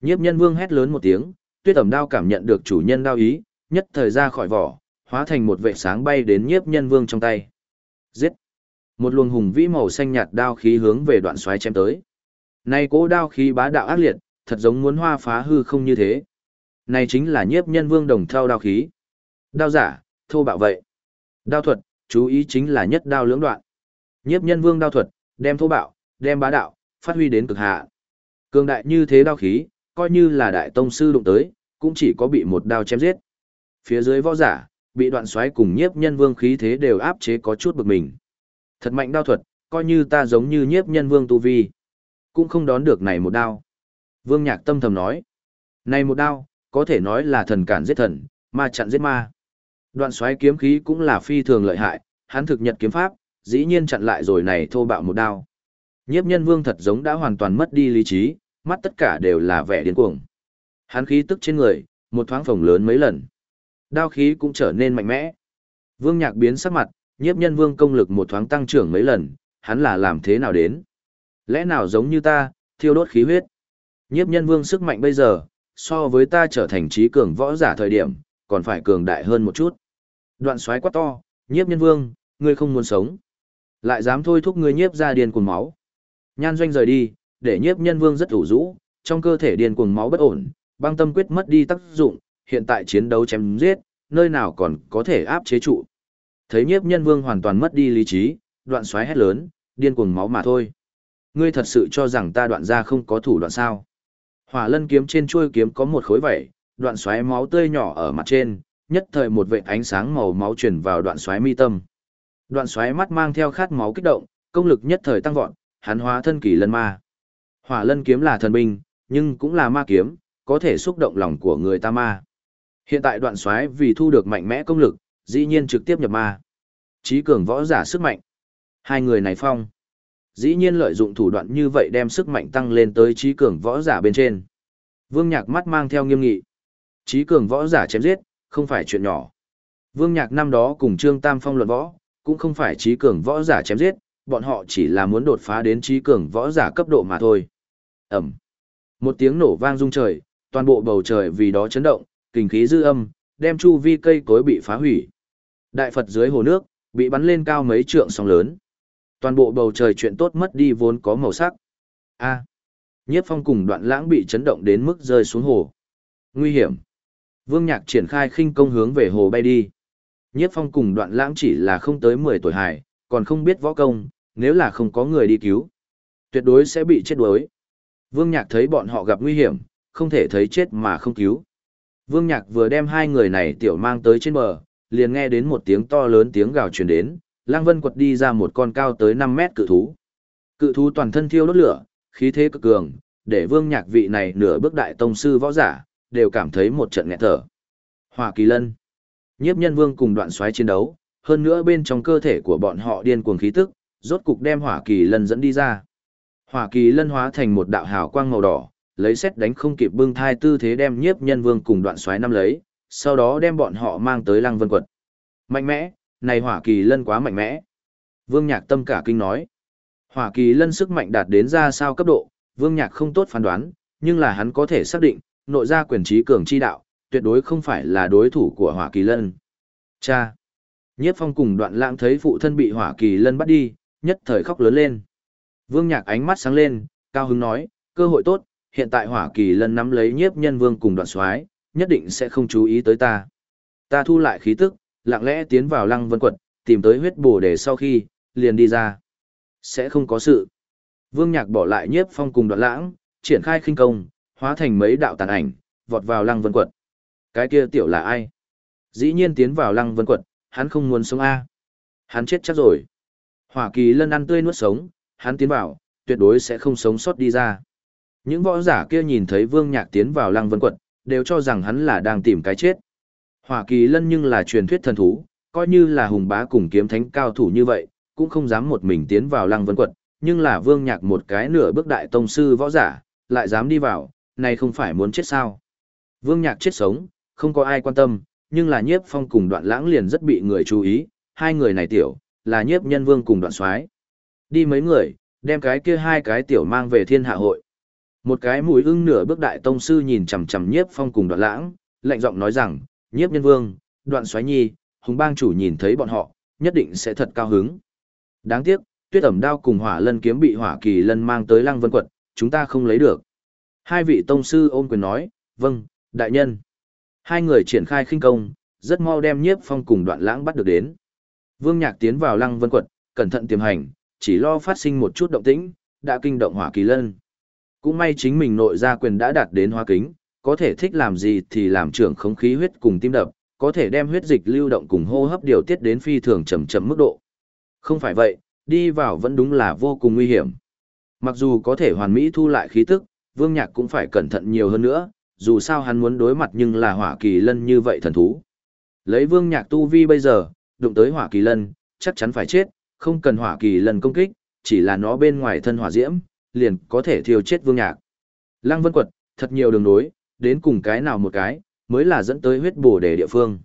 Nhiếp nhân vương hét lớn một tiếng, tuyết ẩm đao cảm nhận được chủ nhân đao ý, nhất thời ra khỏi vỏ, hóa thành một vệ sáng bay đến nhiếp nhân vương trong tay. Giết! Một luồng hùng vĩ màu xanh nhạt đao khí hướng về đoạn xoáy chém tới. Này cố đao khí bá đạo ác liệt, thật giống muốn hoa phá hư không như thế. Này chính là nhiếp nhân vương đồng thao đao khí. Đao giả, thô bạo vậy. Đao thuật, chú ý chính là nhất đao lưỡng đoạn. Nhiếp nhân vương đao thuật, đem thô bạo, đem bá đạo, phát huy đến cực hạ. Cường đại như thế đao khí, coi như là đại tông sư đụng tới, cũng chỉ có bị một đao chém giết. Phía dưới võ giả, bị đoạn xoáy cùng nhiếp nhân vương khí thế đều áp chế có chút bực mình. Thật mạnh đao thuật, coi như ta giống như nhiếp nhân vương tu vi. Cũng không đón được này một đao. Vương nhạc tâm thầm nói. Này một đao, có thể nói là thần cản giết thần, ma chặn giết ma. Đoạn xoáy kiếm khí cũng là phi thường lợi hại, hắn thực nhật kiếm pháp, dĩ nhiên chặn lại rồi này thô bạo một đao. Nhiếp nhân vương thật giống đã hoàn toàn mất đi lý trí, mắt tất cả đều là vẻ điên cuồng. Hắn khí tức trên người, một thoáng phồng lớn mấy lần. Đao khí cũng trở nên mạnh mẽ. Vương nhạc biến sắc mặt, nhiếp nhân vương công lực một thoáng tăng trưởng mấy lần, hắn là làm thế nào đến? Lẽ nào giống như ta, thiêu đốt khí huyết? Nhiếp nhân vương sức mạnh bây giờ, so với ta trở thành trí cường võ giả thời điểm, còn phải cường đại hơn một chút. Đoạn xoáy quá to, nhiếp nhân vương, ngươi không muốn sống. Lại dám thôi thúc ngươi nhiếp ra điên cuồng máu. Nhan doanh rời đi, để nhiếp nhân vương rất ủ rũ, trong cơ thể điên cuồng máu bất ổn, băng tâm quyết mất đi tác dụng, hiện tại chiến đấu chém giết, nơi nào còn có thể áp chế trụ. Thấy nhiếp nhân vương hoàn toàn mất đi lý trí, đoạn xoáy hét lớn, điên cuồng máu mà thôi. Ngươi thật sự cho rằng ta đoạn ra không có thủ đoạn sao. Hỏa lân kiếm trên chuôi kiếm có một khối vảy, đoạn xoáy máu tươi nhỏ ở mặt trên, nhất thời một vệt ánh sáng màu máu truyền vào đoạn xoáy mi tâm. Đoạn xoáy mắt mang theo khát máu kích động, công lực nhất thời tăng vọt, hắn hóa thân kỳ lân ma. Hỏa lân kiếm là thần binh, nhưng cũng là ma kiếm, có thể xúc động lòng của người ta ma. Hiện tại đoạn xoáy vì thu được mạnh mẽ công lực, dĩ nhiên trực tiếp nhập ma. Trí cường võ giả sức mạnh. Hai người này phong. Dĩ nhiên lợi dụng thủ đoạn như vậy đem sức mạnh tăng lên tới trí cường võ giả bên trên. Vương Nhạc mắt mang theo nghiêm nghị. Trí cường võ giả chém giết, không phải chuyện nhỏ. Vương Nhạc năm đó cùng Trương Tam Phong luận võ, cũng không phải trí cường võ giả chém giết, bọn họ chỉ là muốn đột phá đến trí cường võ giả cấp độ mà thôi. Ẩm. Một tiếng nổ vang rung trời, toàn bộ bầu trời vì đó chấn động, kinh khí dư âm, đem chu vi cây cối bị phá hủy. Đại Phật dưới hồ nước, bị bắn lên cao mấy trượng sóng lớn. Toàn bộ bầu trời chuyện tốt mất đi vốn có màu sắc. A. Nhiếp phong cùng đoạn lãng bị chấn động đến mức rơi xuống hồ. Nguy hiểm. Vương Nhạc triển khai khinh công hướng về hồ bay đi. Nhiếp phong cùng đoạn lãng chỉ là không tới 10 tuổi hải, còn không biết võ công, nếu là không có người đi cứu. Tuyệt đối sẽ bị chết đuối. Vương Nhạc thấy bọn họ gặp nguy hiểm, không thể thấy chết mà không cứu. Vương Nhạc vừa đem hai người này tiểu mang tới trên bờ, liền nghe đến một tiếng to lớn tiếng gào truyền đến, Lăng Vân quật đi ra một con cao tới 5 mét cự thú. Cự thú toàn thân thiêu đốt lửa, khí thế cực cường, để Vương Nhạc vị này nửa bước đại tông sư võ giả, đều cảm thấy một trận nghẹt thở. Hỏa Kỳ Lân. Nhiếp Nhân Vương cùng đoạn xoáy chiến đấu, hơn nữa bên trong cơ thể của bọn họ điên cuồng khí tức, rốt cục đem Hỏa Kỳ Lân dẫn đi ra. Hỏa Kỳ Lân hóa thành một đạo hào quang màu đỏ, lấy xét đánh không kịp bưng thai tư thế đem Nhiếp Nhân Vương cùng đoạn xoáy năm lấy, sau đó đem bọn họ mang tới Lăng Vân Quật. Mạnh mẽ, này Hỏa Kỳ Lân quá mạnh mẽ. Vương Nhạc tâm cả kinh nói. Hỏa Kỳ Lân sức mạnh đạt đến ra sao cấp độ, Vương Nhạc không tốt phán đoán, nhưng là hắn có thể xác định, nội gia quyền trí cường chi đạo, tuyệt đối không phải là đối thủ của Hỏa Kỳ Lân. Cha! Nhiếp phong cùng đoạn lãng thấy phụ thân bị Hỏa Kỳ Lân bắt đi, nhất thời khóc lớn lên. Vương Nhạc ánh mắt sáng lên, cao hứng nói, cơ hội tốt, hiện tại Hỏa Kỳ Lân nắm lấy nhiếp nhân vương cùng đoạn soái nhất định sẽ không chú ý tới ta. Ta thu lại khí tức, lặng lẽ tiến vào lăng vân quật, tìm tới huyết bổ để sau khi, liền đi ra. Sẽ không có sự. Vương Nhạc bỏ lại nhiếp phong cùng đoạn lãng, triển khai khinh công, hóa thành mấy đạo tàn ảnh, vọt vào lăng vân quật. Cái kia tiểu là ai? Dĩ nhiên tiến vào lăng vân quật, hắn không muốn sống A. Hắn chết chắc rồi. Hỏa kỳ lân ăn tươi nuốt sống, hắn tiến vào, tuyệt đối sẽ không sống sót đi ra. Những võ giả kia nhìn thấy vương nhạc tiến vào lăng vân quật, đều cho rằng hắn là đang tìm cái chết. Hỏa kỳ lân nhưng là truyền thuyết thần thú, coi như là hùng bá cùng kiếm thánh cao thủ như vậy, cũng không dám một mình tiến vào lăng vân quật, nhưng là vương nhạc một cái nửa bước đại tông sư võ giả, lại dám đi vào, này không phải muốn chết sao. Vương nhạc chết sống, không có ai quan tâm, nhưng là nhiếp phong cùng đoạn lãng liền rất bị người chú ý, hai người này tiểu, là nhiếp nhân vương cùng đoạn soái Đi mấy người, đem cái kia hai cái tiểu mang về thiên hạ hội. Một cái mũi ưng nửa bước đại tông sư nhìn chằm chằm nhiếp phong cùng đoạn lãng, lạnh giọng nói rằng, nhiếp nhân vương, đoạn xoáy nhi, hùng bang chủ nhìn thấy bọn họ, nhất định sẽ thật cao hứng. Đáng tiếc, tuyết ẩm đao cùng hỏa lân kiếm bị hỏa kỳ lân mang tới lăng vân quật, chúng ta không lấy được. Hai vị tông sư ôm quyền nói, vâng, đại nhân. Hai người triển khai khinh công, rất mau đem nhiếp phong cùng đoạn lãng bắt được đến. Vương Nhạc tiến vào lăng vân quật, cẩn thận tiềm hành, chỉ lo phát sinh một chút động tĩnh, đã kinh động hỏa kỳ lân. Cũng may chính mình nội gia quyền đã đạt đến hoa kính, có thể thích làm gì thì làm trưởng không khí huyết cùng tim đập, có thể đem huyết dịch lưu động cùng hô hấp điều tiết đến phi thường chậm chậm mức độ. Không phải vậy, đi vào vẫn đúng là vô cùng nguy hiểm. Mặc dù có thể hoàn mỹ thu lại khí tức, Vương Nhạc cũng phải cẩn thận nhiều hơn nữa, dù sao hắn muốn đối mặt nhưng là hỏa kỳ lân như vậy thần thú. Lấy Vương Nhạc tu vi bây giờ, đụng tới hỏa kỳ lân, chắc chắn phải chết, không cần hỏa kỳ lân công kích, chỉ là nó bên ngoài thân hỏa diễm, liền có thể thiêu chết Vương Nhạc. Lăng Vân Quật, thật nhiều đường nối, đến cùng cái nào một cái, mới là dẫn tới huyết bổ để địa phương.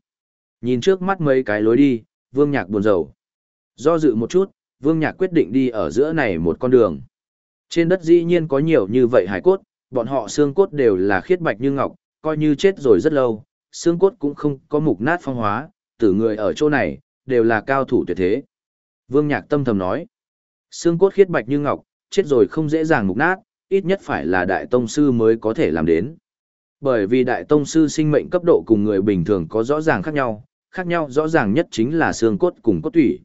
Nhìn trước mắt mấy cái lối đi, Vương Nhạc buồn rầu. Do dự một chút, Vương Nhạc quyết định đi ở giữa này một con đường. Trên đất dĩ nhiên có nhiều như vậy hải cốt, bọn họ xương cốt đều là khiết bạch như ngọc, coi như chết rồi rất lâu, xương cốt cũng không có mục nát phong hóa, tử người ở chỗ này, đều là cao thủ tuyệt thế. Vương Nhạc tâm thầm nói, xương cốt khiết bạch như ngọc, chết rồi không dễ dàng mục nát, ít nhất phải là đại tông sư mới có thể làm đến. Bởi vì đại tông sư sinh mệnh cấp độ cùng người bình thường có rõ ràng khác nhau, khác nhau rõ ràng nhất chính là xương cốt cùng cốt tủy.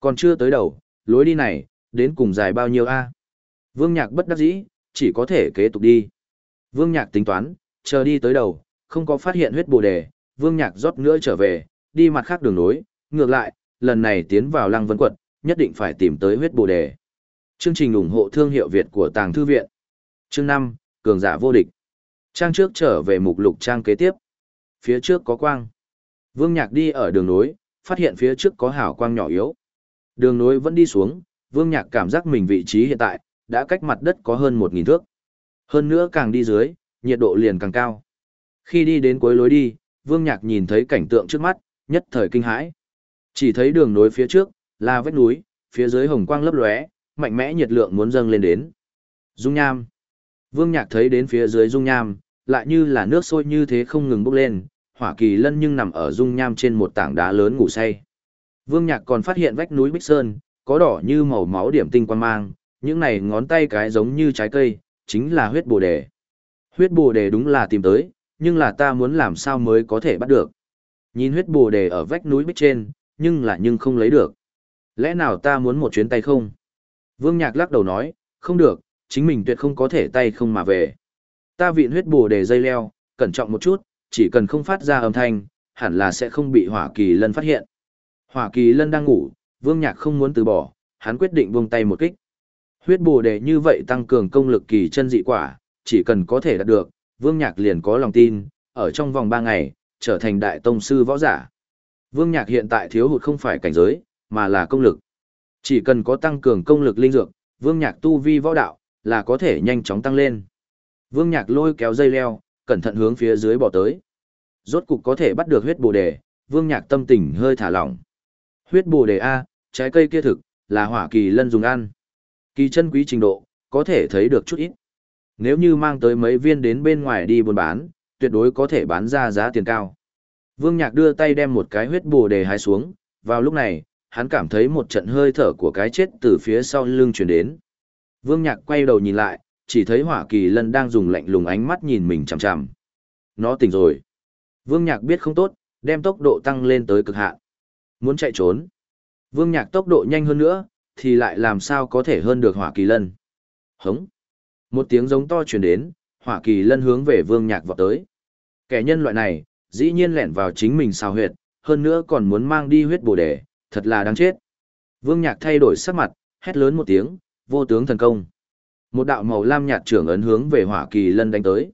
Còn chưa tới đầu, lối đi này, đến cùng dài bao nhiêu a? Vương Nhạc bất đắc dĩ, chỉ có thể kế tục đi. Vương Nhạc tính toán, chờ đi tới đầu, không có phát hiện huyết bồ đề, Vương Nhạc rót nữa trở về, đi mặt khác đường nối, ngược lại, lần này tiến vào Lăng Vân Quật, nhất định phải tìm tới huyết bồ đề. Chương trình ủng hộ thương hiệu Việt của Tàng Thư Viện. Chương 5, Cường giả vô địch. Trang trước trở về mục lục trang kế tiếp. Phía trước có quang. Vương Nhạc đi ở đường nối, phát hiện phía trước có hào quang nhỏ yếu. Đường nối vẫn đi xuống, Vương Nhạc cảm giác mình vị trí hiện tại, đã cách mặt đất có hơn 1.000 thước. Hơn nữa càng đi dưới, nhiệt độ liền càng cao. Khi đi đến cuối lối đi, Vương Nhạc nhìn thấy cảnh tượng trước mắt, nhất thời kinh hãi. Chỉ thấy đường nối phía trước, là vách núi, phía dưới hồng quang lấp lóe, mạnh mẽ nhiệt lượng muốn dâng lên đến. Dung nham. Vương Nhạc thấy đến phía dưới dung nham, lại như là nước sôi như thế không ngừng bốc lên, hỏa kỳ lân nhưng nằm ở dung nham trên một tảng đá lớn ngủ say. Vương Nhạc còn phát hiện vách núi Bích Sơn, có đỏ như màu máu điểm tinh quan mang, những này ngón tay cái giống như trái cây, chính là huyết bồ đề. Huyết bồ đề đúng là tìm tới, nhưng là ta muốn làm sao mới có thể bắt được. Nhìn huyết bồ đề ở vách núi Bích trên, nhưng là nhưng không lấy được. Lẽ nào ta muốn một chuyến tay không? Vương Nhạc lắc đầu nói, không được, chính mình tuyệt không có thể tay không mà về. Ta viện huyết bồ để dây leo, cẩn trọng một chút, chỉ cần không phát ra âm thanh, hẳn là sẽ không bị hỏa kỳ lân phát hiện. Hỏa kỳ lân đang ngủ, vương nhạc không muốn từ bỏ, hắn quyết định buông tay một kích. Huyết bồ để như vậy tăng cường công lực kỳ chân dị quả, chỉ cần có thể đạt được, vương nhạc liền có lòng tin, ở trong vòng 3 ngày, trở thành đại tông sư võ giả. Vương nhạc hiện tại thiếu hụt không phải cảnh giới, mà là công lực. Chỉ cần có tăng cường công lực linh dược, vương nhạc tu vi võ đạo, là có thể nhanh chóng tăng lên. Vương nhạc lôi kéo dây leo, cẩn thận hướng phía dưới bỏ tới. Rốt cục có thể bắt được huyết bồ đề, vương nhạc tâm tình hơi thả lỏng. Huyết bồ đề A, trái cây kia thực, là hỏa kỳ lân dùng ăn. Kỳ chân quý trình độ, có thể thấy được chút ít. Nếu như mang tới mấy viên đến bên ngoài đi buôn bán, tuyệt đối có thể bán ra giá tiền cao. Vương Nhạc đưa tay đem một cái huyết bồ đề hái xuống, vào lúc này, hắn cảm thấy một trận hơi thở của cái chết từ phía sau lưng truyền đến. Vương Nhạc quay đầu nhìn lại, chỉ thấy Hỏa Kỳ Lân đang dùng lạnh lùng ánh mắt nhìn mình chằm chằm. Nó tỉnh rồi. Vương Nhạc biết không tốt, đem tốc độ tăng lên tới cực hạn. Muốn chạy trốn. Vương Nhạc tốc độ nhanh hơn nữa, thì lại làm sao có thể hơn được Hỏa Kỳ Lân. Hống. Một tiếng giống to truyền đến, Hỏa Kỳ Lân hướng về Vương Nhạc vọt tới. Kẻ nhân loại này, dĩ nhiên lẻn vào chính mình sao huyệt, hơn nữa còn muốn mang đi huyết bổ đề, thật là đáng chết. Vương Nhạc thay đổi sắc mặt, hét lớn một tiếng, vô tướng thần công. Một đạo màu lam nhạt trưởng ấn hướng về Hỏa Kỳ Lân đánh tới.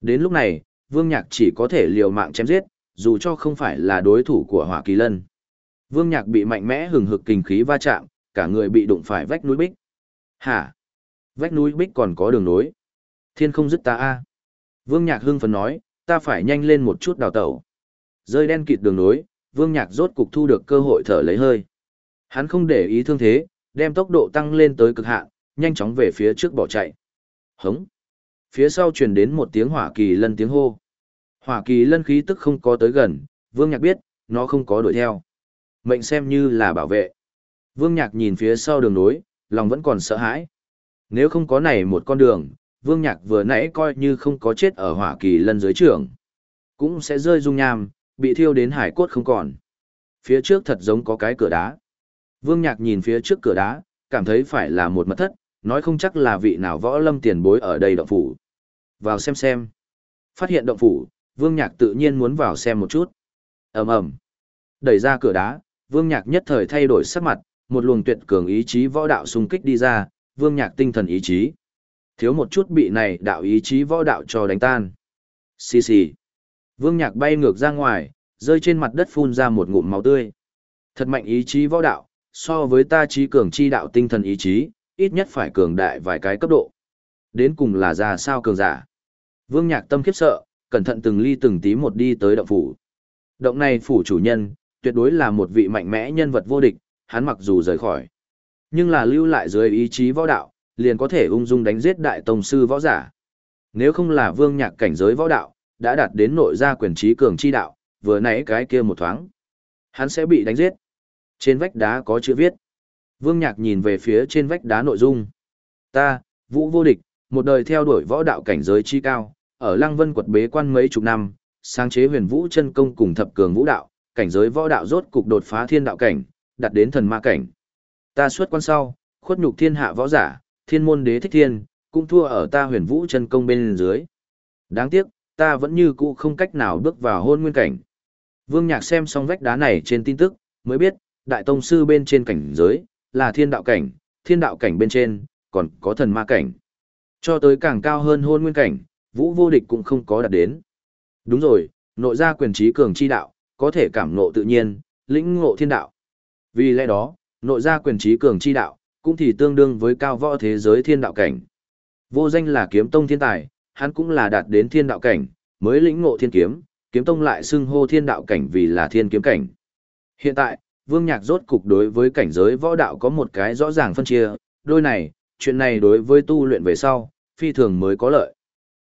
Đến lúc này, Vương Nhạc chỉ có thể liều mạng chém giết, dù cho không phải là đối thủ của Hỏa Kỳ Lân. Vương Nhạc bị mạnh mẽ hừng hực kinh khí va chạm, cả người bị đụng phải vách núi bích. Hả? Vách núi bích còn có đường nối. Thiên không dứt ta a. Vương Nhạc hưng phấn nói, ta phải nhanh lên một chút đào tẩu. Rơi đen kịt đường nối, Vương Nhạc rốt cục thu được cơ hội thở lấy hơi. Hắn không để ý thương thế, đem tốc độ tăng lên tới cực hạn, nhanh chóng về phía trước bỏ chạy. Hống. Phía sau truyền đến một tiếng hỏa kỳ lân tiếng hô. Hỏa kỳ lân khí tức không có tới gần, Vương Nhạc biết, nó không có đuổi theo. Mệnh xem như là bảo vệ. Vương Nhạc nhìn phía sau đường nối, lòng vẫn còn sợ hãi. Nếu không có này một con đường, Vương Nhạc vừa nãy coi như không có chết ở hỏa kỳ lân dưới trường. Cũng sẽ rơi dung nham, bị thiêu đến hải cốt không còn. Phía trước thật giống có cái cửa đá. Vương Nhạc nhìn phía trước cửa đá, cảm thấy phải là một mật thất, nói không chắc là vị nào võ lâm tiền bối ở đây động phủ. Vào xem xem. Phát hiện động phủ, Vương Nhạc tự nhiên muốn vào xem một chút. ầm ầm Đẩy ra cửa đá, Vương Nhạc nhất thời thay đổi sắc mặt, một luồng tuyệt cường ý chí võ đạo xung kích đi ra, Vương Nhạc tinh thần ý chí. Thiếu một chút bị này đạo ý chí võ đạo cho đánh tan. Xì xì. Vương Nhạc bay ngược ra ngoài, rơi trên mặt đất phun ra một ngụm máu tươi. Thật mạnh ý chí võ đạo, so với ta trí cường chi đạo tinh thần ý chí, ít nhất phải cường đại vài cái cấp độ. Đến cùng là ra sao cường giả. Vương Nhạc tâm khiếp sợ, cẩn thận từng ly từng tí một đi tới động phủ. Động này phủ chủ nhân, tuyệt đối là một vị mạnh mẽ nhân vật vô địch, hắn mặc dù rời khỏi, nhưng là lưu lại dưới ý chí võ đạo, liền có thể ung dung đánh giết đại tông sư võ giả. Nếu không là Vương Nhạc cảnh giới võ đạo, đã đạt đến nội gia quyền trí cường chi đạo, vừa nãy cái kia một thoáng, hắn sẽ bị đánh giết. Trên vách đá có chữ viết. Vương Nhạc nhìn về phía trên vách đá nội dung. Ta, Vũ Vô Địch, một đời theo đuổi võ đạo cảnh giới chi cao, ở Lăng Vân quật bế quan mấy chục năm, sáng chế huyền vũ chân công cùng thập cường vũ đạo, cảnh giới võ đạo rốt cục đột phá thiên đạo cảnh, đạt đến thần ma cảnh. Ta xuất quan sau, khuất nhục thiên hạ võ giả, thiên môn đế thích thiên, cũng thua ở ta huyền vũ chân công bên dưới. Đáng tiếc, ta vẫn như cũ không cách nào bước vào hôn nguyên cảnh. Vương Nhạc xem xong vách đá này trên tin tức, mới biết, đại tông sư bên trên cảnh giới, là thiên đạo cảnh, thiên đạo cảnh bên trên, còn có thần ma cảnh. Cho tới càng cao hơn hôn nguyên cảnh, vũ vô địch cũng không có đạt đến. Đúng rồi, nội gia quyền trí cường chi đạo, có thể cảm ngộ tự nhiên, lĩnh ngộ thiên đạo. Vì lẽ đó, nội gia quyền trí cường chi đạo, cũng thì tương đương với cao võ thế giới thiên đạo cảnh. Vô danh là kiếm tông thiên tài, hắn cũng là đạt đến thiên đạo cảnh, mới lĩnh ngộ thiên kiếm, kiếm tông lại xưng hô thiên đạo cảnh vì là thiên kiếm cảnh. Hiện tại, Vương Nhạc rốt cục đối với cảnh giới võ đạo có một cái rõ ràng phân chia, đôi này, chuyện này đối với tu luyện về sau, phi thường mới có lợi.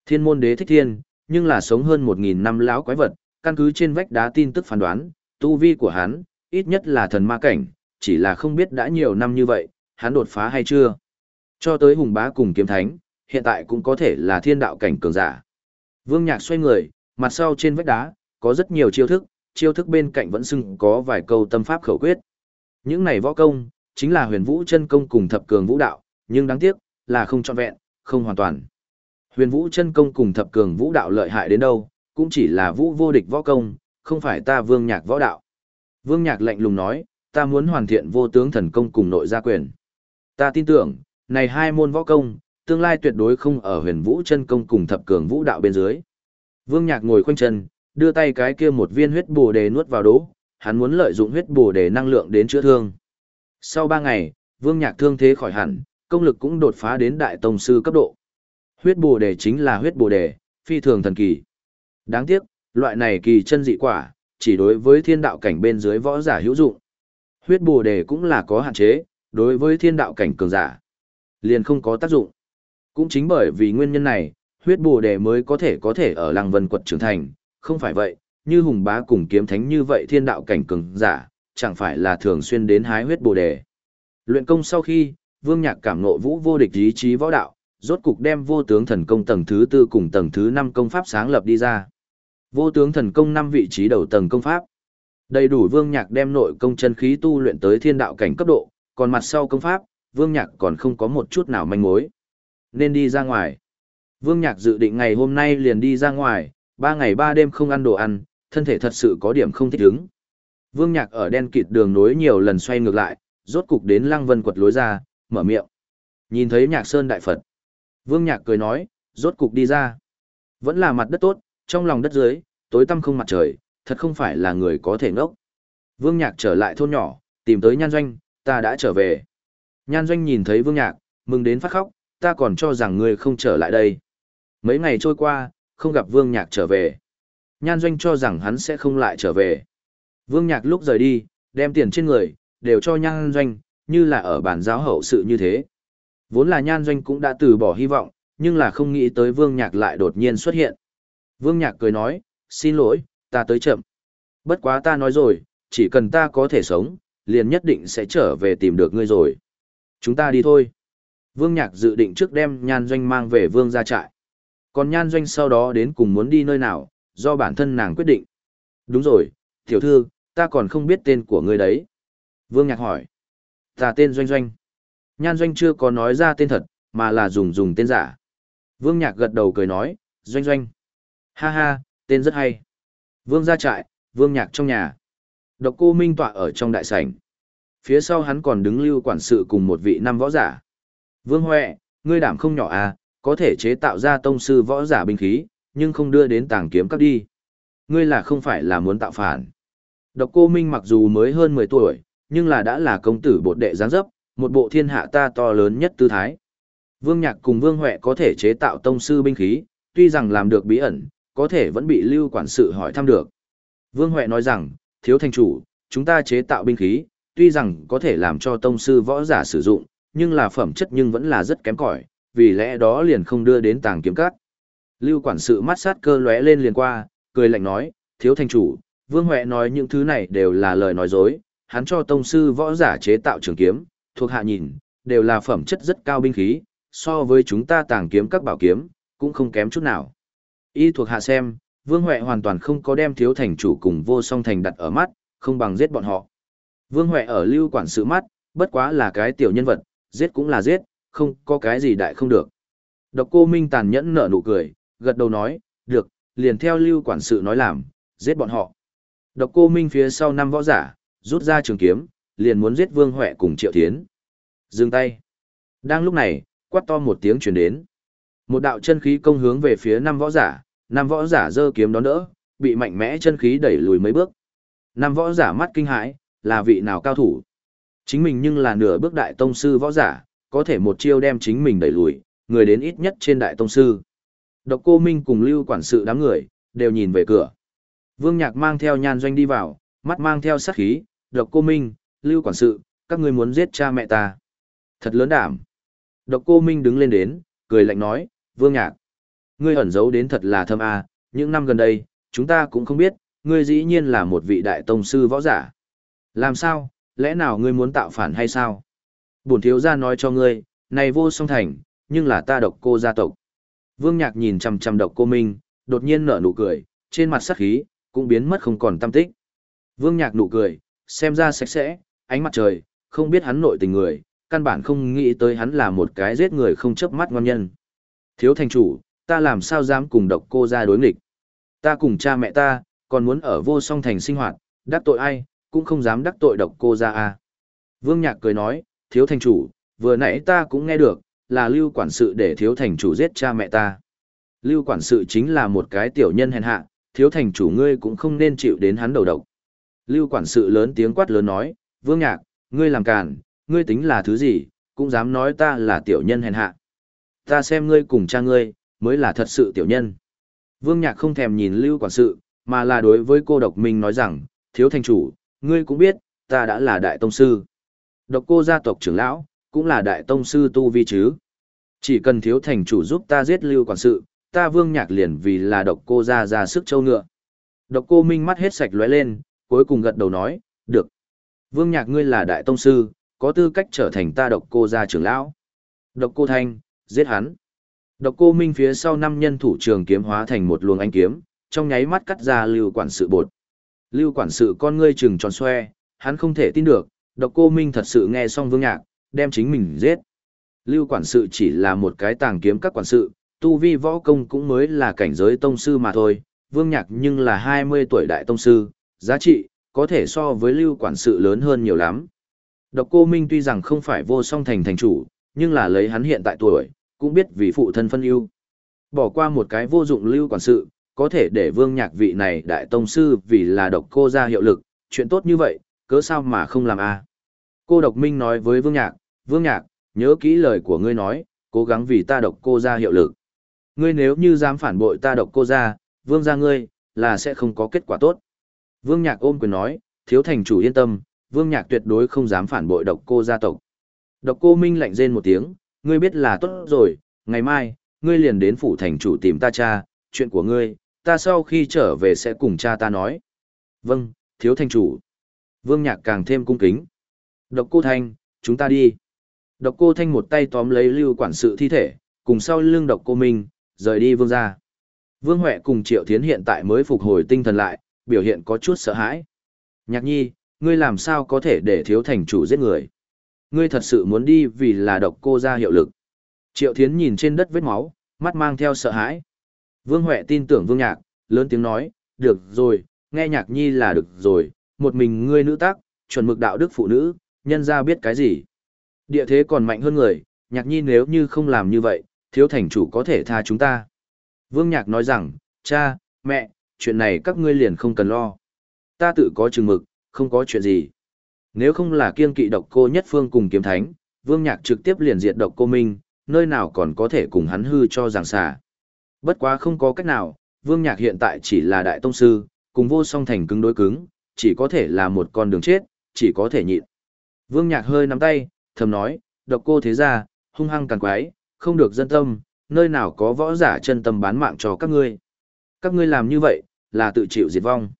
Thiên môn đế thích thiên, nhưng là sống hơn 1.000 năm lão quái vật, căn cứ trên vách đá tin tức phán đoán, tu vi của hắn, ít nhất là thần ma cảnh, chỉ là không biết đã nhiều năm như vậy, hắn đột phá hay chưa. Cho tới hùng bá cùng kiếm thánh, hiện tại cũng có thể là thiên đạo cảnh cường giả. Vương Nhạc xoay người, mặt sau trên vách đá, có rất nhiều chiêu thức, chiêu thức bên cạnh vẫn sưng có vài câu tâm pháp khẩu quyết. Những này võ công, chính là huyền vũ chân công cùng thập cường vũ đạo, nhưng đáng tiếc, là không trọn vẹn, không hoàn toàn. Huyền vũ chân công cùng thập cường vũ đạo lợi hại đến đâu, cũng chỉ là vũ vô địch võ công, không phải ta vương nhạc võ đạo. Vương nhạc lạnh lùng nói, ta muốn hoàn thiện vô tướng thần công cùng nội gia quyền. Ta tin tưởng, này hai môn võ công, tương lai tuyệt đối không ở huyền vũ chân công cùng thập cường vũ đạo bên dưới. Vương nhạc ngồi khoanh chân, đưa tay cái kia một viên huyết bồ đề nuốt vào đố, hắn muốn lợi dụng huyết bồ đề năng lượng đến chữa thương. Sau ba ngày, vương nhạc thương thế khỏi hẳn, công lực cũng đột phá đến đại tông sư cấp độ. Huyết bồ đề chính là huyết bồ đề, phi thường thần kỳ. Đáng tiếc, loại này kỳ chân dị quả, chỉ đối với thiên đạo cảnh bên dưới võ giả hữu dụng. Huyết bồ đề cũng là có hạn chế, đối với thiên đạo cảnh cường giả, liền không có tác dụng. Cũng chính bởi vì nguyên nhân này, huyết bồ đề mới có thể có thể ở lăng vân quật trưởng thành, không phải vậy, như hùng bá cùng kiếm thánh như vậy thiên đạo cảnh cường giả, chẳng phải là thường xuyên đến hái huyết bồ đề. Luyện công sau khi, Vương Nhạc cảm ngộ vũ vô địch ý chí võ đạo, rốt cục đem vô tướng thần công tầng thứ tư cùng tầng thứ năm công pháp sáng lập đi ra. Vô tướng thần công năm vị trí đầu tầng công pháp. Đầy đủ Vương Nhạc đem nội công chân khí tu luyện tới thiên đạo cảnh cấp độ, còn mặt sau công pháp, Vương Nhạc còn không có một chút nào manh mối. Nên đi ra ngoài. Vương Nhạc dự định ngày hôm nay liền đi ra ngoài, ba ngày ba đêm không ăn đồ ăn, thân thể thật sự có điểm không thích ứng. Vương Nhạc ở đen kịt đường nối nhiều lần xoay ngược lại, rốt cục đến Lăng Vân quật lối ra, mở miệng. Nhìn thấy Nhạc Sơn đại Phật. Vương Nhạc cười nói, rốt cục đi ra. Vẫn là mặt đất tốt, trong lòng đất dưới, tối tăm không mặt trời, thật không phải là người có thể ngốc. Vương Nhạc trở lại thôn nhỏ, tìm tới Nhan Doanh, ta đã trở về. Nhan Doanh nhìn thấy Vương Nhạc, mừng đến phát khóc, ta còn cho rằng ngươi không trở lại đây. Mấy ngày trôi qua, không gặp Vương Nhạc trở về. Nhan Doanh cho rằng hắn sẽ không lại trở về. Vương Nhạc lúc rời đi, đem tiền trên người, đều cho Nhan Doanh, như là ở bản giáo hậu sự như thế. Vốn là Nhan Doanh cũng đã từ bỏ hy vọng, nhưng là không nghĩ tới Vương Nhạc lại đột nhiên xuất hiện. Vương Nhạc cười nói, xin lỗi, ta tới chậm. Bất quá ta nói rồi, chỉ cần ta có thể sống, liền nhất định sẽ trở về tìm được ngươi rồi. Chúng ta đi thôi. Vương Nhạc dự định trước đem Nhan Doanh mang về Vương gia trại. Còn Nhan Doanh sau đó đến cùng muốn đi nơi nào, do bản thân nàng quyết định. Đúng rồi, tiểu thư, ta còn không biết tên của ngươi đấy. Vương Nhạc hỏi. Ta tên Doanh Doanh. Nhan Doanh chưa có nói ra tên thật, mà là dùng dùng tên giả. Vương Nhạc gật đầu cười nói, Doanh Doanh. Ha ha, tên rất hay. Vương gia trại, Vương Nhạc trong nhà. Độc cô Minh tọa ở trong đại sảnh. Phía sau hắn còn đứng lưu quản sự cùng một vị năm võ giả. Vương Huệ, ngươi đảm không nhỏ à, có thể chế tạo ra tông sư võ giả binh khí, nhưng không đưa đến tàng kiếm các đi. Ngươi là không phải là muốn tạo phản. Độc cô Minh mặc dù mới hơn 10 tuổi, nhưng là đã là công tử bột đệ giáng dấp, một bộ thiên hạ ta to lớn nhất tư thái. Vương Nhạc cùng Vương Huệ có thể chế tạo tông sư binh khí, tuy rằng làm được bí ẩn, có thể vẫn bị lưu quản sự hỏi thăm được. Vương Huệ nói rằng, thiếu thành chủ, chúng ta chế tạo binh khí, tuy rằng có thể làm cho tông sư võ giả sử dụng, nhưng là phẩm chất nhưng vẫn là rất kém cỏi, vì lẽ đó liền không đưa đến tàng kiếm cát. Lưu quản sự mắt sát cơ lóe lên liền qua, cười lạnh nói, thiếu thành chủ, Vương Huệ nói những thứ này đều là lời nói dối, hắn cho tông sư võ giả chế tạo trường kiếm, thuộc hạ nhìn, đều là phẩm chất rất cao binh khí, so với chúng ta tàng kiếm các bảo kiếm, cũng không kém chút nào. Y thuộc hạ xem, Vương Huệ hoàn toàn không có đem thiếu thành chủ cùng vô song thành đặt ở mắt, không bằng giết bọn họ. Vương Huệ ở lưu quản sự mắt, bất quá là cái tiểu nhân vật, giết cũng là giết, không có cái gì đại không được. Độc cô Minh tàn nhẫn nở nụ cười, gật đầu nói, được, liền theo lưu quản sự nói làm, giết bọn họ. Độc cô Minh phía sau năm võ giả, rút ra trường kiếm, liền muốn giết Vương Huệ cùng Triệu Thiến. Dừng tay. Đang lúc này, quát to một tiếng truyền đến. Một đạo chân khí công hướng về phía năm võ giả, năm võ giả giơ kiếm đón đỡ, bị mạnh mẽ chân khí đẩy lùi mấy bước. Năm võ giả mắt kinh hãi, là vị nào cao thủ? Chính mình nhưng là nửa bước đại tông sư võ giả, có thể một chiêu đem chính mình đẩy lùi, người đến ít nhất trên đại tông sư. Độc cô Minh cùng lưu quản sự đám người, đều nhìn về cửa. Vương Nhạc mang theo nhan doanh đi vào, mắt mang theo sát khí, độc cô Minh, lưu quản sự, các ngươi muốn giết cha mẹ ta. Thật lớn đảm. Độc cô Minh đứng lên đến, cười lạnh nói, Vương Nhạc. Ngươi ẩn giấu đến thật là thâm a, những năm gần đây, chúng ta cũng không biết, ngươi dĩ nhiên là một vị đại tông sư võ giả. Làm sao, lẽ nào ngươi muốn tạo phản hay sao? Bổn thiếu gia nói cho ngươi, này vô song thành, nhưng là ta độc cô gia tộc. Vương Nhạc nhìn chằm chằm độc cô Minh, đột nhiên nở nụ cười, trên mặt sắc khí, cũng biến mất không còn tâm tích. Vương Nhạc nụ cười, xem ra sạch sẽ, ánh mặt trời, không biết hắn nội tình người, căn bản không nghĩ tới hắn là một cái giết người không chớp mắt ngon nhân. Thiếu thành chủ, ta làm sao dám cùng độc cô ra đối nghịch. Ta cùng cha mẹ ta, còn muốn ở vô song thành sinh hoạt, đắc tội ai, cũng không dám đắc tội độc cô ra à. Vương Nhạc cười nói, thiếu thành chủ, vừa nãy ta cũng nghe được, là lưu quản sự để thiếu thành chủ giết cha mẹ ta. Lưu quản sự chính là một cái tiểu nhân hèn hạ, thiếu thành chủ ngươi cũng không nên chịu đến hắn đầu độc. Lưu quản sự lớn tiếng quát lớn nói, Vương Nhạc, ngươi làm càn, ngươi tính là thứ gì, cũng dám nói ta là tiểu nhân hèn hạ. Ta xem ngươi cùng cha ngươi, mới là thật sự tiểu nhân. Vương Nhạc không thèm nhìn Lưu quản sự, mà là đối với cô độc minh nói rằng, thiếu thành chủ, ngươi cũng biết, ta đã là đại tông sư. Độc cô gia tộc trưởng lão, cũng là đại tông sư tu vi chứ. Chỉ cần thiếu thành chủ giúp ta giết Lưu quản sự, ta Vương Nhạc liền vì là độc cô ra ra sức châu ngựa. Độc cô minh mắt hết sạch lóe lên, cuối cùng gật đầu nói, được. Vương Nhạc ngươi là đại tông sư, có tư cách trở thành ta độc cô gia trưởng lão. Độc cô thanh, giết hắn. Độc cô minh phía sau năm nhân thủ trường kiếm hóa thành một luồng ánh kiếm, trong nháy mắt cắt ra lưu quản sự bột. Lưu quản sự con ngươi trừng tròn xoe, hắn không thể tin được, độc cô minh thật sự nghe xong vương nhạc, đem chính mình giết. Lưu quản sự chỉ là một cái tàng kiếm các quản sự, tu vi võ công cũng mới là cảnh giới tông sư mà thôi, vương nhạc nhưng là 20 tuổi đại tông sư, giá trị, có thể so với lưu quản sự lớn hơn nhiều lắm. Độc cô Minh tuy rằng không phải vô song thành thành chủ, nhưng là lấy hắn hiện tại tuổi, cũng biết vì phụ thân phân ưu. Bỏ qua một cái vô dụng lưu quản sự, có thể để vương nhạc vị này đại tông sư vì là độc cô ra hiệu lực, chuyện tốt như vậy, cớ sao mà không làm a Cô độc minh nói với vương nhạc, vương nhạc, nhớ kỹ lời của ngươi nói, cố gắng vì ta độc cô ra hiệu lực. Ngươi nếu như dám phản bội ta độc cô ra, vương ra ngươi, là sẽ không có kết quả tốt. Vương nhạc ôm quyền nói, thiếu thành chủ yên tâm, vương nhạc tuyệt đối không dám phản bội độc cô gia tộc. Độc cô minh lạnh rên một tiếng, ngươi biết là tốt rồi, ngày mai, ngươi liền đến phủ thành chủ tìm ta cha, chuyện của ngươi, ta sau khi trở về sẽ cùng cha ta nói. Vâng, thiếu thành chủ. Vương nhạc càng thêm cung kính. Độc cô thanh, chúng ta đi. Độc cô thanh một tay tóm lấy lưu quản sự thi thể, cùng sau lưng độc cô minh, rời đi vương ra. Vương Huệ cùng Triệu Thiến hiện tại mới phục hồi tinh thần lại, biểu hiện có chút sợ hãi. Nhạc nhi, ngươi làm sao có thể để thiếu thành chủ giết người? Ngươi thật sự muốn đi vì là độc cô ra hiệu lực. Triệu Thiến nhìn trên đất vết máu, mắt mang theo sợ hãi. Vương Huệ tin tưởng Vương Nhạc, lớn tiếng nói, được rồi, nghe Nhạc nhi là được rồi, một mình ngươi nữ tác, chuẩn mực đạo đức phụ nữ, nhân ra biết cái gì. Địa thế còn mạnh hơn người, Nhạc nhi nếu như không làm như vậy, thiếu thành chủ có thể tha chúng ta. Vương Nhạc nói rằng, cha, mẹ, chuyện này các ngươi liền không cần lo. Ta tự có chừng mực, không có chuyện gì. Nếu không là kiên kỵ độc cô nhất phương cùng kiếm thánh, Vương Nhạc trực tiếp liền diệt độc cô Minh, nơi nào còn có thể cùng hắn hư cho giảng xả. Bất quá không có cách nào, Vương Nhạc hiện tại chỉ là đại tông sư, cùng vô song thành cứng đối cứng, chỉ có thể là một con đường chết, chỉ có thể nhịn. Vương Nhạc hơi nắm tay, thầm nói, độc cô thế gia, hung hăng càng quái, không được dân tâm, nơi nào có võ giả chân tâm bán mạng cho các ngươi. Các ngươi làm như vậy, là tự chịu diệt vong.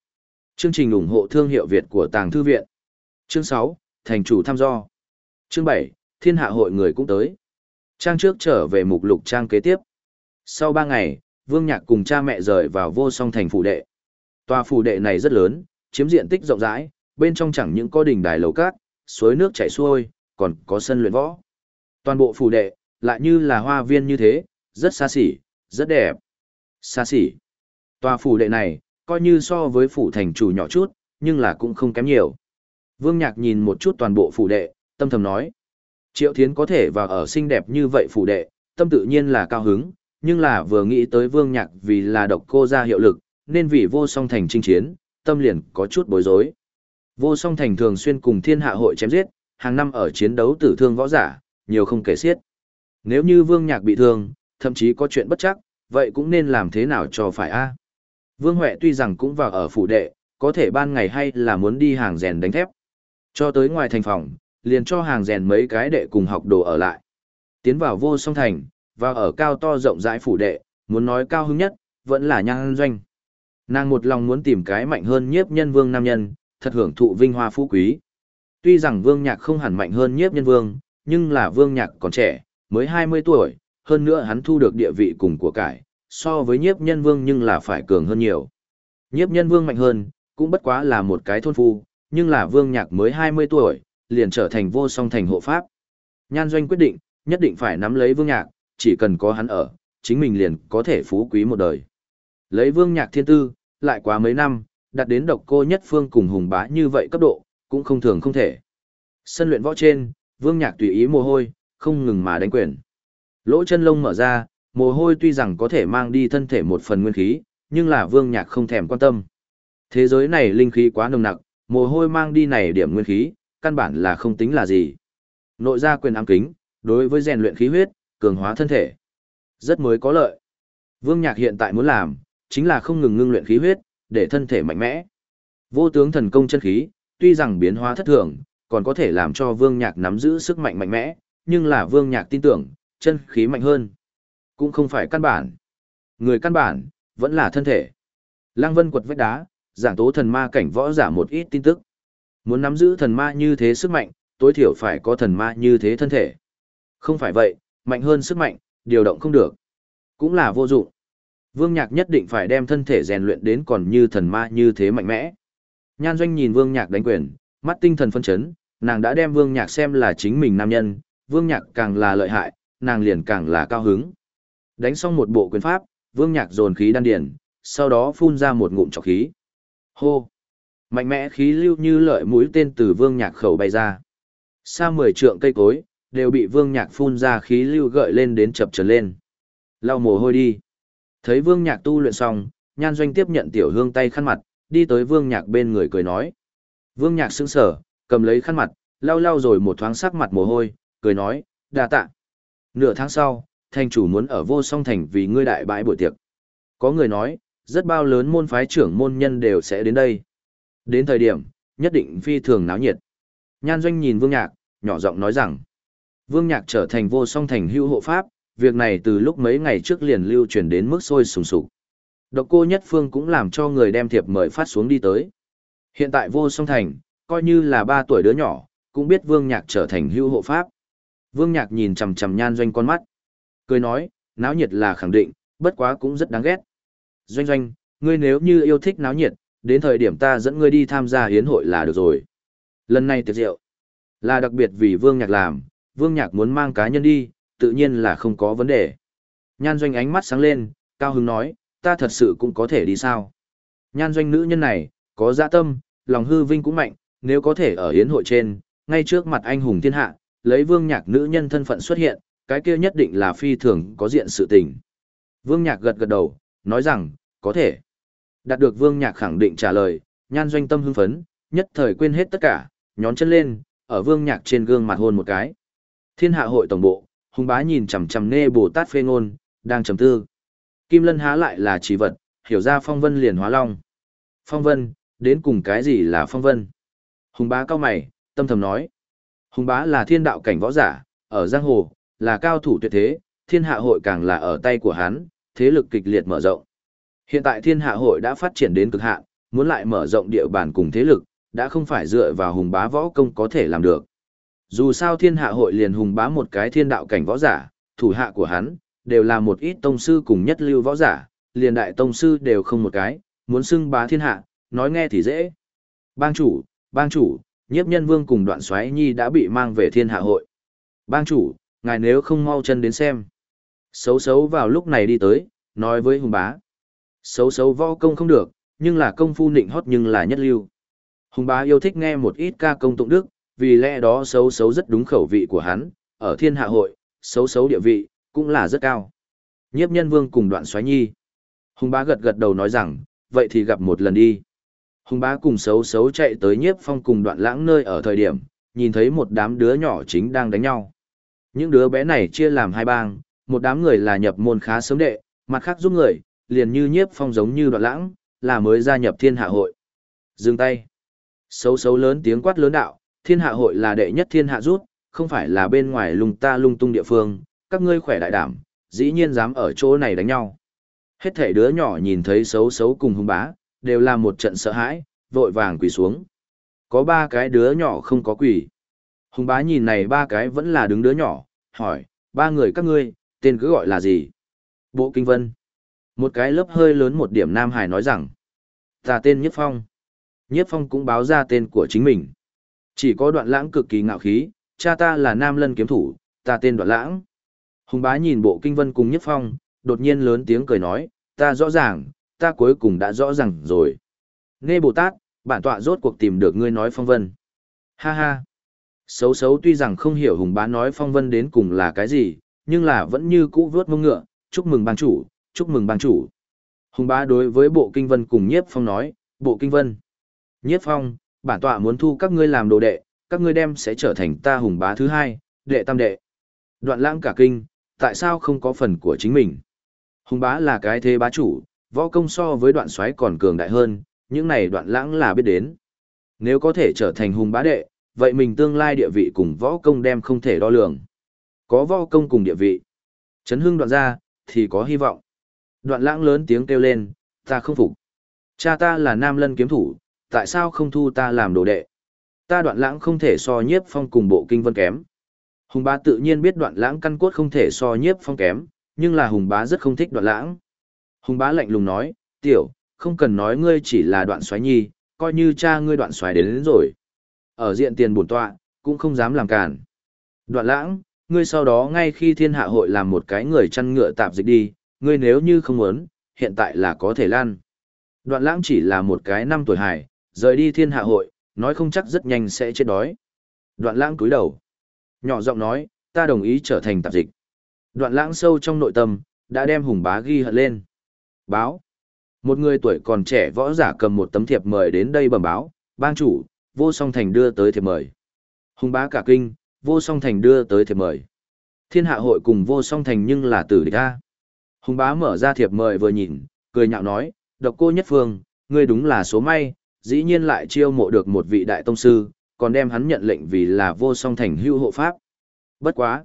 Chương trình ủng hộ thương hiệu Việt của Tàng Thư Viện. Chương 6, Thành chủ tham do Chương 7, Thiên hạ hội người cũng tới. Trang trước trở về mục lục trang kế tiếp. Sau ba ngày, Vương Nhạc cùng cha mẹ rời vào vô song thành phủ đệ. Tòa phủ đệ này rất lớn, chiếm diện tích rộng rãi, bên trong chẳng những có đình đài lầu cát, suối nước chảy xuôi, còn có sân luyện võ. Toàn bộ phủ đệ, lại như là hoa viên như thế, rất xa xỉ, rất đẹp. Xa xỉ. Tòa phủ đệ này, coi như so với phủ thành chủ nhỏ chút, nhưng là cũng không kém nhiều. Vương Nhạc nhìn một chút toàn bộ phủ đệ, tâm thầm nói. Triệu Thiến có thể vào ở xinh đẹp như vậy phủ đệ, tâm tự nhiên là cao hứng, nhưng là vừa nghĩ tới Vương Nhạc vì là độc cô ra hiệu lực, nên vì vô song thành chinh chiến, tâm liền có chút bối rối. Vô song thành thường xuyên cùng thiên hạ hội chém giết, hàng năm ở chiến đấu tử thương võ giả, nhiều không kể xiết. Nếu như Vương Nhạc bị thương, thậm chí có chuyện bất chắc, vậy cũng nên làm thế nào cho phải a? Vương Huệ tuy rằng cũng vào ở phủ đệ, có thể ban ngày hay là muốn đi hàng rèn đánh thép. Cho tới ngoài thành phòng, liền cho hàng rèn mấy cái đệ cùng học đồ ở lại. Tiến vào vô song thành, và ở cao to rộng rãi phủ đệ, muốn nói cao hứng nhất, vẫn là nhan doanh. Nàng một lòng muốn tìm cái mạnh hơn nhiếp nhân vương nam nhân, thật hưởng thụ vinh hoa phú quý. Tuy rằng vương nhạc không hẳn mạnh hơn nhiếp nhân vương, nhưng là vương nhạc còn trẻ, mới 20 tuổi, hơn nữa hắn thu được địa vị cùng của cải, so với nhiếp nhân vương nhưng là phải cường hơn nhiều. Nhiếp nhân vương mạnh hơn, cũng bất quá là một cái thôn phu, nhưng là vương nhạc mới 20 tuổi, liền trở thành vô song thành hộ pháp. Nhan doanh quyết định, nhất định phải nắm lấy vương nhạc, chỉ cần có hắn ở, chính mình liền có thể phú quý một đời. Lấy vương nhạc thiên tư, lại quá mấy năm, đạt đến độc cô nhất phương cùng hùng bá như vậy cấp độ, cũng không thường không thể. Sân luyện võ trên, vương nhạc tùy ý mồ hôi, không ngừng mà đánh quyền. Lỗ chân lông mở ra, mồ hôi tuy rằng có thể mang đi thân thể một phần nguyên khí, nhưng là vương nhạc không thèm quan tâm. Thế giới này linh khí quá nồng nặc, mồ hôi mang đi này điểm nguyên khí, căn bản là không tính là gì. Nội gia quyền ám kính, đối với rèn luyện khí huyết, cường hóa thân thể, rất mới có lợi. Vương Nhạc hiện tại muốn làm, chính là không ngừng ngưng luyện khí huyết, để thân thể mạnh mẽ. Vô tướng thần công chân khí, tuy rằng biến hóa thất thường, còn có thể làm cho Vương Nhạc nắm giữ sức mạnh mạnh mẽ, nhưng là Vương Nhạc tin tưởng, chân khí mạnh hơn. Cũng không phải căn bản. Người căn bản, vẫn là thân thể. Lăng Vân quật vách đá, giảng tố thần ma cảnh võ giả một ít tin tức. Muốn nắm giữ thần ma như thế sức mạnh, tối thiểu phải có thần ma như thế thân thể. Không phải vậy, mạnh hơn sức mạnh, điều động không được. Cũng là vô dụng. Vương Nhạc nhất định phải đem thân thể rèn luyện đến còn như thần ma như thế mạnh mẽ. Nhan Doanh nhìn Vương Nhạc đánh quyền, mắt tinh thần phân chấn, nàng đã đem Vương Nhạc xem là chính mình nam nhân, Vương Nhạc càng là lợi hại, nàng liền càng là cao hứng. Đánh xong một bộ quyền pháp, Vương Nhạc dồn khí đan điền, sau đó phun ra một ngụm trọc khí. Hô! Mạnh mẽ khí lưu như lợi mũi tên từ Vương Nhạc khẩu bay ra. Xa mười trượng cây cối, đều bị vương nhạc phun ra khí lưu gợi lên đến chập trần lên. Lau mồ hôi đi. Thấy vương nhạc tu luyện xong, nhan doanh tiếp nhận tiểu hương tay khăn mặt, đi tới vương nhạc bên người cười nói. Vương nhạc sững sở, cầm lấy khăn mặt, lau lau rồi một thoáng sắc mặt mồ hôi, cười nói, đa tạ. Nửa tháng sau, thành chủ muốn ở vô song thành vì ngươi đại bãi buổi tiệc. Có người nói, rất bao lớn môn phái trưởng môn nhân đều sẽ đến đây. Đến thời điểm, nhất định phi thường náo nhiệt. Nhan doanh nhìn vương nhạc, nhỏ giọng nói rằng, vương nhạc trở thành vô song thành hữu hộ pháp, việc này từ lúc mấy ngày trước liền lưu truyền đến mức sôi sùng sục. Độc cô nhất phương cũng làm cho người đem thiệp mời phát xuống đi tới. Hiện tại vô song thành, coi như là ba tuổi đứa nhỏ, cũng biết vương nhạc trở thành hữu hộ pháp. Vương nhạc nhìn chằm chằm nhan doanh con mắt. Cười nói, náo nhiệt là khẳng định, bất quá cũng rất đáng ghét. Doanh doanh, ngươi nếu như yêu thích náo nhiệt, đến thời điểm ta dẫn ngươi đi tham gia hiến hội là được rồi. Lần này tiệc rượu, là đặc biệt vì vương nhạc làm, vương nhạc muốn mang cá nhân đi, tự nhiên là không có vấn đề. Nhan doanh ánh mắt sáng lên, cao hứng nói, ta thật sự cũng có thể đi sao. Nhan doanh nữ nhân này, có dạ tâm, lòng hư vinh cũng mạnh, nếu có thể ở hiến hội trên, ngay trước mặt anh hùng thiên hạ, lấy vương nhạc nữ nhân thân phận xuất hiện, cái kia nhất định là phi thường có diện sự tình. Vương nhạc gật gật đầu, nói rằng, có thể. Đạt được vương nhạc khẳng định trả lời, nhan doanh tâm hưng phấn, nhất thời quên hết tất cả, nhón chân lên, ở vương nhạc trên gương mặt hôn một cái. Thiên hạ hội tổng bộ, hùng bá nhìn chằm chằm nê bồ tát phê ngôn, đang trầm tư. Kim lân há lại là chỉ vật, hiểu ra phong vân liền hóa long. Phong vân, đến cùng cái gì là phong vân? Hùng bá cao mày, tâm thầm nói. Hùng bá là thiên đạo cảnh võ giả, ở giang hồ, là cao thủ tuyệt thế, thiên hạ hội càng là ở tay của hắn, thế lực kịch liệt mở rộng. Hiện tại thiên hạ hội đã phát triển đến cực hạn, muốn lại mở rộng địa bàn cùng thế lực, đã không phải dựa vào hùng bá võ công có thể làm được. Dù sao thiên hạ hội liền hùng bá một cái thiên đạo cảnh võ giả, thủ hạ của hắn, đều là một ít tông sư cùng nhất lưu võ giả, liền đại tông sư đều không một cái, muốn xưng bá thiên hạ, nói nghe thì dễ. Bang chủ, bang chủ, nhiếp nhân vương cùng đoạn xoáy nhi đã bị mang về thiên hạ hội. Bang chủ, ngài nếu không mau chân đến xem. Xấu xấu vào lúc này đi tới, nói với hùng bá. Xấu xấu võ công không được, nhưng là công phu nịnh hót nhưng là nhất lưu. Hùng bá yêu thích nghe một ít ca công tụng đức, vì lẽ đó xấu xấu rất đúng khẩu vị của hắn, ở thiên hạ hội, xấu xấu địa vị, cũng là rất cao. Nhiếp nhân vương cùng đoạn xoáy nhi. Hùng bá gật gật đầu nói rằng, vậy thì gặp một lần đi. Hùng bá cùng xấu xấu chạy tới nhiếp phong cùng đoạn lãng nơi ở thời điểm, nhìn thấy một đám đứa nhỏ chính đang đánh nhau. Những đứa bé này chia làm hai bang, một đám người là nhập môn khá sớm đệ, mặt khác giúp người, liền như nhiếp phong giống như đoạn lãng, là mới gia nhập thiên hạ hội. Dừng tay. Xấu xấu lớn tiếng quát lớn đạo, thiên hạ hội là đệ nhất thiên hạ rút, không phải là bên ngoài lung ta lung tung địa phương, các ngươi khỏe đại đảm, dĩ nhiên dám ở chỗ này đánh nhau. Hết thể đứa nhỏ nhìn thấy xấu xấu cùng hung bá, đều là một trận sợ hãi, vội vàng quỳ xuống. Có ba cái đứa nhỏ không có quỳ. Hùng bá nhìn này ba cái vẫn là đứng đứa nhỏ, hỏi, ba người các ngươi, tên cứ gọi là gì? Bộ Kinh Vân. Một cái lớp hơi lớn một điểm Nam Hải nói rằng, ta tên Nhất Phong. Nhất Phong cũng báo ra tên của chính mình. Chỉ có đoạn lãng cực kỳ ngạo khí, cha ta là Nam Lân kiếm thủ, ta tên đoạn lãng. Hùng bá nhìn bộ Kinh Vân cùng Nhất Phong, đột nhiên lớn tiếng cười nói, ta rõ ràng, ta cuối cùng đã rõ ràng rồi. Nghe Bồ Tát, bản tọa rốt cuộc tìm được ngươi nói phong vân. Ha ha. Xấu xấu tuy rằng không hiểu hùng bá nói phong vân đến cùng là cái gì, nhưng là vẫn như cũ vớt mông ngựa, chúc mừng bang chủ, chúc mừng bang chủ. Hùng bá đối với bộ kinh vân cùng nhiếp phong nói, bộ kinh vân. Nhiếp phong, bản tọa muốn thu các ngươi làm đồ đệ, các ngươi đem sẽ trở thành ta hùng bá thứ hai, đệ tam đệ. Đoạn lãng cả kinh, tại sao không có phần của chính mình? Hùng bá là cái thế bá chủ, võ công so với đoạn xoáy còn cường đại hơn, những này đoạn lãng là biết đến. Nếu có thể trở thành hùng bá đệ, vậy mình tương lai địa vị cùng võ công đem không thể đo lường. Có võ công cùng địa vị. Chấn hưng đoạn ra, thì có hy vọng. Đoạn lãng lớn tiếng kêu lên, ta không phục. Cha ta là nam lân kiếm thủ, tại sao không thu ta làm đồ đệ? Ta đoạn lãng không thể so nhiếp phong cùng bộ kinh vân kém. Hùng bá tự nhiên biết đoạn lãng căn cốt không thể so nhiếp phong kém, nhưng là hùng bá rất không thích đoạn lãng. Hùng bá lạnh lùng nói, tiểu, không cần nói ngươi chỉ là đoạn xoáy nhi, coi như cha ngươi đoạn xoáy đến, đến rồi. Ở diện tiền bổn tọa, cũng không dám làm cản. Đoạn lãng, ngươi sau đó ngay khi thiên hạ hội làm một cái người chăn ngựa tạp dịch đi, ngươi nếu như không muốn, hiện tại là có thể lan. Đoạn lãng chỉ là một cái năm tuổi hài, rời đi thiên hạ hội, nói không chắc rất nhanh sẽ chết đói. Đoạn lãng cúi đầu. Nhỏ giọng nói, ta đồng ý trở thành tạp dịch. Đoạn lãng sâu trong nội tâm, đã đem hùng bá ghi hận lên. Báo. Một người tuổi còn trẻ võ giả cầm một tấm thiệp mời đến đây bẩm báo, bang chủ, vô song thành đưa tới thiệp mời. Hùng bá cả kinh, vô song thành đưa tới thiệp mời. Thiên hạ hội cùng vô song thành nhưng là tử địch ta. Hùng bá mở ra thiệp mời vừa nhìn, cười nhạo nói, độc cô nhất phương, ngươi đúng là số may, dĩ nhiên lại chiêu mộ được một vị đại tông sư, còn đem hắn nhận lệnh vì là vô song thành hưu hộ pháp. Bất quá.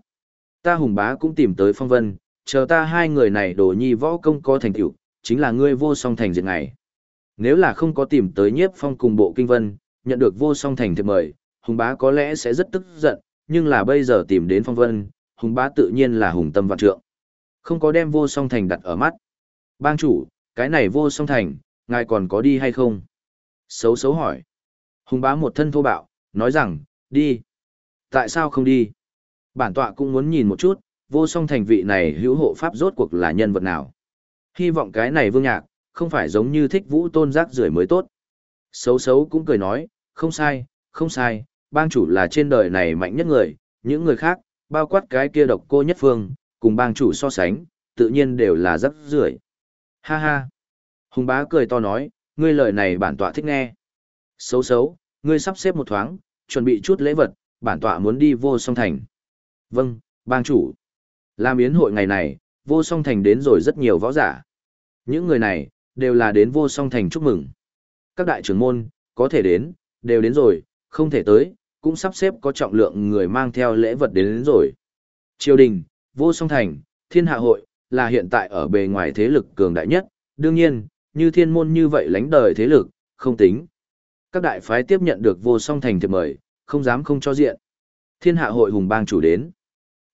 Ta hùng bá cũng tìm tới phong vân, chờ ta hai người này đổ nhi võ công có thành tựu, chính là ngươi vô song thành diện này. Nếu là không có tìm tới nhiếp phong cùng bộ kinh vân, nhận được vô song thành thiệp mời, hùng bá có lẽ sẽ rất tức giận, nhưng là bây giờ tìm đến phong vân, hùng bá tự nhiên là hùng tâm vạn trượng. Không có đem vô song thành đặt ở mắt. Bang chủ, cái này vô song thành, ngài còn có đi hay không? Xấu xấu hỏi. Hùng bá một thân thô bạo, nói rằng, đi. Tại sao không đi? Bản tọa cũng muốn nhìn một chút, vô song thành vị này hữu hộ pháp rốt cuộc là nhân vật nào. Hy vọng cái này vương nhạc, không phải giống như thích vũ tôn giác rưởi mới tốt. Xấu xấu cũng cười nói, không sai, không sai, bang chủ là trên đời này mạnh nhất người, những người khác, bao quát cái kia độc cô nhất phương, cùng bang chủ so sánh, tự nhiên đều là rất rưởi. Ha ha. Hùng bá cười to nói, ngươi lời này bản tọa thích nghe. Xấu xấu, ngươi sắp xếp một thoáng, chuẩn bị chút lễ vật, bản tọa muốn đi vô song thành. Vâng, bang chủ. Làm yến hội ngày này, vô song thành đến rồi rất nhiều võ giả. Những người này, đều là đến vô song thành chúc mừng. Các đại trưởng môn, có thể đến, đều đến rồi, không thể tới, cũng sắp xếp có trọng lượng người mang theo lễ vật đến, đến rồi. Triều đình, vô song thành, thiên hạ hội, là hiện tại ở bề ngoài thế lực cường đại nhất, đương nhiên, như thiên môn như vậy lánh đời thế lực, không tính. Các đại phái tiếp nhận được vô song thành thiệp mời, không dám không cho diện. Thiên hạ hội hùng bang chủ đến.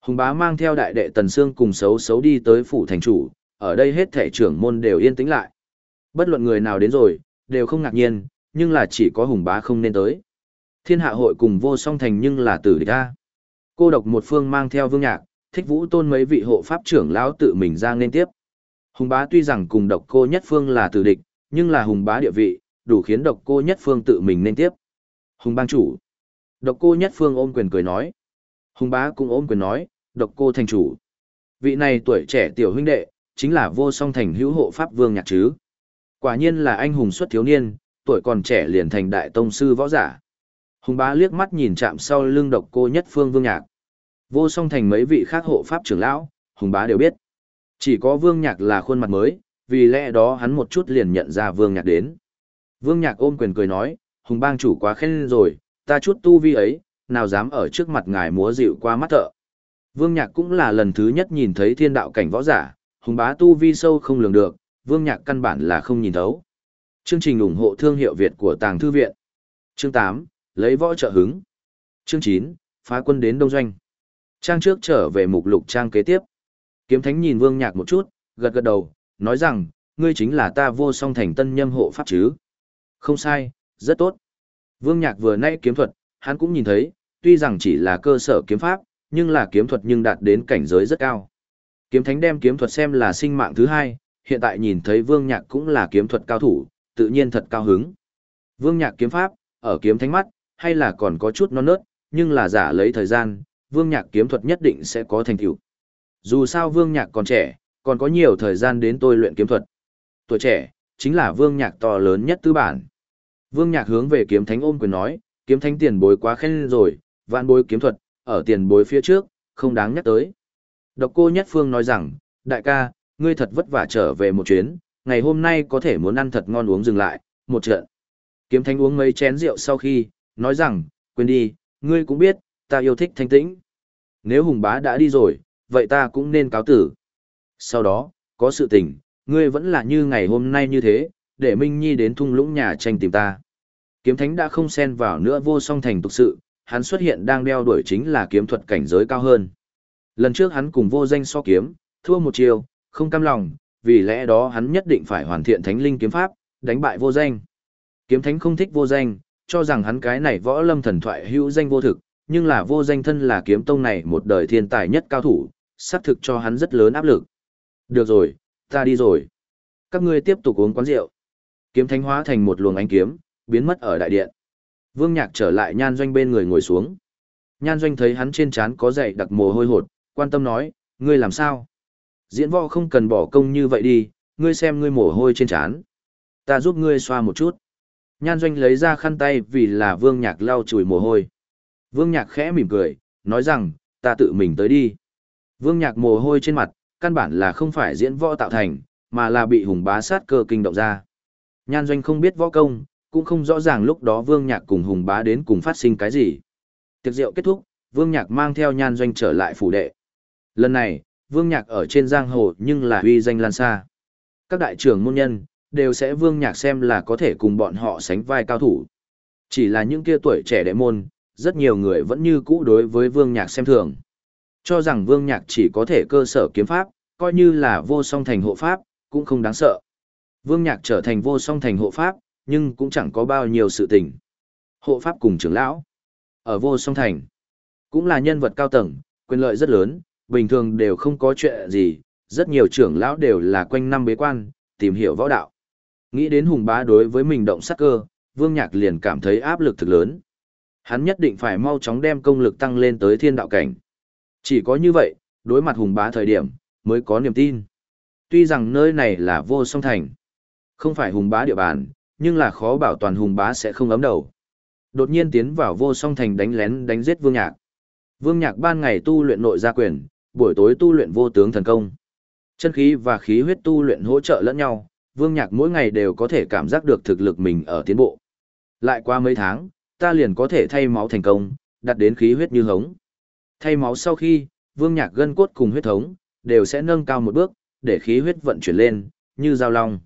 Hùng bá mang theo đại đệ Tần Sương cùng xấu xấu đi tới phủ thành chủ, ở đây hết thể trưởng môn đều yên tĩnh lại. Bất luận người nào đến rồi, đều không ngạc nhiên, nhưng là chỉ có hùng bá không nên tới. Thiên hạ hội cùng vô song thành nhưng là tử địch a. Cô độc một phương mang theo vương nhạc, thích vũ tôn mấy vị hộ pháp trưởng lão tự mình ra nên tiếp. Hùng bá tuy rằng cùng độc cô nhất phương là tử địch, nhưng là hùng bá địa vị, đủ khiến độc cô nhất phương tự mình nên tiếp. Hùng bang chủ. Độc cô nhất phương ôm quyền cười nói. Hùng bá cũng ôm quyền nói, độc cô thành chủ. Vị này tuổi trẻ tiểu huynh đệ, chính là vô song thành hữu hộ pháp vương nhạc chứ. Quả nhiên là anh hùng xuất thiếu niên, tuổi còn trẻ liền thành đại tông sư võ giả. Hùng bá liếc mắt nhìn chạm sau lưng độc cô nhất phương vương nhạc. Vô song thành mấy vị khác hộ pháp trưởng lão, hùng bá đều biết. Chỉ có vương nhạc là khuôn mặt mới, vì lẽ đó hắn một chút liền nhận ra vương nhạc đến. Vương nhạc ôm quyền cười nói, hùng bang chủ quá khen rồi, ta chút tu vi ấy, nào dám ở trước mặt ngài múa dịu qua mắt thợ. Vương nhạc cũng là lần thứ nhất nhìn thấy thiên đạo cảnh võ giả, hùng bá tu vi sâu không lường được, vương nhạc căn bản là không nhìn thấu. Chương trình ủng hộ thương hiệu Việt của Tàng Thư Viện. Chương 8, lấy võ trợ hứng. Chương 9, phá quân đến Đông Doanh. Trang trước trở về mục lục trang kế tiếp. Kiếm Thánh nhìn Vương Nhạc một chút, gật gật đầu, nói rằng, ngươi chính là ta vô song thành tân nhâm hộ pháp chứ. Không sai, rất tốt. Vương Nhạc vừa nay kiếm thuật, hắn cũng nhìn thấy, tuy rằng chỉ là cơ sở kiếm pháp, nhưng là kiếm thuật nhưng đạt đến cảnh giới rất cao. Kiếm Thánh đem kiếm thuật xem là sinh mạng thứ hai, hiện tại nhìn thấy Vương Nhạc cũng là kiếm thuật cao thủ, tự nhiên thật cao hứng. Vương Nhạc kiếm pháp, ở kiếm thánh mắt, hay là còn có chút non nớt, nhưng là giả lấy thời gian, Vương Nhạc kiếm thuật nhất định sẽ có thành tựu. Dù sao Vương Nhạc còn trẻ, còn có nhiều thời gian đến tôi luyện kiếm thuật. Tuổi trẻ, chính là Vương Nhạc to lớn nhất tư bản. Vương Nhạc hướng về kiếm thánh ôm quyền nói, kiếm thánh tiền bối quá khen rồi, vạn bối kiếm thuật, ở tiền bối phía trước, không đáng nhắc tới. Độc cô nhất phương nói rằng, đại ca, ngươi thật vất vả trở về một chuyến, ngày hôm nay có thể muốn ăn thật ngon uống dừng lại, một trận. Kiếm thánh uống mấy chén rượu sau khi, nói rằng, quên đi, ngươi cũng biết, ta yêu thích thanh tĩnh. Nếu hùng bá đã đi rồi, vậy ta cũng nên cáo tử. Sau đó, có sự tình, ngươi vẫn là như ngày hôm nay như thế, để Minh Nhi đến thung lũng nhà tranh tìm ta. Kiếm thánh đã không xen vào nữa vô song thành tục sự, hắn xuất hiện đang đeo đuổi chính là kiếm thuật cảnh giới cao hơn. Lần trước hắn cùng vô danh so kiếm, thua một chiều, không cam lòng, vì lẽ đó hắn nhất định phải hoàn thiện thánh linh kiếm pháp, đánh bại vô danh. Kiếm thánh không thích vô danh, cho rằng hắn cái này võ lâm thần thoại hữu danh vô thực, nhưng là vô danh thân là kiếm tông này một đời thiên tài nhất cao thủ, xác thực cho hắn rất lớn áp lực. Được rồi, ta đi rồi. Các ngươi tiếp tục uống quán rượu. Kiếm thánh hóa thành một luồng ánh kiếm, biến mất ở đại điện. Vương Nhạc trở lại nhan doanh bên người ngồi xuống. Nhan doanh thấy hắn trên trán có dậy đặc mồ hôi hột, quan tâm nói, ngươi làm sao? Diễn võ không cần bỏ công như vậy đi, ngươi xem ngươi mồ hôi trên trán. Ta giúp ngươi xoa một chút. Nhan doanh lấy ra khăn tay vì là vương nhạc lau chùi mồ hôi. Vương nhạc khẽ mỉm cười, nói rằng, ta tự mình tới đi. Vương nhạc mồ hôi trên mặt, căn bản là không phải diễn võ tạo thành, mà là bị hùng bá sát cơ kinh động ra. Nhan doanh không biết võ công, cũng không rõ ràng lúc đó vương nhạc cùng hùng bá đến cùng phát sinh cái gì. Tiệc rượu kết thúc, vương nhạc mang theo nhan doanh trở lại phủ đệ. Lần này, vương nhạc ở trên giang hồ nhưng là uy danh lan xa. Các đại trưởng môn nhân, đều sẽ vương nhạc xem là có thể cùng bọn họ sánh vai cao thủ. Chỉ là những kia tuổi trẻ đệ môn, rất nhiều người vẫn như cũ đối với vương nhạc xem thường. Cho rằng vương nhạc chỉ có thể cơ sở kiếm pháp, coi như là vô song thành hộ pháp, cũng không đáng sợ. Vương nhạc trở thành vô song thành hộ pháp, nhưng cũng chẳng có bao nhiêu sự tình. Hộ pháp cùng trưởng lão, ở vô song thành, cũng là nhân vật cao tầng, quyền lợi rất lớn, bình thường đều không có chuyện gì, rất nhiều trưởng lão đều là quanh năm bế quan, tìm hiểu võ đạo. Nghĩ đến hùng bá đối với mình động sắc cơ, vương nhạc liền cảm thấy áp lực thực lớn. Hắn nhất định phải mau chóng đem công lực tăng lên tới thiên đạo cảnh. Chỉ có như vậy, đối mặt hùng bá thời điểm, mới có niềm tin. Tuy rằng nơi này là vô song thành, không phải hùng bá địa bàn, nhưng là khó bảo toàn hùng bá sẽ không ấm đầu. Đột nhiên tiến vào vô song thành đánh lén đánh giết vương nhạc. Vương nhạc ban ngày tu luyện nội gia quyền, buổi tối tu luyện vô tướng thần công. Chân khí và khí huyết tu luyện hỗ trợ lẫn nhau, vương nhạc mỗi ngày đều có thể cảm giác được thực lực mình ở tiến bộ. Lại qua mấy tháng, ta liền có thể thay máu thành công, đặt đến khí huyết như hống. Thay máu sau khi, vương nhạc gân cốt cùng huyết thống, đều sẽ nâng cao một bước, để khí huyết vận chuyển lên, như dao long.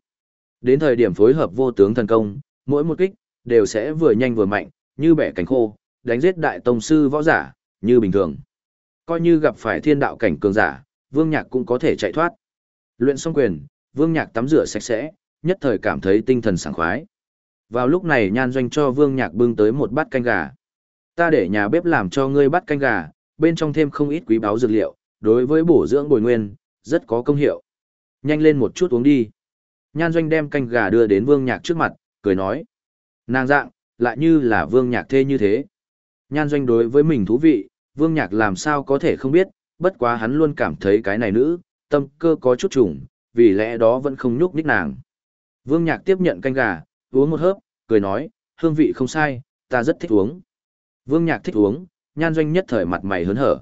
Đến thời điểm phối hợp vô tướng thần công, mỗi một kích, đều sẽ vừa nhanh vừa mạnh, như bẻ cánh khô, đánh giết đại tông sư võ giả, như bình thường. Coi như gặp phải thiên đạo cảnh cường giả, vương nhạc cũng có thể chạy thoát. Luyện xong quyền, vương nhạc tắm rửa sạch sẽ, nhất thời cảm thấy tinh thần sảng khoái. Vào lúc này nhan doanh cho vương nhạc bưng tới một bát canh gà. Ta để nhà bếp làm cho ngươi bát canh gà, bên trong thêm không ít quý báu dược liệu, đối với bổ dưỡng bồi nguyên, rất có công hiệu. Nhanh lên một chút uống đi. Nhan doanh đem canh gà đưa đến vương nhạc trước mặt, cười nói. Nàng dạng, lại như là vương nhạc thê như thế. Nhan doanh đối với mình thú vị, vương nhạc làm sao có thể không biết, bất quá hắn luôn cảm thấy cái này nữ, tâm cơ có chút trùng, vì lẽ đó vẫn không nhúc nhích nàng. Vương nhạc tiếp nhận canh gà, uống một hớp, cười nói, hương vị không sai, ta rất thích uống. Vương nhạc thích uống, nhan doanh nhất thời mặt mày hớn hở.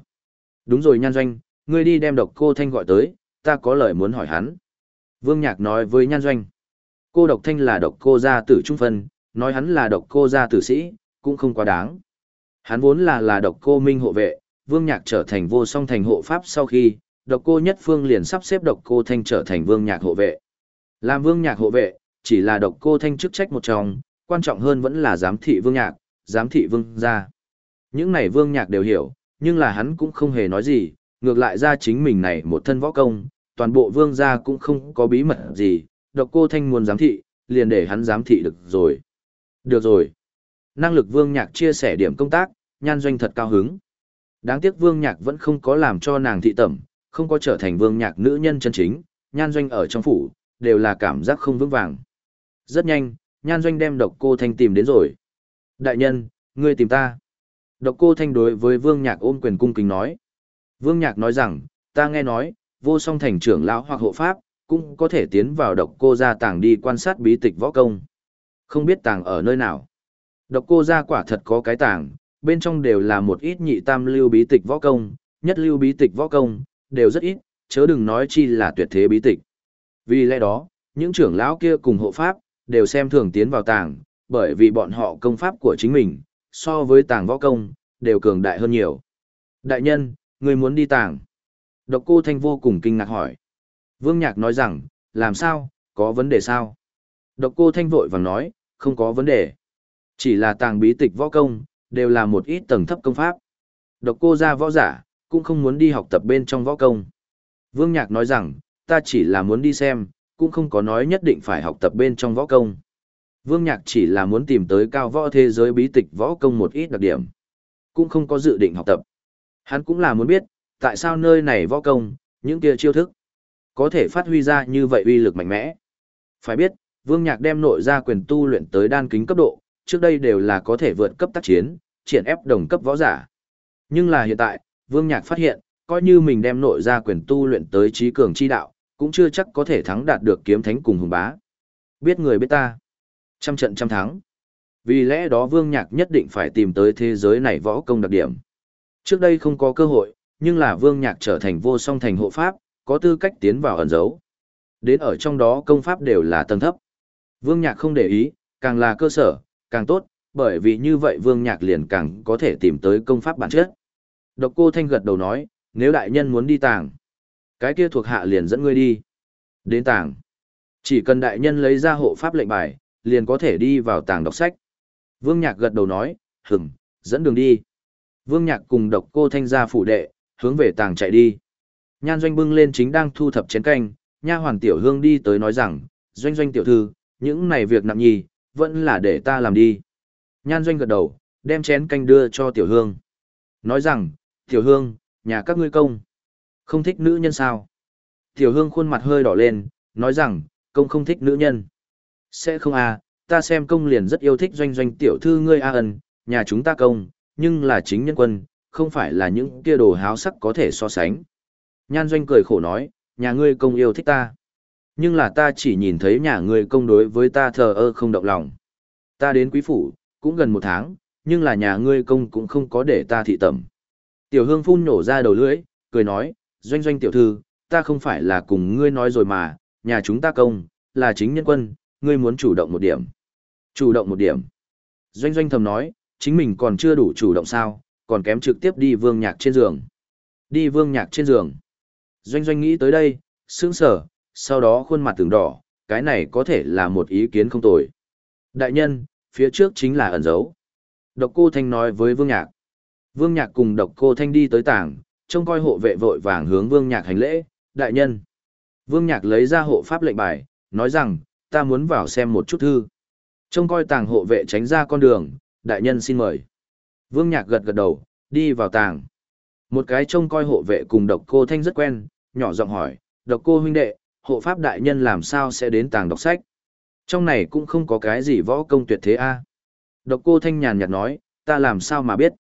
Đúng rồi nhan doanh, ngươi đi đem độc cô thanh gọi tới, ta có lời muốn hỏi hắn. Vương nhạc nói với nhan doanh. Cô độc thanh là độc cô gia tử trung phân, nói hắn là độc cô gia tử sĩ, cũng không quá đáng. Hắn vốn là là độc cô minh hộ vệ, vương nhạc trở thành vô song thành hộ pháp sau khi, độc cô nhất phương liền sắp xếp độc cô thanh trở thành vương nhạc hộ vệ. Làm vương nhạc hộ vệ, chỉ là độc cô thanh chức trách một trong, quan trọng hơn vẫn là giám thị vương nhạc, giám thị vương gia. Những này vương nhạc đều hiểu, nhưng là hắn cũng không hề nói gì, ngược lại ra chính mình này một thân võ công, toàn bộ vương gia cũng không có bí mật gì, độc cô thanh muốn giám thị, liền để hắn giám thị được rồi. Được rồi. Năng lực vương nhạc chia sẻ điểm công tác, nhan doanh thật cao hứng. Đáng tiếc vương nhạc vẫn không có làm cho nàng thị tẩm, không có trở thành vương nhạc nữ nhân chân chính, nhan doanh ở trong phủ, đều là cảm giác không vững vàng. Rất nhanh, nhan doanh đem độc cô thanh tìm đến rồi. Đại nhân, ngươi tìm ta. Độc cô thanh đối với vương nhạc ôm quyền cung kính nói. Vương nhạc nói rằng, ta nghe nói, vô song thành trưởng lão hoặc hộ pháp, cũng có thể tiến vào độc cô gia tàng đi quan sát bí tịch võ công. Không biết tàng ở nơi nào. Độc cô gia quả thật có cái tàng, bên trong đều là một ít nhị tam lưu bí tịch võ công, nhất lưu bí tịch võ công, đều rất ít, chớ đừng nói chi là tuyệt thế bí tịch. Vì lẽ đó, những trưởng lão kia cùng hộ pháp, đều xem thường tiến vào tàng, bởi vì bọn họ công pháp của chính mình, so với tàng võ công, đều cường đại hơn nhiều. Đại nhân, người muốn đi tàng. Độc cô Thanh vô cùng kinh ngạc hỏi. Vương Nhạc nói rằng, làm sao, có vấn đề sao? Độc cô Thanh vội vàng nói, không có vấn đề. Chỉ là tàng bí tịch võ công, đều là một ít tầng thấp công pháp. Độc cô ra võ giả, cũng không muốn đi học tập bên trong võ công. Vương Nhạc nói rằng, ta chỉ là muốn đi xem, cũng không có nói nhất định phải học tập bên trong võ công. Vương Nhạc chỉ là muốn tìm tới cao võ thế giới bí tịch võ công một ít đặc điểm. Cũng không có dự định học tập. Hắn cũng là muốn biết, tại sao nơi này võ công, những kia chiêu thức, có thể phát huy ra như vậy uy lực mạnh mẽ. Phải biết, Vương Nhạc đem nội ra quyền tu luyện tới đan kính cấp độ, trước đây đều là có thể vượt cấp tác chiến, triển ép đồng cấp võ giả. Nhưng là hiện tại, Vương Nhạc phát hiện, coi như mình đem nội ra quyền tu luyện tới trí cường chi đạo, cũng chưa chắc có thể thắng đạt được kiếm thánh cùng hùng bá. Biết người biết ta. Trăm trận trăm thắng. Vì lẽ đó Vương Nhạc nhất định phải tìm tới thế giới này võ công đặc điểm. Trước đây không có cơ hội, nhưng là Vương Nhạc trở thành vô song thành hộ pháp, có tư cách tiến vào ẩn dấu. Đến ở trong đó công pháp đều là tầng thấp. Vương Nhạc không để ý, càng là cơ sở, càng tốt, bởi vì như vậy Vương Nhạc liền càng có thể tìm tới công pháp bản chất. Độc cô Thanh gật đầu nói, nếu đại nhân muốn đi tàng, cái kia thuộc hạ liền dẫn ngươi đi. Đến tàng. Chỉ cần đại nhân lấy ra hộ pháp lệnh bài, liền có thể đi vào tàng đọc sách. Vương Nhạc gật đầu nói, hừng, dẫn đường đi. Vương Nhạc cùng độc cô Thanh ra phủ đệ, hướng về tàng chạy đi. Nhan Doanh bưng lên chính đang thu thập chén canh, nha hoàn tiểu hương đi tới nói rằng, Doanh Doanh tiểu thư, những này việc nặng nhì, vẫn là để ta làm đi. Nhan Doanh gật đầu, đem chén canh đưa cho tiểu hương. Nói rằng, tiểu hương, nhà các ngươi công. Không thích nữ nhân sao? Tiểu hương khuôn mặt hơi đỏ lên, nói rằng, công không thích nữ nhân. Sẽ không à, ta xem công liền rất yêu thích doanh doanh tiểu thư ngươi a ân, nhà chúng ta công, nhưng là chính nhân quân, không phải là những kia đồ háo sắc có thể so sánh. Nhan doanh cười khổ nói, nhà ngươi công yêu thích ta. Nhưng là ta chỉ nhìn thấy nhà ngươi công đối với ta thờ ơ không động lòng. Ta đến quý phủ, cũng gần một tháng, nhưng là nhà ngươi công cũng không có để ta thị tẩm. Tiểu hương phun nổ ra đầu lưỡi, cười nói, doanh doanh tiểu thư, ta không phải là cùng ngươi nói rồi mà, nhà chúng ta công, là chính nhân quân, ngươi muốn chủ động một điểm. Chủ động một điểm. Doanh doanh thầm nói, chính mình còn chưa đủ chủ động sao, còn kém trực tiếp đi vương nhạc trên giường. Đi vương nhạc trên giường. Doanh doanh nghĩ tới đây, sững sở, sau đó khuôn mặt tưởng đỏ, cái này có thể là một ý kiến không tồi. Đại nhân, phía trước chính là ẩn dấu. Độc cô Thanh nói với vương nhạc. Vương nhạc cùng độc cô Thanh đi tới tảng, trông coi hộ vệ vội vàng hướng vương nhạc hành lễ, đại nhân. Vương nhạc lấy ra hộ pháp lệnh bài, nói rằng, ta muốn vào xem một chút thư. Trông coi tàng hộ vệ tránh ra con đường, đại nhân xin mời. Vương nhạc gật gật đầu, đi vào tàng. Một cái trông coi hộ vệ cùng độc cô Thanh rất quen, nhỏ giọng hỏi, độc cô huynh đệ, hộ pháp đại nhân làm sao sẽ đến tàng đọc sách? Trong này cũng không có cái gì võ công tuyệt thế a. Độc cô Thanh nhàn nhạt nói, ta làm sao mà biết?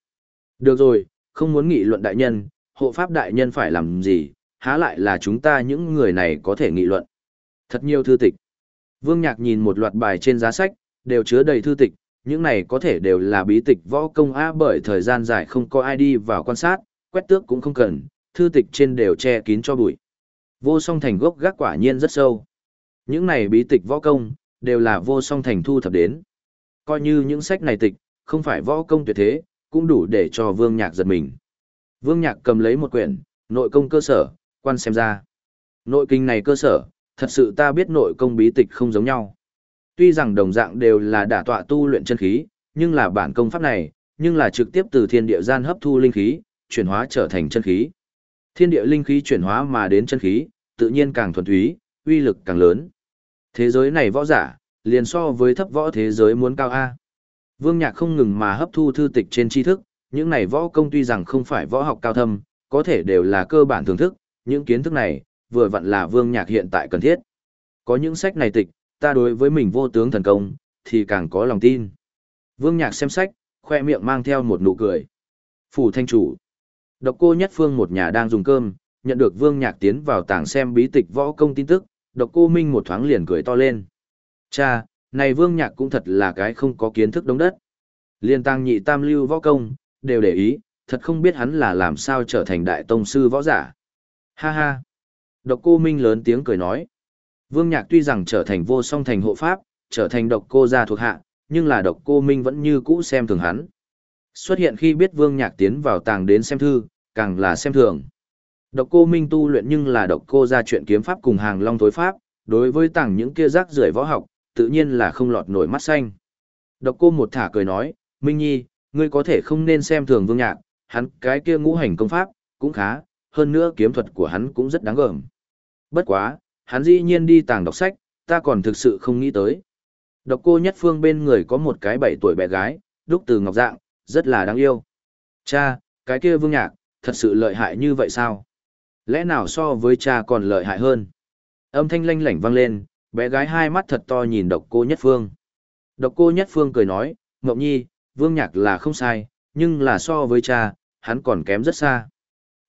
Được rồi, không muốn nghị luận đại nhân, hộ pháp đại nhân phải làm gì, há lại là chúng ta những người này có thể nghị luận. Thật nhiều thư tịch. Vương Nhạc nhìn một loạt bài trên giá sách, đều chứa đầy thư tịch, những này có thể đều là bí tịch võ công á bởi thời gian dài không có ai đi vào quan sát, quét tước cũng không cần, thư tịch trên đều che kín cho bụi. Vô song thành gốc gác quả nhiên rất sâu. Những này bí tịch võ công, đều là vô song thành thu thập đến. Coi như những sách này tịch, không phải võ công tuyệt thế, cũng đủ để cho Vương Nhạc giật mình. Vương Nhạc cầm lấy một quyển, nội công cơ sở, quan xem ra. Nội kinh này cơ sở, thật sự ta biết nội công bí tịch không giống nhau. Tuy rằng đồng dạng đều là đả tọa tu luyện chân khí, nhưng là bản công pháp này, nhưng là trực tiếp từ thiên địa gian hấp thu linh khí, chuyển hóa trở thành chân khí. Thiên địa linh khí chuyển hóa mà đến chân khí, tự nhiên càng thuần túy, uy lực càng lớn. Thế giới này võ giả, liền so với thấp võ thế giới muốn cao A. Vương Nhạc không ngừng mà hấp thu thư tịch trên tri thức, những này võ công tuy rằng không phải võ học cao thâm, có thể đều là cơ bản thưởng thức, những kiến thức này, vừa vặn là Vương Nhạc hiện tại cần thiết. Có những sách này tịch, ta đối với mình vô tướng thần công, thì càng có lòng tin. Vương Nhạc xem sách, khoe miệng mang theo một nụ cười. Phủ thanh chủ. Độc cô nhất phương một nhà đang dùng cơm, nhận được Vương Nhạc tiến vào tảng xem bí tịch võ công tin tức, độc cô Minh một thoáng liền cười to lên. Cha, này Vương Nhạc cũng thật là cái không có kiến thức đống đất. Liên tăng nhị tam lưu võ công, đều để ý, thật không biết hắn là làm sao trở thành đại tông sư võ giả. Ha ha. Độc cô Minh lớn tiếng cười nói. Vương Nhạc tuy rằng trở thành vô song thành hộ pháp, trở thành độc cô gia thuộc hạ, nhưng là độc cô Minh vẫn như cũ xem thường hắn. Xuất hiện khi biết Vương Nhạc tiến vào tàng đến xem thư, càng là xem thường. Độc cô Minh tu luyện nhưng là độc cô gia chuyện kiếm pháp cùng hàng long thối pháp, đối với tàng những kia rác rưởi võ học, tự nhiên là không lọt nổi mắt xanh. Độc cô một thả cười nói, Minh Nhi, ngươi có thể không nên xem thường Vương Nhạc, hắn cái kia ngũ hành công pháp, cũng khá, hơn nữa kiếm thuật của hắn cũng rất đáng gờm. Bất quá, hắn dĩ nhiên đi tàng đọc sách, ta còn thực sự không nghĩ tới. Độc cô nhất phương bên người có một cái bảy tuổi bé gái, đúc từ ngọc dạng, rất là đáng yêu. Cha, cái kia vương nhạc, thật sự lợi hại như vậy sao? Lẽ nào so với cha còn lợi hại hơn? Âm thanh lanh lảnh vang lên, bé gái hai mắt thật to nhìn độc cô nhất phương. Độc cô nhất phương cười nói, Ngọc Nhi, vương nhạc là không sai, nhưng là so với cha, hắn còn kém rất xa.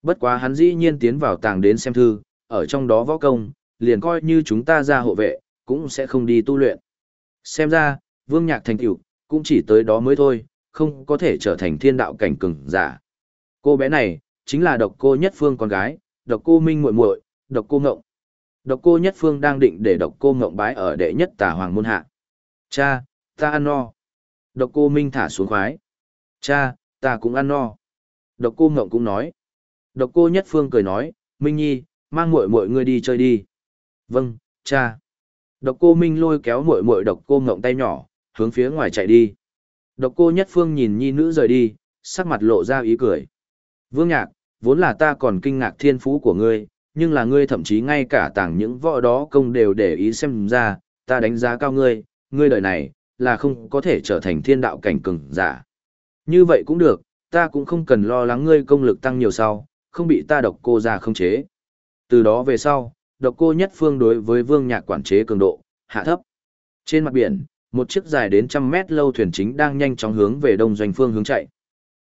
Bất quá hắn dĩ nhiên tiến vào tàng đến xem thư, ở trong đó võ công, liền coi như chúng ta ra hộ vệ, cũng sẽ không đi tu luyện. Xem ra, vương nhạc thành tựu cũng chỉ tới đó mới thôi, không có thể trở thành thiên đạo cảnh cường giả. Cô bé này, chính là độc cô nhất phương con gái, độc cô minh muội muội, độc cô ngộng. Độc cô nhất phương đang định để độc cô ngộng bái ở đệ nhất tà hoàng môn hạ. Cha, ta ăn no. Độc cô minh thả xuống khoái. Cha, ta cũng ăn no. Độc cô ngộng cũng nói. Độc cô nhất phương cười nói, Minh Nhi, mang muội muội ngươi đi chơi đi. Vâng, cha. Độc cô Minh lôi kéo muội muội độc cô ngộng tay nhỏ, hướng phía ngoài chạy đi. Độc cô nhất phương nhìn nhi nữ rời đi, sắc mặt lộ ra ý cười. Vương nhạc, vốn là ta còn kinh ngạc thiên phú của ngươi, nhưng là ngươi thậm chí ngay cả tảng những võ đó công đều để ý xem ra, ta đánh giá cao ngươi, ngươi đời này, là không có thể trở thành thiên đạo cảnh cường giả. Như vậy cũng được, ta cũng không cần lo lắng ngươi công lực tăng nhiều sau, không bị ta độc cô ra không chế. Từ đó về sau, độc cô nhất phương đối với vương nhạc quản chế cường độ, hạ thấp. Trên mặt biển, một chiếc dài đến trăm mét lâu thuyền chính đang nhanh chóng hướng về đông doanh phương hướng chạy.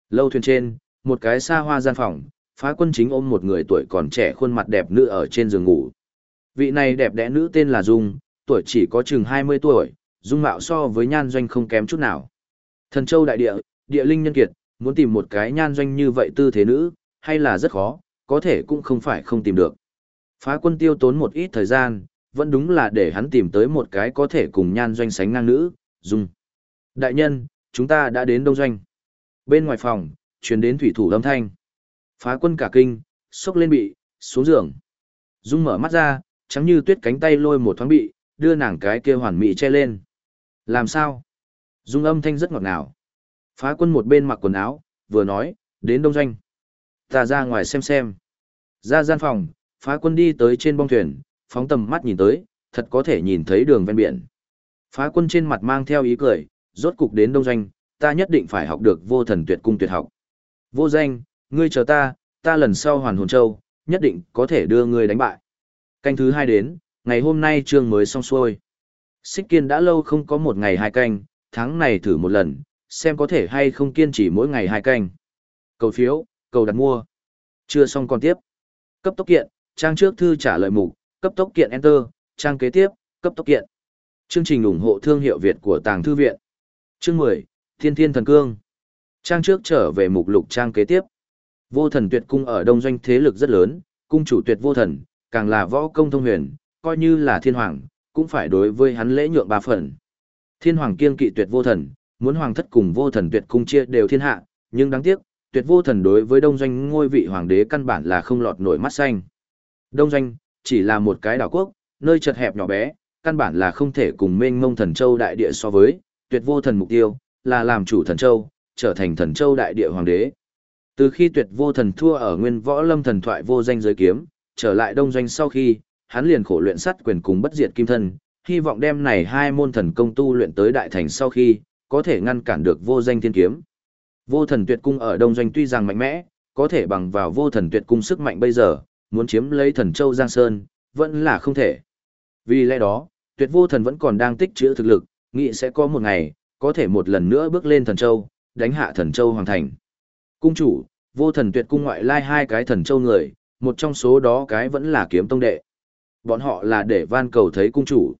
Lâu thuyền trên, một cái xa hoa gian phòng, phá quân chính ôm một người tuổi còn trẻ khuôn mặt đẹp nữ ở trên giường ngủ. Vị này đẹp đẽ nữ tên là Dung, tuổi chỉ có chừng 20 tuổi, Dung mạo so với nhan doanh không kém chút nào. Thần châu đại địa, địa linh nhân kiệt, muốn tìm một cái nhan doanh như vậy tư thế nữ, hay là rất khó, có thể cũng không phải không tìm được. Phá quân tiêu tốn một ít thời gian, vẫn đúng là để hắn tìm tới một cái có thể cùng nhan doanh sánh ngang nữ, Dung. Đại nhân, chúng ta đã đến đông doanh. Bên ngoài phòng, truyền đến thủy thủ âm thanh. Phá quân cả kinh, xốc lên bị, xuống giường. Dung mở mắt ra, trắng như tuyết cánh tay lôi một thoáng bị, đưa nàng cái kia hoàn mỹ che lên. Làm sao? Dung âm thanh rất ngọt ngào. Phá quân một bên mặc quần áo, vừa nói, đến đông doanh. Ta ra ngoài xem xem. Ra gian phòng, phá quân đi tới trên bong thuyền, phóng tầm mắt nhìn tới, thật có thể nhìn thấy đường ven biển. Phá quân trên mặt mang theo ý cười, rốt cục đến đông doanh, ta nhất định phải học được vô thần tuyệt cung tuyệt học. Vô danh, ngươi chờ ta, ta lần sau hoàn hồn châu, nhất định có thể đưa ngươi đánh bại. Canh thứ hai đến, ngày hôm nay chương mới xong xuôi. Xích kiên đã lâu không có một ngày hai canh, tháng này thử một lần, xem có thể hay không kiên trì mỗi ngày hai canh. Cầu phiếu, cầu đặt mua. Chưa xong còn tiếp. Cấp tốc kiện, trang trước thư trả lời mục, cấp tốc kiện Enter, trang kế tiếp, cấp tốc kiện. Chương trình ủng hộ thương hiệu Việt của Tàng Thư Viện. Chương 10, Thiên Thiên Thần Cương. Trang trước trở về mục lục trang kế tiếp. Vô thần tuyệt cung ở đông doanh thế lực rất lớn, cung chủ tuyệt vô thần, càng là võ công thông huyền, coi như là thiên hoàng, cũng phải đối với hắn lễ nhượng ba phần. Thiên hoàng kiên kỵ tuyệt vô thần, muốn hoàng thất cùng vô thần tuyệt cung chia đều thiên hạ, nhưng đáng tiếc, tuyệt vô thần đối với đông doanh ngôi vị hoàng đế căn bản là không lọt nổi mắt xanh. Đông doanh, chỉ là một cái đảo quốc, nơi chật hẹp nhỏ bé, căn bản là không thể cùng mênh mông thần châu đại địa so với, tuyệt vô thần mục tiêu, là làm chủ thần châu, trở thành thần châu đại địa hoàng đế. Từ khi tuyệt vô thần thua ở nguyên võ lâm thần thoại vô danh giới kiếm, trở lại đông doanh sau khi, hắn liền khổ luyện sắt quyền cùng bất diệt kim thân, hy vọng đem này hai môn thần công tu luyện tới đại thành sau khi, có thể ngăn cản được vô danh thiên kiếm. Vô thần tuyệt cung ở đông doanh tuy rằng mạnh mẽ, có thể bằng vào vô thần tuyệt cung sức mạnh bây giờ, muốn chiếm lấy thần châu Giang Sơn, vẫn là không thể. Vì lẽ đó, tuyệt vô thần vẫn còn đang tích trữ thực lực, nghĩ sẽ có một ngày, có thể một lần nữa bước lên thần châu, đánh hạ thần châu hoàng thành. Cung chủ, vô thần tuyệt cung ngoại lai hai cái thần châu người, một trong số đó cái vẫn là kiếm tông đệ. Bọn họ là để van cầu thấy cung chủ.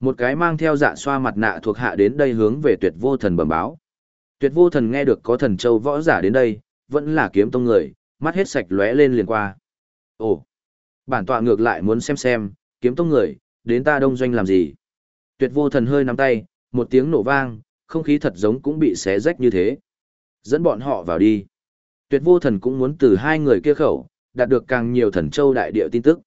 Một cái mang theo dạ xoa mặt nạ thuộc hạ đến đây hướng về tuyệt vô thần bẩm báo. Tuyệt vô thần nghe được có thần châu võ giả đến đây, vẫn là kiếm tông người, mắt hết sạch lóe lên liền qua. Ồ, bản tọa ngược lại muốn xem xem, kiếm tông người, đến ta đông doanh làm gì. Tuyệt vô thần hơi nắm tay, một tiếng nổ vang, không khí thật giống cũng bị xé rách như thế. Dẫn bọn họ vào đi. Tuyệt vô thần cũng muốn từ hai người kia khẩu, đạt được càng nhiều thần châu đại địa tin tức.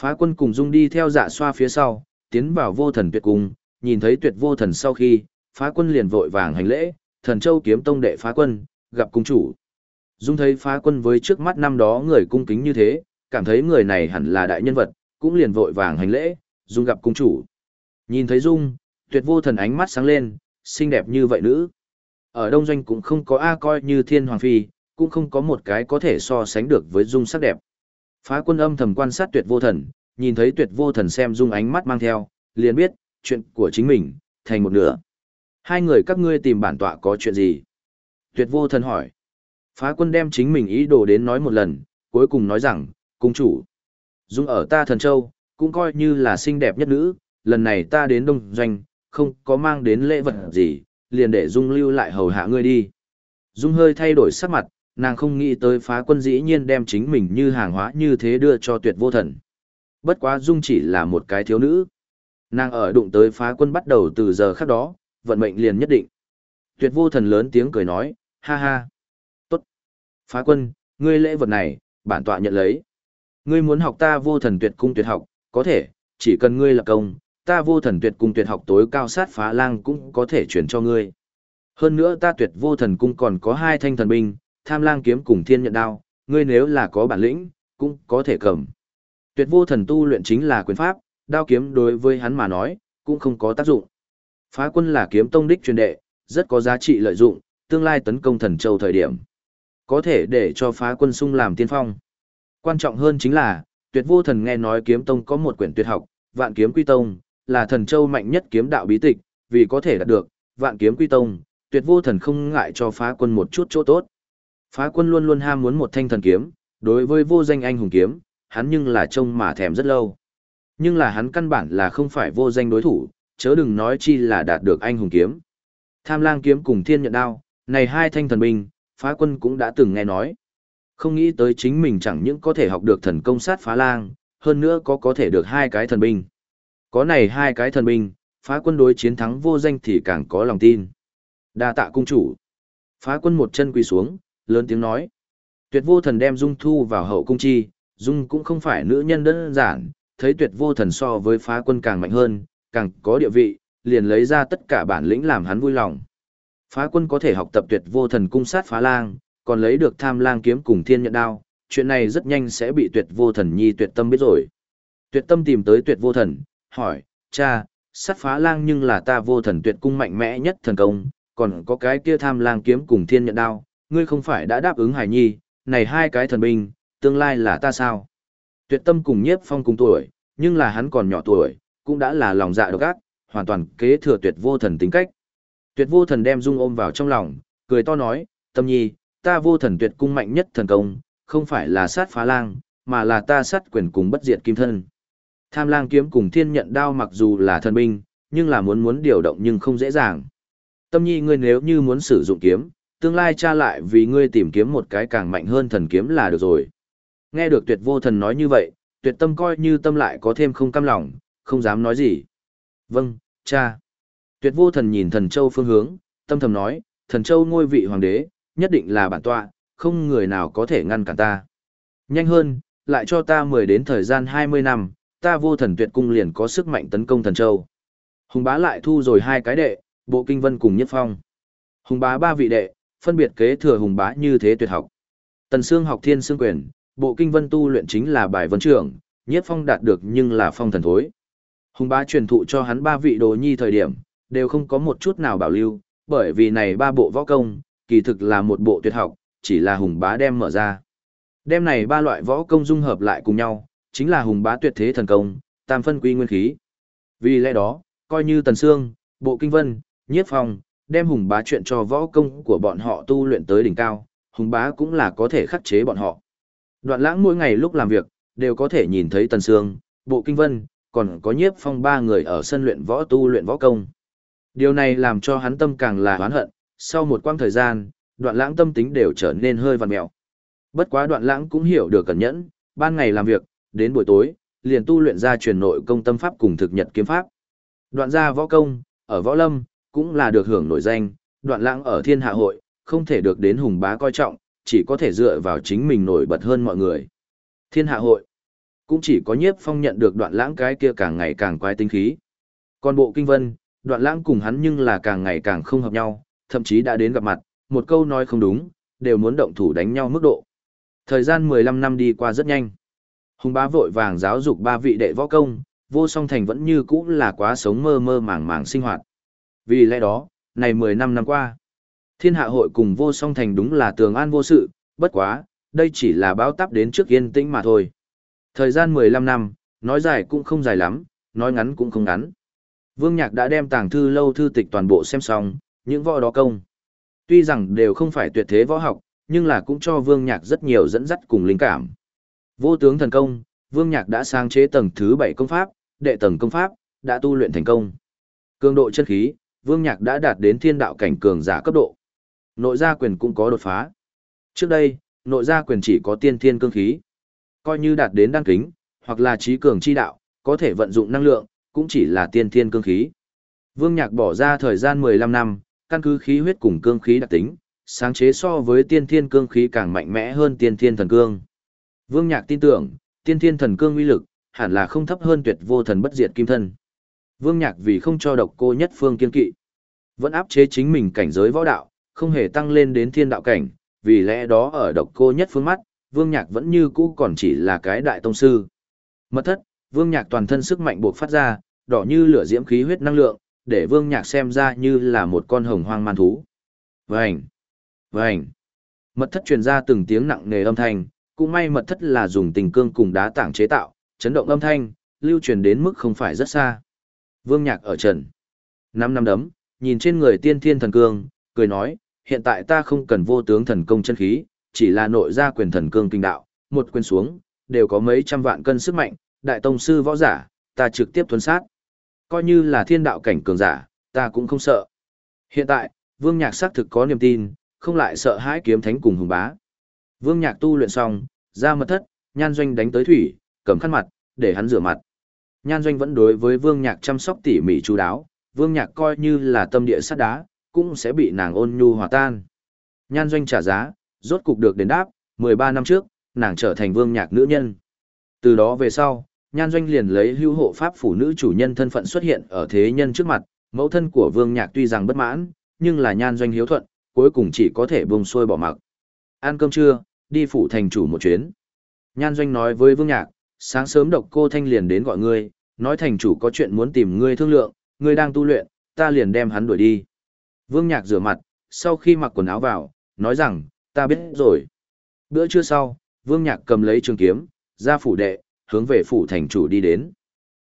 Phá quân cùng dung đi theo dạ xoa phía sau, tiến vào vô thần tuyệt cung, nhìn thấy tuyệt vô thần sau khi, phá quân liền vội vàng hành lễ, thần châu kiếm tông đệ phá quân, gặp cung chủ. Dung thấy phá quân với trước mắt năm đó người cung kính như thế, cảm thấy người này hẳn là đại nhân vật, cũng liền vội vàng hành lễ, Dung gặp cung chủ. Nhìn thấy Dung, tuyệt vô thần ánh mắt sáng lên, xinh đẹp như vậy nữ. Ở Đông Doanh cũng không có A coi như thiên hoàng phi, cũng không có một cái có thể so sánh được với Dung sắc đẹp. Phá quân âm thầm quan sát tuyệt vô thần, nhìn thấy tuyệt vô thần xem Dung ánh mắt mang theo, liền biết, chuyện của chính mình, thành một nửa. Hai người các ngươi tìm bản tọa có chuyện gì? Tuyệt vô thần hỏi. Phá quân đem chính mình ý đồ đến nói một lần, cuối cùng nói rằng, cung chủ. Dung ở ta thần châu, cũng coi như là xinh đẹp nhất nữ, lần này ta đến đông doanh, không có mang đến lễ vật gì, liền để Dung lưu lại hầu hạ ngươi đi. Dung hơi thay đổi sắc mặt, nàng không nghĩ tới phá quân dĩ nhiên đem chính mình như hàng hóa như thế đưa cho tuyệt vô thần. Bất quá Dung chỉ là một cái thiếu nữ. Nàng ở đụng tới phá quân bắt đầu từ giờ khắc đó, vận mệnh liền nhất định. Tuyệt vô thần lớn tiếng cười nói, ha ha. Tốt. Phá quân, ngươi lễ vật này, bản tọa nhận lấy. Ngươi muốn học ta vô thần tuyệt cung tuyệt học, có thể, chỉ cần ngươi lập công, ta vô thần tuyệt cung tuyệt học tối cao sát phá lang cũng có thể chuyển cho ngươi. Hơn nữa ta tuyệt vô thần cung còn có hai thanh thần binh, tham lang kiếm cùng thiên nhận đao, ngươi nếu là có bản lĩnh, cũng có thể cầm. Tuyệt vô thần tu luyện chính là quyền pháp, đao kiếm đối với hắn mà nói, cũng không có tác dụng. Phá quân là kiếm tông đích truyền đệ, rất có giá trị lợi dụng, tương lai tấn công thần châu thời điểm. Có thể để cho phá quân sung làm tiên phong. Quan trọng hơn chính là, tuyệt vô thần nghe nói kiếm tông có một quyển tuyệt học, vạn kiếm quy tông, là thần châu mạnh nhất kiếm đạo bí tịch, vì có thể đạt được, vạn kiếm quy tông, tuyệt vô thần không ngại cho phá quân một chút chỗ tốt. Phá quân luôn luôn ham muốn một thanh thần kiếm, đối với vô danh anh hùng kiếm, hắn nhưng là trông mà thèm rất lâu. Nhưng là hắn căn bản là không phải vô danh đối thủ, chớ đừng nói chi là đạt được anh hùng kiếm. Tham lang kiếm cùng thiên nhận đao, này hai thanh thần binh, phá quân cũng đã từng nghe nói. Không nghĩ tới chính mình chẳng những có thể học được thần công sát phá lang, hơn nữa có có thể được hai cái thần binh. Có này hai cái thần binh, phá quân đối chiến thắng vô danh thì càng có lòng tin. đa tạ cung chủ. Phá quân một chân quỳ xuống, lớn tiếng nói. Tuyệt vô thần đem Dung thu vào hậu cung chi, Dung cũng không phải nữ nhân đơn giản, thấy tuyệt vô thần so với phá quân càng mạnh hơn, càng có địa vị, liền lấy ra tất cả bản lĩnh làm hắn vui lòng. Phá quân có thể học tập tuyệt vô thần cung sát phá lang, còn lấy được tham lang kiếm cùng thiên nhận đao, chuyện này rất nhanh sẽ bị tuyệt vô thần nhi tuyệt tâm biết rồi. Tuyệt tâm tìm tới tuyệt vô thần, hỏi, cha, sát phá lang nhưng là ta vô thần tuyệt cung mạnh mẽ nhất thần công, còn có cái kia tham lang kiếm cùng thiên nhận đao, ngươi không phải đã đáp ứng hải nhi, này hai cái thần binh, tương lai là ta sao? Tuyệt tâm cùng nhiếp phong cùng tuổi, nhưng là hắn còn nhỏ tuổi, cũng đã là lòng dạ độc ác, hoàn toàn kế thừa tuyệt vô thần tính cách. Tuyệt vô thần đem dung ôm vào trong lòng, cười to nói, tâm nhi, ta vô thần tuyệt cung mạnh nhất thần công, không phải là sát phá lang, mà là ta sát quyền cùng bất diệt kim thân. Tham lang kiếm cùng thiên nhận đao mặc dù là thần binh, nhưng là muốn muốn điều động nhưng không dễ dàng. Tâm nhi ngươi nếu như muốn sử dụng kiếm, tương lai cha lại vì ngươi tìm kiếm một cái càng mạnh hơn thần kiếm là được rồi. Nghe được tuyệt vô thần nói như vậy, tuyệt tâm coi như tâm lại có thêm không cam lòng, không dám nói gì. Vâng, cha. Tuyệt vô thần nhìn thần châu phương hướng, tâm thầm nói, thần châu ngôi vị hoàng đế, nhất định là bản tọa, không người nào có thể ngăn cản ta. Nhanh hơn, lại cho ta mười đến thời gian 20 năm, ta vô thần tuyệt cung liền có sức mạnh tấn công thần châu. Hùng bá lại thu rồi hai cái đệ, bộ kinh vân cùng nhất phong. Hùng bá ba vị đệ, phân biệt kế thừa hùng bá như thế tuyệt học. Tần Sương học thiên xương quyền, bộ kinh vân tu luyện chính là bài vấn trưởng, nhiếp phong đạt được nhưng là phong thần thối. Hùng bá truyền thụ cho hắn ba vị đồ nhi thời điểm, đều không có một chút nào bảo lưu, bởi vì này ba bộ võ công, kỳ thực là một bộ tuyệt học, chỉ là hùng bá đem mở ra. Đem này ba loại võ công dung hợp lại cùng nhau, chính là hùng bá tuyệt thế thần công, tam phân quy nguyên khí. Vì lẽ đó, coi như Tần Sương, Bộ Kinh Vân, Nhiếp Phong, đem hùng bá chuyện cho võ công của bọn họ tu luyện tới đỉnh cao, hùng bá cũng là có thể khắc chế bọn họ. Đoạn lãng mỗi ngày lúc làm việc, đều có thể nhìn thấy Tần Sương, Bộ Kinh Vân, còn có Nhiếp Phong ba người ở sân luyện võ tu luyện võ công. Điều này làm cho hắn tâm càng là oán hận, sau một quãng thời gian, đoạn lãng tâm tính đều trở nên hơi vằn mẹo. Bất quá đoạn lãng cũng hiểu được cẩn nhẫn, ban ngày làm việc, đến buổi tối, liền tu luyện ra truyền nội công tâm pháp cùng thực nhật kiếm pháp. Đoạn gia võ công, ở võ lâm, cũng là được hưởng nổi danh, đoạn lãng ở thiên hạ hội, không thể được đến hùng bá coi trọng, chỉ có thể dựa vào chính mình nổi bật hơn mọi người. Thiên hạ hội, cũng chỉ có nhiếp phong nhận được đoạn lãng cái kia càng ngày càng quái tinh khí. Còn bộ kinh vân, đoạn lãng cùng hắn nhưng là càng ngày càng không hợp nhau, thậm chí đã đến gặp mặt, một câu nói không đúng, đều muốn động thủ đánh nhau mức độ. Thời gian 15 năm đi qua rất nhanh. Hùng bá vội vàng giáo dục ba vị đệ võ công, vô song thành vẫn như cũ là quá sống mơ mơ màng màng sinh hoạt. Vì lẽ đó, này 10 năm năm qua, thiên hạ hội cùng vô song thành đúng là tường an vô sự, bất quá, đây chỉ là báo tắp đến trước yên tĩnh mà thôi. Thời gian 15 năm, nói dài cũng không dài lắm, nói ngắn cũng không ngắn. Vương Nhạc đã đem tàng thư lâu thư tịch toàn bộ xem xong, những võ đó công. Tuy rằng đều không phải tuyệt thế võ học, nhưng là cũng cho Vương Nhạc rất nhiều dẫn dắt cùng linh cảm. Vô tướng thần công, Vương Nhạc đã sáng chế tầng thứ 7 công pháp, đệ tầng công pháp, đã tu luyện thành công. Cường độ chân khí, Vương Nhạc đã đạt đến thiên đạo cảnh cường giả cấp độ. Nội gia quyền cũng có đột phá. Trước đây, nội gia quyền chỉ có tiên thiên cương khí. Coi như đạt đến đăng kính, hoặc là trí cường chi đạo, có thể vận dụng năng lượng, cũng chỉ là tiên thiên cương khí. Vương Nhạc bỏ ra thời gian 15 năm, căn cứ khí huyết cùng cương khí đặc tính, sáng chế so với tiên thiên cương khí càng mạnh mẽ hơn tiên thiên thần cương. Vương Nhạc tin tưởng, tiên thiên thần cương uy lực, hẳn là không thấp hơn tuyệt vô thần bất diệt kim thân. Vương Nhạc vì không cho độc cô nhất phương kiên kỵ, vẫn áp chế chính mình cảnh giới võ đạo, không hề tăng lên đến thiên đạo cảnh, vì lẽ đó ở độc cô nhất phương mắt, Vương Nhạc vẫn như cũ còn chỉ là cái đại tông sư. Mất thất, Vương Nhạc toàn thân sức mạnh buộc phát ra, đỏ như lửa diễm khí huyết năng lượng, để Vương Nhạc xem ra như là một con hồng hoang man thú. Vành! Vành! Mật thất truyền ra từng tiếng nặng nề âm thanh, cũng may mật thất là dùng tình cương cùng đá tảng chế tạo, chấn động âm thanh, lưu truyền đến mức không phải rất xa. Vương Nhạc ở trần. Năm năm đấm, nhìn trên người tiên thiên thần cương, cười nói, hiện tại ta không cần vô tướng thần công chân khí, chỉ là nội gia quyền thần cương kinh đạo, một quyền xuống, đều có mấy trăm vạn cân sức mạnh, đại tông sư võ giả, ta trực tiếp tuấn sát. Coi như là thiên đạo cảnh cường giả, ta cũng không sợ. Hiện tại, Vương Nhạc xác thực có niềm tin, không lại sợ hãi kiếm thánh cùng hùng bá. Vương Nhạc tu luyện xong, ra mật thất, nhan doanh đánh tới thủy, cầm khăn mặt, để hắn rửa mặt. Nhan doanh vẫn đối với Vương Nhạc chăm sóc tỉ mỉ chú đáo, Vương Nhạc coi như là tâm địa sắt đá, cũng sẽ bị nàng ôn nhu hòa tan. Nhan doanh trả giá, rốt cục được đền đáp, 13 năm trước, nàng trở thành Vương Nhạc nữ nhân. Từ đó về sau, Nhan doanh liền lấy hưu hộ pháp phụ nữ chủ nhân thân phận xuất hiện ở thế nhân trước mặt, mẫu thân của Vương Nhạc tuy rằng bất mãn, nhưng là Nhan doanh hiếu thuận, cuối cùng chỉ có thể buông xuôi bỏ mặc. Ăn cơm trưa, đi phủ thành chủ một chuyến. Nhan doanh nói với Vương Nhạc, sáng sớm độc cô thanh liền đến gọi ngươi, nói thành chủ có chuyện muốn tìm ngươi thương lượng, ngươi đang tu luyện, ta liền đem hắn đuổi đi. Vương Nhạc rửa mặt, sau khi mặc quần áo vào, nói rằng, ta biết rồi. Bữa trưa sau, Vương Nhạc cầm lấy trường kiếm, ra phủ đệ, hướng về phủ thành chủ đi đến.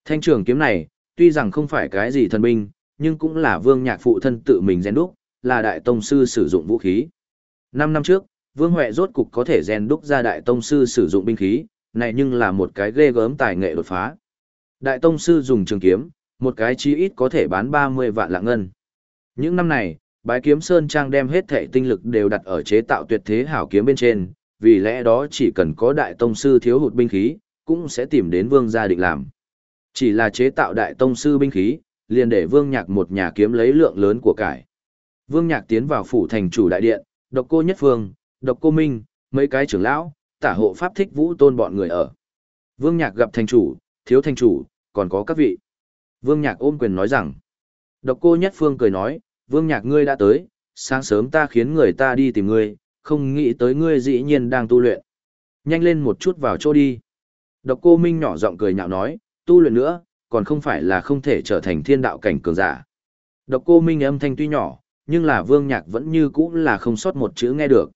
Thanh trường kiếm này, tuy rằng không phải cái gì thần binh, nhưng cũng là Vương Nhạc phụ thân tự mình rèn đúc, là đại tông sư sử dụng vũ khí. Năm năm trước, Vương Huệ rốt cục có thể rèn đúc ra đại tông sư sử dụng binh khí, này nhưng là một cái ghê gớm tài nghệ đột phá. Đại tông sư dùng trường kiếm, một cái chí ít có thể bán 30 vạn lạng ngân. Những năm này, bái kiếm Sơn Trang đem hết thể tinh lực đều đặt ở chế tạo tuyệt thế hảo kiếm bên trên, vì lẽ đó chỉ cần có đại tông sư thiếu hụt binh khí, cũng sẽ tìm đến vương gia định làm. Chỉ là chế tạo đại tông sư binh khí, liền để vương nhạc một nhà kiếm lấy lượng lớn của cải. Vương nhạc tiến vào phủ thành chủ đại điện, độc cô nhất phương, độc cô minh, mấy cái trưởng lão, tả hộ pháp thích vũ tôn bọn người ở. Vương nhạc gặp thành chủ, thiếu thành chủ, còn có các vị. Vương nhạc ôm quyền nói rằng, độc cô nhất phương cười nói, vương nhạc ngươi đã tới, sáng sớm ta khiến người ta đi tìm ngươi, không nghĩ tới ngươi dĩ nhiên đang tu luyện. Nhanh lên một chút vào chỗ đi. Độc cô Minh nhỏ giọng cười nhạo nói, tu luyện nữa, còn không phải là không thể trở thành thiên đạo cảnh cường giả. Độc cô Minh âm thanh tuy nhỏ, nhưng là Vương Nhạc vẫn như cũ là không sót một chữ nghe được.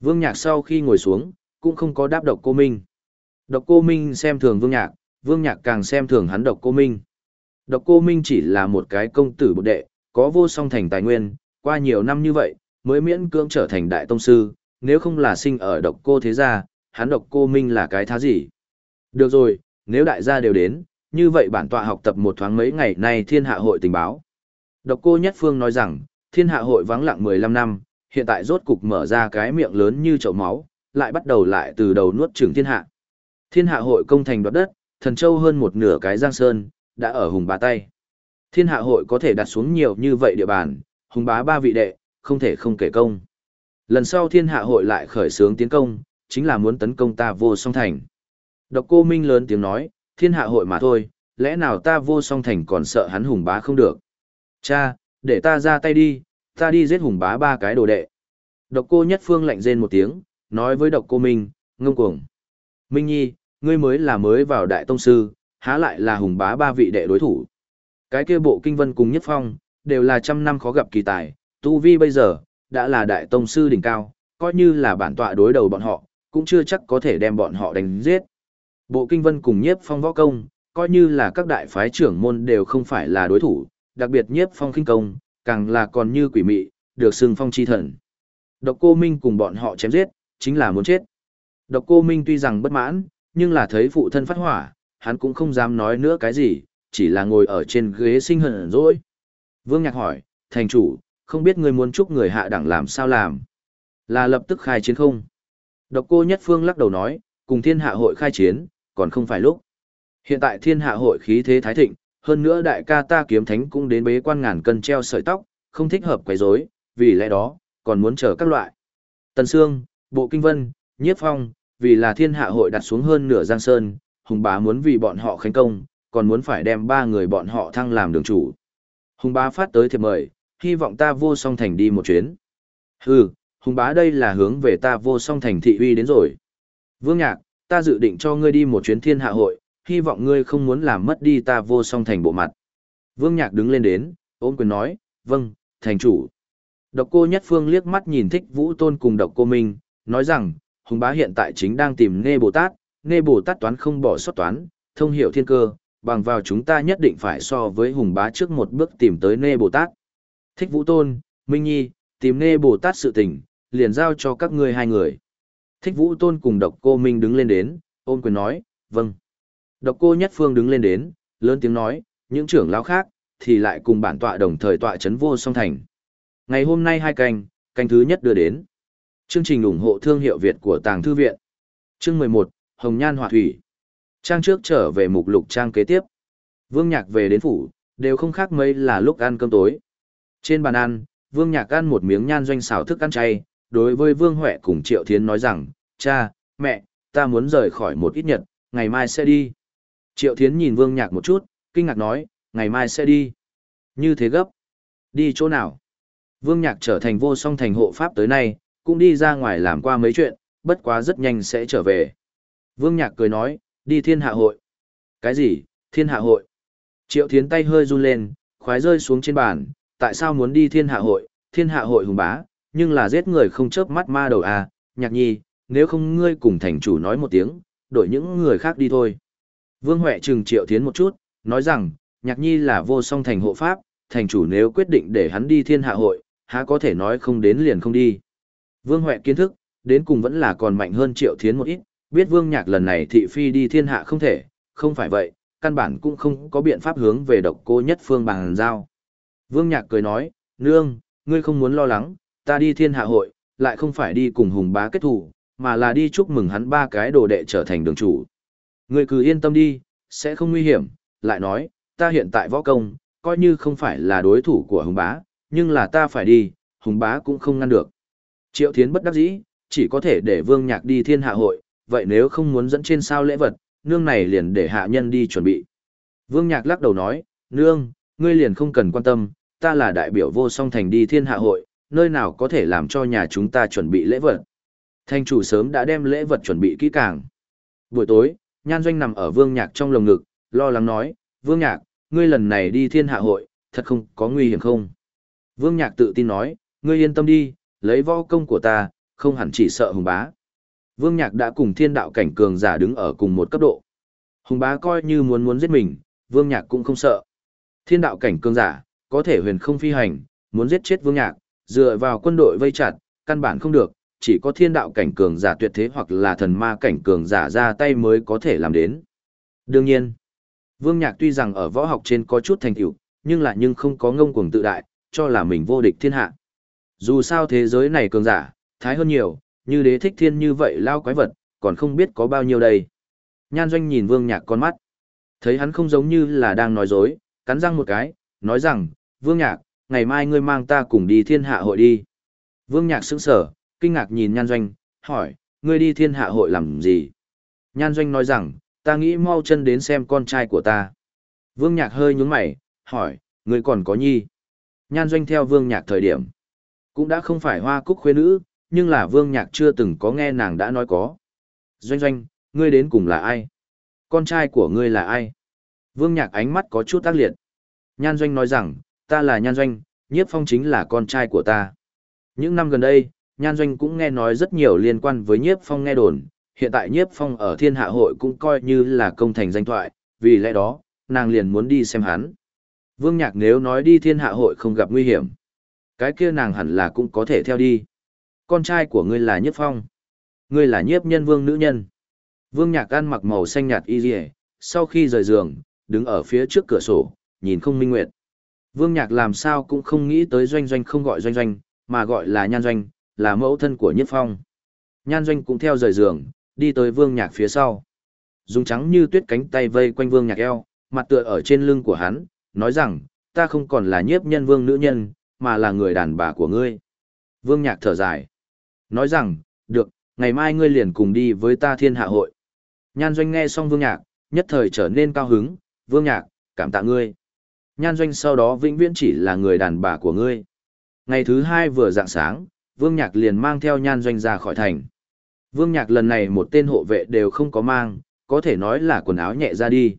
Vương Nhạc sau khi ngồi xuống, cũng không có đáp độc cô Minh. Độc cô Minh xem thường Vương Nhạc, Vương Nhạc càng xem thường hắn độc cô Minh. Độc cô Minh chỉ là một cái công tử bộ đệ, có vô song thành tài nguyên, qua nhiều năm như vậy, mới miễn cưỡng trở thành đại tông sư, nếu không là sinh ở độc cô thế gia, hắn độc cô Minh là cái thá gì. Được rồi, nếu đại gia đều đến, như vậy bản tọa học tập một thoáng mấy ngày nay thiên hạ hội tình báo. Độc cô Nhất Phương nói rằng, thiên hạ hội vắng lặng 15 năm, hiện tại rốt cục mở ra cái miệng lớn như chậu máu, lại bắt đầu lại từ đầu nuốt Trường thiên hạ. Thiên hạ hội công thành đoạt đất, thần châu hơn một nửa cái giang sơn, đã ở hùng bá tay. Thiên hạ hội có thể đặt xuống nhiều như vậy địa bàn, hùng bá ba vị đệ, không thể không kể công. Lần sau thiên hạ hội lại khởi xướng tiến công, chính là muốn tấn công ta vô song thành. Độc cô Minh lớn tiếng nói, thiên hạ hội mà thôi, lẽ nào ta vô song thành còn sợ hắn hùng bá không được. Cha, để ta ra tay đi, ta đi giết hùng bá ba cái đồ đệ. Độc cô nhất phương lạnh rên một tiếng, nói với độc cô Minh, ngông cuồng. Minh Nhi, ngươi mới là mới vào đại tông sư, há lại là hùng bá ba vị đệ đối thủ. Cái kia bộ kinh vân cùng nhất phong, đều là trăm năm khó gặp kỳ tài, tu vi bây giờ, đã là đại tông sư đỉnh cao, coi như là bản tọa đối đầu bọn họ, cũng chưa chắc có thể đem bọn họ đánh giết. Bộ kinh vân cùng nhiếp phong võ công, coi như là các đại phái trưởng môn đều không phải là đối thủ, đặc biệt nhiếp phong kinh công, càng là còn như quỷ mị, được xưng phong chi thần. Độc cô Minh cùng bọn họ chém giết, chính là muốn chết. Độc cô Minh tuy rằng bất mãn, nhưng là thấy phụ thân phát hỏa, hắn cũng không dám nói nữa cái gì, chỉ là ngồi ở trên ghế sinh hận rồi. Vương Nhạc hỏi, thành chủ, không biết người muốn chúc người hạ đẳng làm sao làm? Là lập tức khai chiến không? Độc cô Nhất Phương lắc đầu nói, cùng thiên hạ hội khai chiến, còn không phải lúc. Hiện tại thiên hạ hội khí thế thái thịnh, hơn nữa đại ca ta kiếm thánh cũng đến bế quan ngàn cân treo sợi tóc, không thích hợp quấy rối, vì lẽ đó, còn muốn chờ các loại. Tần Sương, Bộ Kinh Vân, Nhiếp Phong, vì là thiên hạ hội đặt xuống hơn nửa giang sơn, Hùng bá muốn vì bọn họ khánh công, còn muốn phải đem ba người bọn họ thăng làm đường chủ. Hùng bá phát tới thiệp mời, hy vọng ta vô song thành đi một chuyến. Hừ, Hùng bá đây là hướng về ta vô song thành thị uy đến rồi. Vương Nhạc, ta dự định cho ngươi đi một chuyến thiên hạ hội, hy vọng ngươi không muốn làm mất đi ta vô song thành bộ mặt. Vương Nhạc đứng lên đến, ôm quyền nói, vâng, thành chủ. Độc cô nhất phương liếc mắt nhìn thích vũ tôn cùng độc cô Minh, nói rằng, Hùng bá hiện tại chính đang tìm Nghe Bồ Tát, Nghe Bồ Tát toán không bỏ sót toán, thông hiểu thiên cơ, bằng vào chúng ta nhất định phải so với Hùng bá trước một bước tìm tới Nghe Bồ Tát. Thích vũ tôn, Minh Nhi, tìm Nghe Bồ Tát sự tình, liền giao cho các ngươi hai người. Thích vũ tôn cùng độc cô Minh đứng lên đến, ôm quyền nói, vâng. Độc cô nhất phương đứng lên đến, lớn tiếng nói, những trưởng lão khác, thì lại cùng bản tọa đồng thời tọa chấn vô song thành. Ngày hôm nay hai canh, canh thứ nhất đưa đến. Chương trình ủng hộ thương hiệu Việt của Tàng Thư Viện. Chương 11, Hồng Nhan Họa Thủy. Trang trước trở về mục lục trang kế tiếp. Vương Nhạc về đến phủ, đều không khác mấy là lúc ăn cơm tối. Trên bàn ăn, Vương Nhạc ăn một miếng nhan doanh xào thức ăn chay, đối với Vương Huệ cùng Triệu Thiến nói rằng, cha, mẹ, ta muốn rời khỏi một ít nhật, ngày mai sẽ đi. Triệu Thiến nhìn Vương Nhạc một chút, kinh ngạc nói, ngày mai sẽ đi. Như thế gấp. Đi chỗ nào? Vương Nhạc trở thành vô song thành hộ pháp tới nay, cũng đi ra ngoài làm qua mấy chuyện, bất quá rất nhanh sẽ trở về. Vương Nhạc cười nói, đi thiên hạ hội. Cái gì, thiên hạ hội? Triệu Thiến tay hơi run lên, khoái rơi xuống trên bàn, tại sao muốn đi thiên hạ hội, thiên hạ hội hùng bá, nhưng là giết người không chớp mắt ma đầu à, nhạc nhi, nếu không ngươi cùng thành chủ nói một tiếng, đổi những người khác đi thôi. Vương Huệ trừng Triệu Thiến một chút, nói rằng, nhạc nhi là vô song thành hộ pháp, thành chủ nếu quyết định để hắn đi thiên hạ hội, há có thể nói không đến liền không đi. Vương Huệ kiến thức, đến cùng vẫn là còn mạnh hơn Triệu Thiến một ít, biết Vương Nhạc lần này thị phi đi thiên hạ không thể, không phải vậy, căn bản cũng không có biện pháp hướng về độc cô nhất phương bằng giao. Vương Nhạc cười nói, nương, ngươi không muốn lo lắng, ta đi thiên hạ hội, lại không phải đi cùng hùng bá kết thủ, mà là đi chúc mừng hắn ba cái đồ đệ trở thành đường chủ. người cứ yên tâm đi, sẽ không nguy hiểm, lại nói, ta hiện tại võ công, coi như không phải là đối thủ của hùng bá, nhưng là ta phải đi, hùng bá cũng không ngăn được. Triệu Thiến bất đắc dĩ, chỉ có thể để Vương Nhạc đi thiên hạ hội, vậy nếu không muốn dẫn trên sao lễ vật, nương này liền để hạ nhân đi chuẩn bị. Vương Nhạc lắc đầu nói, nương, ngươi liền không cần quan tâm, ta là đại biểu vô song thành đi thiên hạ hội, nơi nào có thể làm cho nhà chúng ta chuẩn bị lễ vật. Thanh chủ sớm đã đem lễ vật chuẩn bị kỹ càng. Buổi tối, Nhan Doanh nằm ở Vương Nhạc trong lồng ngực, lo lắng nói, Vương Nhạc, ngươi lần này đi thiên hạ hội, thật không có nguy hiểm không? Vương Nhạc tự tin nói, ngươi yên tâm đi, lấy võ công của ta, không hẳn chỉ sợ hùng bá. Vương Nhạc đã cùng thiên đạo cảnh cường giả đứng ở cùng một cấp độ. Hùng bá coi như muốn muốn giết mình, Vương Nhạc cũng không sợ. Thiên đạo cảnh cường giả, có thể huyền không phi hành, muốn giết chết Vương Nhạc, dựa vào quân đội vây chặt, căn bản không được, chỉ có thiên đạo cảnh cường giả tuyệt thế hoặc là thần ma cảnh cường giả ra tay mới có thể làm đến. Đương nhiên, Vương Nhạc tuy rằng ở võ học trên có chút thành tựu, nhưng lại nhưng không có ngông cuồng tự đại, cho là mình vô địch thiên hạ. Dù sao thế giới này cường giả, thái hơn nhiều, như đế thích thiên như vậy lao quái vật, còn không biết có bao nhiêu đây. Nhan doanh nhìn vương nhạc con mắt. Thấy hắn không giống như là đang nói dối, cắn răng một cái, nói rằng, vương nhạc, ngày mai ngươi mang ta cùng đi thiên hạ hội đi. Vương nhạc sững sở, kinh ngạc nhìn nhan doanh, hỏi, ngươi đi thiên hạ hội làm gì? Nhan doanh nói rằng, ta nghĩ mau chân đến xem con trai của ta. Vương nhạc hơi nhúng mày, hỏi, ngươi còn có nhi? Nhan doanh theo vương nhạc thời điểm. Cũng đã không phải hoa cúc khuê nữ, nhưng là vương nhạc chưa từng có nghe nàng đã nói có. Doanh doanh, ngươi đến cùng là ai? Con trai của ngươi là ai? Vương nhạc ánh mắt có chút tác liệt. Nhan doanh nói rằng, ta là nhan doanh, nhiếp phong chính là con trai của ta. Những năm gần đây, nhan doanh cũng nghe nói rất nhiều liên quan với nhiếp phong nghe đồn. Hiện tại nhiếp phong ở thiên hạ hội cũng coi như là công thành danh thoại, vì lẽ đó, nàng liền muốn đi xem hắn. Vương Nhạc nếu nói đi thiên hạ hội không gặp nguy hiểm, cái kia nàng hẳn là cũng có thể theo đi. Con trai của ngươi là Nhiếp Phong. Ngươi là Nhiếp Nhân Vương nữ nhân. Vương Nhạc ăn mặc màu xanh nhạt y liễu, sau khi rời giường, đứng ở phía trước cửa sổ, nhìn không minh nguyệt. Vương Nhạc làm sao cũng không nghĩ tới doanh doanh không gọi doanh doanh, mà gọi là nhan doanh, là mẫu thân của Nhất Phong. Nhan doanh cũng theo rời giường, đi tới Vương Nhạc phía sau. Dùng trắng như tuyết cánh tay vây quanh Vương Nhạc eo, mặt tựa ở trên lưng của hắn, nói rằng, ta không còn là nhiếp nhân vương nữ nhân, mà là người đàn bà của ngươi. Vương Nhạc thở dài. Nói rằng, được, ngày mai ngươi liền cùng đi với ta thiên hạ hội. Nhan Doanh nghe xong Vương Nhạc, nhất thời trở nên cao hứng, Vương Nhạc, cảm tạ ngươi. Nhan Doanh sau đó vĩnh viễn chỉ là người đàn bà của ngươi. Ngày thứ hai vừa dạng sáng, Vương Nhạc liền mang theo Nhan Doanh ra khỏi thành. Vương Nhạc lần này một tên hộ vệ đều không có mang, có thể nói là quần áo nhẹ ra đi.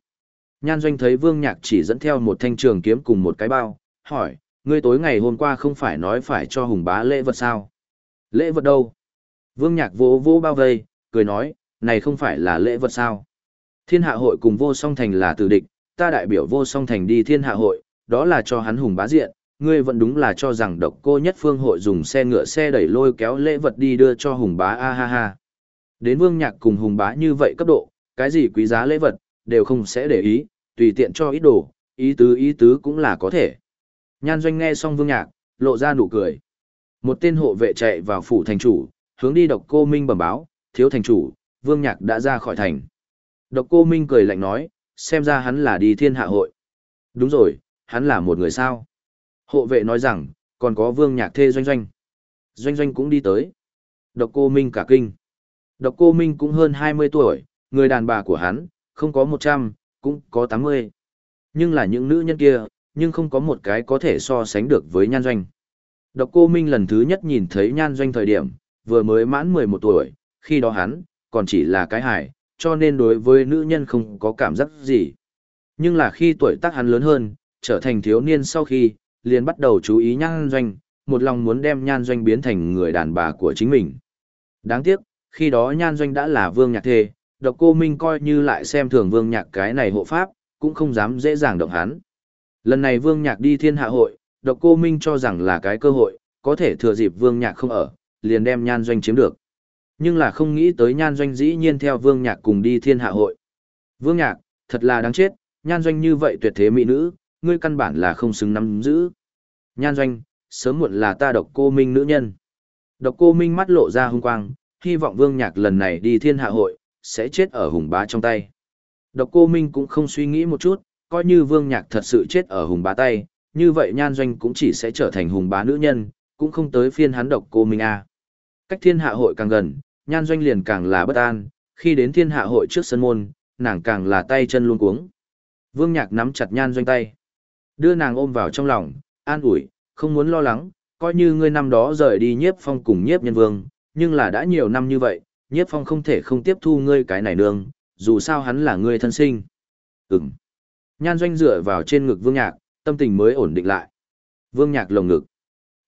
Nhan Doanh thấy Vương Nhạc chỉ dẫn theo một thanh trường kiếm cùng một cái bao, hỏi, ngươi tối ngày hôm qua không phải nói phải cho Hùng bá lễ vật sao? Lễ vật đâu? Vương Nhạc vỗ vỗ bao vây, cười nói, này không phải là lễ vật sao? Thiên hạ hội cùng vô song thành là tử địch, ta đại biểu vô song thành đi thiên hạ hội, đó là cho hắn Hùng bá diện, ngươi vẫn đúng là cho rằng độc cô nhất phương hội dùng xe ngựa xe đẩy lôi kéo lễ vật đi đưa cho Hùng bá a ha ha. Đến Vương Nhạc cùng Hùng bá như vậy cấp độ, cái gì quý giá lễ vật, đều không sẽ để ý, tùy tiện cho ít đồ, ý tứ ý tứ cũng là có thể. Nhan doanh nghe xong vương nhạc, lộ ra nụ cười. Một tên hộ vệ chạy vào phủ thành chủ, hướng đi độc cô Minh bẩm báo, thiếu thành chủ, vương nhạc đã ra khỏi thành. Độc cô Minh cười lạnh nói, xem ra hắn là đi thiên hạ hội. Đúng rồi, hắn là một người sao. Hộ vệ nói rằng, còn có vương nhạc thê doanh doanh. Doanh doanh cũng đi tới. Độc cô Minh cả kinh. Độc cô Minh cũng hơn 20 tuổi, người đàn bà của hắn, không có 100, cũng có 80. Nhưng là những nữ nhân kia, nhưng không có một cái có thể so sánh được với nhan doanh. Độc cô Minh lần thứ nhất nhìn thấy nhan doanh thời điểm, vừa mới mãn 11 tuổi, khi đó hắn, còn chỉ là cái hải, cho nên đối với nữ nhân không có cảm giác gì. Nhưng là khi tuổi tác hắn lớn hơn, trở thành thiếu niên sau khi, liền bắt đầu chú ý nhan doanh, một lòng muốn đem nhan doanh biến thành người đàn bà của chính mình. Đáng tiếc, khi đó nhan doanh đã là vương nhạc thê, độc cô Minh coi như lại xem thường vương nhạc cái này hộ pháp, cũng không dám dễ dàng động hắn. Lần này vương nhạc đi thiên hạ hội, độc cô Minh cho rằng là cái cơ hội, có thể thừa dịp vương nhạc không ở, liền đem nhan doanh chiếm được. Nhưng là không nghĩ tới nhan doanh dĩ nhiên theo vương nhạc cùng đi thiên hạ hội. Vương nhạc, thật là đáng chết, nhan doanh như vậy tuyệt thế mỹ nữ, ngươi căn bản là không xứng nắm giữ. Nhan doanh, sớm muộn là ta độc cô Minh nữ nhân. Độc cô Minh mắt lộ ra hung quang, hy vọng vương nhạc lần này đi thiên hạ hội, sẽ chết ở hùng bá trong tay. Độc cô Minh cũng không suy nghĩ một chút, coi như vương nhạc thật sự chết ở hùng bá tay, như vậy nhan doanh cũng chỉ sẽ trở thành hùng bá nữ nhân, cũng không tới phiên hắn độc cô Minh A. Cách thiên hạ hội càng gần, nhan doanh liền càng là bất an, khi đến thiên hạ hội trước sân môn, nàng càng là tay chân luôn cuống. Vương nhạc nắm chặt nhan doanh tay, đưa nàng ôm vào trong lòng, an ủi, không muốn lo lắng, coi như ngươi năm đó rời đi nhiếp phong cùng nhiếp nhân vương, nhưng là đã nhiều năm như vậy, nhiếp phong không thể không tiếp thu ngươi cái này nương, dù sao hắn là ngươi thân sinh. Ừm. Nhan doanh dựa vào trên ngực vương nhạc, tâm tình mới ổn định lại. Vương nhạc lồng ngực.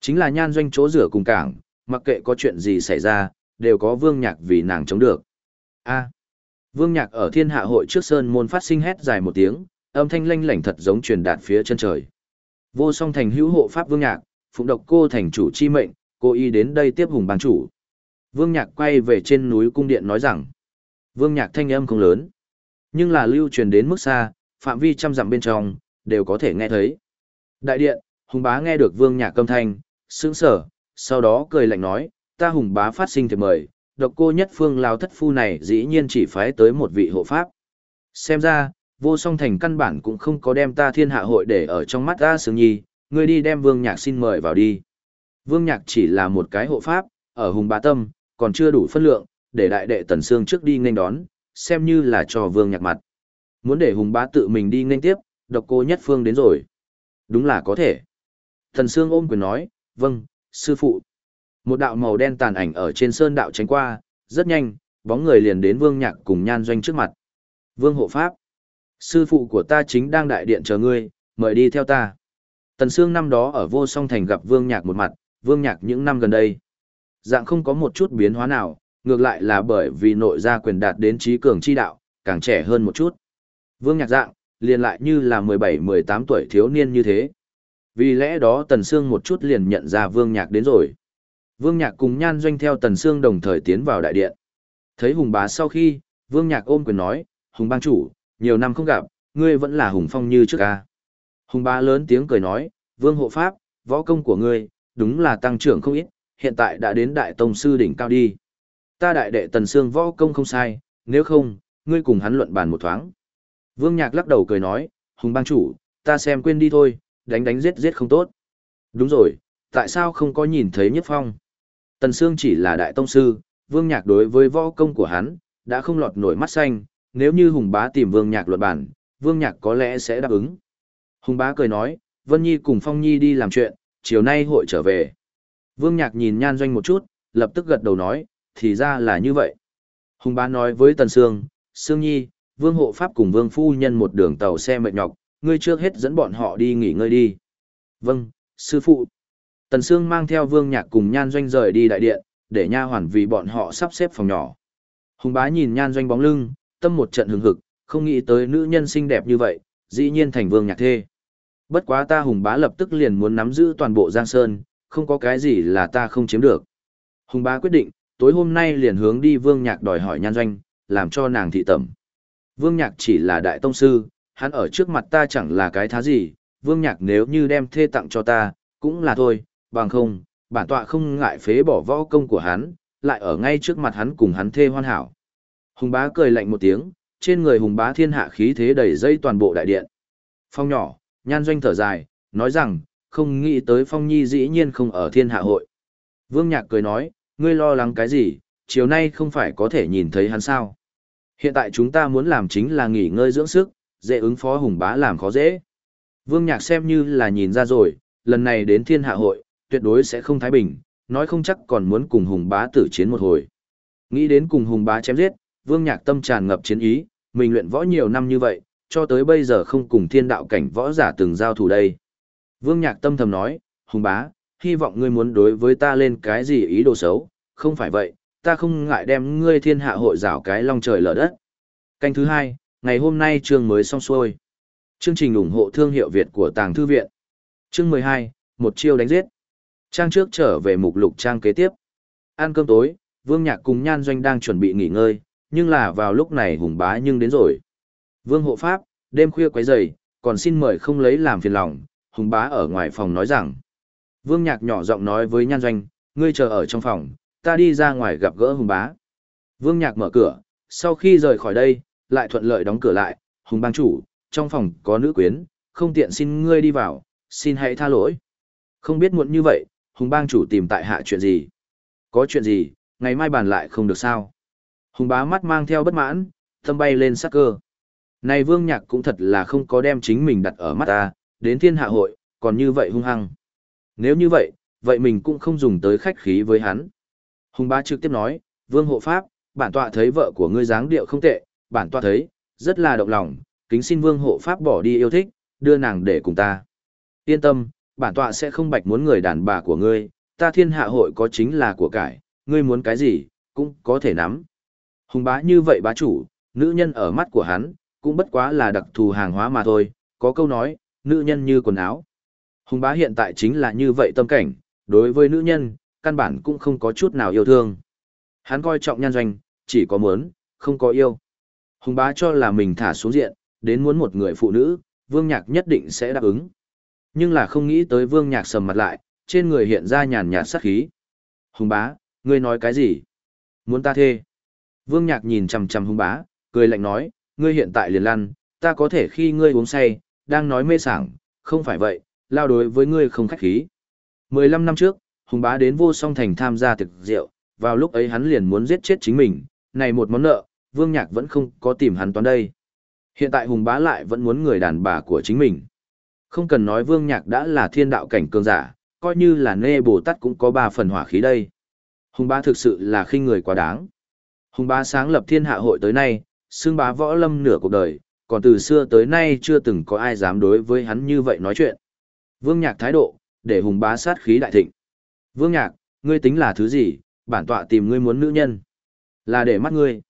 Chính là nhan doanh chỗ rửa cùng cảng, mặc kệ có chuyện gì xảy ra, đều có vương nhạc vì nàng chống được. A. Vương nhạc ở thiên hạ hội trước sơn môn phát sinh hét dài một tiếng, âm thanh lanh lảnh thật giống truyền đạt phía chân trời. Vô song thành hữu hộ pháp vương nhạc, phụng độc cô thành chủ chi mệnh, cô y đến đây tiếp hùng bang chủ. Vương Nhạc quay về trên núi cung điện nói rằng, Vương Nhạc thanh âm không lớn, nhưng là lưu truyền đến mức xa, phạm vi trăm dặm bên trong, đều có thể nghe thấy. Đại điện, Hùng Bá nghe được Vương Nhạc âm thanh, sững sờ, sau đó cười lạnh nói, ta Hùng Bá phát sinh thiệp mời, độc cô nhất phương lao thất phu này dĩ nhiên chỉ phái tới một vị hộ pháp. Xem ra, vô song thành căn bản cũng không có đem ta thiên hạ hội để ở trong mắt ta sướng nhi, ngươi đi đem Vương Nhạc xin mời vào đi. Vương Nhạc chỉ là một cái hộ pháp, ở Hùng Bá Tâm, còn chưa đủ phân lượng, để đại đệ Tần Sương trước đi nghênh đón, xem như là cho vương nhạc mặt. Muốn để Hùng Bá tự mình đi nghênh tiếp, độc cô nhất phương đến rồi. Đúng là có thể. Thần Sương ôm quyền nói, vâng, sư phụ. Một đạo màu đen tàn ảnh ở trên sơn đạo tránh qua, rất nhanh, bóng người liền đến vương nhạc cùng nhan doanh trước mặt. Vương hộ pháp. Sư phụ của ta chính đang đại điện chờ ngươi, mời đi theo ta. Tần Sương năm đó ở vô song thành gặp vương nhạc một mặt, vương nhạc những năm gần đây. Dạng không có một chút biến hóa nào, ngược lại là bởi vì nội gia quyền đạt đến trí cường chi đạo, càng trẻ hơn một chút. Vương Nhạc Dạng, liền lại như là 17-18 tuổi thiếu niên như thế. Vì lẽ đó Tần Sương một chút liền nhận ra Vương Nhạc đến rồi. Vương Nhạc cùng Nhan Doanh theo Tần Sương đồng thời tiến vào đại điện. Thấy Hùng bá sau khi, Vương Nhạc ôm quyền nói, Hùng bang chủ, nhiều năm không gặp, ngươi vẫn là Hùng Phong như trước ca. Hùng bá lớn tiếng cười nói, Vương hộ pháp, võ công của ngươi, đúng là tăng trưởng không ít, hiện tại đã đến đại tông sư đỉnh cao đi. Ta đại đệ Tần Sương võ công không sai, nếu không, ngươi cùng hắn luận bàn một thoáng. Vương Nhạc lắc đầu cười nói, Hùng bang chủ, ta xem quên đi thôi, đánh đánh giết giết không tốt. Đúng rồi, tại sao không có nhìn thấy Nhất Phong? Tần Sương chỉ là đại tông sư, Vương Nhạc đối với võ công của hắn, đã không lọt nổi mắt xanh, nếu như Hùng Bá tìm Vương Nhạc luận bản, Vương Nhạc có lẽ sẽ đáp ứng. Hùng Bá cười nói, Vân Nhi cùng Phong Nhi đi làm chuyện, chiều nay hội trở về. Vương Nhạc nhìn Nhan Doanh một chút, lập tức gật đầu nói, thì ra là như vậy. Hùng Bá nói với Tần Sương, Sương Nhi, Vương Hộ Pháp cùng Vương Phu Nhân một đường tàu xe mệt nhọc, ngươi trước hết dẫn bọn họ đi nghỉ ngơi đi. Vâng, sư phụ. Tần Sương mang theo Vương Nhạc cùng Nhan Doanh rời đi đại điện, để nha hoàn vì bọn họ sắp xếp phòng nhỏ. Hùng bá nhìn Nhan Doanh bóng lưng, tâm một trận hừng hực, không nghĩ tới nữ nhân xinh đẹp như vậy, dĩ nhiên thành Vương Nhạc thê. Bất quá ta Hùng bá lập tức liền muốn nắm giữ toàn bộ Giang Sơn, không có cái gì là ta không chiếm được. Hùng bá quyết định, tối hôm nay liền hướng đi Vương Nhạc đòi hỏi Nhan Doanh, làm cho nàng thị tẩm. Vương Nhạc chỉ là đại tông sư, hắn ở trước mặt ta chẳng là cái thá gì, Vương Nhạc nếu như đem thê tặng cho ta, cũng là thôi, bằng không, bản tọa không ngại phế bỏ võ công của hắn, lại ở ngay trước mặt hắn cùng hắn thê hoàn hảo. Hùng bá cười lạnh một tiếng, trên người hùng bá thiên hạ khí thế đầy dây toàn bộ đại điện. Phong nhỏ, nhan doanh thở dài, nói rằng, không nghĩ tới Phong Nhi dĩ nhiên không ở thiên hạ hội. Vương Nhạc cười nói, ngươi lo lắng cái gì, chiều nay không phải có thể nhìn thấy hắn sao. Hiện tại chúng ta muốn làm chính là nghỉ ngơi dưỡng sức, dễ ứng phó hùng bá làm khó dễ. Vương Nhạc xem như là nhìn ra rồi, lần này đến thiên hạ hội, tuyệt đối sẽ không thái bình, nói không chắc còn muốn cùng hùng bá tử chiến một hồi. Nghĩ đến cùng hùng bá chém giết, vương nhạc tâm tràn ngập chiến ý, mình luyện võ nhiều năm như vậy, cho tới bây giờ không cùng thiên đạo cảnh võ giả từng giao thủ đây. Vương nhạc tâm thầm nói, hùng bá, hy vọng ngươi muốn đối với ta lên cái gì ý đồ xấu, không phải vậy, ta không ngại đem ngươi thiên hạ hội rảo cái long trời lở đất. Canh thứ hai, ngày hôm nay chương mới xong xuôi. Chương trình ủng hộ thương hiệu Việt của Tàng Thư Viện. Chương 12, một chiêu đánh giết. Trang trước trở về mục lục trang kế tiếp. Ăn cơm tối, Vương Nhạc cùng Nhan Doanh đang chuẩn bị nghỉ ngơi, nhưng là vào lúc này hùng bá nhưng đến rồi. Vương hộ pháp, đêm khuya quấy rầy, còn xin mời không lấy làm phiền lòng, hùng bá ở ngoài phòng nói rằng. Vương Nhạc nhỏ giọng nói với Nhan Doanh, ngươi chờ ở trong phòng, ta đi ra ngoài gặp gỡ hùng bá. Vương Nhạc mở cửa, sau khi rời khỏi đây, lại thuận lợi đóng cửa lại, hùng bang chủ, trong phòng có nữ quyến, không tiện xin ngươi đi vào, xin hãy tha lỗi. Không biết muộn như vậy, Hùng bang chủ tìm tại hạ chuyện gì? Có chuyện gì, ngày mai bàn lại không được sao? Hùng bá mắt mang theo bất mãn, tâm bay lên sắc cơ. Này vương nhạc cũng thật là không có đem chính mình đặt ở mắt ta, đến thiên hạ hội, còn như vậy hung hăng. Nếu như vậy, vậy mình cũng không dùng tới khách khí với hắn. Hùng bá trực tiếp nói, vương hộ pháp, bản tọa thấy vợ của ngươi dáng điệu không tệ, bản tọa thấy, rất là động lòng, kính xin vương hộ pháp bỏ đi yêu thích, đưa nàng để cùng ta. Yên tâm, bản tọa sẽ không bạch muốn người đàn bà của ngươi, ta thiên hạ hội có chính là của cải, ngươi muốn cái gì, cũng có thể nắm. Hùng bá như vậy bá chủ, nữ nhân ở mắt của hắn, cũng bất quá là đặc thù hàng hóa mà thôi, có câu nói, nữ nhân như quần áo. Hùng bá hiện tại chính là như vậy tâm cảnh, đối với nữ nhân, căn bản cũng không có chút nào yêu thương. Hắn coi trọng nhan doanh, chỉ có muốn, không có yêu. Hùng bá cho là mình thả xuống diện, đến muốn một người phụ nữ, vương nhạc nhất định sẽ đáp ứng. Nhưng là không nghĩ tới vương nhạc sầm mặt lại, trên người hiện ra nhàn nhạt sát khí. Hùng bá, ngươi nói cái gì? Muốn ta thê? Vương nhạc nhìn chằm chằm hùng bá, cười lạnh nói, ngươi hiện tại liền lăn, ta có thể khi ngươi uống say, đang nói mê sảng, không phải vậy, lao đối với ngươi không khách khí. 15 năm trước, hùng bá đến vô song thành tham gia thực rượu, vào lúc ấy hắn liền muốn giết chết chính mình, này một món nợ, vương nhạc vẫn không có tìm hắn toán đây. Hiện tại hùng bá lại vẫn muốn người đàn bà của chính mình. Không cần nói vương nhạc đã là thiên đạo cảnh cường giả, coi như là nê bồ tát cũng có ba phần hỏa khí đây. Hùng bá thực sự là khinh người quá đáng. Hùng bá sáng lập thiên hạ hội tới nay, xương bá võ lâm nửa cuộc đời, còn từ xưa tới nay chưa từng có ai dám đối với hắn như vậy nói chuyện. Vương nhạc thái độ, để hùng bá sát khí đại thịnh. Vương nhạc, ngươi tính là thứ gì, bản tọa tìm ngươi muốn nữ nhân. Là để mắt ngươi.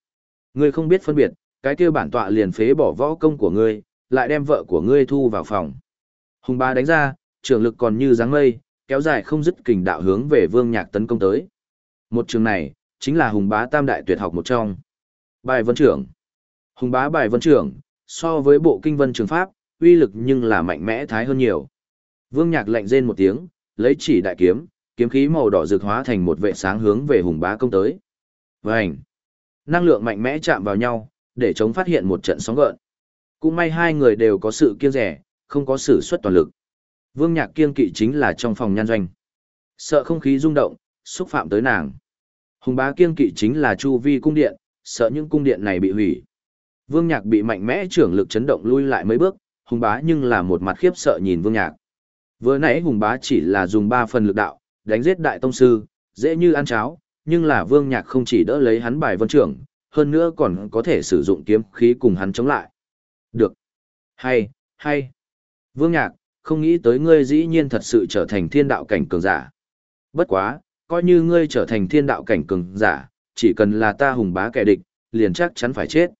Ngươi không biết phân biệt, cái kia bản tọa liền phế bỏ võ công của ngươi, lại đem vợ của ngươi thu vào phòng. Hùng bá đánh ra, trường lực còn như dáng mây, kéo dài không dứt kình đạo hướng về Vương Nhạc tấn công tới. Một trường này, chính là Hùng Bá Tam đại tuyệt học một trong. Bài vân trưởng. Hùng Bá bài vân trưởng, so với bộ kinh vân trường pháp, uy lực nhưng là mạnh mẽ thái hơn nhiều. Vương Nhạc lạnh rên một tiếng, lấy chỉ đại kiếm, kiếm khí màu đỏ rực hóa thành một vệ sáng hướng về Hùng Bá công tới. Vành. Năng lượng mạnh mẽ chạm vào nhau, để chống phát hiện một trận sóng gợn. Cũng may hai người đều có sự kiêng rẻ, không có sự xuất toàn lực. Vương Nhạc kiêng kỵ chính là trong phòng nhan doanh. Sợ không khí rung động, xúc phạm tới nàng. Hùng bá kiêng kỵ chính là chu vi cung điện, sợ những cung điện này bị hủy. Vương Nhạc bị mạnh mẽ trưởng lực chấn động lui lại mấy bước, Hùng bá nhưng là một mặt khiếp sợ nhìn Vương Nhạc. Vừa nãy Hùng bá chỉ là dùng ba phần lực đạo, đánh giết đại tông sư, dễ như ăn cháo, nhưng là Vương Nhạc không chỉ đỡ lấy hắn bài vân trưởng, hơn nữa còn có thể sử dụng kiếm khí cùng hắn chống lại. Được. Hay, hay. Vương Nhạc, không nghĩ tới ngươi dĩ nhiên thật sự trở thành thiên đạo cảnh cường giả. Bất quá, coi như ngươi trở thành thiên đạo cảnh cường giả, chỉ cần là ta hùng bá kẻ địch, liền chắc chắn phải chết.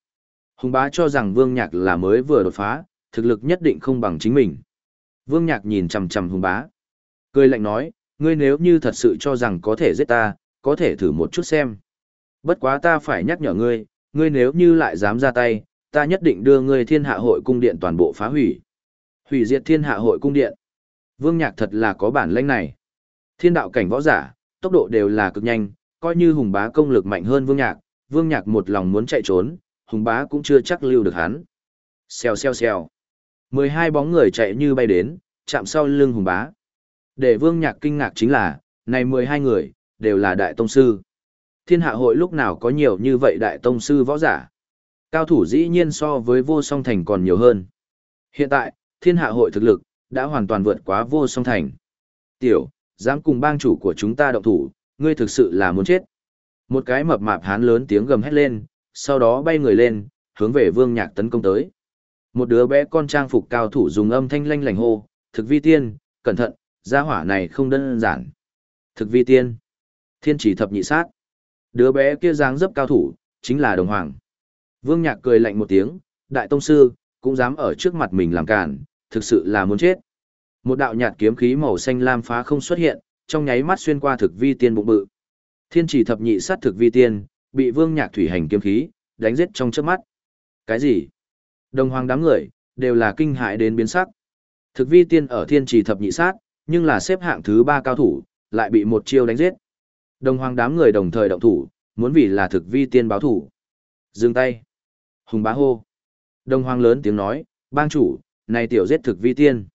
Hùng bá cho rằng Vương Nhạc là mới vừa đột phá, thực lực nhất định không bằng chính mình. Vương Nhạc nhìn chằm chằm hùng bá. Cười lạnh nói, ngươi nếu như thật sự cho rằng có thể giết ta, có thể thử một chút xem. Bất quá ta phải nhắc nhở ngươi, ngươi nếu như lại dám ra tay, ta nhất định đưa ngươi thiên hạ hội cung điện toàn bộ phá hủy. Hủy diệt thiên hạ hội cung điện. Vương Nhạc thật là có bản lĩnh này. Thiên đạo cảnh võ giả, tốc độ đều là cực nhanh, coi như Hùng Bá công lực mạnh hơn Vương Nhạc, Vương Nhạc một lòng muốn chạy trốn, Hùng Bá cũng chưa chắc lưu được hắn. Xèo xèo xèo. mười hai bóng người chạy như bay đến, chạm sau lưng Hùng Bá. Để Vương Nhạc kinh ngạc chính là, này mười hai người, đều là đại tông sư. Thiên hạ hội lúc nào có nhiều như vậy đại tông sư võ giả. Cao thủ dĩ nhiên so với vô song thành còn nhiều hơn. Hiện tại, thiên hạ hội thực lực, đã hoàn toàn vượt quá vô song thành. Tiểu, dám cùng bang chủ của chúng ta động thủ, ngươi thực sự là muốn chết. Một cái mập mạp hán lớn tiếng gầm hét lên, sau đó bay người lên, hướng về vương nhạc tấn công tới. Một đứa bé con trang phục cao thủ dùng âm thanh lanh lành hô, thực vi tiên, cẩn thận, gia hỏa này không đơn giản. Thực vi tiên, thiên chỉ thập nhị sát. Đứa bé kia dáng dấp cao thủ, chính là đồng hoàng. Vương nhạc cười lạnh một tiếng, đại tông sư, cũng dám ở trước mặt mình làm cản, thực sự là muốn chết. Một đạo nhạt kiếm khí màu xanh lam phá không xuất hiện, trong nháy mắt xuyên qua thực vi tiên bụng bự. Thiên chỉ thập nhị sát thực vi tiên, bị Vương Nhạc thủy hành kiếm khí đánh giết trong chớp mắt. Cái gì? Đồng hoàng đám người đều là kinh hại đến biến sắc. Thực vi tiên ở thiên chỉ thập nhị sát, nhưng là xếp hạng thứ ba cao thủ, lại bị một chiêu đánh giết. Đồng hoàng đám người đồng thời động thủ, muốn vì là thực vi tiên báo thủ. Dừng tay. Hùng bá hô. Đồng hoàng lớn tiếng nói, bang chủ, này tiểu giết thực vi tiên.